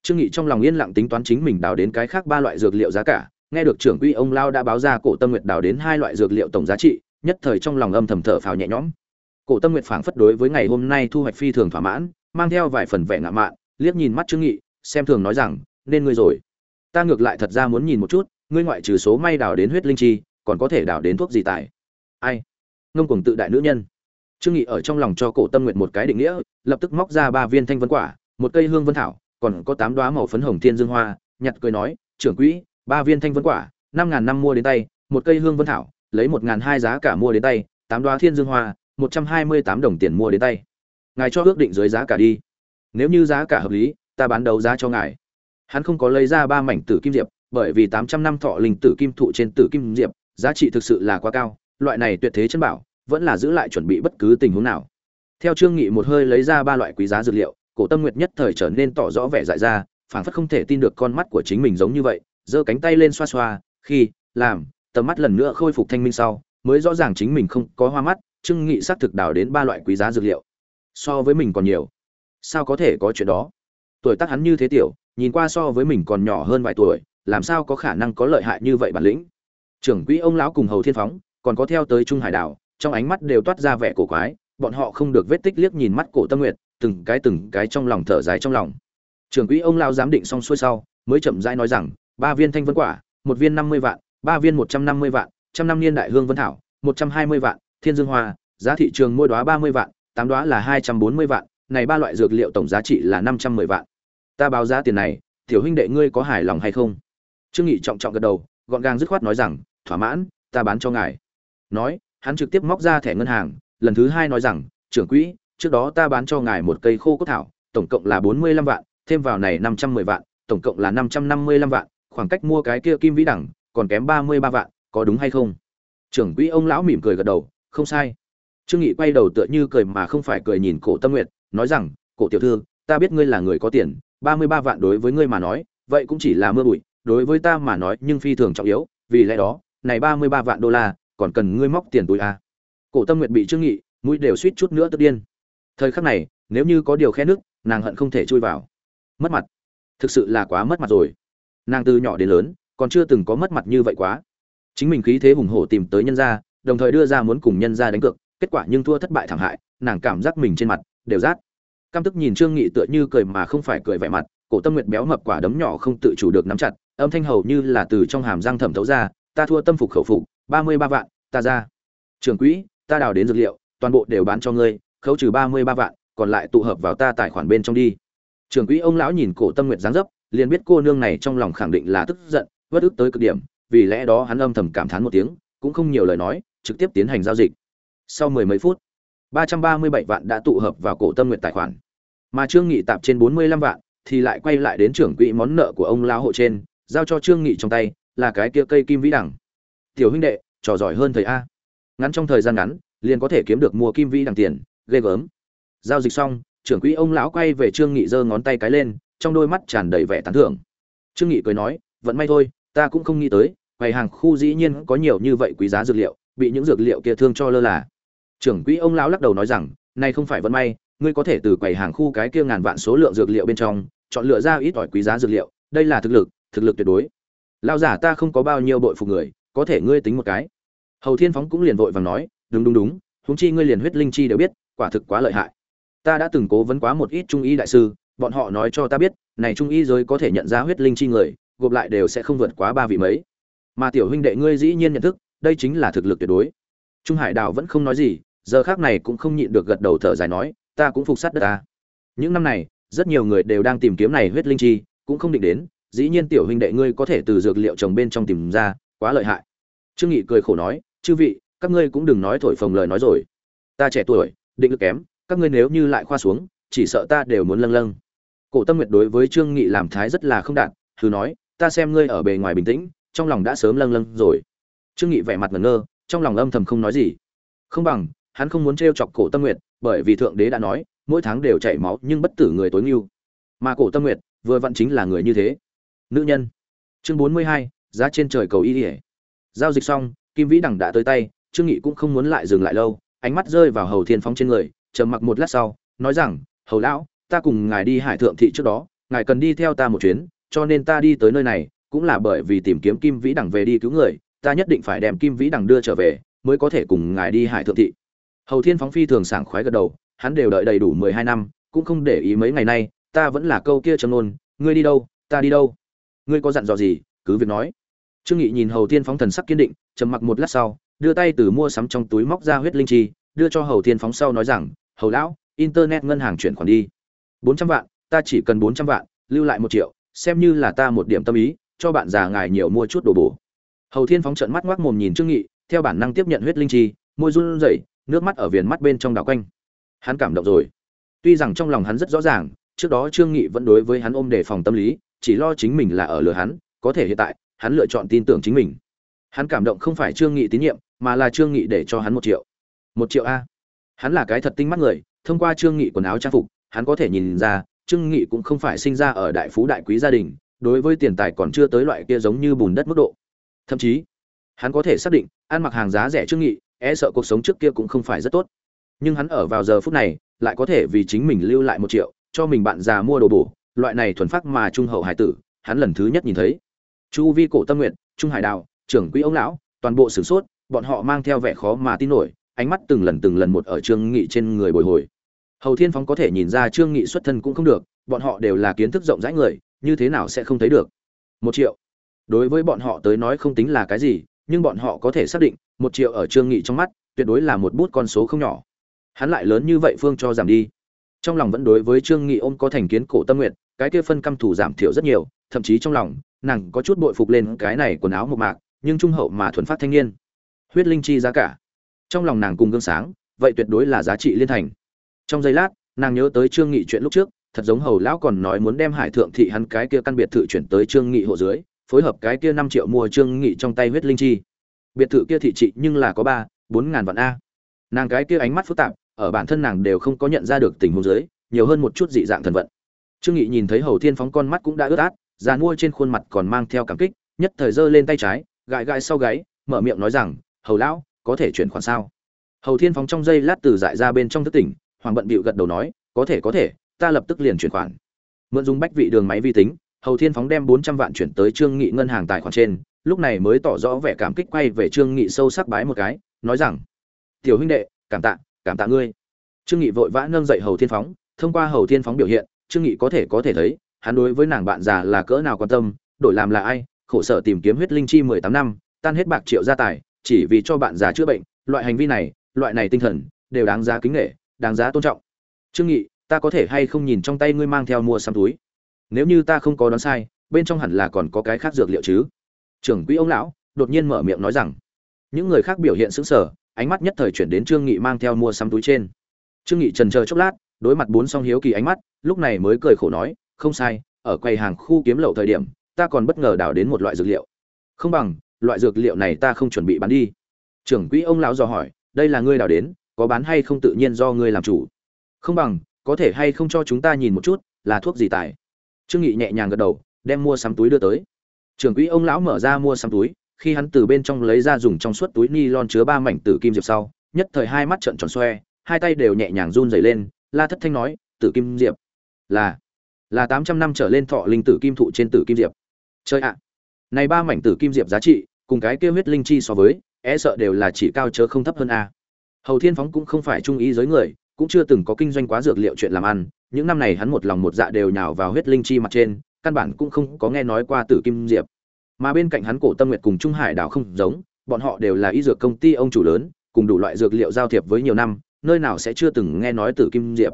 Speaker 1: Trương nghị trong lòng yên lặng tính toán chính mình đào đến cái khác ba loại dược liệu giá cả, nghe được trưởng quỹ ông lao đã báo ra cổ tâm nguyệt đào đến hai loại dược liệu tổng giá trị, nhất thời trong lòng âm thầm thở phào nhẹ nhõm. Cổ tâm nguyệt phảng phất đối với ngày hôm nay thu hoạch phi thường thỏa mãn, mang theo vài phần vẻ ngạ mạn liếc nhìn mắt trương nghị, xem thường nói rằng, nên ngươi rồi. Ta ngược lại thật ra muốn nhìn một chút, ngươi ngoại trừ số may đào đến huyết linh chi, còn có thể đào đến thuốc gì tài? ai? Ngông cuồng tự đại nữ nhân. Trương nghị ở trong lòng cho cổ tâm nguyệt một cái định nghĩa, lập tức móc ra ba viên thanh vân quả, một cây hương vân thảo, còn có tám đóa màu phấn hồng thiên dương hoa, nhặt cười nói, trưởng quỹ, ba viên thanh vân quả, năm ngàn năm mua đến tay, một cây hương vân thảo, lấy một ngàn hai giá cả mua đến tay, tám đóa thiên dương hoa, một trăm hai mươi tám đồng tiền mua đến tay. Ngài cho ước định dưới giá cả đi nếu như giá cả hợp lý, ta bán đấu giá cho ngài. Hắn không có lấy ra ba mảnh tử kim diệp, bởi vì tám trăm năm thọ linh tử kim thụ trên tử kim diệp, giá trị thực sự là quá cao, loại này tuyệt thế chân bảo, vẫn là giữ lại chuẩn bị bất cứ tình huống nào. Theo trương nghị một hơi lấy ra ba loại quý giá dược liệu, cổ tâm nguyệt nhất thời trở nên tỏ rõ vẻ dại ra, phảng phất không thể tin được con mắt của chính mình giống như vậy, giơ cánh tay lên xoa xoa, khi, làm, tầm mắt lần nữa khôi phục thanh minh sau, mới rõ ràng chính mình không có hoa mắt, trương nghị xác thực đào đến ba loại quý giá dược liệu. So với mình còn nhiều sao có thể có chuyện đó? Tuổi tác hắn như thế tiểu, nhìn qua so với mình còn nhỏ hơn vài tuổi, làm sao có khả năng có lợi hại như vậy bản lĩnh? Trưởng quỹ ông lão cùng hầu thiên phóng, còn có theo tới trung hải đảo, trong ánh mắt đều toát ra vẻ cổ quái, bọn họ không được vết tích liếc nhìn mắt cổ tâm nguyệt, từng cái từng cái trong lòng thở dài trong lòng. Trưởng quỹ ông lão giám định xong xuôi sau, mới chậm rãi nói rằng, ba viên thanh vân quả, một viên năm mươi vạn, ba viên một trăm năm mươi vạn, trăm năm niên đại hương vân thảo, một trăm hai mươi vạn, thiên dương hoa, giá thị trường mỗi đóa ba mươi vạn, tám đóa là hai trăm bốn mươi vạn này ba loại dược liệu tổng giá trị là năm trăm mười vạn. Ta báo giá tiền này, tiểu huynh đệ ngươi có hài lòng hay không? Trương nghị trọng trọng gật đầu, gọn gàng dứt khoát nói rằng, thỏa mãn, ta bán cho ngài. Nói, hắn trực tiếp móc ra thẻ ngân hàng, lần thứ hai nói rằng, trưởng quỹ, trước đó ta bán cho ngài một cây khô cốt thảo, tổng cộng là bốn mươi lăm vạn, thêm vào này năm trăm mười vạn, tổng cộng là năm trăm năm mươi lăm vạn, khoảng cách mua cái kia kim vĩ đẳng còn kém ba mươi ba vạn, có đúng hay không? Trưởng quỹ ông lão mỉm cười gật đầu, không sai. Trương nghị quay đầu tựa như cười mà không phải cười nhìn cổ tâm nguyệt nói rằng, cổ tiểu thư, ta biết ngươi là người có tiền, ba mươi ba vạn đối với ngươi mà nói, vậy cũng chỉ là mưa bụi, đối với ta mà nói nhưng phi thường trọng yếu, vì lẽ đó, này ba mươi ba vạn đô la, còn cần ngươi móc tiền túi à. cổ tâm nguyệt bị trương nghị, mũi đều suýt chút nữa tức điên. Thời khắc này, nếu như có điều khe nước, nàng hận không thể chui vào. Mất mặt. Thực sự là quá mất mặt rồi. Nàng từ nhỏ đến lớn, còn chưa từng có mất mặt như vậy quá. Chính mình khí thế hùng hổ tìm tới nhân gia, đồng thời đưa ra muốn cùng nhân gia đánh cược, kết quả nhưng thua thất bại thảm hại, nàng cảm giác mình trên mặt đều rát. Cam tức nhìn trương nghị tựa như cười mà không phải cười vẻ mặt, cổ tâm nguyệt béo mập quả đấm nhỏ không tự chủ được nắm chặt, âm thanh hầu như là từ trong hàm răng thẩm thấu ra, ta thua tâm phục khẩu phục, ba mươi ba vạn, ta ra. Trưởng quỹ, ta đào đến dược liệu, toàn bộ đều bán cho ngươi, khấu trừ ba mươi ba vạn, còn lại tụ hợp vào ta tài khoản bên trong đi. Trưởng quỹ ông lão nhìn cổ tâm nguyệt dáng dấp, liền biết cô nương này trong lòng khẳng định là tức giận, vất ức tới cực điểm, vì lẽ đó hắn âm thầm cảm thán một tiếng, cũng không nhiều lời nói, trực tiếp tiến hành giao dịch. Sau mười mấy phút ba trăm ba mươi bảy vạn đã tụ hợp vào cổ tâm nguyệt tài khoản. Mà trương nghị tạp trên bốn mươi lăm vạn thì lại quay lại đến trưởng quỹ món nợ của ông lão hộ trên, giao cho trương nghị trong tay, là cái kia cây kim vĩ đẳng tiểu huynh đệ, trò giỏi hơn thầy a. Ngắn trong thời gian ngắn, liền có thể kiếm được mua kim vĩ đẳng tiền, ghê gớm. Giao dịch xong, trưởng quỹ ông lão quay về trương nghị giơ ngón tay cái lên, trong đôi mắt tràn đầy vẻ tán thưởng. Trương nghị cười nói vẫn may thôi, ta cũng không nghĩ tới, quầy hàng khu dĩ nhiên có nhiều như vậy quý giá dược liệu, bị những dược liệu kia thương cho lơ là trưởng quỹ ông lão lắc đầu nói rằng, này không phải vận may, ngươi có thể từ quầy hàng khu cái kia ngàn vạn số lượng dược liệu bên trong, chọn lựa ra ít ỏi quý giá dược liệu, đây là thực lực thực lực tuyệt đối. Lão giả ta không có bao nhiêu bội phục người, có thể ngươi tính một cái. Hầu thiên phóng cũng liền vội vàng nói, đúng đúng đúng, huống chi ngươi liền huyết linh chi đều biết, quả thực quá lợi hại. Ta đã từng cố vấn quá một ít trung y đại sư, bọn họ nói cho ta biết, này trung y giới có thể nhận ra huyết linh chi người, gộp lại đều sẽ không vượt quá ba vị mấy. Mà tiểu huynh đệ ngươi dĩ nhiên nhận thức, đây chính là thực lực tuyệt đối. Trung hải đào vẫn không nói gì giờ khác này cũng không nhịn được gật đầu thở dài nói, ta cũng phục sát đất ta. Những năm này, rất nhiều người đều đang tìm kiếm này huyết linh chi, cũng không định đến, dĩ nhiên tiểu huynh đệ ngươi có thể từ dược liệu trồng bên trong tìm ra, quá lợi hại. Trương nghị cười khổ nói, chư vị, các ngươi cũng đừng nói thổi phồng lời nói rồi. Ta trẻ tuổi, định lực kém, các ngươi nếu như lại khoa xuống, chỉ sợ ta đều muốn lâng lâng. Cổ tâm nguyệt đối với trương nghị làm thái rất là không đạt thứ nói, ta xem ngươi ở bề ngoài bình tĩnh, trong lòng đã sớm lâng lâng rồi. Trương nghị vẻ mặt ngẩn ngơ, trong lòng âm thầm không nói gì. Không bằng hắn không muốn trêu chọc cổ tâm nguyệt bởi vì thượng đế đã nói mỗi tháng đều chảy máu nhưng bất tử người tối ưu mà cổ tâm nguyệt vừa vặn chính là người như thế. Nữ nhân. Chương bốn mươi hai, giá trên trời cầu y ỉa giao dịch xong kim vĩ đằng đã tới tay trương nghị cũng không muốn lại dừng lại lâu ánh mắt rơi vào hầu thiên phong trên người trầm mặc một lát sau nói rằng hầu lão ta cùng ngài đi hải thượng thị trước đó ngài cần đi theo ta một chuyến cho nên ta đi tới nơi này cũng là bởi vì tìm kiếm kim vĩ đằng về đi cứu người ta nhất định phải đem kim vĩ đằng đưa trở về mới có thể cùng ngài đi hải thượng thị hầu thiên phóng phi thường sảng khoái gật đầu, hắn đều đợi đầy đủ mười hai năm, cũng không để ý mấy ngày nay, ta vẫn là câu kia châm nôn ngươi đi đâu, ta đi đâu? Ngươi có dặn dò gì, cứ việc nói. Trương nghị nhìn hầu thiên phóng thần sắc kiên định, trầm mặc một lát sau, đưa tay từ mua sắm trong túi móc ra huyết linh chi, đưa cho hầu thiên phóng sau nói rằng, hầu lão, internet ngân hàng chuyển khoản đi. Bốn trăm vạn, ta chỉ cần bốn trăm vạn, lưu lại một triệu, xem như là ta một điểm tâm ý, cho bạn già ngài nhiều mua chút đồ bổ. Hầu thiên phóng trợn mắt ngoác mồm nhìn trương nghị, theo bản năng tiếp nhận huyết linh chi, môi run rẩy nước mắt ở viền mắt bên trong đảo quanh. Hắn cảm động rồi. Tuy rằng trong lòng hắn rất rõ ràng, trước đó trương nghị vẫn đối với hắn ôm đề phòng tâm lý, chỉ lo chính mình là ở lừa hắn, có thể hiện tại, hắn lựa chọn tin tưởng chính mình. Hắn cảm động không phải trương nghị tín nhiệm, mà là trương nghị để cho hắn một triệu. Một triệu a. Hắn là cái thật tinh mắt người, thông qua trương nghị quần áo trang phục, hắn có thể nhìn ra, trương nghị cũng không phải sinh ra ở đại phú đại quý gia đình, đối với tiền tài còn chưa tới loại kia giống như bùn đất mức độ. Thậm chí, hắn có thể xác định, ăn mặc hàng giá rẻ trương nghị e sợ cuộc sống trước kia cũng không phải rất tốt. Nhưng hắn ở vào giờ phút này, lại có thể vì chính mình lưu lại một triệu, cho mình bạn già mua đồ bổ, loại này thuần phát mà trung hậu hải tử, hắn lần thứ nhất nhìn thấy. Chu vi cổ tâm nguyện, trung hải đào trưởng quỹ ông lão, toàn bộ sửng sốt, bọn họ mang theo vẻ khó mà tin nổi, ánh mắt từng lần từng lần một ở trương nghị trên người bồi hồi. Hầu thiên phóng có thể nhìn ra trương nghị xuất thân cũng không được, bọn họ đều là kiến thức rộng rãi người, như thế nào sẽ không thấy được? Một triệu. Đối với bọn họ tới nói không tính là cái gì, nhưng bọn họ có thể xác định một triệu ở trương nghị trong mắt, tuyệt đối là một bút con số không nhỏ. Hắn lại lớn như vậy phương cho giảm đi. Trong lòng vẫn đối với trương nghị ôm có thành kiến cổ tâm nguyện, cái kia phân căm thủ giảm thiểu rất nhiều, thậm chí trong lòng, nàng có chút bội phục lên cái này quần áo một mạc, nhưng trung hậu mà thuần phát thanh niên. Huyết linh chi giá cả. Trong lòng nàng cùng gương sáng, vậy tuyệt đối là giá trị liên thành. Trong giây lát, nàng nhớ tới trương nghị chuyện lúc trước, thật giống hầu lão còn nói muốn đem hải thượng thị hắn cái kia căn biệt thự chuyển tới trương nghị hộ dưới, phối hợp cái kia năm triệu mua trương nghị trong tay huyết linh chi biệt thự kia thị trị nhưng là có ba, bốn ngàn vạn a. Nàng cái kia ánh mắt phức tạp, ở bản thân nàng đều không có nhận ra được tình huống dưới, nhiều hơn một chút dị dạng thần vận. Trương nghị nhìn thấy hầu thiên phóng con mắt cũng đã ướt át già mua trên khuôn mặt còn mang theo cảm kích, nhất thời giơ lên tay trái, gãi gãi sau gáy, mở miệng nói rằng, hầu lão, có thể chuyển khoản sao? Hầu thiên phóng trong giây lát từ dại ra bên trong thức tỉnh, hoàng bận bịu gật đầu nói, có thể có thể, ta lập tức liền chuyển khoản. Mượn dùng bách vị đường máy vi tính, hầu thiên phóng đem bốn trăm vạn chuyển tới trương nghị ngân hàng tài khoản trên lúc này mới tỏ rõ vẻ cảm kích quay về trương nghị sâu sắc bái một cái, nói rằng, tiểu huynh đệ, cảm tạ cảm tạ ngươi. Trương nghị vội vã nâng dậy hầu thiên phóng, thông qua hầu thiên phóng biểu hiện, trương nghị có thể có thể thấy, hắn đối với nàng bạn già là cỡ nào quan tâm, đổi làm là ai, khổ sở tìm kiếm huyết linh chi mười tám năm, tan hết bạc triệu gia tài, chỉ vì cho bạn già chữa bệnh, loại hành vi này, loại này tinh thần, đều đáng giá kính nghệ đáng giá tôn trọng. Trương nghị, ta có thể hay không nhìn trong tay ngươi mang theo mua xăm túi? Nếu như ta không có đoán sai, bên trong hẳn là còn có cái khác dược liệu chứ? Trưởng quỹ ông lão đột nhiên mở miệng nói rằng, những người khác biểu hiện sững sờ, ánh mắt nhất thời chuyển đến trương nghị mang theo mua xăm túi trên. Trương nghị trần chờ chốc lát, đối mặt bốn song hiếu kỳ ánh mắt, lúc này mới cười khổ nói, không sai, ở quầy hàng khu kiếm lậu thời điểm, ta còn bất ngờ đào đến một loại dược liệu. Không bằng, loại dược liệu này ta không chuẩn bị bán đi. Trưởng quỹ ông lão dò hỏi, đây là ngươi đào đến, có bán hay không tự nhiên do ngươi làm chủ? Không bằng, có thể hay không cho chúng ta nhìn một chút, là thuốc gì tài? Trương nghị nhẹ nhàng gật đầu, đem mua sắm túi đưa tới trưởng quỹ ông lão mở ra mua sắm túi, khi hắn từ bên trong lấy ra dùng trong suốt túi ni lon chứa ba mảnh tử kim diệp sau, nhất thời hai mắt trợn tròn xoe, hai tay đều nhẹ nhàng run rẩy lên, la thất thanh nói, tử kim diệp là là tám trăm năm trở lên thọ linh tử kim thụ trên tử kim diệp. Chơi ạ, này ba mảnh tử kim diệp giá trị, cùng cái kia huyết linh chi so với e sợ đều là chỉ cao chớ không thấp hơn a. Hầu thiên phóng cũng không phải trung ý giới người, cũng chưa từng có kinh doanh quá dược liệu chuyện làm ăn, những năm này hắn một lòng một dạ đều nhào vào huyết linh chi mặt trên, căn bản cũng không có nghe nói qua tử kim diệp mà bên cạnh hắn cổ tâm nguyệt cùng trung hải đảo không giống, bọn họ đều là y dược công ty ông chủ lớn, cùng đủ loại dược liệu giao thiệp với nhiều năm, nơi nào sẽ chưa từng nghe nói tử kim diệp.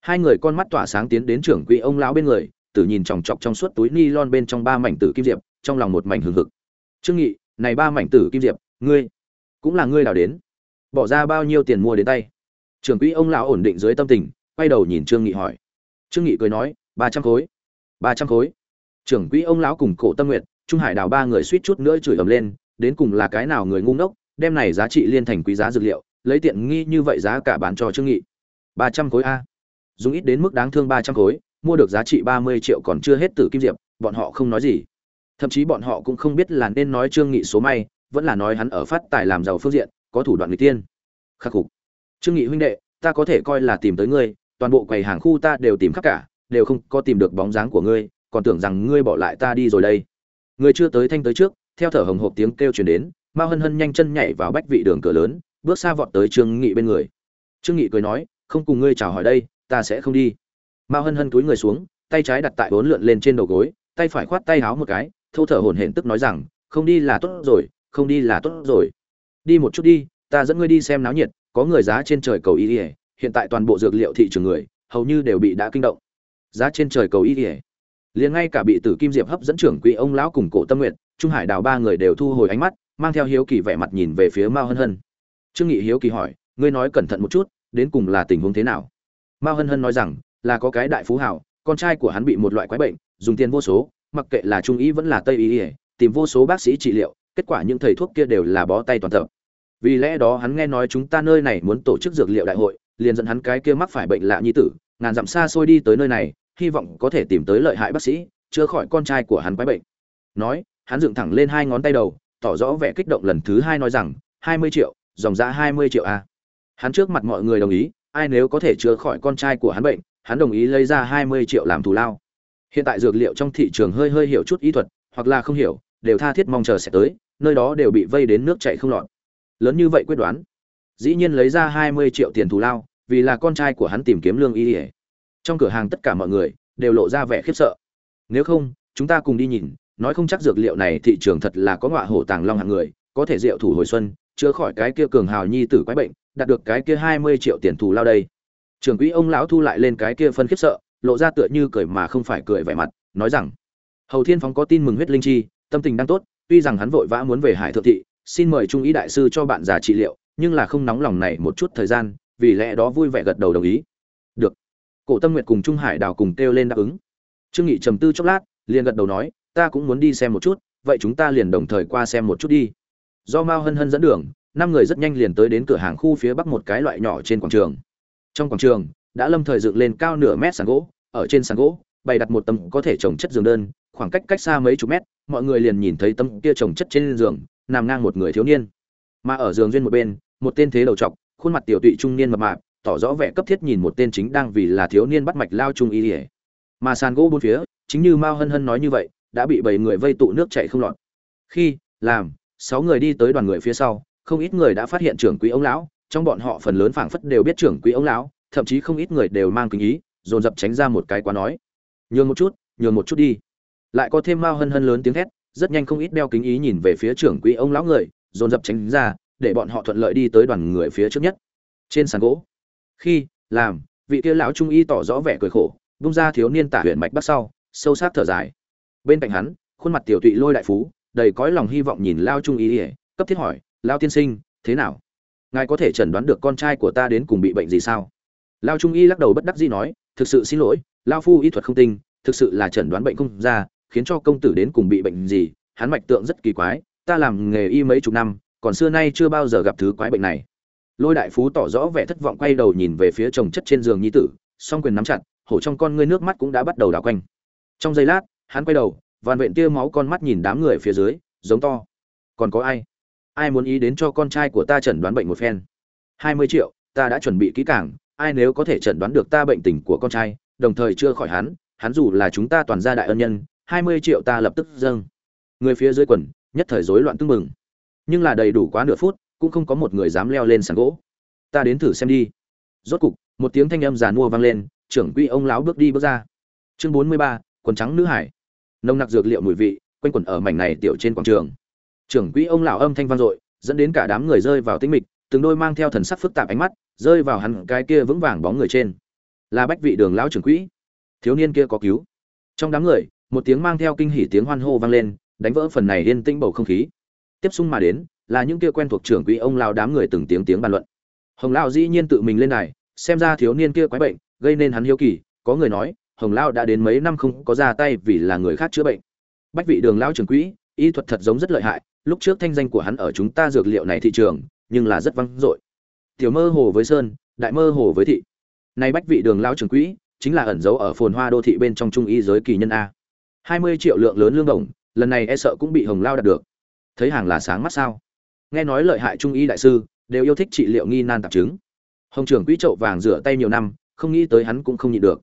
Speaker 1: Hai người con mắt tỏa sáng tiến đến trưởng quỹ ông lão bên người, tử nhìn chòng chọc trong suốt túi ni lon bên trong ba mảnh tử kim diệp, trong lòng một mảnh hừng hực. Trương nghị, này ba mảnh tử kim diệp, ngươi cũng là ngươi đào đến, bỏ ra bao nhiêu tiền mua đến tay? Trưởng quỹ ông lão ổn định dưới tâm tình, quay đầu nhìn trương nghị hỏi. Trương nghị cười nói, ba trăm khối, ba trăm khối. Trưởng quỹ ông lão cùng cổ tâm nguyện trung hải đào ba người suýt chút nữa chửi ầm lên, đến cùng là cái nào người ngu ngốc, đem này giá trị liên thành quý giá dược liệu, lấy tiện nghi như vậy giá cả bán cho trương nghị. ba trăm khối a. Dùng ít đến mức đáng thương ba trăm khối, mua được giá trị ba mươi triệu còn chưa hết tử kim diệp, bọn họ không nói gì. Thậm chí bọn họ cũng không biết là nên nói trương nghị số may, vẫn là nói hắn ở phát tài làm giàu phương diện, có thủ đoạn người tiên. Khắc phục. Trương nghị huynh đệ, ta có thể coi là tìm tới ngươi, toàn bộ quầy hàng khu ta đều tìm khắp cả, đều không có tìm được bóng dáng của ngươi, còn tưởng rằng ngươi bỏ lại ta đi rồi đây người chưa tới thanh tới trước, theo thở hồng hộp tiếng kêu truyền đến mao hân hân nhanh chân nhảy vào bách vị đường cửa lớn, bước xa vọt tới trương nghị bên người. Trương nghị cười nói, không cùng ngươi chào hỏi đây, ta sẽ không đi. Mao hân hân túi người xuống, tay trái đặt tại bốn lượn lên trên đầu gối, tay phải khoát tay háo một cái thâu thở hổn hển tức nói rằng, không đi là tốt rồi, không đi là tốt rồi. Đi một chút đi, ta dẫn ngươi đi xem náo nhiệt, có người giá trên trời cầu y hiện tại toàn bộ dược liệu thị trường người, hầu như đều bị đã kinh động. Giá trên trời cầu y liền ngay cả bị tử kim diệp hấp dẫn trưởng quỹ ông lão cùng cổ tâm nguyện trung hải đào ba người đều thu hồi ánh mắt, mang theo hiếu kỳ vẻ mặt nhìn về phía mao hân hân. Trương nghị hiếu kỳ hỏi, ngươi nói cẩn thận một chút, đến cùng là tình huống thế nào? Mao hân hân nói rằng, là có cái đại phú hảo, con trai của hắn bị một loại quái bệnh, dùng tiền vô số, mặc kệ là trung ý vẫn là tây ý ỉa tìm vô số bác sĩ trị liệu, kết quả những thầy thuốc kia đều là bó tay toàn tập. Vì lẽ đó hắn nghe nói chúng ta nơi này muốn tổ chức dược liệu đại hội, liền dẫn hắn cái kia mắc phải bệnh lạ như tử, ngàn dặm xa xôi đi tới nơi này hy vọng có thể tìm tới lợi hại bác sĩ, chữa khỏi con trai của hắn quái bệnh. Nói, hắn dựng thẳng lên hai ngón tay đầu, tỏ rõ vẻ kích động lần thứ hai nói rằng, hai mươi triệu, dòng giá hai mươi triệu a. Hắn trước mặt mọi người đồng ý, ai nếu có thể chữa khỏi con trai của hắn bệnh, hắn đồng ý lấy ra hai mươi triệu làm thù lao. Hiện tại dược liệu trong thị trường hơi hơi hiểu chút ý thuật, hoặc là không hiểu, đều tha thiết mong chờ sẽ tới, nơi đó đều bị vây đến nước chảy không lọt. Lớn như vậy quyết đoán. Dĩ nhiên lấy ra hai mươi triệu tiền thù lao, vì là con trai của hắn tìm kiếm lương y ỉa trong cửa hàng tất cả mọi người đều lộ ra vẻ khiếp sợ. Nếu không, chúng ta cùng đi nhìn, nói không chắc dược liệu này thị trường thật là có ngọa hổ tàng long hạng người, có thể diệu thủ hồi xuân, chữa khỏi cái kia cường hào nhi tử quái bệnh, đạt được cái kia hai mươi triệu tiền thù lao đây. Trưởng quỹ ông lão thu lại lên cái kia phân khiếp sợ, lộ ra tựa như cười mà không phải cười vẻ mặt, nói rằng, hầu thiên phóng có tin mừng huyết linh chi, tâm tình đang tốt, tuy rằng hắn vội vã muốn về hải thượng thị, xin mời trung ý đại sư cho bạn già trị liệu, nhưng là không nóng lòng này một chút thời gian, vì lẽ đó vui vẻ gật đầu đồng ý cổ tâm nguyệt cùng trung hải đào cùng kêu lên đáp ứng. Trương nghị trầm tư chốc lát, liền gật đầu nói, ta cũng muốn đi xem một chút, vậy chúng ta liền đồng thời qua xem một chút đi. Do mao hân hân dẫn đường, năm người rất nhanh liền tới đến cửa hàng khu phía bắc một cái loại nhỏ trên quảng trường. Trong quảng trường, đã lâm thời dựng lên cao nửa mét sàn gỗ, ở trên sàn gỗ, bày đặt một tấm có thể trồng chất giường đơn, khoảng cách cách xa mấy chục mét, mọi người liền nhìn thấy tấm kia trồng chất trên giường, nằm ngang một người thiếu niên. Mà ở giường duyên một bên, một tên thế đầu trọc, khuôn mặt tiểu tụy trung niên mập mạp tỏ rõ vẻ cấp thiết nhìn một tên chính đang vì là thiếu niên bắt mạch lao trung y ỉa mà sàn gỗ bốn phía, chính như mao hân hân nói như vậy, đã bị bảy người vây tụ nước chảy không lọt. Khi, làm, sáu người đi tới đoàn người phía sau, không ít người đã phát hiện trưởng quý ông lão, trong bọn họ phần lớn phảng phất đều biết trưởng quý ông lão, thậm chí không ít người đều mang kính ý, dồn dập tránh ra một cái quá nói. Nhường một chút, nhường một chút đi. Lại có thêm mao hân hân lớn tiếng thét, rất nhanh không ít đeo kính ý nhìn về phía trưởng quý ông lão người, dồn dập tránh ra, để bọn họ thuận lợi đi tới đoàn người phía trước nhất. Trên sàn gỗ khi, làm, vị kia lão trung y tỏ rõ vẻ cười khổ, bung ra thiếu niên tả huyện mạch bắc sau, sâu sát thở dài. Bên cạnh hắn, khuôn mặt tiểu tụy lôi đại phú, đầy cõi lòng hy vọng nhìn lao trung y ỉa cấp thiết hỏi lao tiên sinh, thế nào? Ngài có thể chẩn đoán được con trai của ta đến cùng bị bệnh gì sao? Lao trung y lắc đầu bất đắc dĩ nói, thực sự xin lỗi lao phu y thuật không tinh, thực sự là chẩn đoán bệnh không ra, khiến cho công tử đến cùng bị bệnh gì, hắn mạch tượng rất kỳ quái, ta làm nghề y mấy chục năm, còn xưa nay chưa bao giờ gặp thứ quái bệnh này lôi đại phú tỏ rõ vẻ thất vọng quay đầu nhìn về phía chồng chất trên giường nhi tử, song quyền nắm chặt, hổ trong con ngươi nước mắt cũng đã bắt đầu đảo quanh. Trong giây lát, hắn quay đầu vàn vện tia máu con mắt nhìn đám người phía dưới, giống to. Còn có ai? Ai muốn ý đến cho con trai của ta chẩn đoán bệnh một phen? Hai mươi triệu, ta đã chuẩn bị kỹ càng, ai nếu có thể chẩn đoán được ta bệnh tình của con trai? Đồng thời chưa khỏi hắn hắn dù là chúng ta toàn gia đại ân nhân, hai mươi triệu ta lập tức dâng. Người phía dưới quần, nhất thời rối loạn tưng mừng nhưng là đầy đủ quá nửa phút cũng không có một người dám leo lên sàn gỗ. Ta đến thử xem đi. Rốt cục, một tiếng thanh âm giàn mua vang lên, trưởng quỹ ông lão bước đi bước ra. Chương bốn mươi ba, quần trắng nữ hải. Nồng nặc dược liệu mùi vị, quanh quẩn ở mảnh này tiểu trên quảng trường. Trưởng quỹ ông lão âm thanh vang dội, dẫn đến cả đám người rơi vào tĩnh mịch, từng đôi mang theo thần sắc phức tạp ánh mắt, rơi vào hắn cái kia vững vàng bóng người trên. Là bách vị đường lão trưởng quỹ. Thiếu niên kia có cứu. Trong đám người, một tiếng mang theo kinh hỉ tiếng hoan hô vang lên, đánh vỡ phần này yên tĩnh bầu không khí. Tiếp xung mà đến là những kia quen thuộc trưởng quỹ ông lao đám người từng tiếng tiếng bàn luận. Hồng lão dĩ nhiên tự mình lên đài, xem ra thiếu niên kia quái bệnh, gây nên hắn hiếu kỳ, có người nói, hồng lão đã đến mấy năm không có ra tay vì là người khác chữa bệnh. Bách vị đường lão trưởng quỹ, y thuật thật giống rất lợi hại, lúc trước thanh danh của hắn ở chúng ta dược liệu này thị trường, nhưng là rất vang dội. Tiểu mơ hồ với sơn, đại mơ hồ với thị. Nay bách vị đường lão trưởng quỹ, chính là ẩn giấu ở phồn hoa đô thị bên trong trung y giới kỳ nhân a. Hai mươi triệu lượng lớn lương đồng lần này e sợ cũng bị hồng lao đạt được. Thấy hàng là sáng mắt sao? Nghe nói lợi hại trung y đại sư đều yêu thích trị liệu nghi nan tạp chứng. Hồng trưởng quỹ trậu vàng rửa tay nhiều năm không nghĩ tới hắn cũng không nhịn được.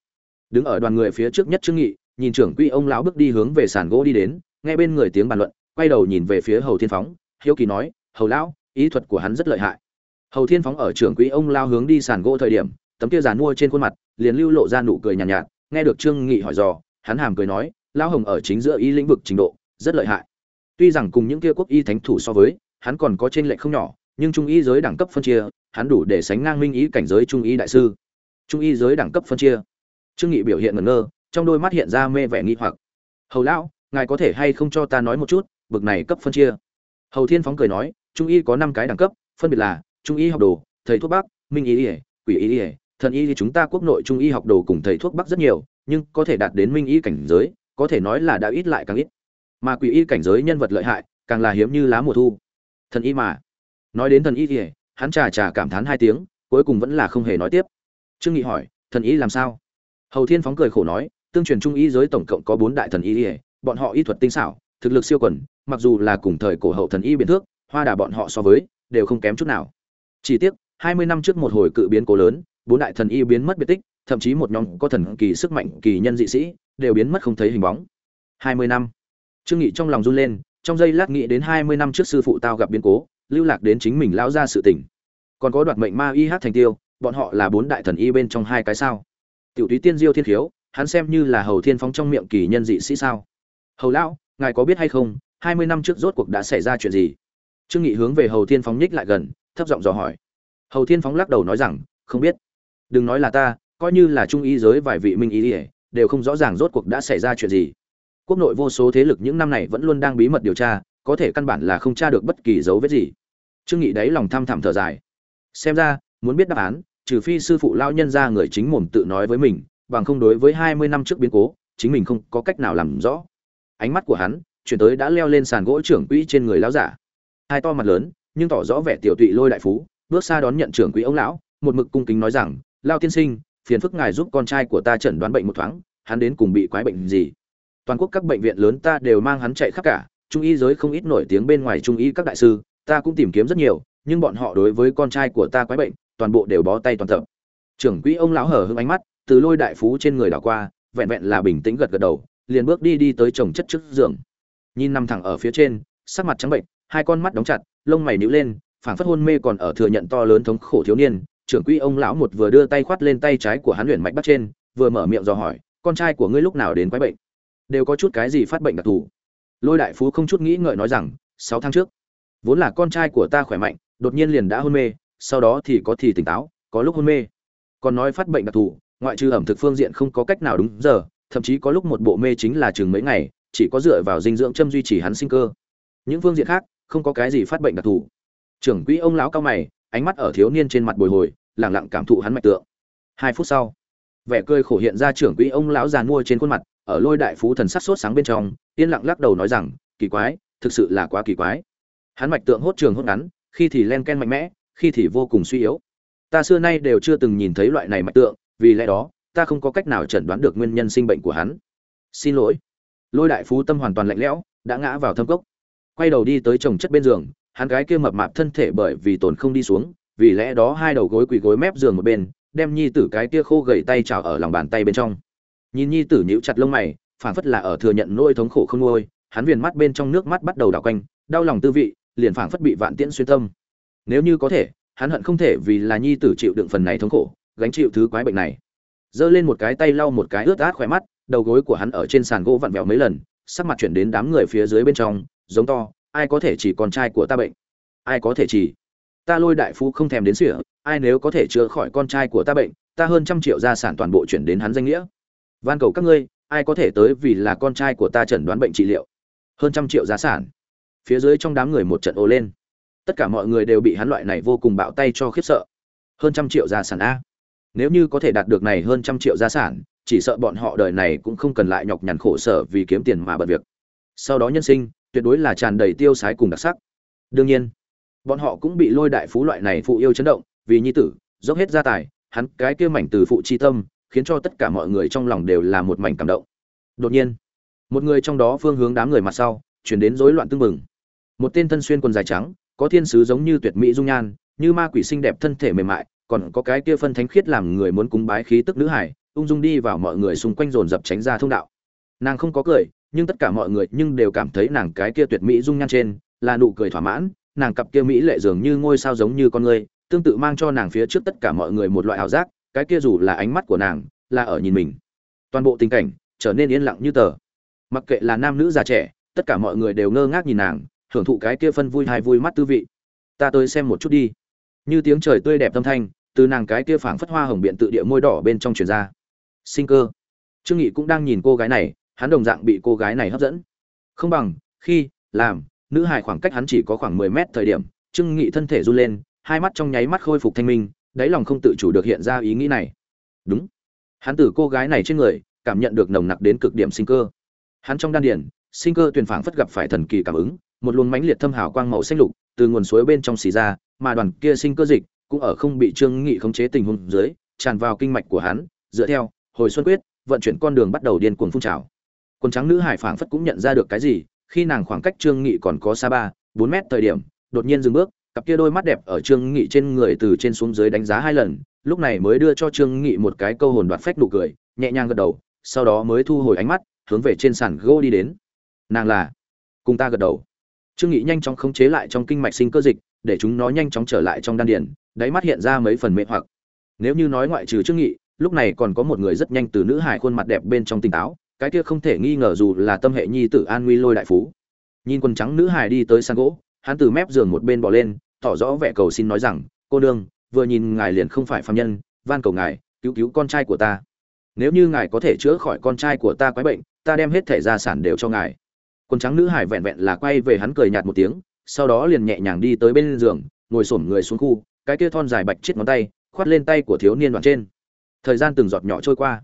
Speaker 1: Đứng ở đoàn người phía trước nhất trương nghị nhìn trưởng quỹ ông lão bước đi hướng về sàn gỗ đi đến nghe bên người tiếng bàn luận quay đầu nhìn về phía hầu thiên phóng hiếu kỳ nói hầu lão ý thuật của hắn rất lợi hại. Hầu thiên phóng ở trưởng quỹ ông lao hướng đi sàn gỗ thời điểm tấm kia giàn mua trên khuôn mặt liền lưu lộ ra nụ cười nhàn nhạt, nhạt nghe được trương nghị hỏi dò hắn hàm cười nói lão hồng ở chính giữa y lĩnh vực trình độ rất lợi hại. Tuy rằng cùng những kia quốc y thánh thủ so với hắn còn có trên lệnh không nhỏ, nhưng trung y giới đẳng cấp phân chia, hắn đủ để sánh ngang minh ý cảnh giới trung y đại sư. Trung y giới đẳng cấp phân chia. Trương nghị biểu hiện ngẩn ngơ, trong đôi mắt hiện ra mê vẻ nghi hoặc. Hầu lão, ngài có thể hay không cho ta nói một chút, bực này cấp phân chia? Hầu thiên phóng cười nói, trung y có năm cái đẳng cấp, phân biệt là trung y học đồ, thầy thuốc bắc, minh y ỉa quỷ y ỉa thần y thì chúng ta quốc nội trung y học đồ cùng thầy thuốc bắc rất nhiều, nhưng có thể đạt đến minh y cảnh giới, có thể nói là đã ít lại càng ít. Mà quỷ y cảnh giới nhân vật lợi hại, càng là hiếm như lá mùa thu thần y mà. Nói đến thần y thì hắn trà trà cảm thán hai tiếng, cuối cùng vẫn là không hề nói tiếp. Trương nghị hỏi, thần y làm sao? Hầu thiên phóng cười khổ nói, tương truyền trung y giới tổng cộng có bốn đại thần y ỉa bọn họ y thuật tinh xảo, thực lực siêu quần, mặc dù là cùng thời cổ hậu thần y biện thước, hoa đà bọn họ so với, đều không kém chút nào. Chỉ tiếc, hai mươi năm trước một hồi cự biến cố lớn, bốn đại thần y biến mất biệt tích, thậm chí một nhóm có thần kỳ sức mạnh kỳ nhân dị sĩ, đều biến mất không thấy hình bóng. hai mươi năm. Trương nghị trong lòng run lên trong giây lát nghĩ đến hai mươi năm trước sư phụ tao gặp biến cố, lưu lạc đến chính mình lão ra sự tình. Còn có đoạt mệnh ma y hát thành tiêu, bọn họ là bốn đại thần y bên trong hai cái sao? Tiểu túy tiên diêu thiên khiếu, hắn xem như là hầu thiên phóng trong miệng kỳ nhân dị sĩ sao? Hầu lão, ngài có biết hay không, hai mươi năm trước rốt cuộc đã xảy ra chuyện gì? Trương nghị hướng về hầu thiên phóng nhích lại gần, thấp giọng dò hỏi. Hầu thiên phóng lắc đầu nói rằng, không biết. Đừng nói là ta, coi như là trung y giới vài vị minh ý ỉa đều không rõ ràng rốt cuộc đã xảy ra chuyện gì quốc nội vô số thế lực những năm này vẫn luôn đang bí mật điều tra, có thể căn bản là không tra được bất kỳ dấu vết gì. Trương nghị đấy lòng thăm thẳm thở dài. Xem ra, muốn biết đáp án, trừ phi sư phụ lao nhân ra người chính mồm tự nói với mình, bằng không đối với hai mươi năm trước biến cố, chính mình không có cách nào làm rõ. Ánh mắt của hắn, chuyển tới đã leo lên sàn gỗ trưởng quỹ trên người lão giả. Hai to mặt lớn, nhưng tỏ rõ vẻ tiểu tụy lôi đại phú, bước xa đón nhận trưởng quỹ ông lão, một mực cung kính nói rằng lao tiên sinh, phiền phức ngài giúp con trai của ta chẩn đoán bệnh một thoáng, hắn đến cùng bị quái bệnh gì? Toàn quốc các bệnh viện lớn ta đều mang hắn chạy khắp cả, trung y giới không ít nổi tiếng bên ngoài trung y các đại sư, ta cũng tìm kiếm rất nhiều, nhưng bọn họ đối với con trai của ta quái bệnh, toàn bộ đều bó tay toàn tập. Trưởng quỹ ông lão hở hững ánh mắt, từ lôi đại phú trên người đảo qua, vẹn vẹn là bình tĩnh gật gật đầu, liền bước đi đi tới chồng chất trước giường. Nhìn nằm thẳng ở phía trên, sắc mặt trắng bệnh, hai con mắt đóng chặt, lông mày nhíu lên, phảng phất hôn mê còn ở thừa nhận to lớn thống khổ thiếu niên. Trưởng quỹ ông lão một vừa đưa tay khoát lên tay trái của hắn luyện mạch bắt trên, vừa mở miệng dò hỏi, con trai của ngươi lúc nào đến quái bệnh? Đều có chút cái gì phát bệnh đặc thù. Lôi đại phú không chút nghĩ ngợi nói rằng, sáu tháng trước, vốn là con trai của ta khỏe mạnh, đột nhiên liền đã hôn mê, sau đó thì có thì tỉnh táo, có lúc hôn mê. Còn nói phát bệnh đặc thù, ngoại trừ ẩm thực phương diện không có cách nào đúng giờ, thậm chí có lúc một bộ mê chính là chừng mấy ngày, chỉ có dựa vào dinh dưỡng châm duy trì hắn sinh cơ. Những phương diện khác, không có cái gì phát bệnh đặc thù. Trưởng quỹ ông lão cao mày, ánh mắt ở thiếu niên trên mặt bồi hồi lẳng lặng cảm thụ hắn mạch tượng. Hai phút sau, vẻ cười khổ hiện ra trưởng quỹ ông lão già mua trên khuôn mặt ở lôi đại phú thần sắc sốt sáng bên trong, yên lặng lắc đầu nói rằng, kỳ quái, thực sự là quá kỳ quái. Hắn mạch tượng hốt trường hốt ngắn, khi thì len ken mạnh mẽ, khi thì vô cùng suy yếu. Ta xưa nay đều chưa từng nhìn thấy loại này mạch tượng, vì lẽ đó, ta không có cách nào chẩn đoán được nguyên nhân sinh bệnh của hắn. Xin lỗi. Lôi đại phú tâm hoàn toàn lạnh lẽo, đã ngã vào thâm cốc. Quay đầu đi tới chồng chất bên giường, hắn gái kia mập mạp thân thể bởi vì tổn không đi xuống, vì lẽ đó hai đầu gối quỳ gối mép giường một bên, đem nhi tử cái kia khô gầy tay trào ở lòng bàn tay bên trong nhìn nhi tử nhíu chặt lông mày phản phất là ở thừa nhận nỗi thống khổ không nuôi, hắn viền mắt bên trong nước mắt bắt đầu đảo quanh, đau lòng tư vị, liền phảng phất bị vạn tiễn xuyên tâm nếu như có thể, hắn hận không thể vì là nhi tử chịu đựng phần này thống khổ, gánh chịu thứ quái bệnh này. Giơ lên một cái tay lau một cái ướt át khỏe mắt, đầu gối của hắn ở trên sàn gỗ vặn vẹo mấy lần, sắc mặt chuyển đến đám người phía dưới bên trong, giống to, ai có thể chỉ con trai của ta bệnh? Ai có thể chỉ? Ta lôi đại phú không thèm đến sỉa, ai nếu có thể chữa khỏi con trai của ta bệnh, ta hơn trăm triệu gia sản toàn bộ chuyển đến hắn danh nghĩa van cầu các ngươi, ai có thể tới vì là con trai của ta chẩn đoán bệnh trị liệu? Hơn trăm triệu giá sản. Phía dưới trong đám người một trận ồ lên. Tất cả mọi người đều bị hắn loại này vô cùng bạo tay cho khiếp sợ. Hơn trăm triệu gia sản a. Nếu như có thể đạt được này hơn trăm triệu gia sản, chỉ sợ bọn họ đời này cũng không cần lại nhọc nhằn khổ sở vì kiếm tiền mà bận việc. Sau đó nhân sinh, tuyệt đối là tràn đầy tiêu sái cùng đặc sắc. Đương nhiên, bọn họ cũng bị lôi đại phú loại này phụ yêu chấn động, vì nhi tử, dốc hết gia tài, hắn cái kia mảnh từ phụ chi tâm khiến cho tất cả mọi người trong lòng đều là một mảnh cảm động. Đột nhiên, một người trong đó phương hướng đám người mặt sau, chuyển đến rối loạn tương mừng một tên thân xuyên quần dài trắng, có thiên sứ giống như tuyệt mỹ dung nhan, như ma quỷ xinh đẹp thân thể mềm mại, còn có cái kia phân thánh khiết làm người muốn cúng bái khí tức nữ hải ung dung đi vào mọi người xung quanh dồn dập tránh ra thông đạo. Nàng không có cười, nhưng tất cả mọi người nhưng đều cảm thấy nàng cái kia tuyệt mỹ dung nhan trên là nụ cười thỏa mãn, nàng cặp kia mỹ lệ dường như ngôi sao giống như con người, tương tự mang cho nàng phía trước tất cả mọi người một loại ảo giác cái kia dù là ánh mắt của nàng, là ở nhìn mình. Toàn bộ tình cảnh trở nên yên lặng như tờ. Mặc kệ là nam nữ già trẻ, tất cả mọi người đều ngơ ngác nhìn nàng, hưởng thụ cái kia phân vui hay vui mắt tư vị. Ta tới xem một chút đi. Như tiếng trời tươi đẹp tâm thanh, từ nàng cái kia phảng phất hoa hồng biện tự địa môi đỏ bên trong truyền ra. Sinh cơ. Trương nghị cũng đang nhìn cô gái này, hắn đồng dạng bị cô gái này hấp dẫn. Không bằng, khi, làm, nữ hài khoảng cách hắn chỉ có khoảng 10 mét thời điểm, trương nghị thân thể run lên, hai mắt trong nháy mắt khôi phục thanh minh đáy lòng không tự chủ được hiện ra ý nghĩ này. Đúng. Hắn từ cô gái này trên người, cảm nhận được nồng nặc đến cực điểm sinh cơ. Hắn trong đan điền, sinh cơ tuyển phảng phất gặp phải thần kỳ cảm ứng, một luồng mãnh liệt thâm hào quang màu xanh lục từ nguồn suối bên trong xì ra, mà đoàn kia sinh cơ dịch cũng ở không bị trương nghị khống chế tình huống dưới, tràn vào kinh mạch của hắn, dựa theo hồi xuân quyết, vận chuyển con đường bắt đầu điên cuồng phun trào. Quần trắng nữ hải phảng phất cũng nhận ra được cái gì, khi nàng khoảng cách trương nghị còn có xa ba, bốn mét thời điểm, đột nhiên dừng bước cặp kia đôi mắt đẹp ở trương nghị trên người từ trên xuống dưới đánh giá hai lần, lúc này mới đưa cho trương nghị một cái câu hồn đoạt phách nụ cười, nhẹ nhàng gật đầu, sau đó mới thu hồi ánh mắt, hướng về trên sàn gỗ đi đến. Nàng là, cùng ta gật đầu. Trương nghị nhanh chóng khống chế lại trong kinh mạch sinh cơ dịch, để chúng nó nhanh chóng trở lại trong đan điền, đáy mắt hiện ra mấy phần mệt hoặc. Nếu như nói ngoại trừ trương nghị, lúc này còn có một người rất nhanh từ nữ hải khuôn mặt đẹp bên trong tỉnh táo, cái kia không thể nghi ngờ dù là tâm hệ nhi tử an nguy lôi đại phú. Nhìn quần trắng nữ hải đi tới sàn gỗ, hắn từ mép giường một bên bỏ lên tỏ rõ vẻ cầu xin nói rằng, cô đương vừa nhìn ngài liền không phải phàm nhân, van cầu ngài, cứu cứu con trai của ta. Nếu như ngài có thể chữa khỏi con trai của ta quái bệnh, ta đem hết thể gia sản đều cho ngài. Quần trắng nữ hải vẹn vẹn là quay về hắn cười nhạt một tiếng, sau đó liền nhẹ nhàng đi tới bên giường, ngồi xổm người xuống khu, cái kia thon dài bạch chết ngón tay, khoát lên tay của thiếu niên đoạn trên. Thời gian từng giọt nhỏ trôi qua.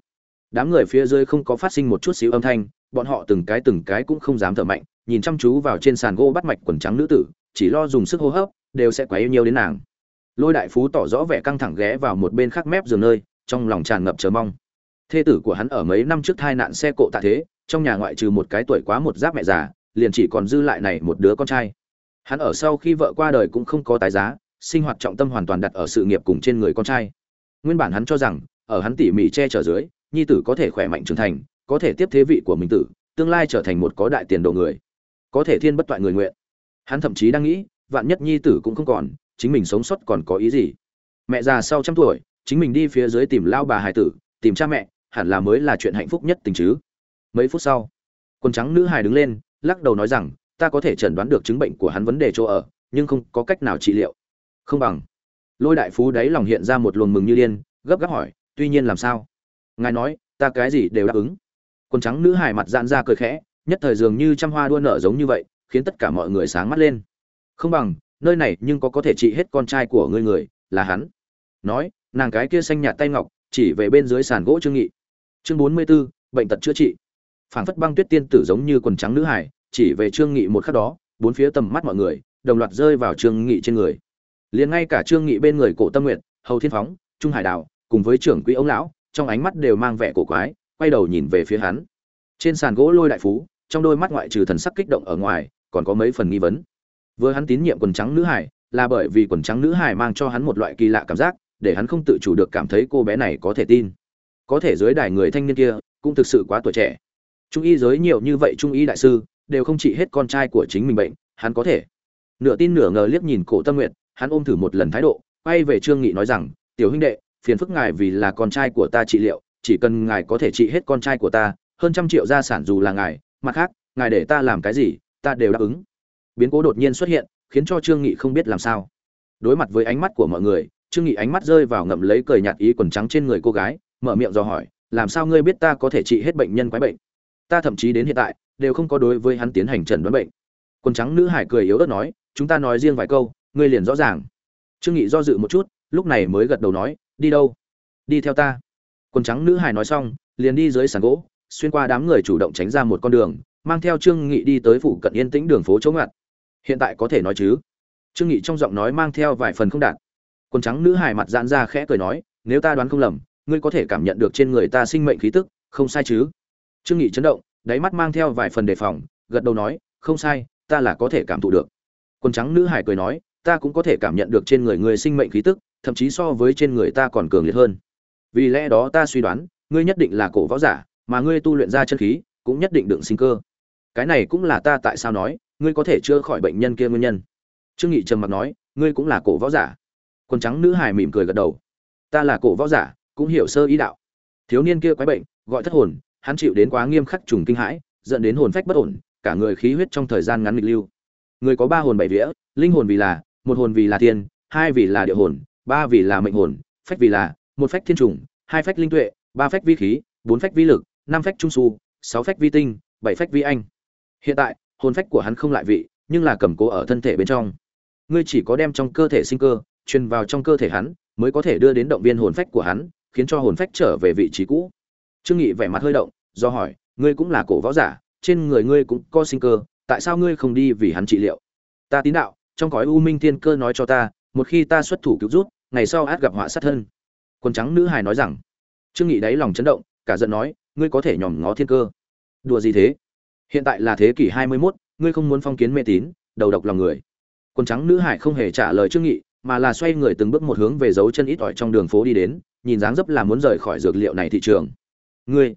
Speaker 1: Đám người phía dưới không có phát sinh một chút xíu âm thanh, bọn họ từng cái từng cái cũng không dám thở mạnh, nhìn chăm chú vào trên sàn gỗ bắt mạch quần trắng nữ tử chỉ lo dùng sức hô hấp, đều sẽ quá yêu nhiều đến nàng. Lôi đại phú tỏ rõ vẻ căng thẳng ghé vào một bên khác mép giường nơi, trong lòng tràn ngập chờ mong. Thê tử của hắn ở mấy năm trước tai nạn xe cộ tạ thế, trong nhà ngoại trừ một cái tuổi quá một giáp mẹ già, liền chỉ còn dư lại này một đứa con trai. Hắn ở sau khi vợ qua đời cũng không có tái giá, sinh hoạt trọng tâm hoàn toàn đặt ở sự nghiệp cùng trên người con trai. Nguyên bản hắn cho rằng, ở hắn tỉ mỉ che chở dưới, nhi tử có thể khỏe mạnh trưởng thành, có thể tiếp thế vị của mình tử, tương lai trở thành một có đại tiền đồ người. Có thể thiên bất toại người nguyện hắn thậm chí đang nghĩ, vạn nhất nhi tử cũng không còn, chính mình sống sót còn có ý gì? Mẹ già sau trăm tuổi, chính mình đi phía dưới tìm lao bà hải tử, tìm cha mẹ, hẳn là mới là chuyện hạnh phúc nhất tình chứ. Mấy phút sau, quần trắng nữ hài đứng lên, lắc đầu nói rằng, ta có thể chẩn đoán được chứng bệnh của hắn vấn đề chỗ ở, nhưng không có cách nào trị liệu. Không bằng. Lôi đại phú đáy lòng hiện ra một luồng mừng như điên, gấp gáp hỏi, tuy nhiên làm sao? Ngài nói, ta cái gì đều đáp ứng. Quần trắng nữ hài mặt dạn ra cười khẽ, nhất thời dường như trăm hoa đua nở giống như vậy khiến tất cả mọi người sáng mắt lên. Không bằng nơi này nhưng có có thể trị hết con trai của ngươi người là hắn. Nói nàng cái kia xanh nhạt tay ngọc chỉ về bên dưới sàn gỗ trương nghị. Chương bốn mươi 44, bệnh tật chữa trị. Phảng phất băng tuyết tiên tử giống như quần trắng nữ hải chỉ về trương nghị một khắc đó bốn phía tầm mắt mọi người đồng loạt rơi vào trương nghị trên người. Liền ngay cả trương nghị bên người cổ tâm nguyện hầu thiên phóng trung hải đào cùng với trưởng quỹ ông lão trong ánh mắt đều mang vẻ cổ quái quay đầu nhìn về phía hắn. Trên sàn gỗ lôi đại phú trong đôi mắt ngoại trừ thần sắc kích động ở ngoài còn có mấy phần nghi vấn. Vừa hắn tín nhiệm quần trắng nữ hải, là bởi vì quần trắng nữ hải mang cho hắn một loại kỳ lạ cảm giác, để hắn không tự chủ được cảm thấy cô bé này có thể tin. Có thể dưới đài người thanh niên kia, cũng thực sự quá tuổi trẻ. Trung y giới nhiều như vậy trung y đại sư, đều không trị hết con trai của chính mình bệnh, hắn có thể. Nửa tin nửa ngờ liếc nhìn cổ tâm nguyện hắn ôm thử một lần thái độ, quay về trương nghị nói rằng, tiểu huynh đệ, phiền phức ngài vì là con trai của ta trị liệu, chỉ cần ngài có thể trị hết con trai của ta, hơn trăm triệu gia sản dù là ngài, mặt khác, ngài để ta làm cái gì ta đều đáp ứng. Biến cố đột nhiên xuất hiện, khiến cho trương nghị không biết làm sao. Đối mặt với ánh mắt của mọi người, trương nghị ánh mắt rơi vào ngậm lấy cười nhạt ý quần trắng trên người cô gái, mở miệng dò hỏi, làm sao ngươi biết ta có thể trị hết bệnh nhân quái bệnh? Ta thậm chí đến hiện tại, đều không có đối với hắn tiến hành trần đoán bệnh. Quần trắng nữ hải cười yếu ớt nói, chúng ta nói riêng vài câu, ngươi liền rõ ràng. Trương nghị do dự một chút, lúc này mới gật đầu nói, đi đâu? Đi theo ta. Quần trắng nữ hải nói xong, liền đi dưới sàn gỗ, xuyên qua đám người chủ động tránh ra một con đường mang theo trương nghị đi tới phủ cận yên tĩnh đường phố chỗ ngặt. Hiện tại có thể nói chứ? Trương nghị trong giọng nói mang theo vài phần không đạt. Quần trắng nữ hài mặt giãn ra khẽ cười nói, nếu ta đoán không lầm, ngươi có thể cảm nhận được trên người ta sinh mệnh khí tức, không sai chứ? Trương nghị chấn động, đáy mắt mang theo vài phần đề phòng, gật đầu nói, không sai, ta là có thể cảm thụ được. Quần trắng nữ hài cười nói, ta cũng có thể cảm nhận được trên người ngươi sinh mệnh khí tức, thậm chí so với trên người ta còn cường liệt hơn. Vì lẽ đó ta suy đoán, ngươi nhất định là cổ võ giả, mà ngươi tu luyện ra chân khí, cũng nhất định đựng sinh cơ cái này cũng là ta tại sao nói, ngươi có thể chữa khỏi bệnh nhân kia nguyên nhân. Trương nghị trầm mặc nói, ngươi cũng là cổ võ giả. Quần trắng nữ hài mỉm cười gật đầu. Ta là cổ võ giả, cũng hiểu sơ ý đạo. Thiếu niên kia quái bệnh, gọi thất hồn, hắn chịu đến quá nghiêm khắc trùng kinh hãi, dẫn đến hồn phách bất ổn, cả người khí huyết trong thời gian ngắn nghịch lưu. Người có ba hồn bảy vía, linh hồn vì là, một hồn vì là thiên, hai vì là địa hồn, ba vì là mệnh hồn, phách vì là, một phách thiên trùng hai phách linh tuệ, ba phách vi khí, bốn phách vi lực, năm phách trung su, sáu phách vi tinh, bảy phách vi anh hiện tại, hồn phách của hắn không lại vị, nhưng là cầm cố ở thân thể bên trong. Ngươi chỉ có đem trong cơ thể sinh cơ, truyền vào trong cơ thể hắn, mới có thể đưa đến động viên hồn phách của hắn, khiến cho hồn phách trở về vị trí cũ. Trương nghị vẻ mặt hơi động, do hỏi, ngươi cũng là cổ võ giả, trên người ngươi cũng có sinh cơ, tại sao ngươi không đi vì hắn trị liệu? Ta tín đạo, trong cõi u minh thiên cơ nói cho ta, một khi ta xuất thủ cứu rút ngày sau át gặp họa sát thân. Quần trắng nữ hài nói rằng. Trương nghị đáy lòng chấn động, cả giận nói, ngươi có thể nhòm ngó thiên cơ. Đùa gì thế? Hiện tại là thế kỷ 21, ngươi không muốn phong kiến mê tín đầu độc lòng người. Quần trắng nữ hải không hề trả lời trương nghị mà là xoay người từng bước một hướng về dấu chân ít ỏi trong đường phố đi đến nhìn dáng dấp là muốn rời khỏi dược liệu này thị trường. Ngươi.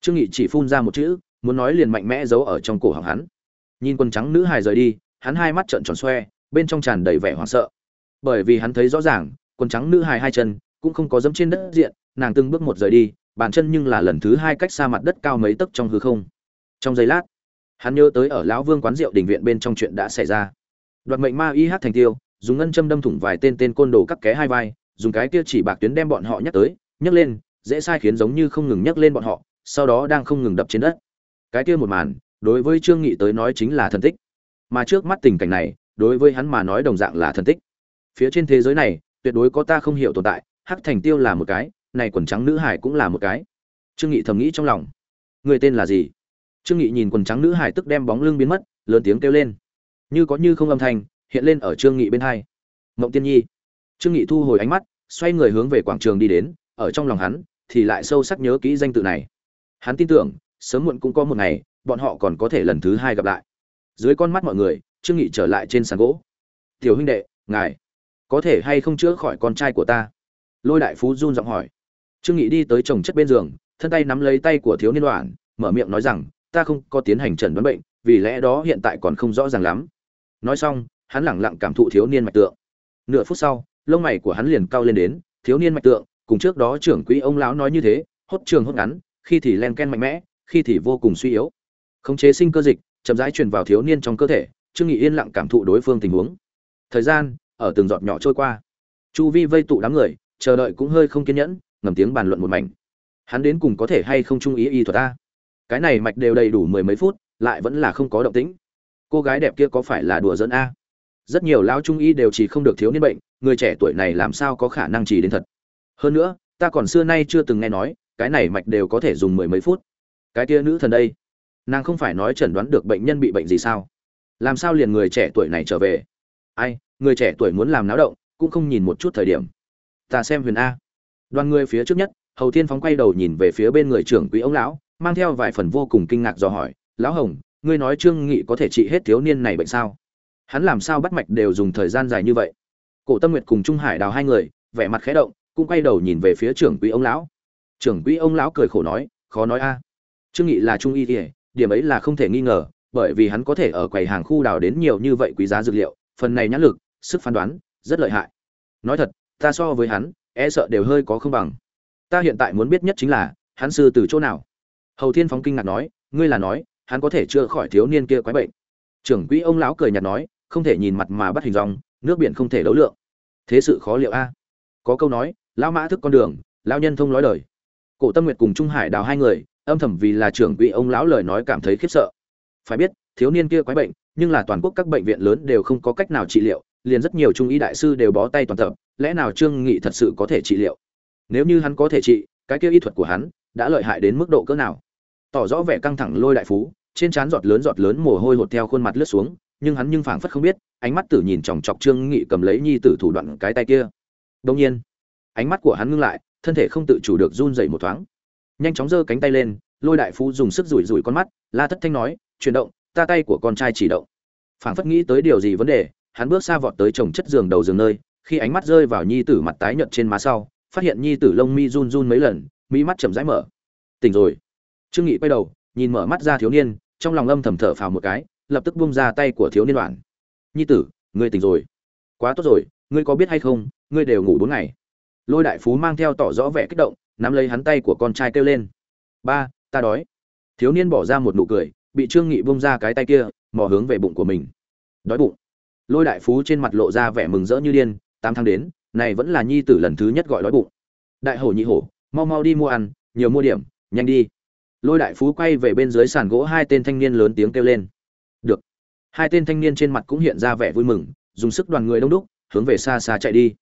Speaker 1: Trương nghị chỉ phun ra một chữ muốn nói liền mạnh mẽ giấu ở trong cổ họng hắn. Nhìn quần trắng nữ hải rời đi hắn hai mắt trợn tròn xoe bên trong tràn đầy vẻ hoảng sợ. Bởi vì hắn thấy rõ ràng quần trắng nữ hải hai chân cũng không có dẫm trên đất diện nàng từng bước một rời đi bàn chân nhưng là lần thứ hai cách xa mặt đất cao mấy tấc trong hư không. Trong giây lát hắn nhớ tới ở lão vương quán rượu đình viện bên trong chuyện đã xảy ra. Đoạt mệnh ma y hát thành tiêu, dùng ngân châm đâm thủng vài tên tên côn đồ cắt ké hai vai, dùng cái kia chỉ bạc tuyến đem bọn họ nhắc tới, nhấc lên, dễ sai khiến giống như không ngừng nhấc lên bọn họ, sau đó đang không ngừng đập trên đất. Cái kia một màn, đối với trương nghị tới nói chính là thần tích. Mà trước mắt tình cảnh này, đối với hắn mà nói đồng dạng là thần tích. Phía trên thế giới này, tuyệt đối có ta không hiểu tồn tại hắc thành tiêu là một cái, này quần trắng nữ hải cũng là một cái. Trương nghị thầm nghĩ trong lòng. Người tên là gì? Trương nghị nhìn quần trắng nữ hải tức đem bóng lưng biến mất lớn tiếng kêu lên. Như có như không âm thanh hiện lên ở trương nghị bên hai. Mộng tiên nhi. Trương nghị thu hồi ánh mắt xoay người hướng về quảng trường đi đến ở trong lòng hắn thì lại sâu sắc nhớ kỹ danh tự này. Hắn tin tưởng sớm muộn cũng có một ngày bọn họ còn có thể lần thứ hai gặp lại. Dưới con mắt mọi người trương nghị trở lại trên sàn gỗ. Tiểu huynh đệ ngài có thể hay không chữa khỏi con trai của ta? Lôi đại phú run giọng hỏi. Trương nghị đi tới chồng chất bên giường thân tay nắm lấy tay của thiếu niên đoàn, mở miệng nói rằng ta không có tiến hành trần đoán bệnh, vì lẽ đó hiện tại còn không rõ ràng lắm. Nói xong, hắn lẳng lặng cảm thụ thiếu niên mạch tượng. Nửa phút sau, lông mày của hắn liền cao lên đến, thiếu niên mạch tượng, cùng trước đó trưởng quỹ ông lão nói như thế, hốt trường hốt ngắn, khi thì len ken mạnh mẽ, khi thì vô cùng suy yếu. Khống chế sinh cơ dịch, chậm rãi truyền vào thiếu niên trong cơ thể, trương nghị yên lặng cảm thụ đối phương tình huống. Thời gian, ở từng giọt nhỏ trôi qua. Chu vi vây tụ đám người, chờ đợi cũng hơi không kiên nhẫn, ngầm tiếng bàn luận một mảnh. Hắn đến cùng có thể hay không trung ý y thuật ta? Cái này mạch đều đầy đủ mười mấy phút, lại vẫn là không có động tĩnh. Cô gái đẹp kia có phải là đùa dẫn a? Rất nhiều lão trung y đều chỉ không được thiếu niên bệnh, người trẻ tuổi này làm sao có khả năng chỉ đến thật? Hơn nữa, ta còn xưa nay chưa từng nghe nói, cái này mạch đều có thể dùng mười mấy phút. Cái kia nữ thần đây, nàng không phải nói chẩn đoán được bệnh nhân bị bệnh gì sao? Làm sao liền người trẻ tuổi này trở về? Ai, người trẻ tuổi muốn làm náo động, cũng không nhìn một chút thời điểm. Ta xem huyền a. Đoàn người phía trước nhất, hầu thiên phóng quay đầu nhìn về phía bên người trưởng quý ông lão mang theo vài phần vô cùng kinh ngạc dò hỏi, lão hồng, ngươi nói trương nghị có thể trị hết thiếu niên này bệnh sao? Hắn làm sao bắt mạch đều dùng thời gian dài như vậy? Cổ tâm nguyệt cùng trung hải đào hai người, vẻ mặt khẽ động, cũng quay đầu nhìn về phía trưởng quỹ ông lão. Trưởng quỹ ông lão cười khổ nói, khó nói a. Trương nghị là trung y thì, điểm ấy là không thể nghi ngờ, bởi vì hắn có thể ở quầy hàng khu đào đến nhiều như vậy quý giá dược liệu, phần này nhãn lực, sức phán đoán, rất lợi hại. Nói thật, ta so với hắn e sợ đều hơi có không bằng. Ta hiện tại muốn biết nhất chính là, hắn sư từ chỗ nào? Hầu thiên phóng kinh ngạc nói, ngươi là nói, hắn có thể chữa khỏi thiếu niên kia quái bệnh? Trưởng quỹ ông lão cười nhạt nói, không thể nhìn mặt mà bắt hình dòng nước biển không thể đấu lượng. Thế sự khó liệu a. Có câu nói, lão mã thức con đường, lão nhân thông nói đời. Cổ tâm nguyệt cùng trung hải đào hai người, âm thầm vì là trưởng quỹ ông lão lời nói cảm thấy khiếp sợ. Phải biết, thiếu niên kia quái bệnh, nhưng là toàn quốc các bệnh viện lớn đều không có cách nào trị liệu, liền rất nhiều trung y đại sư đều bó tay toàn tập, lẽ nào trương nghị thật sự có thể trị liệu? Nếu như hắn có thể trị, cái kia y thuật của hắn đã lợi hại đến mức độ cỡ nào? Tỏ rõ vẻ căng thẳng lôi đại phú, trên trán giọt lớn giọt lớn mồ hôi hột theo khuôn mặt lướt xuống, nhưng hắn nhưng phảng phất không biết, ánh mắt tử nhìn chòng chọc trương nghị cầm lấy nhi tử thủ đoạn cái tay kia. Đông nhiên, ánh mắt của hắn ngưng lại, thân thể không tự chủ được run rẩy một thoáng. Nhanh chóng giơ cánh tay lên, lôi đại phú dùng sức rủi rủi con mắt, la thất thanh nói, chuyển động, ta tay của con trai chỉ động. Phảng phất nghĩ tới điều gì vấn đề, hắn bước xa vọt tới chồng chất giường đầu giường nơi, khi ánh mắt rơi vào nhi tử mặt tái nhợt trên má sau, phát hiện nhi tử lông mi run run mấy lần mỹ mắt chậm rãi mở. Tỉnh rồi trương nghị quay đầu, nhìn mở mắt ra thiếu niên, trong lòng âm thầm thở phào một cái, lập tức buông ra tay của thiếu niên đoạn. Nhi tử, ngươi tỉnh rồi. Quá tốt rồi, ngươi có biết hay không, ngươi đều ngủ bốn ngày. Lôi đại phú mang theo tỏ rõ vẻ kích động, nắm lấy hắn tay của con trai kêu lên. Ba, ta đói. Thiếu niên bỏ ra một nụ cười, bị trương nghị buông ra cái tay kia, mò hướng về bụng của mình. Đói bụng. Lôi đại phú trên mặt lộ ra vẻ mừng rỡ như điên, tám tháng đến, này vẫn là nhi tử lần thứ nhất gọi đói bụng. Đại hổ nhị hổ, mau mau đi mua ăn, nhiều mua điểm, nhanh đi lôi đại phú quay về bên dưới sàn gỗ, hai tên thanh niên lớn tiếng kêu lên. Được. Hai tên thanh niên trên mặt cũng hiện ra vẻ vui mừng, dùng sức đoàn người đông đúc, hướng về xa xa chạy đi.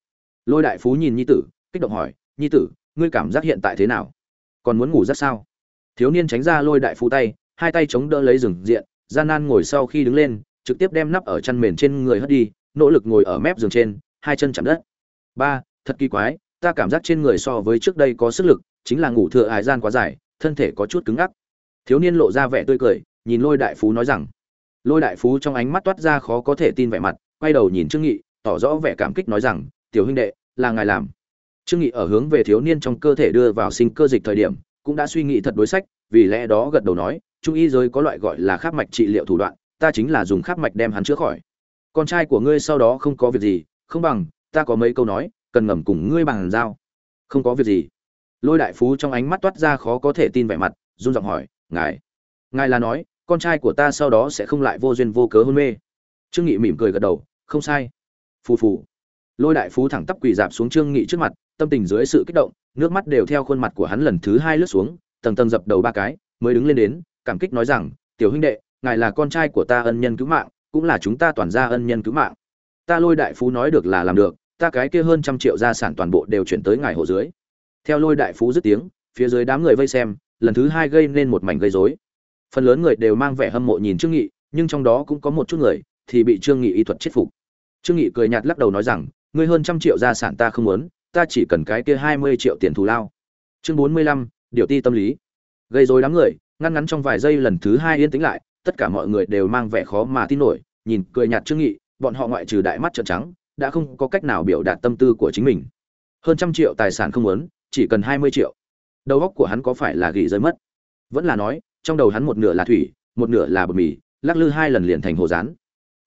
Speaker 1: Lôi đại phú nhìn nhi tử, kích động hỏi, nhi tử, ngươi cảm giác hiện tại thế nào? Còn muốn ngủ rất sao? Thiếu niên tránh ra lôi đại phú tay, hai tay chống đỡ lấy rừng diện, gian nan ngồi sau khi đứng lên, trực tiếp đem nắp ở chăn mền trên người hất đi, nỗ lực ngồi ở mép giường trên, hai chân chạm đất. Ba, thật kỳ quái, ta cảm giác trên người so với trước đây có sức lực, chính là ngủ thừa hài gian quá dài thân thể có chút cứng ngắc. Thiếu niên lộ ra vẻ tươi cười, nhìn lôi đại phú nói rằng, lôi đại phú trong ánh mắt toát ra khó có thể tin vẻ mặt, quay đầu nhìn trương nghị, tỏ rõ vẻ cảm kích nói rằng, tiểu huynh đệ, là ngài làm. Trương nghị ở hướng về thiếu niên trong cơ thể đưa vào sinh cơ dịch thời điểm, cũng đã suy nghĩ thật đối sách, vì lẽ đó gật đầu nói, trung y giới có loại gọi là khắc mạch trị liệu thủ đoạn, ta chính là dùng khắc mạch đem hắn chữa khỏi. Con trai của ngươi sau đó không có việc gì, không bằng, ta có mấy câu nói, cần ngầm cùng ngươi bằng giao. Không có việc gì lôi đại phú trong ánh mắt toát ra khó có thể tin vẻ mặt, run giọng hỏi, ngài ngài là nói, con trai của ta sau đó sẽ không lại vô duyên vô cớ hôn mê? Trương nghị mỉm cười gật đầu, không sai. Phù phù. Lôi đại phú thẳng tắp quỳ dạp xuống trương nghị trước mặt, tâm tình dưới sự kích động, nước mắt đều theo khuôn mặt của hắn lần thứ hai lướt xuống, tầng tầng dập đầu ba cái, mới đứng lên đến, cảm kích nói rằng, tiểu huynh đệ, ngài là con trai của ta ân nhân cứu mạng, cũng là chúng ta toàn gia ân nhân cứu mạng. Ta lôi đại phú nói được là làm được, ta cái kia hơn trăm triệu gia sản toàn bộ đều chuyển tới ngài hộ dưới theo lôi đại phú dứt tiếng phía dưới đám người vây xem lần thứ hai gây nên một mảnh gây rối. Phần lớn người đều mang vẻ hâm mộ nhìn trương nghị nhưng trong đó cũng có một chút người thì bị trương nghị y thuật chết phục. Trương nghị cười nhạt lắc đầu nói rằng ngươi hơn trăm triệu gia sản ta không muốn ta chỉ cần cái kia hai mươi triệu tiền thù lao. Chương bốn mươi lăm, điều ti tâm lý. Gây rối đám người ngăn ngắn trong vài giây lần thứ hai yên tĩnh lại tất cả mọi người đều mang vẻ khó mà tin nổi nhìn cười nhạt trương nghị bọn họ ngoại trừ đại mắt trợn trắng đã không có cách nào biểu đạt tâm tư của chính mình. Hơn trăm triệu tài sản không muốn chỉ cần hai mươi triệu. Đầu óc của hắn có phải là gỉ rơi mất? Vẫn là nói, trong đầu hắn một nửa là thủy, một nửa là bột mì, lắc lư hai lần liền thành hồ rán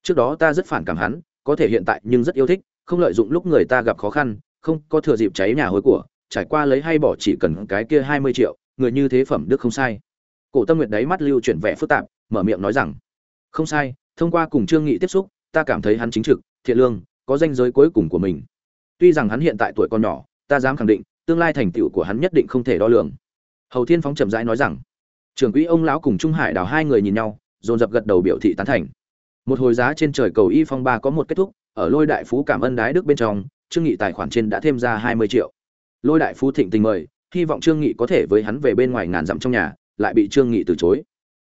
Speaker 1: trước đó ta rất phản cảm hắn, có thể hiện tại nhưng rất yêu thích, không lợi dụng lúc người ta gặp khó khăn, không có thừa dịp cháy nhà hối của, trải qua lấy hay bỏ chỉ cần cái kia hai mươi triệu, người như thế phẩm đức không sai. Cổ tâm nguyệt đấy mắt lưu chuyển vẻ phức tạp, mở miệng nói rằng, không sai, thông qua cùng trương nghị tiếp xúc, ta cảm thấy hắn chính trực, thiện lương, có danh giới cuối cùng của mình. Tuy rằng hắn hiện tại tuổi còn nhỏ, ta dám khẳng định tương lai thành tựu của hắn nhất định không thể đo lường. Hầu thiên phóng chậm rãi nói rằng, trưởng quỹ ông lão cùng trung hải đào hai người nhìn nhau, dồn dập gật đầu biểu thị tán thành. Một hồi giá trên trời cầu y phong ba có một kết thúc, ở lôi đại phú cảm ơn đái đức bên trong, trương nghị tài khoản trên đã thêm ra hai mươi triệu. Lôi đại phú thịnh tình mời, hy vọng trương nghị có thể với hắn về bên ngoài ngàn dặm trong nhà, lại bị trương nghị từ chối.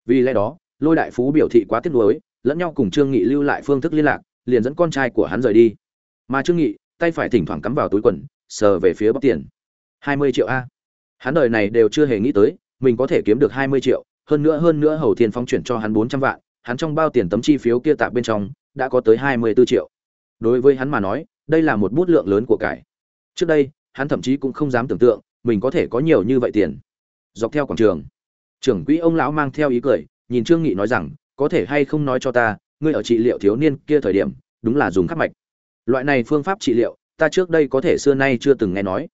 Speaker 1: Vì lẽ đó, lôi đại phú biểu thị quá tiếc nuối, lẫn nhau cùng trương nghị lưu lại phương thức liên lạc, liền dẫn con trai của hắn rời đi. Mà trương nghị, tay phải thỉnh thoảng cắm vào túi quần, sờ về phía bóc tiền hai mươi triệu a. Hắn đời này đều chưa hề nghĩ tới, mình có thể kiếm được hai mươi triệu, hơn nữa hơn nữa hầu thiên phong chuyển cho hắn bốn trăm vạn, hắn trong bao tiền tấm chi phiếu kia tạp bên trong, đã có tới hai mươi 24 triệu. Đối với hắn mà nói, đây là một bút lượng lớn của cải. Trước đây, hắn thậm chí cũng không dám tưởng tượng, mình có thể có nhiều như vậy tiền. Dọc theo quảng trường, trưởng quỹ ông lão mang theo ý cười, nhìn trương nghị nói rằng, có thể hay không nói cho ta, ngươi ở trị liệu thiếu niên kia thời điểm, đúng là dùng khắc mạch. Loại này phương pháp trị liệu, ta trước đây có thể xưa nay chưa từng nghe nói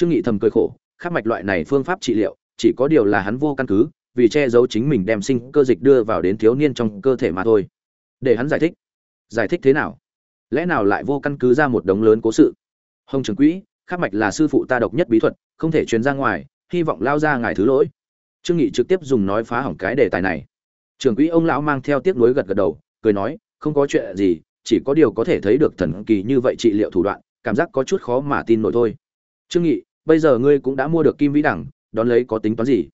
Speaker 1: trương nghị thầm cười khổ, khắc mạch loại này phương pháp trị liệu, chỉ có điều là hắn vô căn cứ, vì che giấu chính mình đem sinh cơ dịch đưa vào đến thiếu niên trong cơ thể mà thôi. Để hắn giải thích. Giải thích thế nào? Lẽ nào lại vô căn cứ ra một đống lớn cố sự? Hồng trường quỹ, khắc mạch là sư phụ ta độc nhất bí thuật, không thể truyền ra ngoài, hy vọng lao ra ngài thứ lỗi. Trương nghị trực tiếp dùng nói phá hỏng cái đề tài này. Trường quỹ ông lão mang theo tiếc nuối gật gật đầu, cười nói, không có chuyện gì, chỉ có điều có thể thấy được thần kỳ như vậy trị liệu thủ đoạn, cảm giác có chút khó mà tin nổi thôi. Trương nghị bây giờ ngươi cũng đã mua được kim vĩ đẳng, đón lấy có tính toán gì?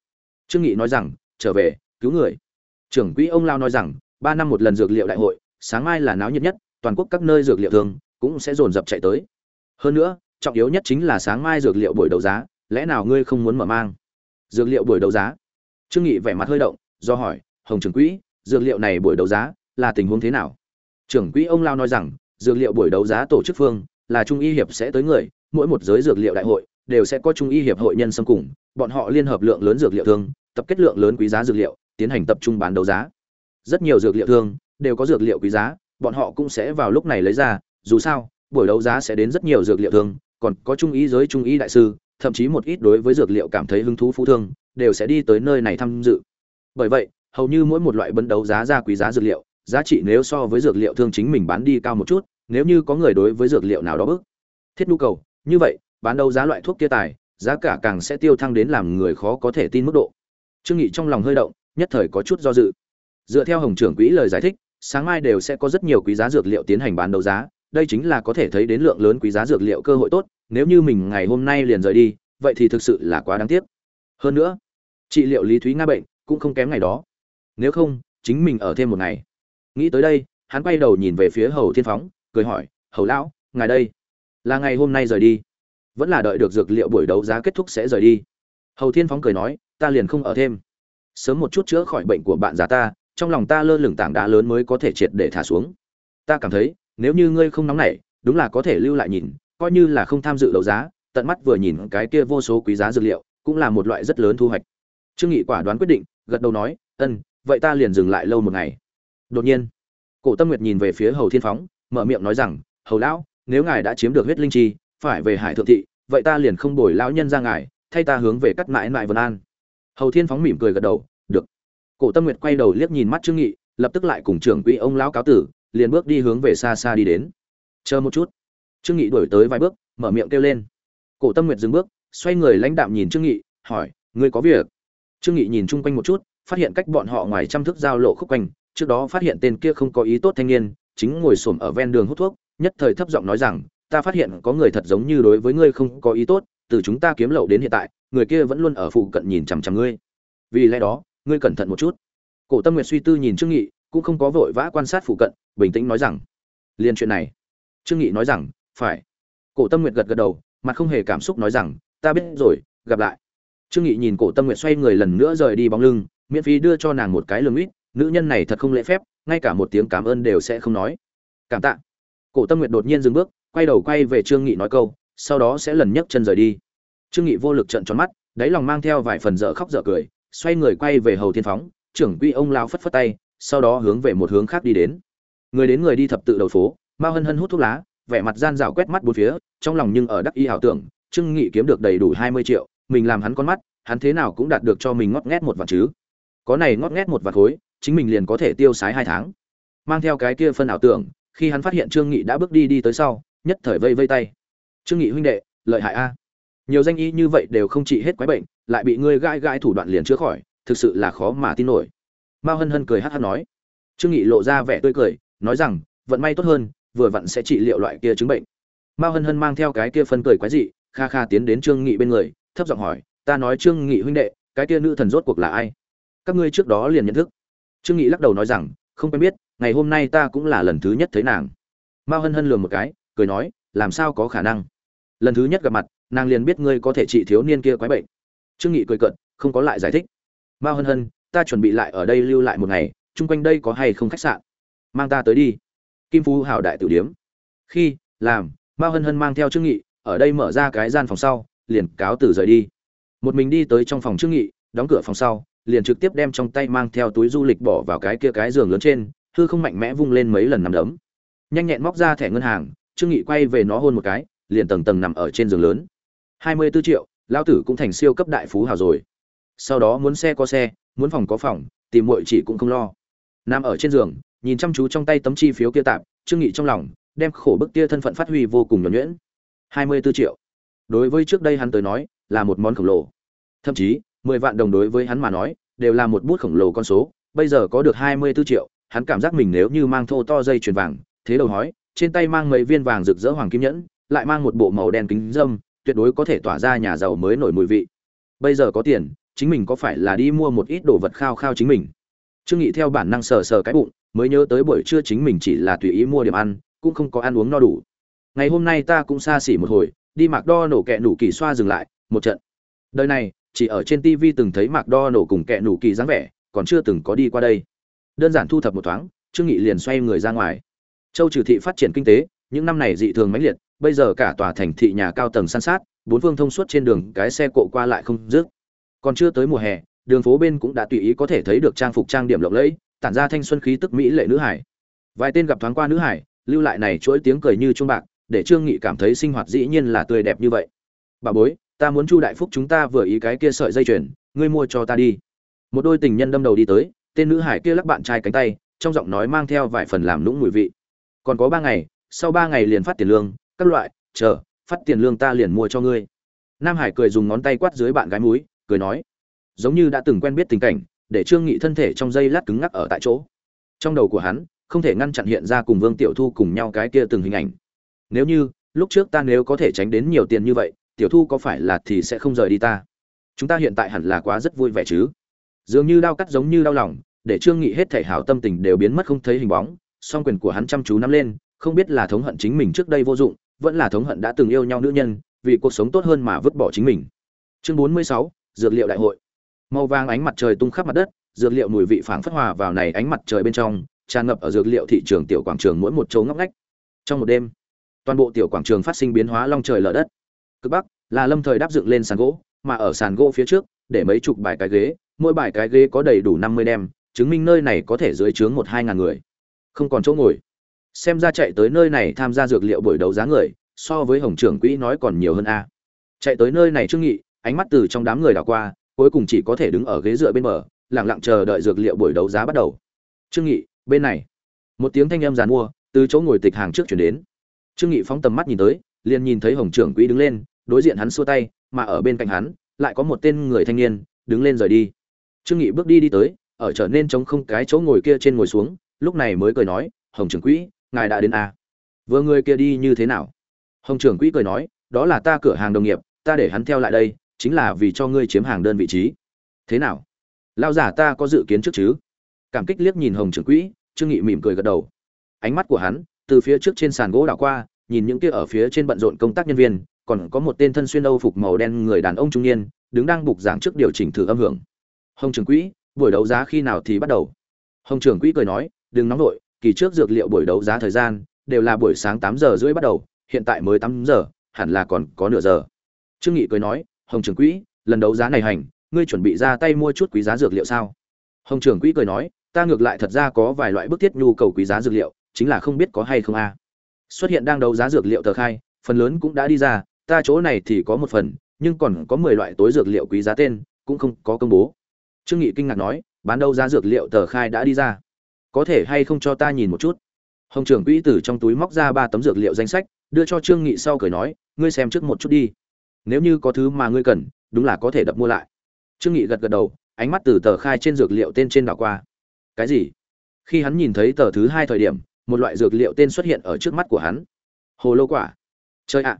Speaker 1: Trương nghị nói rằng, trở về, cứu người. Trưởng quỹ ông lao nói rằng, ba năm một lần dược liệu đại hội, sáng mai là náo nhiệt nhất, toàn quốc các nơi dược liệu thường cũng sẽ dồn dập chạy tới. Hơn nữa, trọng yếu nhất chính là sáng mai dược liệu buổi đấu giá, lẽ nào ngươi không muốn mở mang? Dược liệu buổi đấu giá? Trương nghị vẻ mặt hơi động, do hỏi, hồng trưởng quỹ, dược liệu này buổi đấu giá là tình huống thế nào? Trưởng quỹ ông lao nói rằng, dược liệu buổi đấu giá tổ chức phương là trung y hiệp sẽ tới người, mỗi một giới dược liệu đại hội đều sẽ có trung y hiệp hội nhân xâm cùng, bọn họ liên hợp lượng lớn dược liệu thương, tập kết lượng lớn quý giá dược liệu, tiến hành tập trung bán đấu giá. Rất nhiều dược liệu thương đều có dược liệu quý giá, bọn họ cũng sẽ vào lúc này lấy ra, dù sao, buổi đấu giá sẽ đến rất nhiều dược liệu thương, còn có trung ý giới trung ý đại sư, thậm chí một ít đối với dược liệu cảm thấy hứng thú phú thương, đều sẽ đi tới nơi này tham dự. Bởi vậy, hầu như mỗi một loại bấn đấu giá ra quý giá dược liệu, giá trị nếu so với dược liệu thương chính mình bán đi cao một chút, nếu như có người đối với dược liệu nào đó bức, thiết nhu cầu, như vậy bán đấu giá loại thuốc kia tài, giá cả càng sẽ tiêu thăng đến làm người khó có thể tin mức độ. Trương nghị trong lòng hơi động, nhất thời có chút do dự. Dựa theo hồng trưởng quỹ lời giải thích, sáng mai đều sẽ có rất nhiều quý giá dược liệu tiến hành bán đấu giá, đây chính là có thể thấy đến lượng lớn quý giá dược liệu cơ hội tốt, nếu như mình ngày hôm nay liền rời đi, vậy thì thực sự là quá đáng tiếc. Hơn nữa, trị liệu lý thúy nga bệnh cũng không kém ngày đó. Nếu không, chính mình ở thêm một ngày. Nghĩ tới đây, hắn quay đầu nhìn về phía hầu thiên phóng, cười hỏi, hầu lão, ngài đây, là ngày hôm nay rời đi? Vẫn là đợi được dược liệu buổi đấu giá kết thúc sẽ rời đi. Hầu thiên phóng cười nói, ta liền không ở thêm. Sớm một chút chữa khỏi bệnh của bạn già ta, trong lòng ta lơ lửng tảng đá lớn mới có thể triệt để thả xuống. Ta cảm thấy, nếu như ngươi không nóng nảy, đúng là có thể lưu lại nhìn, coi như là không tham dự đấu giá, tận mắt vừa nhìn cái kia vô số quý giá dược liệu, cũng là một loại rất lớn thu hoạch. Trương nghị quả đoán quyết định, gật đầu nói, ân, vậy ta liền dừng lại lâu một ngày. Đột nhiên, cổ tâm nguyệt nhìn về phía hầu thiên phóng, mở miệng nói rằng, hầu lão, nếu ngài đã chiếm được huyết linh chi phải về hải thượng thị, vậy ta liền không đổi lão nhân ra ngài, thay ta hướng về cắt mãi mãi vân an. Hầu thiên phóng mỉm cười gật đầu, được. Cổ tâm nguyệt quay đầu liếc nhìn mắt trương nghị, lập tức lại cùng trưởng quỹ ông lão cáo tử, liền bước đi hướng về xa xa đi đến. Chờ một chút. Trương nghị đuổi tới vài bước, mở miệng kêu lên. Cổ tâm nguyệt dừng bước, xoay người lãnh đạm nhìn trương nghị, hỏi, ngươi có việc? Trương nghị nhìn chung quanh một chút, phát hiện cách bọn họ ngoài trăm thước giao lộ khúc quanh, trước đó phát hiện tên kia không có ý tốt thanh niên, chính ngồi xổm ở ven đường hút thuốc, nhất thời thấp giọng nói rằng ta phát hiện có người thật giống như đối với ngươi không có ý tốt, từ chúng ta kiếm lậu đến hiện tại, người kia vẫn luôn ở phụ cận nhìn chằm chằm ngươi. Vì lẽ đó, ngươi cẩn thận một chút. Cổ tâm nguyệt suy tư nhìn trương nghị, cũng không có vội vã quan sát phụ cận, bình tĩnh nói rằng, liên chuyện này. Trương nghị nói rằng, phải. Cổ tâm nguyệt gật gật đầu, mặt không hề cảm xúc nói rằng, ta biết rồi, gặp lại. Trương nghị nhìn cổ tâm nguyệt xoay người lần nữa rời đi bóng lưng, miễn phí đưa cho nàng một cái lương ít, nữ nhân này thật không lễ phép, ngay cả một tiếng cảm ơn đều sẽ không nói. Cảm tạ. Cổ tâm nguyệt đột nhiên dừng bước quay đầu quay về trương nghị nói câu, sau đó sẽ lần nhấc chân rời đi. Trương nghị vô lực trợn tròn mắt, đáy lòng mang theo vài phần dở khóc dở cười, xoay người quay về hầu thiên phóng, trưởng quy ông lao phất phất tay, sau đó hướng về một hướng khác đi đến. Người đến người đi thập tự đầu phố, mao hân hân hút thuốc lá, vẻ mặt gian rào quét mắt bốn phía, trong lòng nhưng ở đắc y ảo tưởng, trương nghị kiếm được đầy đủ hai mươi triệu, mình làm hắn con mắt, hắn thế nào cũng đạt được cho mình ngót nghét một vạn chứ. Có này ngót nghét một vạn khối, chính mình liền có thể tiêu sái hai tháng. Mang theo cái kia phân ảo tưởng, khi hắn phát hiện trương nghị đã bước đi đi tới sau nhất thời vây vây tay. Trương nghị huynh đệ, lợi hại a. Nhiều danh y như vậy đều không trị hết quái bệnh, lại bị ngươi gãi gãi thủ đoạn liền chữa khỏi, thực sự là khó mà tin nổi. Mao hân hân cười hát hát nói. Trương nghị lộ ra vẻ tươi cười, nói rằng, vận may tốt hơn, vừa vặn sẽ trị liệu loại kia chứng bệnh. Mao hân hân mang theo cái kia phân cười quái dị, kha kha tiến đến trương nghị bên người, thấp giọng hỏi, ta nói trương nghị huynh đệ, cái kia nữ thần rốt cuộc là ai? Các ngươi trước đó liền nhận thức. Trương nghị lắc đầu nói rằng, không quen biết, ngày hôm nay ta cũng là lần thứ nhất thấy nàng. Mao hân hân lườm một cái cười nói, làm sao có khả năng? Lần thứ nhất gặp mặt, nàng liền biết ngươi có thể trị thiếu niên kia quái bệnh. Trương nghị cười cợt, không có lại giải thích. Mao hân hân, ta chuẩn bị lại ở đây lưu lại một ngày, chung quanh đây có hay không khách sạn? Mang ta tới đi. Kim phú hào đại tử điếm. Khi, làm. Mao hân hân mang theo trương nghị, ở đây mở ra cái gian phòng sau, liền cáo từ rời đi. Một mình đi tới trong phòng trương nghị, đóng cửa phòng sau, liền trực tiếp đem trong tay mang theo túi du lịch bỏ vào cái kia cái giường lớn trên, hư không mạnh mẽ vung lên mấy lần nằm đấm. Nhanh nhẹn móc ra thẻ ngân hàng trương nghị quay về nó hôn một cái, liền tầng tầng nằm ở trên giường lớn. Hai mươi 24 triệu, lão tử cũng thành siêu cấp đại phú hào rồi. Sau đó muốn xe có xe, muốn phòng có phòng, tìm muội chỉ cũng không lo. Nằm ở trên giường, nhìn chăm chú trong tay tấm chi phiếu kia tạm, trương nghị trong lòng, đem khổ bức kia thân phận phát huy vô cùng nhuần nhuyễn. Hai mươi 24 triệu. Đối với trước đây hắn tới nói, là một món khổng lồ. Thậm chí, mười vạn đồng đối với hắn mà nói, đều là một bút khổng lồ con số. Bây giờ có được hai mươi 24 triệu, hắn cảm giác mình nếu như mang thô to dây chuyền vàng, thế đầu hói trên tay mang mấy viên vàng rực rỡ hoàng kim nhẫn, lại mang một bộ màu đen kính dâm, tuyệt đối có thể tỏa ra nhà giàu mới nổi mùi vị. Bây giờ có tiền, chính mình có phải là đi mua một ít đồ vật khao khao chính mình? Trương nghị theo bản năng sờ sờ cái bụng, mới nhớ tới buổi trưa chính mình chỉ là tùy ý mua điểm ăn, cũng không có ăn uống no đủ. Ngày hôm nay ta cũng xa xỉ một hồi, đi mạc đo nổ kẹ nủ kỳ xoa dừng lại, một trận. Đời này, chỉ ở trên tv từng thấy mạc đo nổ cùng kẹ nủ kỳ dáng vẻ, còn chưa từng có đi qua đây. Đơn giản thu thập một thoáng, trương nghị liền xoay người ra ngoài châu trừ thị phát triển kinh tế, những năm này dị thường mãnh liệt, bây giờ cả tòa thành thị nhà cao tầng san sát, bốn phương thông suốt trên đường, cái xe cộ qua lại không dứt. Còn chưa tới mùa hè, đường phố bên cũng đã tùy ý có thể thấy được trang phục trang điểm lộng lẫy, tản ra thanh xuân khí tức mỹ lệ nữ hải. Vài tên gặp thoáng qua nữ hải, lưu lại này chuỗi tiếng cười như chuông bạc, để trương nghị cảm thấy sinh hoạt dĩ nhiên là tươi đẹp như vậy. Bà bối, ta muốn chu đại phúc chúng ta vừa ý cái kia sợi dây chuyền, ngươi mua cho ta đi. Một đôi tình nhân đâm đầu đi tới, tên nữ hải kia lắc bạn trai cánh tay, trong giọng nói mang theo vài phần làm nũng mùi vị còn có ba ngày, sau ba ngày liền phát tiền lương, các loại, chờ, phát tiền lương ta liền mua cho ngươi. Nam hải cười dùng ngón tay quát dưới bạn gái múi cười nói, giống như đã từng quen biết tình cảnh, để trương nghị thân thể trong giây lát cứng ngắc ở tại chỗ. Trong đầu của hắn, không thể ngăn chặn hiện ra cùng vương tiểu thu cùng nhau cái kia từng hình ảnh. Nếu như, lúc trước ta nếu có thể tránh đến nhiều tiền như vậy, tiểu thu có phải là thì sẽ không rời đi ta? Chúng ta hiện tại hẳn là quá rất vui vẻ chứ? Dường như đau cắt giống như đau lòng, để trương nghị hết thể hảo tâm tình đều biến mất không thấy hình bóng song quyền của hắn chăm chú nắm lên không biết là thống hận chính mình trước đây vô dụng vẫn là thống hận đã từng yêu nhau nữ nhân vì cuộc sống tốt hơn mà vứt bỏ chính mình. Chương 46, dược liệu đại hội. Màu vàng ánh mặt trời tung khắp mặt đất dược liệu mùi vị phảng phất hòa vào này ánh mặt trời bên trong tràn ngập ở dược liệu thị trường tiểu quảng trường mỗi một chỗ ngóc ngách. Trong một đêm toàn bộ tiểu quảng trường phát sinh biến hóa long trời lở đất. Cực bắc là lâm thời đáp dựng lên sàn gỗ mà ở sàn gỗ phía trước để mấy chục bài cái ghế mỗi bài cái ghế có đầy đủ năm mươi đem chứng minh nơi này có thể dưới chướng một hai ngàn người không còn chỗ ngồi. Xem ra chạy tới nơi này tham gia dược liệu buổi đấu giá người, so với hồng trưởng quỹ nói còn nhiều hơn a. Chạy tới nơi này trương nghị, ánh mắt từ trong đám người đảo qua, cuối cùng chỉ có thể đứng ở ghế dựa bên bờ, lặng lặng chờ đợi dược liệu buổi đấu giá bắt đầu. Trương nghị, bên này. Một tiếng thanh âm giàn mua, từ chỗ ngồi tịch hàng trước chuyển đến. Trương nghị phóng tầm mắt nhìn tới, liền nhìn thấy hồng trưởng quỹ đứng lên, đối diện hắn xua tay, mà ở bên cạnh hắn, lại có một tên người thanh niên, đứng lên rời đi. Trương nghị bước đi đi tới, ở trở nên trống không cái chỗ ngồi kia trên ngồi xuống lúc này mới cười nói, hồng trưởng quỹ, ngài đã đến à? vừa người kia đi như thế nào? Hồng trưởng quỹ cười nói, đó là ta cửa hàng đồng nghiệp, ta để hắn theo lại đây, chính là vì cho ngươi chiếm hàng đơn vị trí. Thế nào? Lao giả ta có dự kiến trước chứ? Cảm kích liếc nhìn hồng trưởng quỹ, trương nghị mỉm cười gật đầu. Ánh mắt của hắn, từ phía trước trên sàn gỗ đảo qua, nhìn những kia ở phía trên bận rộn công tác nhân viên, còn có một tên thân xuyên âu phục màu đen người đàn ông trung niên, đứng đang bục giảng trước điều chỉnh thử âm hưởng. Hồng trưởng quỹ, buổi đấu giá khi nào thì bắt đầu? Hồng trưởng quỹ cười nói đừng nóng nổi kỳ trước dược liệu buổi đấu giá thời gian, đều là buổi sáng tám giờ rưỡi bắt đầu, hiện tại mới tám giờ, hẳn là còn có nửa giờ. Trương nghị cười nói, hồng trưởng quỹ, lần đấu giá này hành, ngươi chuẩn bị ra tay mua chút quý giá dược liệu sao? Hồng trưởng quỹ cười nói, ta ngược lại thật ra có vài loại bức thiết nhu cầu quý giá dược liệu, chính là không biết có hay không a. Xuất hiện đang đấu giá dược liệu tờ khai, phần lớn cũng đã đi ra, ta chỗ này thì có một phần, nhưng còn có mười loại tối dược liệu quý giá tên, cũng không có công bố. Trương nghị kinh ngạc nói, bán đấu giá dược liệu tờ khai đã đi ra có thể hay không cho ta nhìn một chút? Hồng trưởng quỹ từ trong túi móc ra ba tấm dược liệu danh sách, đưa cho trương nghị sau cười nói, ngươi xem trước một chút đi. Nếu như có thứ mà ngươi cần, đúng là có thể đập mua lại. Trương nghị gật gật đầu, ánh mắt từ tờ khai trên dược liệu tên trên đảo qua. Cái gì? Khi hắn nhìn thấy tờ thứ hai thời điểm, một loại dược liệu tên xuất hiện ở trước mắt của hắn. Hồ lô quả. Chơi ạ!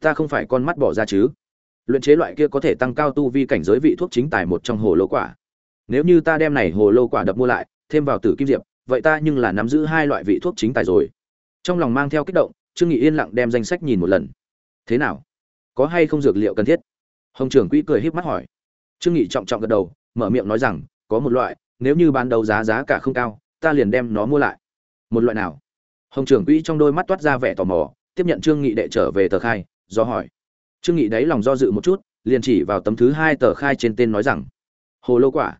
Speaker 1: Ta không phải con mắt bỏ ra chứ. Luyện chế loại kia có thể tăng cao tu vi cảnh giới vị thuốc chính tài một trong hồ lô quả. Nếu như ta đem này hồ lô quả đập mua lại thêm vào tử kim diệp, vậy ta nhưng là nắm giữ hai loại vị thuốc chính tài rồi. Trong lòng mang theo kích động, trương nghị yên lặng đem danh sách nhìn một lần. Thế nào? Có hay không dược liệu cần thiết? Hồng trưởng quỹ cười híp mắt hỏi. Trương nghị trọng trọng gật đầu, mở miệng nói rằng, có một loại, nếu như bán đấu giá giá cả không cao, ta liền đem nó mua lại. Một loại nào? Hồng trưởng quỹ trong đôi mắt toát ra vẻ tò mò, tiếp nhận trương nghị đệ trở về tờ khai, do hỏi. Trương nghị đáy lòng do dự một chút, liền chỉ vào tấm thứ hai tờ khai trên tên nói rằng, hồ lô quả.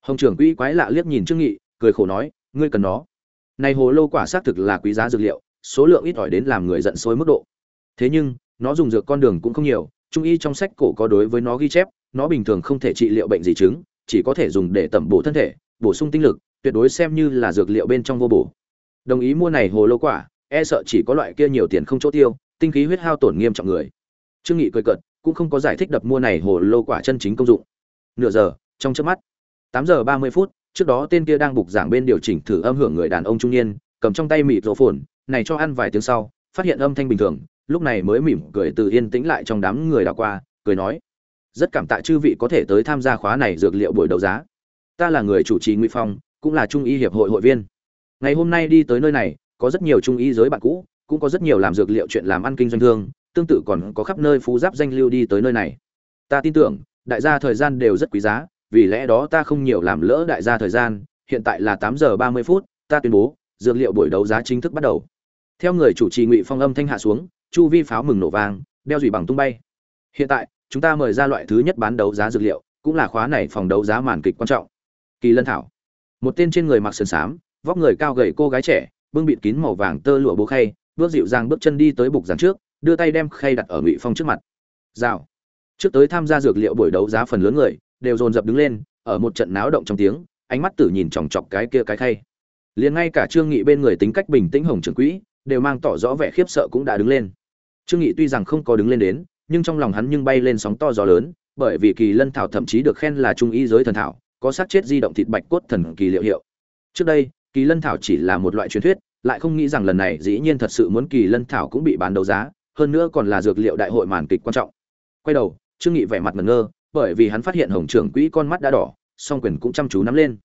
Speaker 1: Hồng trưởng quỹ quái lạ liếc nhìn trương nghị cười khổ nói, ngươi cần nó. Này hồ lô quả xác thực là quý giá dược liệu, số lượng ít ỏi đến làm người giận sôi mức độ. Thế nhưng, nó dùng dược con đường cũng không nhiều, trung y trong sách cổ có đối với nó ghi chép, nó bình thường không thể trị liệu bệnh gì chứng, chỉ có thể dùng để tẩm bổ thân thể, bổ sung tinh lực, tuyệt đối xem như là dược liệu bên trong vô bổ. Đồng ý mua này hồ lô quả e sợ chỉ có loại kia nhiều tiền không chỗ tiêu, tinh khí huyết hao tổn nghiêm trọng người. Trương nghị cười cợt, cũng không có giải thích đập mua này hồ lô quả chân chính công dụng. Nửa giờ, trong chớp mắt, tám giờ ba mươi phút trước đó tên kia đang bục giảng bên điều chỉnh thử âm hưởng người đàn ông trung niên, cầm trong tay mịt rổ phồn này cho ăn vài tiếng sau, phát hiện âm thanh bình thường, lúc này mới mỉm cười từ yên tĩnh lại trong đám người đảo qua, cười nói, rất cảm tạ chư vị có thể tới tham gia khóa này dược liệu buổi đấu giá. Ta là người chủ trì ngụy phong, cũng là trung y hiệp hội hội viên. Ngày hôm nay đi tới nơi này, có rất nhiều trung y giới bạn cũ, cũng có rất nhiều làm dược liệu chuyện làm ăn kinh doanh thương, tương tự còn có khắp nơi phú giáp danh lưu đi tới nơi này. Ta tin tưởng, đại gia thời gian đều rất quý giá vì lẽ đó ta không nhiều làm lỡ đại gia thời gian, hiện tại là tám giờ ba mươi phút, ta tuyên bố, dược liệu buổi đấu giá chính thức bắt đầu. Theo người chủ trì ngụy phong âm thanh hạ xuống, chu vi pháo mừng nổ vang, đeo dùy bằng tung bay. Hiện tại, chúng ta mời ra loại thứ nhất bán đấu giá dược liệu, cũng là khóa này phòng đấu giá màn kịch quan trọng. Kỳ lân thảo. Một tên trên người mặc sườn xám, vóc người cao gầy cô gái trẻ, bưng bịt kín màu vàng tơ lụa bố khay, bước dịu dàng bước chân đi tới bục giảng trước, đưa tay đem khay đặt ở ngụy phong trước mặt. Rào. Trước tới tham gia dược liệu buổi đấu giá phần lớn người đều dồn dập đứng lên, ở một trận náo động trong tiếng, ánh mắt tử nhìn chòng chọc cái kia cái khay. Liền ngay cả trương nghị bên người tính cách bình tĩnh hồng trưởng quỹ, đều mang tỏ rõ vẻ khiếp sợ cũng đã đứng lên. Trương nghị tuy rằng không có đứng lên đến, nhưng trong lòng hắn nhưng bay lên sóng to gió lớn, bởi vì kỳ lân thảo thậm chí được khen là trung y giới thần thảo, có sát chết di động thịt bạch cốt thần kỳ liệu hiệu. Trước đây, kỳ lân thảo chỉ là một loại truyền thuyết, lại không nghĩ rằng lần này dĩ nhiên thật sự muốn kỳ lân thảo cũng bị bán đấu giá, hơn nữa còn là dược liệu đại hội màn kịch quan trọng. Quay đầu, trương nghị vẻ mặt ngẩn ngơ bởi vì hắn phát hiện hồng trưởng quỹ con mắt đã đỏ, song quyền cũng chăm chú nắm lên.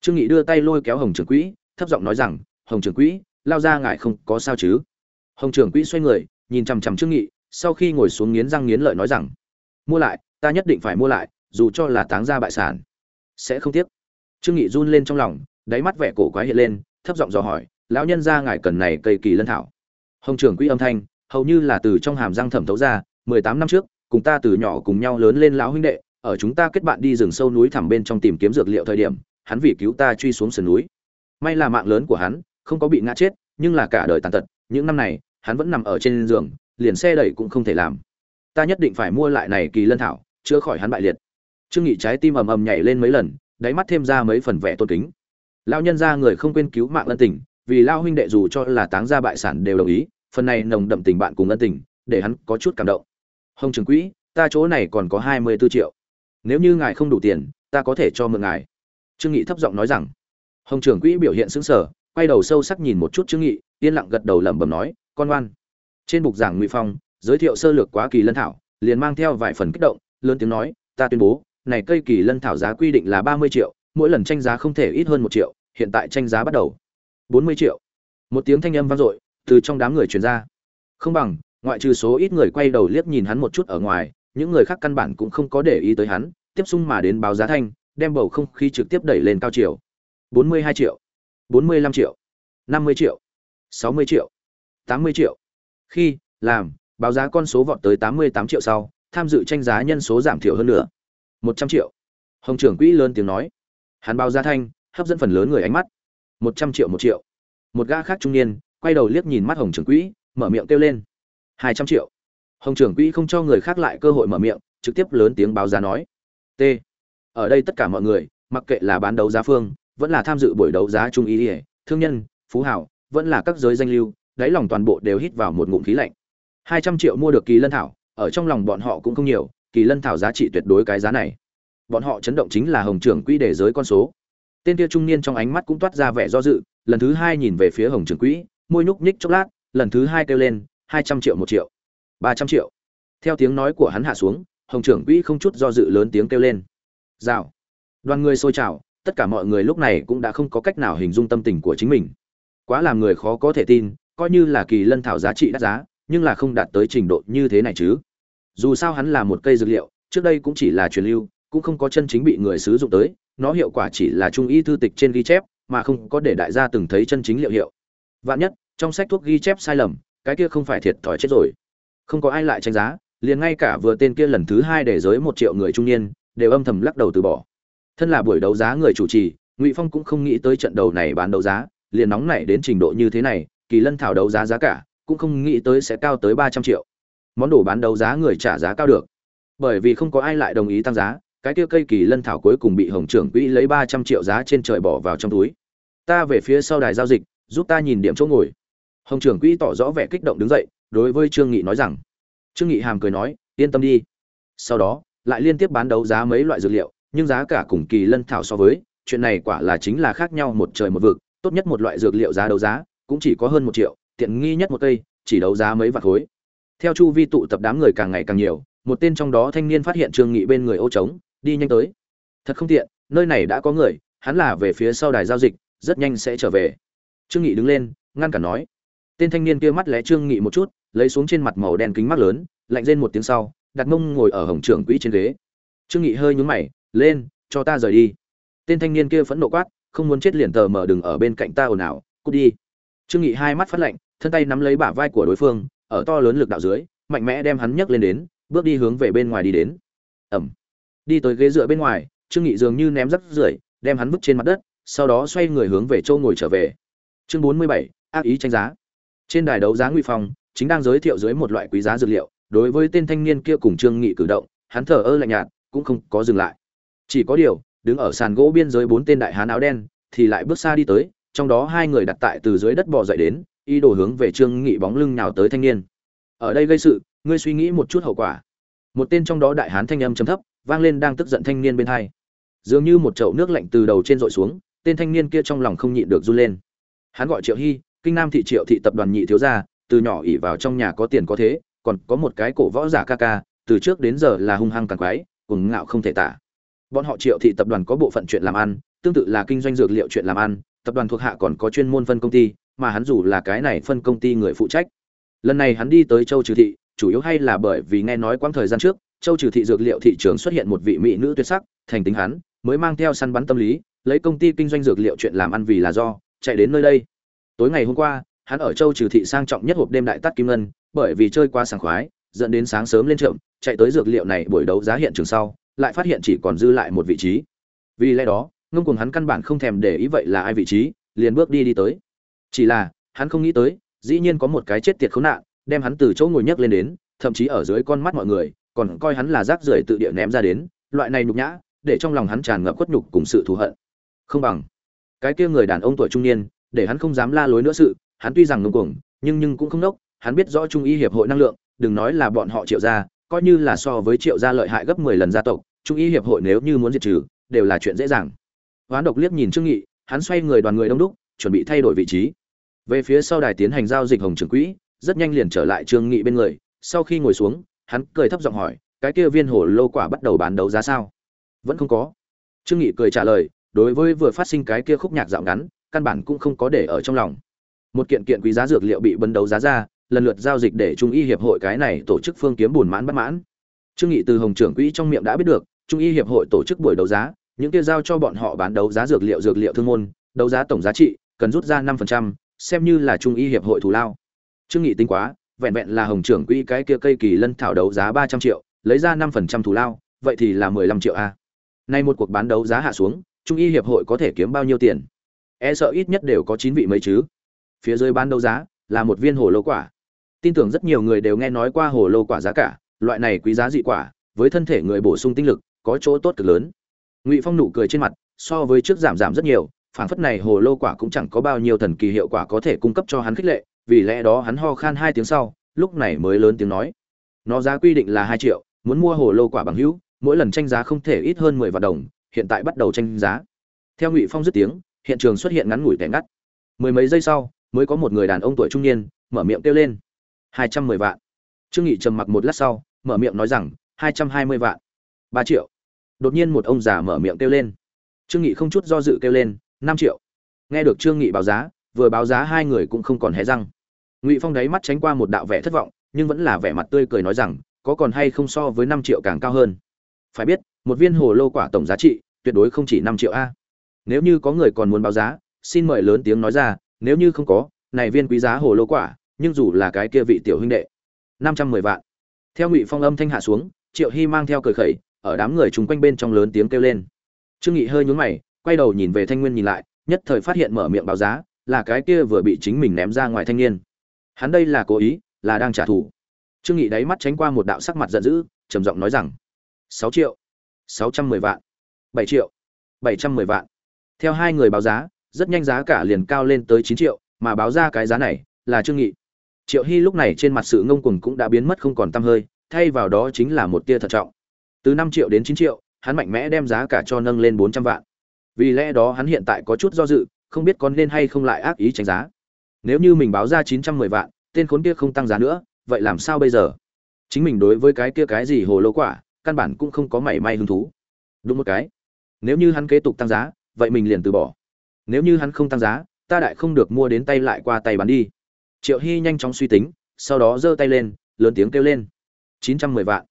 Speaker 1: Trương nghị đưa tay lôi kéo hồng trưởng quỹ, thấp giọng nói rằng, hồng trưởng quỹ, lao ra ngài không có sao chứ? Hồng trưởng quỹ xoay người, nhìn chằm chằm trương nghị, sau khi ngồi xuống nghiến răng nghiến lợi nói rằng, mua lại, ta nhất định phải mua lại, dù cho là táng ra bại sản, sẽ không tiếc. Trương nghị run lên trong lòng, đáy mắt vẻ cổ quái hiện lên, thấp giọng dò hỏi, lão nhân gia ngài cần này cây kỳ lân thảo? Hồng trưởng quỹ âm thanh, hầu như là từ trong hàm răng thẩm thấu ra, mười tám năm trước cùng ta từ nhỏ cùng nhau lớn lên lão huynh đệ, ở chúng ta kết bạn đi rừng sâu núi thẳm bên trong tìm kiếm dược liệu thời điểm, hắn vì cứu ta truy xuống sườn núi. May là mạng lớn của hắn, không có bị ngã chết, nhưng là cả đời tàn tật, những năm này, hắn vẫn nằm ở trên giường, liền xe đẩy cũng không thể làm. Ta nhất định phải mua lại này kỳ lân thảo, chữa khỏi hắn bại liệt. Trương nghị trái tim ầm ầm nhảy lên mấy lần, đáy mắt thêm ra mấy phần vẻ tôn kính. Lão nhân gia người không quên cứu mạng ân tình, vì lão huynh đệ dù cho là táng gia bại sản đều đồng ý, phần này nồng đậm tình bạn cùng ân tình, để hắn có chút cảm động hồng trường quỹ ta chỗ này còn có hai mươi 24 triệu. Nếu như ngài không đủ tiền ta có thể cho mượn ngài. Trương nghị thấp giọng nói rằng. Hồng trưởng quỹ biểu hiện sững sở, quay đầu sâu sắc nhìn một chút trương nghị yên lặng gật đầu lẩm bẩm nói con ngoan. Trên bục giảng ngụy phong giới thiệu sơ lược quá kỳ lân thảo liền mang theo vài phần kích động lớn tiếng nói ta tuyên bố này cây kỳ lân thảo giá quy định là ba mươi triệu mỗi lần tranh giá không thể ít hơn một triệu hiện tại tranh giá bắt đầu. bốn mươi triệu. Một tiếng thanh âm vang dội từ trong đám người truyền ra. Không bằng ngoại trừ số ít người quay đầu liếc nhìn hắn một chút ở ngoài, những người khác căn bản cũng không có để ý tới hắn, tiếp xung mà đến báo giá thanh, đem bầu không khí trực tiếp đẩy lên cao chiều. Bốn mươi hai triệu, bốn mươi lăm triệu, năm mươi triệu, sáu mươi triệu, tám mươi triệu. Khi, làm, báo giá con số vọt tới tám mươi tám triệu sau, tham dự tranh giá nhân số giảm thiểu hơn nữa. một trăm triệu. Hồng trưởng quỹ lớn tiếng nói. Hắn báo giá thanh, hấp dẫn phần lớn người ánh mắt. một trăm triệu một triệu. Một gã khác trung niên, quay đầu liếc nhìn mắt hồng trưởng quỹ, mở miệng kêu lên hai trăm triệu. Hồng trưởng quỹ không cho người khác lại cơ hội mở miệng, trực tiếp lớn tiếng báo giá nói. T. Ở đây tất cả mọi người, mặc kệ là bán đấu giá phương, vẫn là tham dự buổi đấu giá trung ý ỉa thương nhân, phú hảo vẫn là các giới danh lưu, đáy lòng toàn bộ đều hít vào một ngụm khí lạnh. Hai trăm triệu mua được kỳ lân thảo, ở trong lòng bọn họ cũng không nhiều, kỳ lân thảo giá trị tuyệt đối cái giá này. Bọn họ chấn động chính là hồng trưởng quỹ để giới con số. Tên kia trung niên trong ánh mắt cũng toát ra vẻ do dự, lần thứ hai nhìn về phía hồng trưởng quỹ, môi nhúc nhích chốc lát, lần thứ hai kêu lên hai trăm triệu, một triệu, ba trăm triệu. Theo tiếng nói của hắn hạ xuống, hồng trưởng quỹ không chút do dự lớn tiếng kêu lên. Rào. Đoàn người xôi trào, tất cả mọi người lúc này cũng đã không có cách nào hình dung tâm tình của chính mình. Quá làm người khó có thể tin, coi như là kỳ lân thảo giá trị đắt giá, nhưng là không đạt tới trình độ như thế này chứ. Dù sao hắn là một cây dược liệu, trước đây cũng chỉ là truyền lưu, cũng không có chân chính bị người sử dụng tới, nó hiệu quả chỉ là trung y thư tịch trên ghi chép, mà không có để đại gia từng thấy chân chính liệu hiệu. Vạn nhất, trong sách thuốc ghi chép sai lầm cái kia không phải thiệt thòi chết rồi. Không có ai lại tranh giá, liền ngay cả vừa tên kia lần thứ hai để giới một triệu người trung niên, đều âm thầm lắc đầu từ bỏ. Thân là buổi đấu giá người chủ trì, ngụy phong cũng không nghĩ tới trận đầu này bán đấu giá, liền nóng nảy đến trình độ như thế này, kỳ lân thảo đấu giá giá cả, cũng không nghĩ tới sẽ cao tới ba trăm triệu. Món đồ bán đấu giá người trả giá cao được. Bởi vì không có ai lại đồng ý tăng giá, cái kia cây kỳ lân thảo cuối cùng bị hồng trưởng quỹ lấy ba trăm triệu giá trên trời bỏ vào trong túi. Ta về phía sau đài giao dịch, giúp ta nhìn điểm chỗ ngồi hồng trưởng quỹ tỏ rõ vẻ kích động đứng dậy, đối với trương nghị nói rằng, trương nghị hàm cười nói, yên tâm đi. Sau đó, lại liên tiếp bán đấu giá mấy loại dược liệu, nhưng giá cả cùng kỳ lân thảo so với, chuyện này quả là chính là khác nhau một trời một vực, tốt nhất một loại dược liệu giá đấu giá, cũng chỉ có hơn một triệu, tiện nghi nhất một cây, chỉ đấu giá mấy vạn khối. Theo chu vi tụ tập đám người càng ngày càng nhiều, một tên trong đó thanh niên phát hiện trương nghị bên người ô trống, đi nhanh tới. Thật không tiện, nơi này đã có người, hắn là về phía sau đài giao dịch, rất nhanh sẽ trở về. Trương nghị đứng lên, ngăn cản nói tên thanh niên kia mắt lẽ trương nghị một chút, lấy xuống trên mặt màu đen kính mắt lớn, lạnh lên một tiếng sau, đặt mông ngồi ở hồng trưởng quỹ trên ghế. Trương nghị hơi nhún mày, lên, cho ta rời đi. Tên thanh niên kia phẫn nộ quát, không muốn chết liền tờ mở đừng ở bên cạnh ta ồn ào, cút đi. Trương nghị hai mắt phát lạnh, thân tay nắm lấy bả vai của đối phương, ở to lớn lực đạo dưới, mạnh mẽ đem hắn nhấc lên đến, bước đi hướng về bên ngoài đi đến. Ẩm. Đi tới ghế dựa bên ngoài, trương nghị dường như ném rắc rưởi, đem hắn vứt trên mặt đất, sau đó xoay người hướng về châu ngồi trở về. Chương bốn mươi bảy, ác ý tranh giá trên đài đấu giá nguy phong, chính đang giới thiệu dưới một loại quý giá dược liệu, đối với tên thanh niên kia cùng trương nghị cử động, hắn thở ơ lạnh nhạt, cũng không có dừng lại. Chỉ có điều, đứng ở sàn gỗ biên giới bốn tên đại hán áo đen, thì lại bước xa đi tới, trong đó hai người đặt tại từ dưới đất bò dậy đến y đổ hướng về trương nghị bóng lưng nào tới thanh niên. Ở đây gây sự, ngươi suy nghĩ một chút hậu quả. Một tên trong đó đại hán thanh âm trầm thấp, vang lên đang tức giận thanh niên bên hai. Dường như một chậu nước lạnh từ đầu trên dội xuống, tên thanh niên kia trong lòng không nhịn được run lên. Hắn gọi triệu hy kinh nam thị triệu thị tập đoàn nhị thiếu gia, từ nhỏ ỉ vào trong nhà có tiền có thế, còn có một cái cổ võ giả ca ca, từ trước đến giờ là hung hăng càng quái cùng ngạo không thể tả. Bọn họ triệu thị tập đoàn có bộ phận chuyện làm ăn, tương tự là kinh doanh dược liệu chuyện làm ăn, tập đoàn thuộc hạ còn có chuyên môn phân công ty, mà hắn dù là cái này phân công ty người phụ trách. Lần này hắn đi tới châu trừ thị, chủ yếu hay là bởi vì nghe nói quãng thời gian trước, châu trừ thị dược liệu thị trường xuất hiện một vị mỹ nữ tuyệt sắc, thành tính hắn, mới mang theo săn bắn tâm lý, lấy công ty kinh doanh dược liệu chuyện làm ăn vì là do, chạy đến nơi đây tối ngày hôm qua hắn ở châu trừ thị sang trọng nhất hộp đêm đại tắt kim ngân bởi vì chơi quá sảng khoái dẫn đến sáng sớm lên trượng, chạy tới dược liệu này buổi đấu giá hiện trường sau lại phát hiện chỉ còn dư lại một vị trí. Vì lẽ đó ngông cuồng hắn căn bản không thèm để ý vậy là ai vị trí liền bước đi đi tới. Chỉ là hắn không nghĩ tới dĩ nhiên có một cái chết tiệt khốn nạn đem hắn từ chỗ ngồi nhấc lên đến thậm chí ở dưới con mắt mọi người còn coi hắn là rác rưởi tự địa ném ra đến loại này nhục nhã để trong lòng hắn tràn ngập khuất nhục cùng sự thù hận. Không bằng. Cái kia người đàn ông tuổi trung niên để hắn không dám la lối nữa sự, hắn tuy rằng ngông cuồng, nhưng nhưng cũng không nốc, hắn biết rõ trung y hiệp hội năng lượng, đừng nói là bọn họ triệu gia, coi như là so với triệu gia lợi hại gấp mười lần gia tộc, trung y hiệp hội nếu như muốn diệt trừ, đều là chuyện dễ dàng. Hoán độc liếc nhìn trương nghị, hắn xoay người đoàn người đông đúc, chuẩn bị thay đổi vị trí. Về phía sau đài tiến hành giao dịch hồng trường quỹ, rất nhanh liền trở lại trương nghị bên người, sau khi ngồi xuống, hắn cười thấp giọng hỏi, cái kia viên hồ lô quả bắt đầu bán đấu giá sao? Vẫn không có. Trương nghị cười trả lời, đối với vừa phát sinh cái kia khúc nhạc dạo ngắn căn bản cũng không có để ở trong lòng. Một kiện kiện quý giá dược liệu bị bấn đấu giá ra lần lượt giao dịch để trung y hiệp hội cái này tổ chức phương kiếm buồn mãn bất mãn. Trương nghị từ hồng trưởng quỹ trong miệng đã biết được trung y hiệp hội tổ chức buổi đấu giá những kia giao cho bọn họ bán đấu giá dược liệu dược liệu thương môn đấu giá tổng giá trị cần rút ra 5%, xem như là trung y hiệp hội thù lao. Trương nghị tính quá vẹn vẹn là hồng trưởng quỹ cái kia cây kỳ lân thảo đấu giá 300 triệu lấy ra 5% thù lao vậy thì là 15 triệu a. Nay một cuộc bán đấu giá hạ xuống trung y hiệp hội có thể kiếm bao nhiêu tiền? E sợ ít nhất đều có chín vị mấy chứ. Phía dưới bán đấu giá là một viên hồ lô quả. Tin tưởng rất nhiều người đều nghe nói qua hồ lô quả giá cả, loại này quý giá dị quả, với thân thể người bổ sung tinh lực, có chỗ tốt cực lớn. Ngụy phong nụ cười trên mặt, so với trước giảm giảm rất nhiều, phảng phất này hồ lô quả cũng chẳng có bao nhiêu thần kỳ hiệu quả có thể cung cấp cho hắn khích lệ, vì lẽ đó hắn ho khan hai tiếng sau, lúc này mới lớn tiếng nói. Nó giá quy định là hai triệu, muốn mua hồ lô quả bằng hữu, mỗi lần tranh giá không thể ít hơn mười vạn đồng, hiện tại bắt đầu tranh giá. Theo ngụy phong dứt tiếng hiện trường xuất hiện ngắn ngủi tẻ ngắt. Mười mấy giây sau, mới có một người đàn ông tuổi trung niên, mở miệng kêu lên. Hai trăm mười vạn. Trương nghị trầm mặc một lát sau, mở miệng nói rằng, hai trăm hai mươi vạn. Ba triệu. Đột nhiên một ông già mở miệng kêu lên. Trương nghị không chút do dự kêu lên, năm triệu. Nghe được trương nghị báo giá, vừa báo giá hai người cũng không còn hé răng. Ngụy phong đáy mắt tránh qua một đạo vẻ thất vọng, nhưng vẫn là vẻ mặt tươi cười nói rằng, có còn hay không so với năm triệu càng cao hơn? Phải biết, một viên hồ lô quả tổng giá trị tuyệt đối không chỉ năm triệu a nếu như có người còn muốn báo giá, xin mời lớn tiếng nói ra, nếu như không có, này viên quý giá hồ lô quả, nhưng dù là cái kia vị tiểu huynh đệ, năm trăm mười vạn. Theo ngụy phong âm thanh hạ xuống, triệu hy mang theo cười khẩy, ở đám người chung quanh bên trong lớn tiếng kêu lên. Trương nghị hơi nhún mày, quay đầu nhìn về thanh nguyên nhìn lại, nhất thời phát hiện mở miệng báo giá, là cái kia vừa bị chính mình ném ra ngoài thanh niên. Hắn đây là cố ý, là đang trả thù. Trương nghị đáy mắt tránh qua một đạo sắc mặt giận dữ, trầm giọng nói rằng, sáu triệu, sáu trăm mười vạn, bảy triệu, bảy trăm mười vạn theo hai người báo giá, rất nhanh giá cả liền cao lên tới chín triệu, mà báo ra cái giá này là trương nghị. Triệu hy lúc này trên mặt sự ngông cuồng cũng đã biến mất không còn tăm hơi, thay vào đó chính là một tia thận trọng. Từ năm triệu đến chín triệu, hắn mạnh mẽ đem giá cả cho nâng lên bốn trăm vạn. Vì lẽ đó hắn hiện tại có chút do dự, không biết có nên hay không lại ác ý tránh giá. Nếu như mình báo ra chín trăm mười vạn, tên khốn kia không tăng giá nữa, vậy làm sao bây giờ? Chính mình đối với cái kia cái gì hồ lô quả, căn bản cũng không có mảy may hứng thú. Đúng một cái. Nếu như hắn kế tục tăng giá vậy mình liền từ bỏ. Nếu như hắn không tăng giá, ta đại không được mua đến tay lại qua tay bán đi. Triệu hy nhanh chóng suy tính, sau đó giơ tay lên, lớn tiếng kêu lên. Chín trăm mười vạn.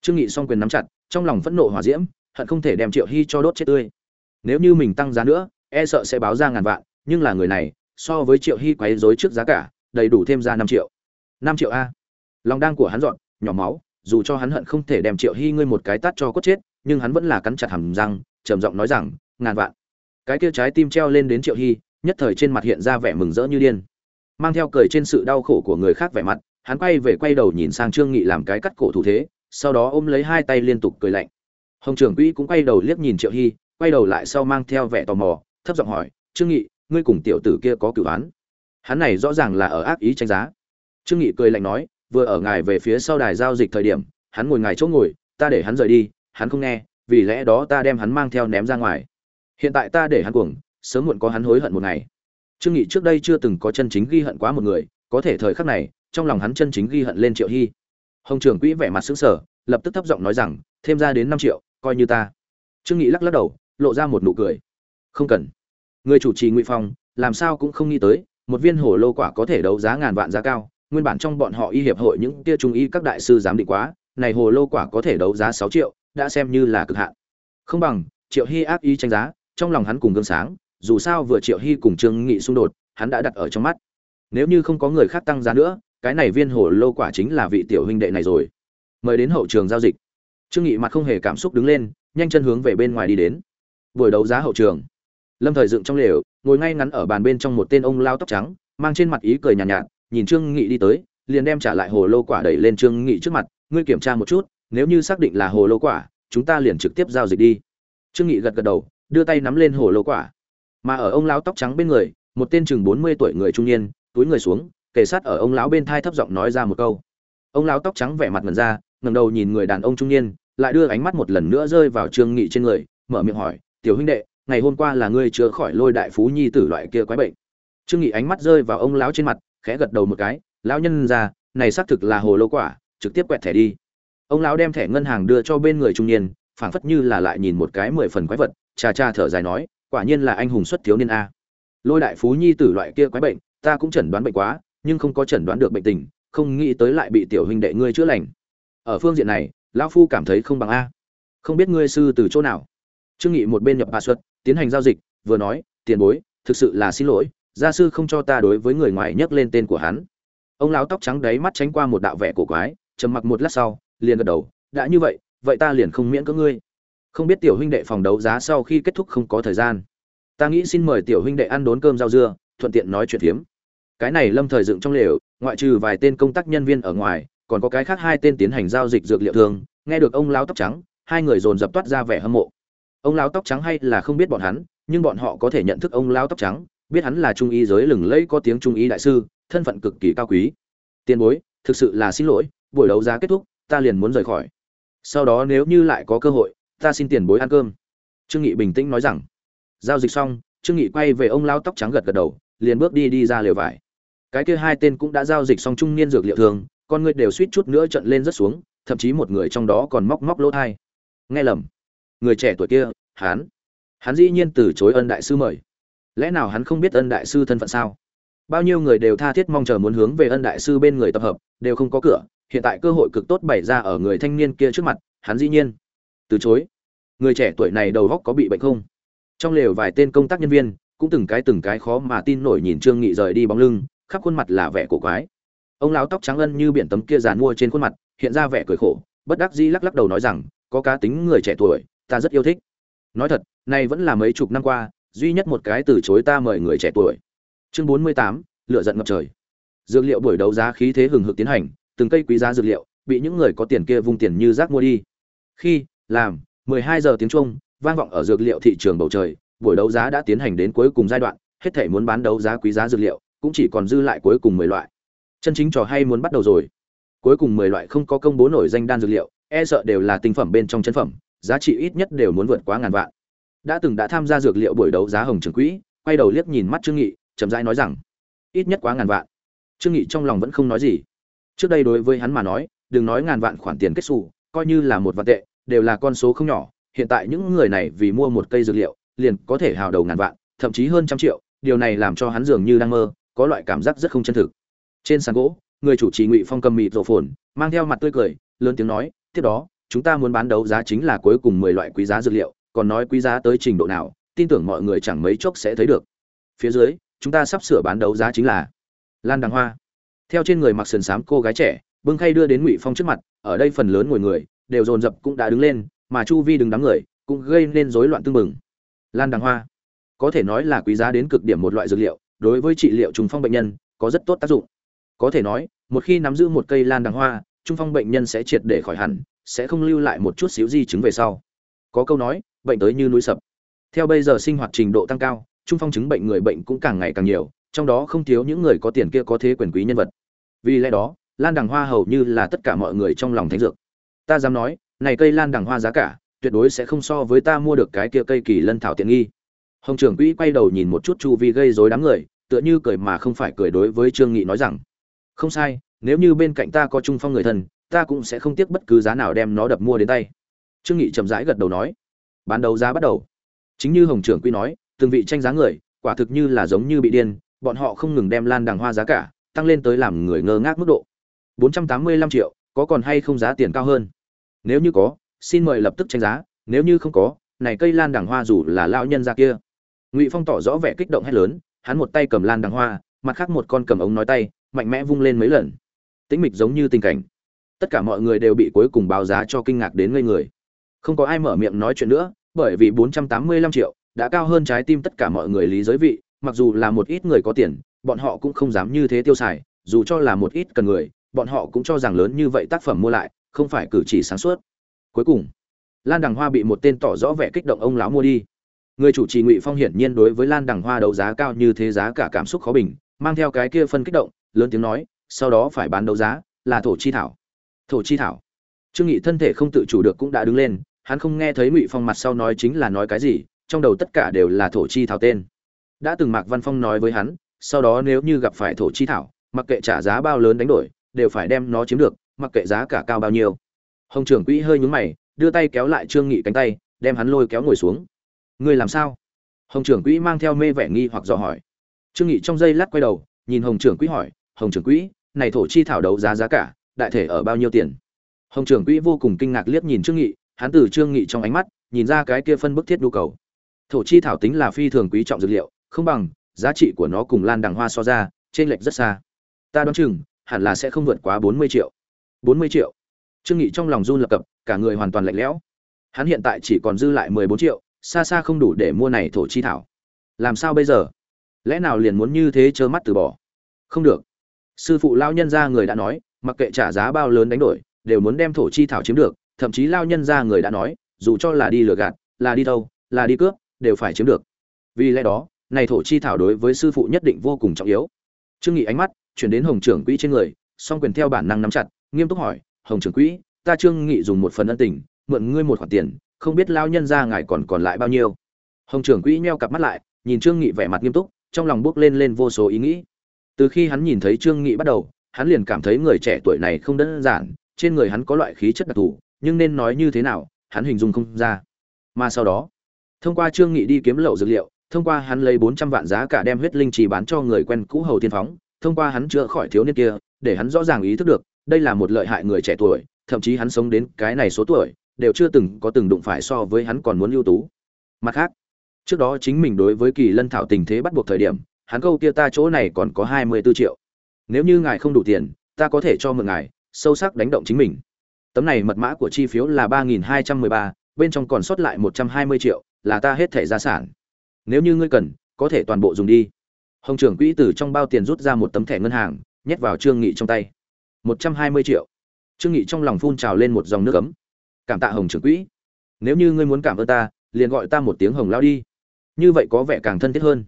Speaker 1: Trương nghị song quyền nắm chặt, trong lòng phẫn nộ hỏa diễm, hận không thể đem triệu hy cho đốt chết tươi. Nếu như mình tăng giá nữa e sợ sẽ báo ra ngàn vạn, nhưng là người này, so với triệu hy quấy rối trước giá cả, đầy đủ thêm ra năm triệu. Năm triệu a. Lòng đang của hắn dọn, nhỏ máu, dù cho hắn hận không thể đem triệu hy ngươi một cái tát cho cốt chết, nhưng hắn vẫn là cắn chặt hàm răng, trầm giọng nói rằng, ngàn vạn cái kia trái tim treo lên đến triệu hy, nhất thời trên mặt hiện ra vẻ mừng rỡ như điên. Mang theo cười trên sự đau khổ của người khác vẻ mặt, hắn quay về quay đầu nhìn sang trương nghị làm cái cắt cổ thủ thế, sau đó ôm lấy hai tay liên tục cười lạnh. Hồng trưởng quỹ cũng quay đầu liếc nhìn triệu hy, quay đầu lại sau mang theo vẻ tò mò, thấp giọng hỏi, trương nghị, ngươi cùng tiểu tử kia có cửu án? Hắn này rõ ràng là ở ác ý tranh giá. Trương nghị cười lạnh nói, vừa ở ngài về phía sau đài giao dịch thời điểm, hắn ngồi ngài chỗ ngồi, ta để hắn rời đi, hắn không nghe, vì lẽ đó ta đem hắn mang theo ném ra ngoài hiện tại ta để hắn cuồng, sớm muộn có hắn hối hận một ngày. Trương nghị trước đây chưa từng có chân chính ghi hận quá một người, có thể thời khắc này, trong lòng hắn chân chính ghi hận lên triệu hy. Hồng trưởng quỹ vẻ mặt sững sờ, lập tức thấp giọng nói rằng, thêm ra đến năm triệu, coi như ta. Trương nghị lắc lắc đầu, lộ ra một nụ cười. Không cần. Người chủ trì ngụy phong, làm sao cũng không nghĩ tới, một viên hồ lô quả có thể đấu giá ngàn vạn giá cao, nguyên bản trong bọn họ y hiệp hội những tia trung y các đại sư giám định quá, này hồ lô quả có thể đấu giá sáu triệu, đã xem như là cực hạn. Không bằng, triệu hy ác ý tranh giá trong lòng hắn cùng gương sáng dù sao vừa triệu hy cùng trương nghị xung đột hắn đã đặt ở trong mắt. Nếu như không có người khác tăng giá nữa cái này viên hồ lô quả chính là vị tiểu huynh đệ này rồi. Mời đến hậu trường giao dịch. Trương nghị mặt không hề cảm xúc đứng lên nhanh chân hướng về bên ngoài đi đến. Buổi đấu giá hậu trường. Lâm thời dựng trong lều ngồi ngay ngắn ở bàn bên trong một tên ông lao tóc trắng mang trên mặt ý cười nhàn nhạt, nhạt nhìn trương nghị đi tới liền đem trả lại hồ lô quả đẩy lên trương nghị trước mặt ngươi kiểm tra một chút nếu như xác định là hồ lô quả chúng ta liền trực tiếp giao dịch đi. Trương nghị gật gật đầu đưa tay nắm lên hồ lô quả. Mà ở ông lão tóc trắng bên người, một tên chừng bốn mươi tuổi người trung niên, túi người xuống, kề sát ở ông lão bên thai thấp giọng nói ra một câu. Ông lão tóc trắng vẻ mặt mẩn ra, ngẩng đầu nhìn người đàn ông trung niên, lại đưa ánh mắt một lần nữa rơi vào trương nghị trên người, mở miệng hỏi, tiểu huynh đệ, ngày hôm qua là ngươi chữa khỏi lôi đại phú nhi tử loại kia quái bệnh? Trương nghị ánh mắt rơi vào ông lão trên mặt, khẽ gật đầu một cái, lão nhân ra, này xác thực là hồ lô quả, trực tiếp quẹt thẻ đi. Ông lão đem thẻ ngân hàng đưa cho bên người trung niên, phảng phất như là lại nhìn một cái mười phần quái vật cha cha thở dài nói, quả nhiên là anh hùng xuất thiếu niên a. Lôi đại phú nhi tử loại kia quái bệnh, ta cũng chẩn đoán bệnh quá, nhưng không có chẩn đoán được bệnh tình, không nghĩ tới lại bị tiểu huynh đệ ngươi chữa lành. Ở phương diện này, lão phu cảm thấy không bằng a. Không biết ngươi sư từ chỗ nào. Trương nghị một bên nhập hạ xuất, tiến hành giao dịch, vừa nói, tiền bối, thực sự là xin lỗi, gia sư không cho ta đối với người ngoài nhắc lên tên của hắn. Ông lão tóc trắng đấy mắt tránh qua một đạo vẻ cổ quái, trầm mặc một lát sau, liền gật đầu, đã như vậy vậy ta liền không miễn cưỡng ngươi không biết tiểu huynh đệ phòng đấu giá sau khi kết thúc không có thời gian. Ta nghĩ xin mời tiểu huynh đệ ăn đốn cơm rau dưa, thuận tiện nói chuyện phiếm. Cái này lâm thời dựng trong lều, ngoại trừ vài tên công tác nhân viên ở ngoài, còn có cái khác hai tên tiến hành giao dịch dược liệu thường. Nghe được ông lão tóc trắng, hai người dồn dập toát ra vẻ hâm mộ. Ông lão tóc trắng hay là không biết bọn hắn, nhưng bọn họ có thể nhận thức ông lão tóc trắng, biết hắn là trung y giới lừng lẫy có tiếng trung y đại sư, thân phận cực kỳ cao quý. Tiền bối, thực sự là xin lỗi, buổi đấu giá kết thúc, ta liền muốn rời khỏi. Sau đó nếu như lại có cơ hội ta xin tiền bối ăn cơm. Trương nghị bình tĩnh nói rằng. Giao dịch xong, trương nghị quay về ông lão tóc trắng gật gật đầu, liền bước đi đi ra lều vải. Cái kia hai tên cũng đã giao dịch xong trung niên dược liệu thường, con người đều suýt chút nữa trận lên rất xuống, thậm chí một người trong đó còn móc móc lỗ thai. Nghe lầm. Người trẻ tuổi kia, hắn. Hắn dĩ nhiên từ chối ân đại sư mời. Lẽ nào hắn không biết ân đại sư thân phận sao? Bao nhiêu người đều tha thiết mong chờ muốn hướng về ân đại sư bên người tập hợp, đều không có cửa, hiện tại cơ hội cực tốt bày ra ở người thanh niên kia trước mặt, hắn dĩ nhiên từ chối. Người trẻ tuổi này đầu góc có bị bệnh không? Trong lều vài tên công tác nhân viên cũng từng cái từng cái khó mà tin nổi nhìn trương nghị rời đi bóng lưng, khắp khuôn mặt là vẻ cổ quái. Ông lão tóc trắng ân như biển tấm kia dàn mua trên khuôn mặt, hiện ra vẻ cười khổ, bất đắc dĩ lắc lắc đầu nói rằng, có cá tính người trẻ tuổi, ta rất yêu thích. Nói thật này vẫn là mấy chục năm qua, duy nhất một cái từ chối ta mời người trẻ tuổi. Chương bốn mươi tám lựa giận ngập trời. Dược liệu buổi đấu giá khí thế hừng hực tiến hành, từng cây quý giá dược liệu bị những người có tiền kia vung tiền như rác mua đi. Khi làm, mười hai giờ tiếng trung, vang vọng ở dược liệu thị trường bầu trời, buổi đấu giá đã tiến hành đến cuối cùng giai đoạn, hết thể muốn bán đấu giá quý giá dược liệu, cũng chỉ còn dư lại cuối cùng mười loại. Chân chính trò hay muốn bắt đầu rồi. Cuối cùng mười loại không có công bố nổi danh đan dược liệu e sợ đều là tinh phẩm bên trong chân phẩm, giá trị ít nhất đều muốn vượt quá ngàn vạn. Đã từng đã tham gia dược liệu buổi đấu giá hồng trường quỹ, quay đầu liếc nhìn mắt trương nghị, chậm rãi nói rằng, ít nhất quá ngàn vạn. Trương nghị trong lòng vẫn không nói gì. Trước đây đối với hắn mà nói, đừng nói ngàn vạn khoản tiền kết xù, coi như là một vạn tệ đều là con số không nhỏ, hiện tại những người này vì mua một cây dược liệu, liền có thể hào đầu ngàn vạn, thậm chí hơn trăm triệu, điều này làm cho hắn dường như đang mơ, có loại cảm giác rất không chân thực. Trên sàn gỗ, người chủ trì ngụy phong cầm mịt rổ phồn, mang theo mặt tươi cười, lớn tiếng nói, tiếp đó, chúng ta muốn bán đấu giá chính là cuối cùng mười loại quý giá dược liệu, còn nói quý giá tới trình độ nào, tin tưởng mọi người chẳng mấy chốc sẽ thấy được. Phía dưới, chúng ta sắp sửa bán đấu giá chính là lan đằng hoa. Theo trên người mặc sườn xám cô gái trẻ, bưng khay đưa đến ngụy phong trước mặt, ở đây phần lớn ngồi người đều dồn dập cũng đã đứng lên, mà chu vi đứng đám người, cũng gây nên rối loạn tương mừng lan đằng hoa, có thể nói là quý giá đến cực điểm một loại dược liệu, đối với trị liệu trùng phong bệnh nhân, có rất tốt tác dụng. Có thể nói, một khi nắm giữ một cây lan đằng hoa trung phong bệnh nhân sẽ triệt để khỏi hẳn, sẽ không lưu lại một chút xíu di chứng về sau. Có câu nói, bệnh tới như núi sập. Theo bây giờ sinh hoạt trình độ tăng cao trung phong chứng bệnh người bệnh cũng càng ngày càng nhiều, trong đó không thiếu những người có tiền kia có thế quyền quý nhân vật. Vì lẽ đó, lan đằng hoa hầu như là tất cả mọi người trong lòng thánh dược ta dám nói, này cây lan đằng hoa giá cả, tuyệt đối sẽ không so với ta mua được cái kia cây kỳ lân thảo tiện nghi. Hồng trưởng quỹ quay đầu nhìn một chút chu vi gây rối đám người, tựa như cười mà không phải cười đối với trương nghị nói rằng, không sai, nếu như bên cạnh ta có trung phong người thân, ta cũng sẽ không tiếc bất cứ giá nào đem nó đập mua đến tay. Trương nghị chậm rãi gật đầu nói, bán đấu giá bắt đầu. Chính như hồng trưởng quy nói, từng vị tranh giá người, quả thực như là giống như bị điên, bọn họ không ngừng đem lan đằng hoa giá cả tăng lên tới làm người ngơ ngác mức độ. 485 triệu có còn hay không giá tiền cao hơn? Nếu như có, xin mời lập tức tranh giá, nếu như không có, này cây lan đằng hoa dù là lão nhân ra kia. Ngụy phong tỏ rõ vẻ kích động hết lớn, hắn một tay cầm lan đằng hoa, mặt khác một con cầm ống nói tay, mạnh mẽ vung lên mấy lần. Tĩnh mịch giống như tình cảnh. Tất cả mọi người đều bị cuối cùng báo giá cho kinh ngạc đến ngây người. Không có ai mở miệng nói chuyện nữa, bởi vì 485 triệu đã cao hơn trái tim tất cả mọi người lý giới vị, mặc dù là một ít người có tiền, bọn họ cũng không dám như thế tiêu xài, dù cho là một ít cần người bọn họ cũng cho rằng lớn như vậy tác phẩm mua lại, không phải cử chỉ sáng suốt. Cuối cùng, lan đằng hoa bị một tên tỏ rõ vẻ kích động ông lão mua đi. Người chủ trì ngụy phong hiển nhiên đối với lan đằng hoa đấu giá cao như thế giá cả cảm xúc khó bình, mang theo cái kia phân kích động, lớn tiếng nói, sau đó phải bán đấu giá, là thổ chi thảo. Thổ chi thảo. Trương nghị thân thể không tự chủ được cũng đã đứng lên, hắn không nghe thấy ngụy phong mặt sau nói chính là nói cái gì, trong đầu tất cả đều là thổ chi thảo tên. Đã từng mạc văn phong nói với hắn, sau đó nếu như gặp phải thổ chi thảo, mặc kệ trả giá bao lớn đánh đổi đều phải đem nó chiếm được, mặc kệ giá cả cao bao nhiêu. Hồng trưởng quỹ hơi nhướng mày, đưa tay kéo lại trương nghị cánh tay, đem hắn lôi kéo ngồi xuống. Ngươi làm sao? Hồng trưởng quỹ mang theo mê vẻ nghi hoặc dò hỏi. Trương nghị trong giây lát quay đầu, nhìn hồng trưởng quỹ hỏi, hồng trưởng quỹ, này thổ chi thảo đấu giá giá cả, đại thể ở bao nhiêu tiền? Hồng trưởng quỹ vô cùng kinh ngạc liếc nhìn trương nghị, hắn từ trương nghị trong ánh mắt, nhìn ra cái kia phân bức thiết nhu cầu. Thổ chi thảo tính là phi thường quý trọng dược liệu, không bằng, giá trị của nó cùng lan đằng hoa so ra trên lệch rất xa. Ta đoán chừng hẳn là sẽ không vượt quá bốn mươi triệu. bốn mươi triệu. Trương nghị trong lòng run lập cập, cả người hoàn toàn lạnh lẽo. Hắn hiện tại chỉ còn dư lại mười bốn triệu, xa xa không đủ để mua này thổ chi thảo. Làm sao bây giờ? Lẽ nào liền muốn như thế trơ mắt từ bỏ? Không được. Sư phụ lao nhân ra người đã nói, mặc kệ trả giá bao lớn đánh đổi, đều muốn đem thổ chi thảo chiếm được, thậm chí lao nhân ra người đã nói, dù cho là đi lừa gạt, là đi đâu là đi cướp, đều phải chiếm được. Vì lẽ đó, này thổ chi thảo đối với sư phụ nhất định vô cùng trọng yếu. Trương nghị ánh mắt chuyển đến hồng trưởng quỹ trên người, song quyền theo bản năng nắm chặt, nghiêm túc hỏi, hồng trưởng quỹ, ta trương nghị dùng một phần ân tình, mượn ngươi một khoản tiền, không biết lao nhân ra ngài còn còn lại bao nhiêu? Hồng trưởng quỹ meo cặp mắt lại, nhìn trương nghị vẻ mặt nghiêm túc, trong lòng bước lên lên vô số ý nghĩ. Từ khi hắn nhìn thấy trương nghị bắt đầu, hắn liền cảm thấy người trẻ tuổi này không đơn giản, trên người hắn có loại khí chất đặc thù, nhưng nên nói như thế nào, hắn hình dung không ra. Mà sau đó, thông qua trương nghị đi kiếm lậu dược liệu, thông qua hắn lấy 400 vạn giá cả đem huyết linh trì bán cho người quen cũ hầu tiên phóng thông qua hắn chữa khỏi thiếu niên kia để hắn rõ ràng ý thức được đây là một lợi hại người trẻ tuổi thậm chí hắn sống đến cái này số tuổi đều chưa từng có từng đụng phải so với hắn còn muốn ưu tú. Mặt khác trước đó chính mình đối với kỳ lân thảo tình thế bắt buộc thời điểm hắn câu kia ta chỗ này còn có 24 triệu. Nếu như ngài không đủ tiền ta có thể cho mượn ngài sâu sắc đánh động chính mình. Tấm này mật mã của chi phiếu là 3.213, bên trong còn sót lại 120 triệu là ta hết thẻ gia sản. Nếu như ngươi cần có thể toàn bộ dùng đi hồng trưởng quỹ từ trong bao tiền rút ra một tấm thẻ ngân hàng, nhét vào trương nghị trong tay. 120 triệu. Trương nghị trong lòng phun trào lên một dòng nước ấm. Cảm tạ hồng trưởng quỹ. Nếu như ngươi muốn cảm ơn ta, liền gọi ta một tiếng hồng lao đi. Như vậy có vẻ càng thân thiết hơn.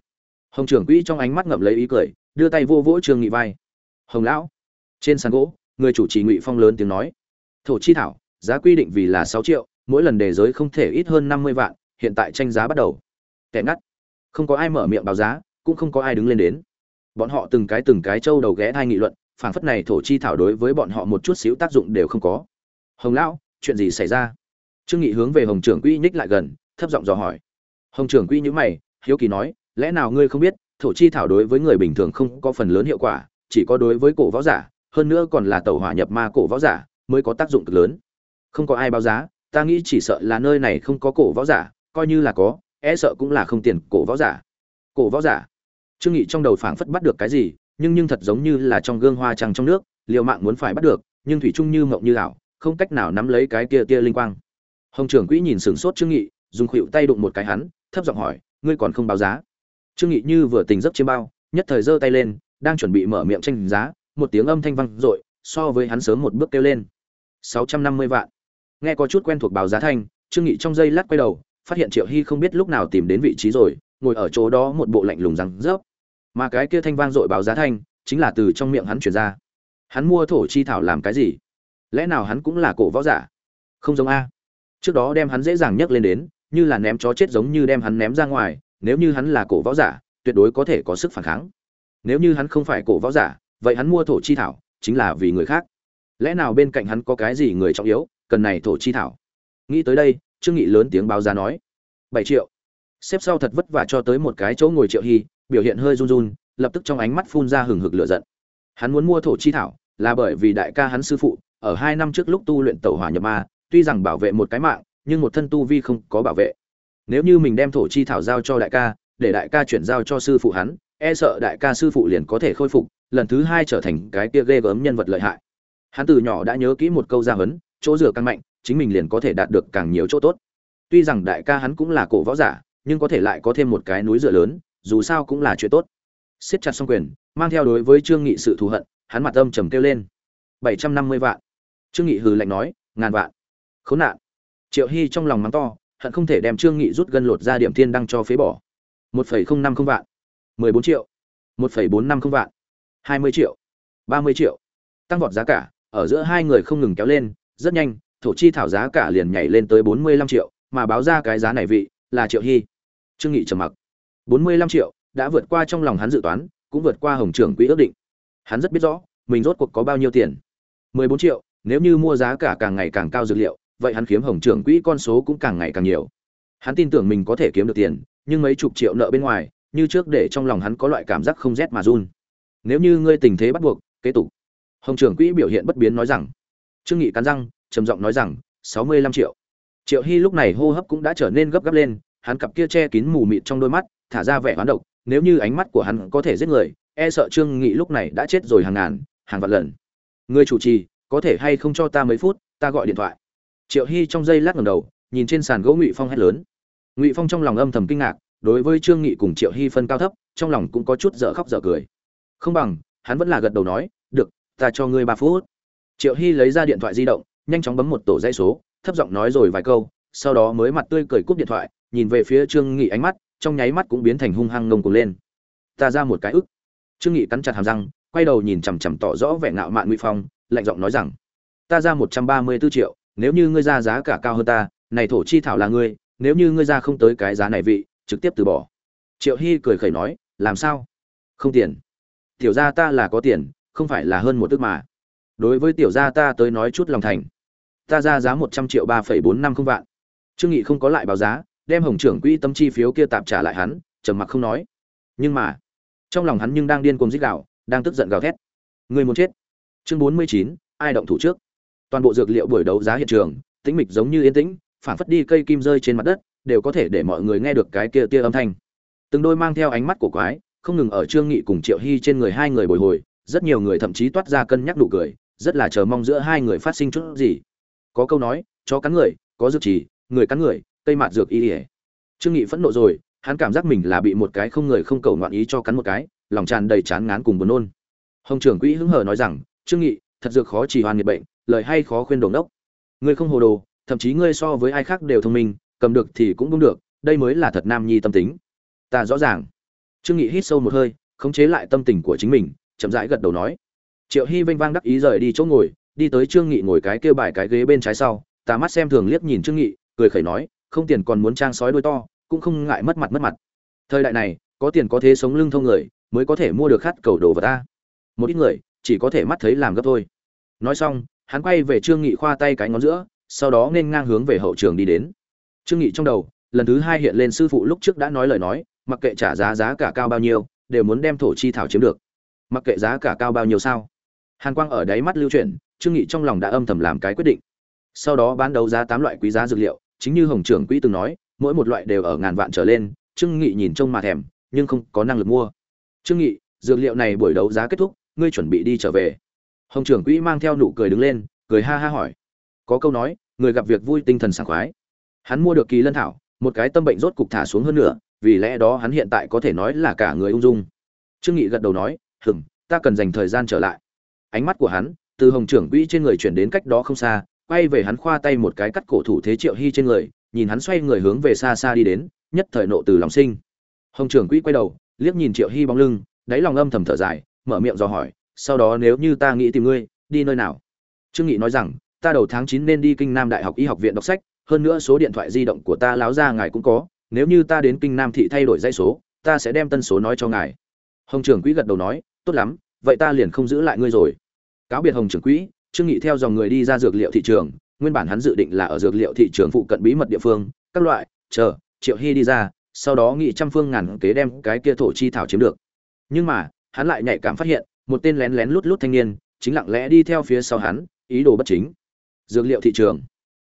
Speaker 1: Hồng trưởng quỹ trong ánh mắt ngậm lấy ý cười, đưa tay vô vỗ trương nghị vai. Hồng lão. Trên sàn gỗ, người chủ trì ngụy phong lớn tiếng nói. Thổ chi thảo, giá quy định vì là sáu triệu, mỗi lần đề giới không thể ít hơn năm mươi vạn, hiện tại tranh giá bắt đầu. Kẻ ngắt. Không có ai mở miệng báo giá cũng không có ai đứng lên đến. Bọn họ từng cái từng cái trâu đầu ghé thai nghị luận, phảng phất này thổ chi thảo đối với bọn họ một chút xíu tác dụng đều không có. Hồng lão, chuyện gì xảy ra? Trương nghị hướng về hồng trưởng quỹ nhích lại gần, thấp giọng dò hỏi. Hồng trưởng quỹ nhíu mày, hiếu kỳ nói, lẽ nào ngươi không biết, thổ chi thảo đối với người bình thường không có phần lớn hiệu quả, chỉ có đối với cổ võ giả, hơn nữa còn là tẩu hỏa nhập ma cổ võ giả, mới có tác dụng cực lớn. Không có ai báo giá, ta nghĩ chỉ sợ là nơi này không có cổ võ giả, coi như là có e sợ cũng là không tiền cổ võ giả. Cổ võ giả? Trương nghị trong đầu phảng phất bắt được cái gì, nhưng nhưng thật giống như là trong gương hoa trăng trong nước, liều mạng muốn phải bắt được, nhưng thủy trung như mộng như ảo, không cách nào nắm lấy cái kia tia linh quang. Hồng trưởng quỹ nhìn sửng sốt trương nghị, dùng khuỷu tay đụng một cái hắn, thấp giọng hỏi, ngươi còn không báo giá? Trương nghị như vừa tỉnh giấc chiêm bao, nhất thời giơ tay lên, đang chuẩn bị mở miệng tranh giá, một tiếng âm thanh vang dội, so với hắn sớm một bước kêu lên. Sáu trăm năm mươi vạn. Nghe có chút quen thuộc báo giá thanh, trương nghị trong giây lát quay đầu, phát hiện triệu hy không biết lúc nào tìm đến vị trí rồi, ngồi ở chỗ đó một bộ lạnh lùng răng rớp mà cái kia thanh vang dội báo giá thanh, chính là từ trong miệng hắn truyền ra. Hắn mua thổ chi thảo làm cái gì? Lẽ nào hắn cũng là cổ võ giả? Không giống a. Trước đó đem hắn dễ dàng nhấc lên đến, như là ném chó chết giống như đem hắn ném ra ngoài, nếu như hắn là cổ võ giả, tuyệt đối có thể có sức phản kháng. Nếu như hắn không phải cổ võ giả, vậy hắn mua thổ chi thảo chính là vì người khác. Lẽ nào bên cạnh hắn có cái gì người trọng yếu, cần này thổ chi thảo? Nghĩ tới đây, trương nghị lớn tiếng báo giá nói, bảy triệu. Xếp sau thật vất vả cho tới một cái chỗ ngồi triệu hy biểu hiện hơi run run, lập tức trong ánh mắt phun ra hừng hực lửa giận. Hắn muốn mua thổ chi thảo, là bởi vì đại ca hắn sư phụ, ở hai năm trước lúc tu luyện tẩu hỏa nhập ma, tuy rằng bảo vệ một cái mạng, nhưng một thân tu vi không có bảo vệ. Nếu như mình đem thổ chi thảo giao cho đại ca, để đại ca chuyển giao cho sư phụ hắn e sợ đại ca sư phụ liền có thể khôi phục, lần thứ hai trở thành cái kia ghê gớm nhân vật lợi hại. Hắn từ nhỏ đã nhớ kỹ một câu gia huấn chỗ dựa càng mạnh, chính mình liền có thể đạt được càng nhiều chỗ tốt. Tuy rằng đại ca hắn cũng là cổ võ giả, nhưng có thể lại có thêm một cái núi dựa lớn dù sao cũng là chuyện tốt. Siết chặt xong quyền, mang theo đối với trương nghị sự thù hận, hắn mặt âm trầm kêu lên. Bảy trăm năm mươi vạn. Trương nghị hừ lạnh nói, ngàn vạn. Khốn nạn. Triệu hy trong lòng mắng to, hận không thể đem trương nghị rút gân lột ra điểm thiên đăng cho phế bỏ. một phẩy không năm không vạn. mười bốn triệu. một phẩy bốn năm không vạn. hai mươi triệu. ba mươi triệu. Tăng vọt giá cả, ở giữa hai người không ngừng kéo lên, rất nhanh, thổ chi thảo giá cả liền nhảy lên tới bốn mươi lăm triệu, mà báo ra cái giá này vị là triệu hy. Trương nghị trầm mặc bốn mươi lăm triệu, đã vượt qua trong lòng hắn dự toán, cũng vượt qua hồng trưởng quỹ ước định. Hắn rất biết rõ, mình rốt cuộc có bao nhiêu tiền. mười bốn triệu, nếu như mua giá cả càng ngày càng cao dược liệu, vậy hắn kiếm hồng trưởng quỹ con số cũng càng ngày càng nhiều. Hắn tin tưởng mình có thể kiếm được tiền, nhưng mấy chục triệu nợ bên ngoài, như trước để trong lòng hắn có loại cảm giác không rét mà run. Nếu như ngươi tình thế bắt buộc, kế tục. Hồng trưởng quỹ biểu hiện bất biến nói rằng. Trương nghị cắn răng, trầm giọng nói rằng, sáu mươi lăm triệu. Triệu hy lúc này hô hấp cũng đã trở nên gấp gáp lên, hắn cặp kia che kín mù mịt trong đôi mắt thả ra vẻ hoán độc, nếu như ánh mắt của hắn có thể giết người e sợ trương nghị lúc này đã chết rồi hàng ngàn, hàng vạn lần. Người chủ trì, có thể hay không cho ta mấy phút, ta gọi điện thoại. Triệu hy trong giây lát ngẩng đầu, nhìn trên sàn gỗ ngụy phong hét lớn. Ngụy phong trong lòng âm thầm kinh ngạc, đối với trương nghị cùng triệu hy phân cao thấp, trong lòng cũng có chút dở khóc dở cười. Không bằng, hắn vẫn là gật đầu nói, được, ta cho ngươi ba phút. Triệu hy lấy ra điện thoại di động, nhanh chóng bấm một tổ dây số, thấp giọng nói rồi vài câu, sau đó mới mặt tươi cười cúp điện thoại, nhìn về phía trương nghị ánh mắt trong nháy mắt cũng biến thành hung hăng ngông cuồng lên. Ta ra một cái ức. Trương nghị cắn chặt hàm răng, quay đầu nhìn chằm chằm tỏ rõ vẻ ngạo mạn ngụy phong, lạnh giọng nói rằng, ta ra một trăm ba mươi 134 triệu, nếu như ngươi ra giá cả cao hơn ta, này thổ chi thảo là ngươi, nếu như ngươi ra không tới cái giá này vị, trực tiếp từ bỏ. Triệu hy cười khẩy nói, làm sao? Không tiền. Tiểu gia ta là có tiền, không phải là hơn một ước mà. Đối với tiểu gia ta tới nói chút lòng thành, ta ra giá một trăm triệu ba phẩy bốn năm không vạn. Trương nghị không có lại báo giá đem hồng trưởng quỹ tâm chi phiếu kia tạm trả lại hắn trầm mặc không nói. Nhưng mà trong lòng hắn nhưng đang điên cuồng dích gào đang tức giận gào thét. Người muốn chết. Chương bốn mươi chín ai động thủ trước? Toàn bộ dược liệu buổi đấu giá hiện trường tĩnh mịch giống như yên tĩnh phản phất đi cây kim rơi trên mặt đất đều có thể để mọi người nghe được cái kia tia âm thanh. Từng đôi mang theo ánh mắt của quái không ngừng ở trương nghị cùng triệu hy trên người hai người bồi hồi rất nhiều người thậm chí toát ra cân nhắc nụ cười rất là chờ mong giữa hai người phát sinh chút gì. Có câu nói chó cắn người có dược trì, người cắn người cây mạt dược y ỉa. Trương nghị phẫn nộ rồi, hắn cảm giác mình là bị một cái không người không cầu ngoạn ý cho cắn một cái, lòng tràn đầy chán ngán cùng buồn nôn. Hồng trưởng quỹ hứng hờ nói rằng, trương nghị, thật dược khó chỉ hoàn nghiệp bệnh, lời hay khó khuyên đồn đốc. Ngươi không hồ đồ, thậm chí ngươi so với ai khác đều thông minh, cầm được thì cũng đúng được, đây mới là thật nam nhi tâm tính. Ta rõ ràng. Trương nghị hít sâu một hơi, khống chế lại tâm tình của chính mình, chậm rãi gật đầu nói. Triệu hy vênh vang đắc ý rời đi chỗ ngồi, đi tới trương nghị ngồi cái kêu bài cái ghế bên trái sau, ta mắt xem thường liếc nhìn trương nghị, cười khẩy nói không tiền còn muốn trang sói đuôi to, cũng không ngại mất mặt mất mặt. Thời đại này, có tiền có thế sống lưng thông người, mới có thể mua được khát cầu đồ vật ta. Một ít người, chỉ có thể mắt thấy làm gấp thôi. Nói xong, hắn quay về trương nghị khoa tay cái ngón giữa, sau đó nên ngang hướng về hậu trường đi đến. Trương nghị trong đầu, lần thứ hai hiện lên sư phụ lúc trước đã nói lời nói, mặc kệ trả giá giá cả cao bao nhiêu, đều muốn đem thổ chi thảo chiếm được. Mặc kệ giá cả cao bao nhiêu sao? Hàn quang ở đáy mắt lưu chuyển, trương nghị trong lòng đã âm thầm làm cái quyết định. Sau đó bán đấu giá tám loại quý giá dược liệu chính như hồng trưởng quỹ từng nói, mỗi một loại đều ở ngàn vạn trở lên, trương nghị nhìn trông mà thèm, nhưng không có năng lực mua. Trương nghị, dược liệu này buổi đấu giá kết thúc, ngươi chuẩn bị đi trở về. Hồng trưởng quỹ mang theo nụ cười đứng lên, cười ha ha hỏi. Có câu nói, người gặp việc vui tinh thần sảng khoái. Hắn mua được kỳ lân thảo, một cái tâm bệnh rốt cục thả xuống hơn nữa vì lẽ đó hắn hiện tại có thể nói là cả người ung dung. Trương nghị gật đầu nói, hừm, ta cần dành thời gian trở lại. Ánh mắt của hắn, từ hồng trưởng quỹ trên người chuyển đến cách đó không xa quay về hắn khoa tay một cái cắt cổ thủ thế triệu hy trên người, nhìn hắn xoay người hướng về xa xa đi đến, nhất thời nộ từ lòng sinh. Hồng trưởng quỹ quay đầu, liếc nhìn triệu hy bóng lưng, đáy lòng âm thầm thở dài, mở miệng dò hỏi, sau đó nếu như ta nghĩ tìm ngươi, đi nơi nào? Trương nghị nói rằng, ta đầu tháng chín nên đi kinh nam đại học y học viện đọc sách, hơn nữa số điện thoại di động của ta láo ra ngài cũng có, nếu như ta đến kinh nam thị thay đổi dây số, ta sẽ đem tân số nói cho ngài. Hồng trưởng quỹ gật đầu nói, tốt lắm, vậy ta liền không giữ lại ngươi rồi. Cáo biệt hồng trưởng quỹ trương nghị theo dòng người đi ra dược liệu thị trường, nguyên bản hắn dự định là ở dược liệu thị trường phụ cận bí mật địa phương, các loại, chờ, triệu hy đi ra, sau đó nghị trăm phương ngàn kế đem cái kia thổ chi thảo chiếm được. Nhưng mà, hắn lại nhạy cảm phát hiện, một tên lén lén lút lút thanh niên, chính lặng lẽ đi theo phía sau hắn, ý đồ bất chính. Dược liệu thị trường.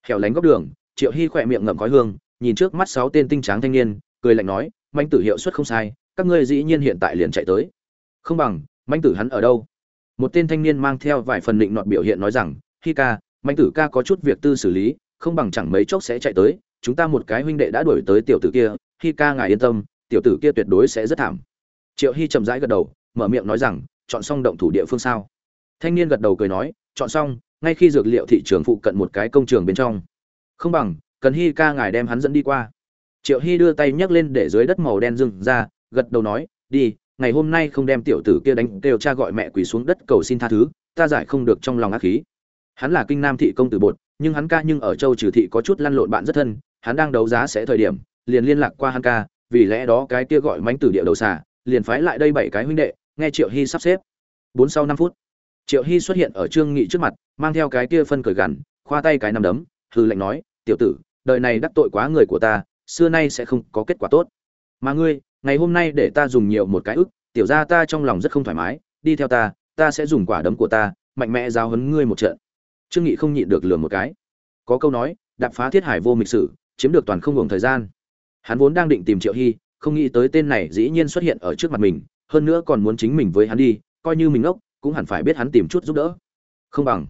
Speaker 1: Hẻo lánh góc đường, triệu hy khỏe miệng ngậm khói hương, nhìn trước mắt sáu tên tinh tráng thanh niên, cười lạnh nói, manh tử hiệu suất không sai, các ngươi dĩ nhiên hiện tại liền chạy tới. Không bằng, manh tử hắn ở đâu? Một tên thanh niên mang theo vài phần định nọt biểu hiện nói rằng, hi ca mạnh tử ca có chút việc tư xử lý, không bằng chẳng mấy chốc sẽ chạy tới, chúng ta một cái huynh đệ đã đuổi tới tiểu tử kia, hi ca ngài yên tâm, tiểu tử kia tuyệt đối sẽ rất thảm. Triệu hy chậm rãi gật đầu, mở miệng nói rằng, chọn xong động thủ địa phương sao? Thanh niên gật đầu cười nói, chọn xong, ngay khi dược liệu thị trường phụ cận một cái công trường bên trong. Không bằng, cần hi ca ngài đem hắn dẫn đi qua. Triệu hy đưa tay nhấc lên để dưới đất màu đen dưng ra, gật đầu nói, đi ngày hôm nay không đem tiểu tử kia đánh kêu cha gọi mẹ quỳ xuống đất cầu xin tha thứ, ta giải không được trong lòng ác khí. Hắn là kinh nam thị công tử bột, nhưng hắn ca nhưng ở châu trừ thị có chút lăn lộn bạn rất thân, hắn đang đấu giá sẽ thời điểm, liền liên lạc qua hắn ca, vì lẽ đó cái kia gọi mánh tử địa đầu xà, liền phái lại đây bảy cái huynh đệ, nghe triệu hy sắp xếp. Bốn sau năm phút, triệu hy xuất hiện ở trương nghị trước mặt, mang theo cái kia phân cởi gằn, khoa tay cái nằm đấm hư lệnh nói, tiểu tử, đời này đắc tội quá người của ta, xưa nay sẽ không có kết quả tốt. Mà ngươi ngày hôm nay để ta dùng nhiều một cái ức, tiểu ra ta trong lòng rất không thoải mái, đi theo ta ta sẽ dùng quả đấm của ta, mạnh mẽ giao hấn ngươi một trận. Trương nghị không nhịn được lừa một cái. Có câu nói, đạp phá thiết hải vô mịch sử, chiếm được toàn không ngừng thời gian. Hắn vốn đang định tìm triệu hy, không nghĩ tới tên này dĩ nhiên xuất hiện ở trước mặt mình, hơn nữa còn muốn chính mình với hắn đi, coi như mình ngốc, cũng hẳn phải biết hắn tìm chút giúp đỡ. Không bằng.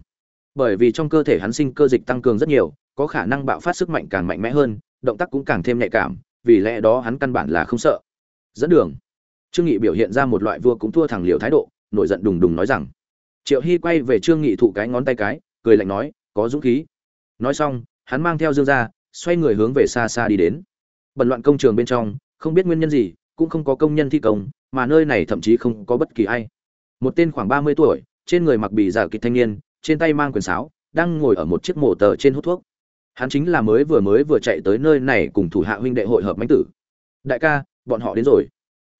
Speaker 1: Bởi vì trong cơ thể hắn sinh cơ dịch tăng cường rất nhiều, có khả năng bạo phát sức mạnh càng mạnh mẽ hơn, động tác cũng càng thêm nhạy cảm, vì lẽ đó hắn căn bản là không sợ dẫn đường. Trương nghị biểu hiện ra một loại vua cũng thua thẳng liều thái độ, nổi giận đùng đùng nói rằng, triệu hy quay về trương nghị thụ cái ngón tay cái, cười lạnh nói, có dũng khí. Nói xong, hắn mang theo dương ra xoay người hướng về xa xa đi đến. Bận loạn công trường bên trong, không biết nguyên nhân gì, cũng không có công nhân thi công, mà nơi này thậm chí không có bất kỳ ai. Một tên khoảng ba mươi tuổi, trên người mặc bì giả kịch thanh niên, trên tay mang quyền sáo, đang ngồi ở một chiếc mổ tờ trên hút thuốc. Hắn chính là mới vừa mới vừa chạy tới nơi này cùng thủ hạ huynh đệ hội hợp mánh tử. Đại ca bọn họ đến rồi.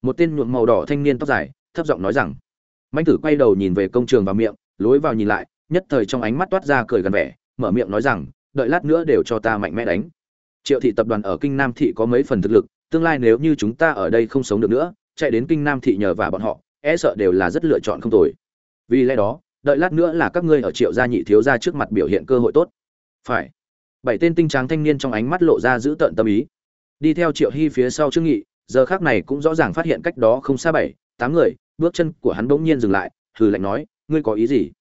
Speaker 1: Một tên nhuộm màu đỏ thanh niên tóc dài, thấp giọng nói rằng manh tử quay đầu nhìn về công trường vào miệng, lối vào nhìn lại, nhất thời trong ánh mắt toát ra cười gần vẻ, mở miệng nói rằng, đợi lát nữa đều cho ta mạnh mẽ đánh. Triệu thị tập đoàn ở kinh nam thị có mấy phần thực lực, tương lai nếu như chúng ta ở đây không sống được nữa, chạy đến kinh nam thị nhờ và bọn họ e sợ đều là rất lựa chọn không tồi. Vì lẽ đó, đợi lát nữa là các ngươi ở triệu gia nhị thiếu gia trước mặt biểu hiện cơ hội tốt. Phải. Bảy tên tinh tráng thanh niên trong ánh mắt lộ ra giữ tợn tâm ý. Đi theo triệu hy phía sau trương nghị giờ khác này cũng rõ ràng phát hiện cách đó không xa bảy, tám người, bước chân của hắn bỗng nhiên dừng lại, hừ lạnh nói, ngươi có ý gì?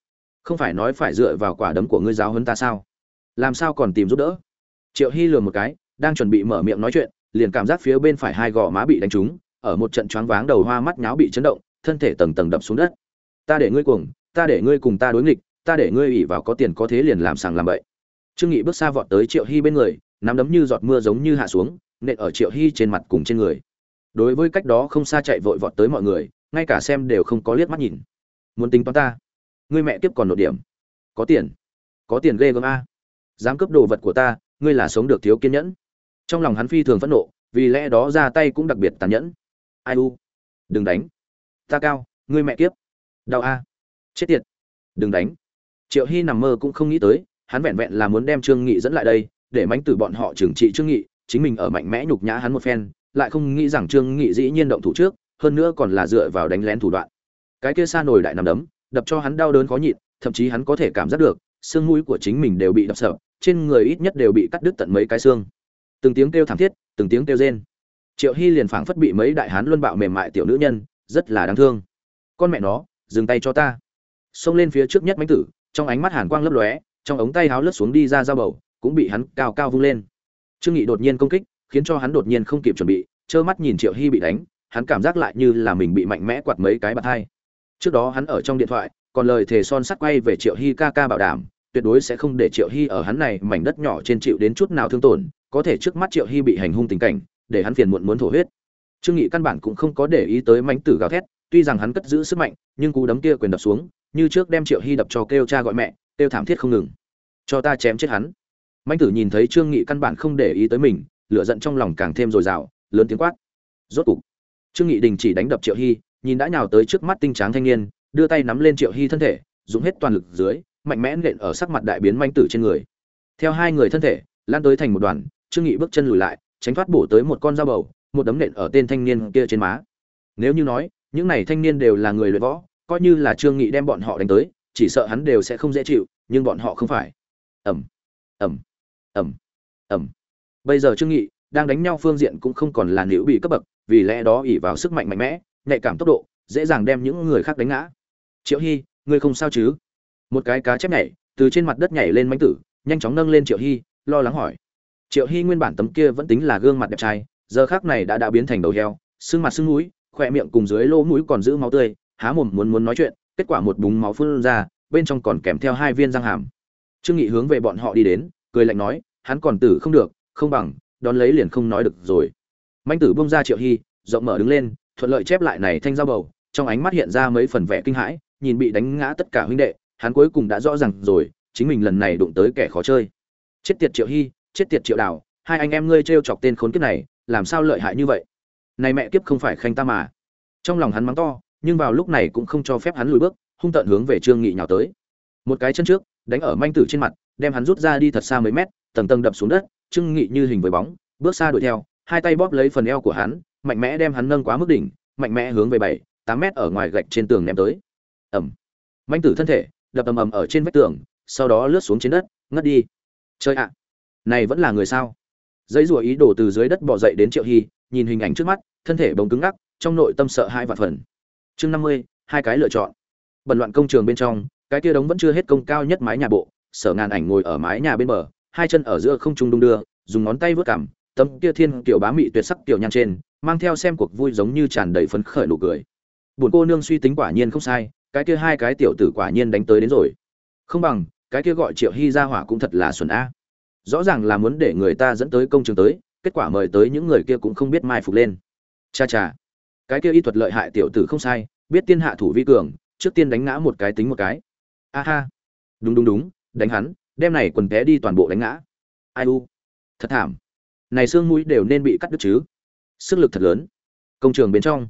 Speaker 1: Không phải nói phải dựa vào quả đấm của ngươi giáo hơn ta sao? Làm sao còn tìm giúp đỡ? Triệu hy lừa một cái, đang chuẩn bị mở miệng nói chuyện, liền cảm giác phía bên phải hai gò má bị đánh trúng, ở một trận choáng váng đầu hoa mắt nháo bị chấn động, thân thể tầng tầng đập xuống đất. Ta để ngươi cuồng, ta để ngươi cùng ta đối nghịch, ta để ngươi ủy vào có tiền có thế liền làm sàng làm bậy. Trương nghị bước xa vọt tới triệu hy bên người, nắm đấm như giọt mưa giống như hạ xuống, nện ở triệu hy trên mặt cùng trên người đối với cách đó không xa chạy vội vọt tới mọi người, ngay cả xem đều không có liếc mắt nhìn. Muốn tính toán ta? Ngươi mẹ tiếp còn nội điểm. Có tiền. Có tiền ghê gớm a. Dám cướp đồ vật của ta, ngươi là sống được thiếu kiên nhẫn. Trong lòng hắn phi thường phẫn nộ, vì lẽ đó ra tay cũng đặc biệt tàn nhẫn. Ai u? Đừng đánh. Ta cao, ngươi mẹ kiếp. Đau a. Chết tiệt. Đừng đánh. Triệu hy nằm mơ cũng không nghĩ tới, hắn vẹn vẹn là muốn đem trương nghị dẫn lại đây, để mánh từ bọn họ trừng trị trương nghị, chính mình ở mạnh mẽ nhục nhã hắn một phen lại không nghĩ rằng trương nghị dĩ nhiên động thủ trước, hơn nữa còn là dựa vào đánh lén thủ đoạn. Cái kia xa nổi đại nằm đấm, đập cho hắn đau đớn khó nhịn, thậm chí hắn có thể cảm giác được, xương mũi của chính mình đều bị đập sập trên người ít nhất đều bị cắt đứt tận mấy cái xương. Từng tiếng kêu thảm thiết, từng tiếng kêu rên. Triệu hy liền phảng phất bị mấy đại hán luân bạo mềm mại tiểu nữ nhân, rất là đáng thương. Con mẹ nó, dừng tay cho ta. Xông lên phía trước nhất mánh tử, trong ánh mắt hàn quang lấp lóe, trong ống tay háo lướt xuống đi ra dao bầu, cũng bị hắn cao cao vung lên. Trương nghị đột nhiên công kích khiến cho hắn đột nhiên không kịp chuẩn bị, trơ mắt nhìn triệu hy bị đánh, hắn cảm giác lại như là mình bị mạnh mẽ quạt mấy cái bạt hai. Trước đó hắn ở trong điện thoại, còn lời thề son sắt quay về triệu hy ca ca bảo đảm, tuyệt đối sẽ không để triệu hy ở hắn này mảnh đất nhỏ trên chịu đến chút nào thương tổn, có thể trước mắt triệu hy bị hành hung tình cảnh, để hắn phiền muộn muốn thổ huyết. Trương nghị căn bản cũng không có để ý tới mánh tử gào thét, tuy rằng hắn cất giữ sức mạnh, nhưng cú đấm kia quyền đập xuống, như trước đem triệu hy đập cho kêu cha gọi mẹ, kêu thảm thiết không ngừng. Cho ta chém chết hắn. Mánh tử nhìn thấy trương nghị căn bản không để ý tới mình lửa giận trong lòng càng thêm dồi dào lớn tiếng quát. Rốt cục trương nghị đình chỉ đánh đập triệu hy nhìn đã nhào tới trước mắt tinh tráng thanh niên đưa tay nắm lên triệu hy thân thể dùng hết toàn lực dưới mạnh mẽ nện ở sắc mặt đại biến manh tử trên người. Theo hai người thân thể lan tới thành một đoàn trương nghị bước chân lùi lại tránh thoát bổ tới một con dao bầu một đấm nện ở tên thanh niên kia trên má. Nếu như nói những này thanh niên đều là người luyện võ coi như là trương nghị đem bọn họ đánh tới chỉ sợ hắn đều sẽ không dễ chịu nhưng bọn họ không phải. Ầm, ầm, ầm, ầm bây giờ trương nghị đang đánh nhau phương diện cũng không còn là liễu bị cấp bậc, vì lẽ đó ỉ vào sức mạnh mạnh mẽ, nhạy cảm tốc độ, dễ dàng đem những người khác đánh ngã. Triệu hy, ngươi không sao chứ? Một cái cá chép nhảy, từ trên mặt đất nhảy lên mánh tử, nhanh chóng nâng lên triệu hy, lo lắng hỏi. Triệu hy nguyên bản tấm kia vẫn tính là gương mặt đẹp trai, giờ khác này đã đã biến thành đầu heo, sưng mặt sưng mũi, khỏe miệng cùng dưới lỗ mũi còn giữ máu tươi, há mồm muốn muốn nói chuyện, kết quả một búng máu phun ra, bên trong còn kèm theo hai viên răng hàm. Trương nghị hướng về bọn họ đi đến, cười lạnh nói, hắn còn tử không được không bằng, đón lấy liền không nói được rồi. Manh tử bung ra triệu hy, rộng mở đứng lên, thuận lợi chép lại này thanh dao bầu, trong ánh mắt hiện ra mấy phần vẻ kinh hãi, nhìn bị đánh ngã tất cả huynh đệ, hắn cuối cùng đã rõ ràng rồi, chính mình lần này đụng tới kẻ khó chơi. Chết tiệt triệu hy, chết tiệt triệu đào, hai anh em ngươi trêu chọc tên khốn kiếp này, làm sao lợi hại như vậy? Này mẹ kiếp không phải khanh ta mà. Trong lòng hắn mắng to, nhưng vào lúc này cũng không cho phép hắn lùi bước, hung tận hướng về trương nghị nhào tới. Một cái chân trước, đánh ở manh tử trên mặt, đem hắn rút ra đi thật xa mấy mét, tầng tầng đập xuống đất trương nghị như hình với bóng, bước xa đuổi theo, hai tay bóp lấy phần eo của hắn, mạnh mẽ đem hắn nâng quá mức đỉnh, mạnh mẽ hướng về bảy, tám mét ở ngoài gạch trên tường ném tới. Ẩm manh tử thân thể, đập ầm ầm ở trên vách tường, sau đó lướt xuống trên đất, ngất đi. Chơi ạ, này vẫn là người sao? Giấy rùa ý đồ từ dưới đất bò dậy đến triệu hy, nhìn hình ảnh trước mắt, thân thể bỗng cứng ngắc, trong nội tâm sợ hai vạn phần chương năm mươi, hai cái lựa chọn. Bận loạn công trường bên trong, cái kia đống vẫn chưa hết công cao nhất mái nhà bộ, sở ngàn ảnh ngồi ở mái nhà bên bờ hai chân ở giữa không trung đung đưa, dùng ngón tay vớt cảm, tấm kia thiên kiểu bá mị tuyệt sắc tiểu nhan trên, mang theo xem cuộc vui giống như tràn đầy phấn khởi nụ cười. Buồn cô nương suy tính quả nhiên không sai, cái kia hai cái tiểu tử quả nhiên đánh tới đến rồi. Không bằng, cái kia gọi triệu hy ra hỏa cũng thật là xuẩn a. Rõ ràng là muốn để người ta dẫn tới công trường tới, kết quả mời tới những người kia cũng không biết mai phục lên. Cha cha, cái kia y thuật lợi hại tiểu tử không sai, biết tiên hạ thủ vi cường, trước tiên đánh ngã một cái tính một cái. A ha. Đúng đúng đúng, đánh hắn đem này quần té đi toàn bộ đánh ngã. Ai u? Thật thảm. Này xương mũi đều nên bị cắt đứt chứ. Sức lực thật lớn. Công trường bên trong.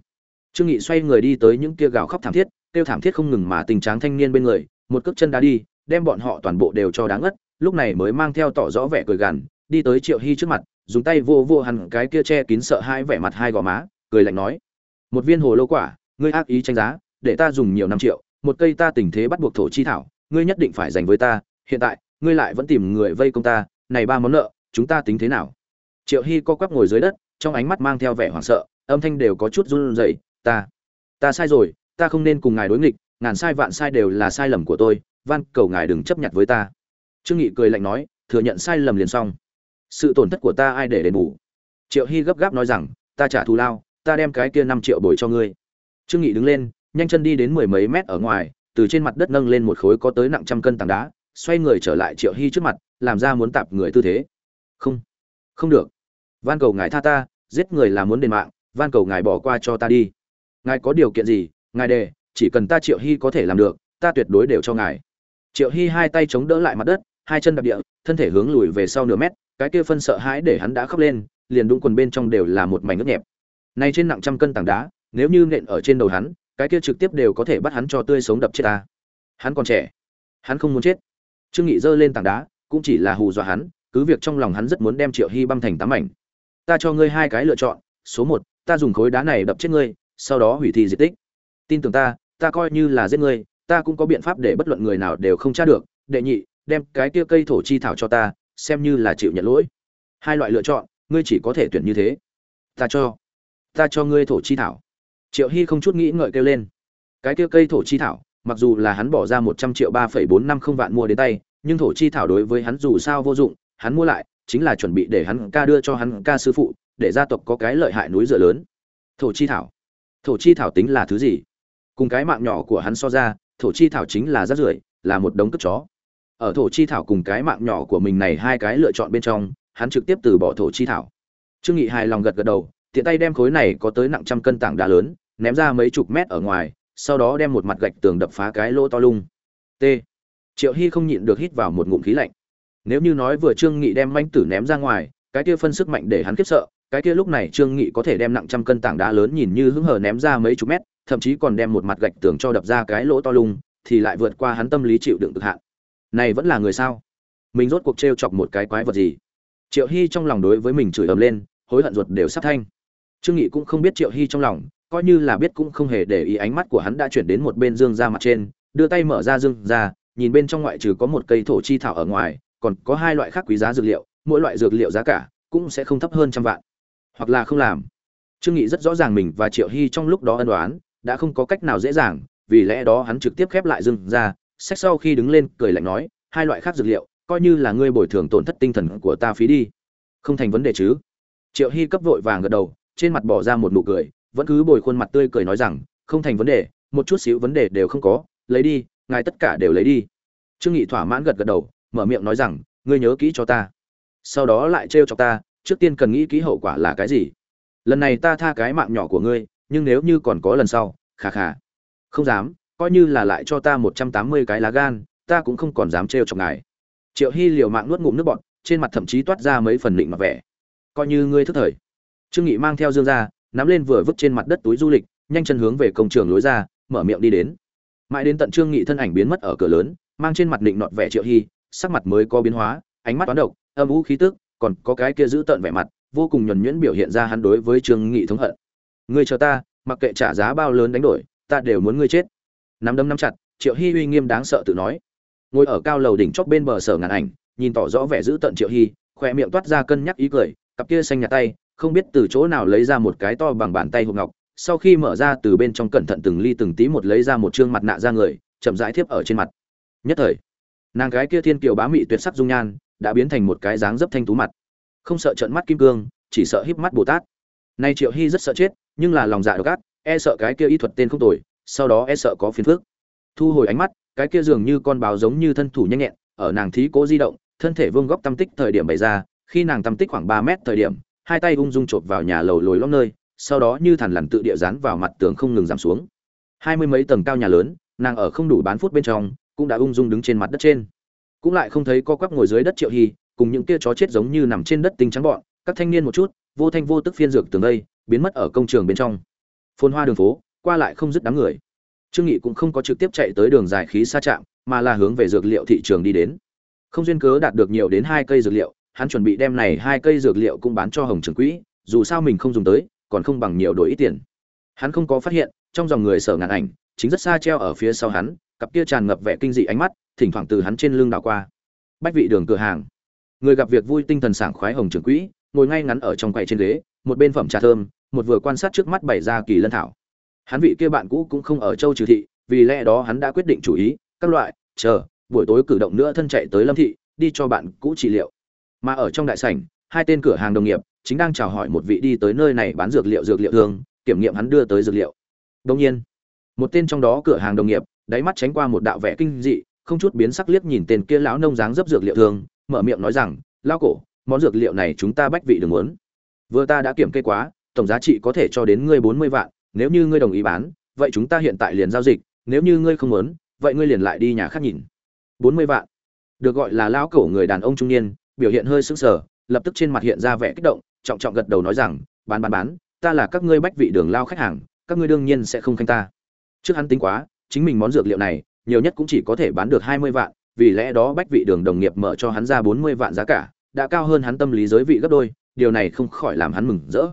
Speaker 1: Trương nghị xoay người đi tới những kia gào khóc thảm thiết, kêu thảm thiết không ngừng mà tình trạng thanh niên bên người, một cước chân đá đi, đem bọn họ toàn bộ đều cho đáng ngất, lúc này mới mang theo tỏ rõ vẻ cười gằn, đi tới triệu hy trước mặt, dùng tay vô vô hẳn cái kia che kín sợ hai vẻ mặt hai gò má, cười lạnh nói, một viên hồ lô quả, ngươi ác ý tranh giá, để ta dùng nhiều năm triệu, một cây ta tình thế bắt buộc thổ chi thảo, ngươi nhất định phải dành với ta, hiện tại ngươi lại vẫn tìm người vây công ta, này ba món nợ, chúng ta tính thế nào? Triệu hy co quắp ngồi dưới đất, trong ánh mắt mang theo vẻ hoảng sợ, âm thanh đều có chút run rẩy, ta ta sai rồi, ta không nên cùng ngài đối nghịch, ngàn sai vạn sai đều là sai lầm của tôi, van cầu ngài đừng chấp nhận với ta. Trương nghị cười lạnh nói, thừa nhận sai lầm liền xong. Sự tổn thất của ta ai để đền bù? Triệu hy gấp gáp nói rằng, ta trả thù lao, ta đem cái kia năm triệu bồi cho ngươi. Trương nghị đứng lên, nhanh chân đi đến mười mấy mét ở ngoài, từ trên mặt đất nâng lên một khối có tới nặng trăm cân tảng đá xoay người trở lại triệu hy trước mặt, làm ra muốn tạp người tư thế. Không không được. Van cầu ngài tha ta, giết người là muốn đền mạng, van cầu ngài bỏ qua cho ta đi. Ngài có điều kiện gì, ngài đề, chỉ cần ta triệu hy có thể làm được, ta tuyệt đối đều cho ngài. Triệu hy hai tay chống đỡ lại mặt đất, hai chân đập địa, thân thể hướng lùi về sau nửa mét, cái kia phân sợ hãi để hắn đã khóc lên, liền đúng quần bên trong đều là một mảnh ướt nhẹp. Nay trên nặng trăm cân tảng đá, nếu như nện ở trên đầu hắn, cái kia trực tiếp đều có thể bắt hắn cho tươi sống đập chết ta. Hắn còn trẻ, hắn không muốn chết trương nghị giơ lên tảng đá, cũng chỉ là hù dọa hắn, cứ việc trong lòng hắn rất muốn đem triệu hy băng thành tám mảnh. Ta cho ngươi hai cái lựa chọn, số một, ta dùng khối đá này đập chết ngươi, sau đó hủy thi di tích. Tin tưởng ta ta coi như là giết ngươi, ta cũng có biện pháp để bất luận người nào đều không tra được. Đệ nhị, đem cái kia cây thổ chi thảo cho ta, xem như là chịu nhận lỗi. Hai loại lựa chọn, ngươi chỉ có thể tuyển như thế. Ta cho ta cho ngươi thổ chi thảo. Triệu hy không chút nghĩ ngợi kêu lên. Cái kia cây thổ chi thảo mặc dù là hắn bỏ ra một trăm triệu ba phẩy bốn năm không vạn mua đến tay, nhưng thổ chi thảo đối với hắn dù sao vô dụng, hắn mua lại chính là chuẩn bị để hắn ca đưa cho hắn ca sư phụ, để gia tộc có cái lợi hại núi dựa lớn. Thổ chi thảo. Thổ chi thảo tính là thứ gì? Cùng cái mạng nhỏ của hắn so ra, thổ chi thảo chính là rác rưởi, là một đống cất chó. Ở thổ chi thảo cùng cái mạng nhỏ của mình này hai cái lựa chọn bên trong, hắn trực tiếp từ bỏ thổ chi thảo. Trương nghị hài lòng gật gật đầu, tiện tay đem khối này có tới nặng trăm cân tảng đá lớn, ném ra mấy chục mét ở ngoài sau đó đem một mặt gạch tường đập phá cái lỗ to lung. T. Triệu hy không nhịn được hít vào một ngụm khí lạnh. Nếu như nói vừa trương nghị đem manh tử ném ra ngoài, cái kia phân sức mạnh để hắn khiếp sợ, cái kia lúc này trương nghị có thể đem nặng trăm cân tảng đá lớn nhìn như hứng hờ ném ra mấy chục mét, thậm chí còn đem một mặt gạch tường cho đập ra cái lỗ to lung, thì lại vượt qua hắn tâm lý chịu đựng cực hạn. Này vẫn là người sao? Mình rốt cuộc trêu chọc một cái quái vật gì? Triệu hy trong lòng đối với mình chửi ầm lên, hối hận ruột đều sắp thanh. Trương nghị cũng không biết triệu hy trong lòng coi như là biết cũng không hề để ý ánh mắt của hắn đã chuyển đến một bên dương ra mặt trên, đưa tay mở ra dương ra nhìn bên trong ngoại trừ có một cây thổ chi thảo ở ngoài, còn có hai loại khác quý giá dược liệu, mỗi loại dược liệu giá cả cũng sẽ không thấp hơn trăm vạn. Hoặc là không làm. Trương nghị rất rõ ràng mình và triệu hy trong lúc đó ân đoán đã không có cách nào dễ dàng, vì lẽ đó hắn trực tiếp khép lại dương ra sách sau khi đứng lên cười lạnh nói, hai loại khác dược liệu, coi như là ngươi bồi thường tổn thất tinh thần của ta phí đi. Không thành vấn đề chứ. Triệu hy cấp vội vàng gật đầu, trên mặt bỏ ra một nụ cười vẫn cứ bồi khuôn mặt tươi cười nói rằng, không thành vấn đề, một chút xíu vấn đề đều không có, lấy đi, ngài tất cả đều lấy đi. Trương nghị thỏa mãn gật gật đầu, mở miệng nói rằng, ngươi nhớ kỹ cho ta. Sau đó lại trêu cho ta, trước tiên cần nghĩ kỹ hậu quả là cái gì. Lần này ta tha cái mạng nhỏ của ngươi, nhưng nếu như còn có lần sau, khà khà. Không dám, coi như là lại cho ta một trăm tám mươi cái lá gan, ta cũng không còn dám trêu chọc ngài. Triệu hy liều mạng nuốt ngụm nước bọt, trên mặt thậm chí toát ra mấy phần định mặc vẻ. Coi như ngươi thức thời. Trương nghị mang theo dương ra nắm lên vừa vứt trên mặt đất túi du lịch, nhanh chân hướng về công trường lối ra, mở miệng đi đến. Mãi đến tận trương nghị thân ảnh biến mất ở cửa lớn, mang trên mặt định nọt vẻ triệu hy, sắc mặt mới có biến hóa, ánh mắt toán độc, âm u khí tức, còn có cái kia giữ tợn vẻ mặt, vô cùng nhuần nhuyễn biểu hiện ra hắn đối với trương nghị thống hận. Ngươi chờ ta, mặc kệ trả giá bao lớn đánh đổi, ta đều muốn ngươi chết. Nắm đấm nắm chặt, triệu hy uy nghiêm đáng sợ tự nói. Ngồi ở cao lầu đỉnh chót bên bờ sở ngàn ảnh, nhìn tỏ rõ vẻ giữ tận triệu hy, khoe miệng toát ra cân nhắc ý cười, cặp kia xanh nhạt tay không biết từ chỗ nào lấy ra một cái to bằng bàn tay hộp ngọc, sau khi mở ra từ bên trong cẩn thận từng ly từng tí một lấy ra một trương mặt nạ ra người, chậm rãi thiếp ở trên mặt. Nhất thời, nàng gái kia thiên kiều bá mị tuyệt sắc dung nhan, đã biến thành một cái dáng dấp thanh tú mặt. Không sợ trận mắt kim cương, chỉ sợ híp mắt bồ tát. Nay triệu hy rất sợ chết, nhưng là lòng dạ độc ác e sợ cái kia y thuật tên không tồi, sau đó e sợ có phiền phước thu hồi ánh mắt, cái kia dường như con báo giống như thân thủ nhanh nhẹn, ở nàng thí cố di động, thân thể vương góc tâm tích thời điểm bày ra, khi nàng tâm tích khoảng ba mét thời điểm hai tay ung dung chộp vào nhà lầu lồi lõm nơi, sau đó như thằn lằn tự địa dán vào mặt tường không ngừng giảm xuống. Hai mươi mấy tầng cao nhà lớn, nàng ở không đủ bán phút bên trong, cũng đã ung dung đứng trên mặt đất trên. Cũng lại không thấy co quắp ngồi dưới đất triệu hy, cùng những kia chó chết giống như nằm trên đất tinh trắng bọn, các thanh niên một chút, vô thanh vô tức phiên dược tường đây, biến mất ở công trường bên trong. Phồn hoa đường phố, qua lại không dứt đám người. Trương nghị cũng không có trực tiếp chạy tới đường dài khí xa trạm, mà là hướng về dược liệu thị trường đi đến. Không duyên cớ đạt được nhiều đến hai cây dược liệu hắn chuẩn bị đem này hai cây dược liệu cũng bán cho hồng trường quỹ, dù sao mình không dùng tới, còn không bằng nhiều đổi ít tiền. Hắn không có phát hiện, trong dòng người sở ngàn ảnh, chính rất xa treo ở phía sau hắn, cặp kia tràn ngập vẻ kinh dị ánh mắt, thỉnh thoảng từ hắn trên lưng đảo qua. Bách vị đường cửa hàng. Người gặp việc vui tinh thần sảng khoái hồng trưởng quỹ, ngồi ngay ngắn ở trong quầy trên ghế, một bên phẩm trà thơm, một vừa quan sát trước mắt bày ra kỳ lân thảo. Hắn vị kia bạn cũ cũng không ở châu trừ thị, vì lẽ đó hắn đã quyết định chủ ý, các loại, chờ, buổi tối cử động nữa thân chạy tới lâm thị, đi cho bạn cũ trị liệu mà ở trong đại sảnh, hai tên cửa hàng đồng nghiệp chính đang chào hỏi một vị đi tới nơi này bán dược liệu dược liệu thường kiểm nghiệm hắn đưa tới dược liệu. Đông nhiên, một tên trong đó cửa hàng đồng nghiệp đáy mắt tránh qua một đạo vẻ kinh dị, không chút biến sắc liếc nhìn tên kia lão nông dáng dấp dược liệu thường mở miệng nói rằng lao cổ, món dược liệu này chúng ta bách vị đừng muốn. Vừa ta đã kiểm kê quá, tổng giá trị có thể cho đến ngươi bốn mươi vạn, nếu như ngươi đồng ý bán, vậy chúng ta hiện tại liền giao dịch, nếu như ngươi không muốn, vậy ngươi liền lại đi nhà khác nhìn. bốn mươi vạn? Được gọi là lão cổ người đàn ông trung niên biểu hiện hơi sững sờ, lập tức trên mặt hiện ra vẻ kích động, trọng trọng gật đầu nói rằng, bán bán bán, ta là các ngươi bách vị đường lao khách hàng, các ngươi đương nhiên sẽ không khanh ta. Trước hắn tính quá, chính mình món dược liệu này, nhiều nhất cũng chỉ có thể bán được hai mươi vạn, vì lẽ đó bách vị đường đồng nghiệp mở cho hắn ra bốn mươi vạn giá cả, đã cao hơn hắn tâm lý giới vị gấp đôi, điều này không khỏi làm hắn mừng rỡ.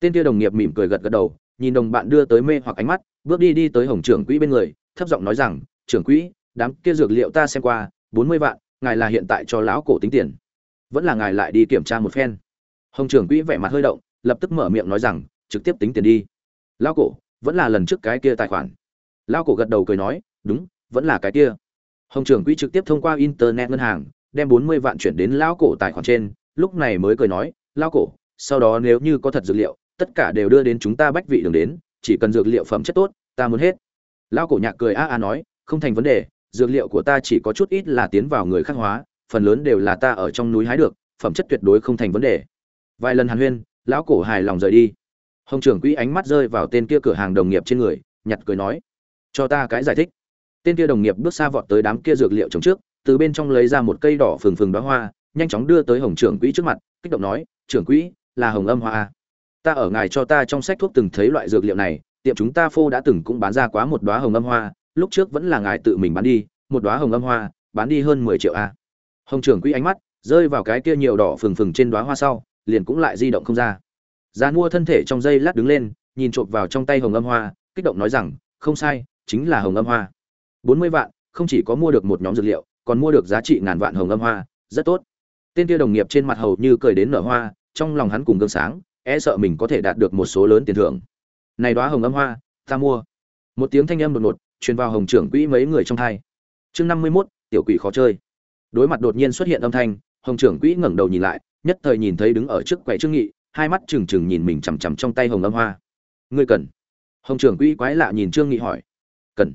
Speaker 1: Tên kia đồng nghiệp mỉm cười gật gật đầu, nhìn đồng bạn đưa tới mê hoặc ánh mắt, bước đi đi tới hồng trưởng quỹ bên người, thấp giọng nói rằng, trưởng quỹ, đám kia dược liệu ta xem qua, bốn mươi vạn, ngài là hiện tại cho lão cổ tính tiền vẫn là ngài lại đi kiểm tra một phen. Hồng trưởng quỹ vẻ mặt hơi động, lập tức mở miệng nói rằng, trực tiếp tính tiền đi. Lão cổ, vẫn là lần trước cái kia tài khoản. Lão cổ gật đầu cười nói, đúng, vẫn là cái kia. Hồng trưởng quỹ trực tiếp thông qua internet ngân hàng, đem bốn mươi vạn chuyển đến lão cổ tài khoản trên, lúc này mới cười nói lão cổ, sau đó nếu như có thật dược liệu, tất cả đều đưa đến chúng ta bách vị đường đến, chỉ cần dược liệu phẩm chất tốt, ta muốn hết. Lão cổ nhạc cười a a nói, không thành vấn đề, dược liệu của ta chỉ có chút ít là tiến vào người khác hóa phần lớn đều là ta ở trong núi hái được, phẩm chất tuyệt đối không thành vấn đề. Vài lần hàn huyên, lão cổ hài lòng rời đi. Hồng trưởng quỹ ánh mắt rơi vào tên kia cửa hàng đồng nghiệp trên người, nhặt cười nói, cho ta cái giải thích. Tên kia đồng nghiệp bước xa vọt tới đám kia dược liệu trồng trước, từ bên trong lấy ra một cây đỏ phừng phừng đóa hoa, nhanh chóng đưa tới hồng trưởng quỹ trước mặt, kích động nói, trưởng quỹ, là hồng âm hoa à? ta ở ngài cho ta trong sách thuốc từng thấy loại dược liệu này, tiệm chúng ta phô đã từng cũng bán ra quá một đóa hồng âm hoa, lúc trước vẫn là ngài tự mình bán đi, một đóa hồng âm hoa, bán đi hơn mười triệu a hồng trưởng quỹ ánh mắt rơi vào cái kia nhiều đỏ phừng phừng trên đóa hoa sau liền cũng lại di động không ra. Gia mua thân thể trong giây lát đứng lên nhìn trộm vào trong tay hồng âm hoa kích động nói rằng không sai chính là hồng âm hoa. Bốn mươi vạn không chỉ có mua được một nhóm dược liệu còn mua được giá trị ngàn vạn hồng âm hoa rất tốt. Tên kia đồng nghiệp trên mặt hầu như cười đến nở hoa trong lòng hắn cùng gương sáng e sợ mình có thể đạt được một số lớn tiền thưởng. Này đóa hồng âm hoa ta mua. Một tiếng thanh âm đột ngột truyền vào hồng trưởng quỹ mấy người trong thai. Chương năm mươi 51, tiểu quỷ khó chơi đối mặt đột nhiên xuất hiện âm thanh, hồng trưởng quỹ ngẩng đầu nhìn lại, nhất thời nhìn thấy đứng ở trước quầy trương nghị, hai mắt trừng trừng nhìn mình chằm chằm trong tay hồng âm hoa. Ngươi cần? Hồng trưởng quỹ quái lạ nhìn trương nghị hỏi. Cần.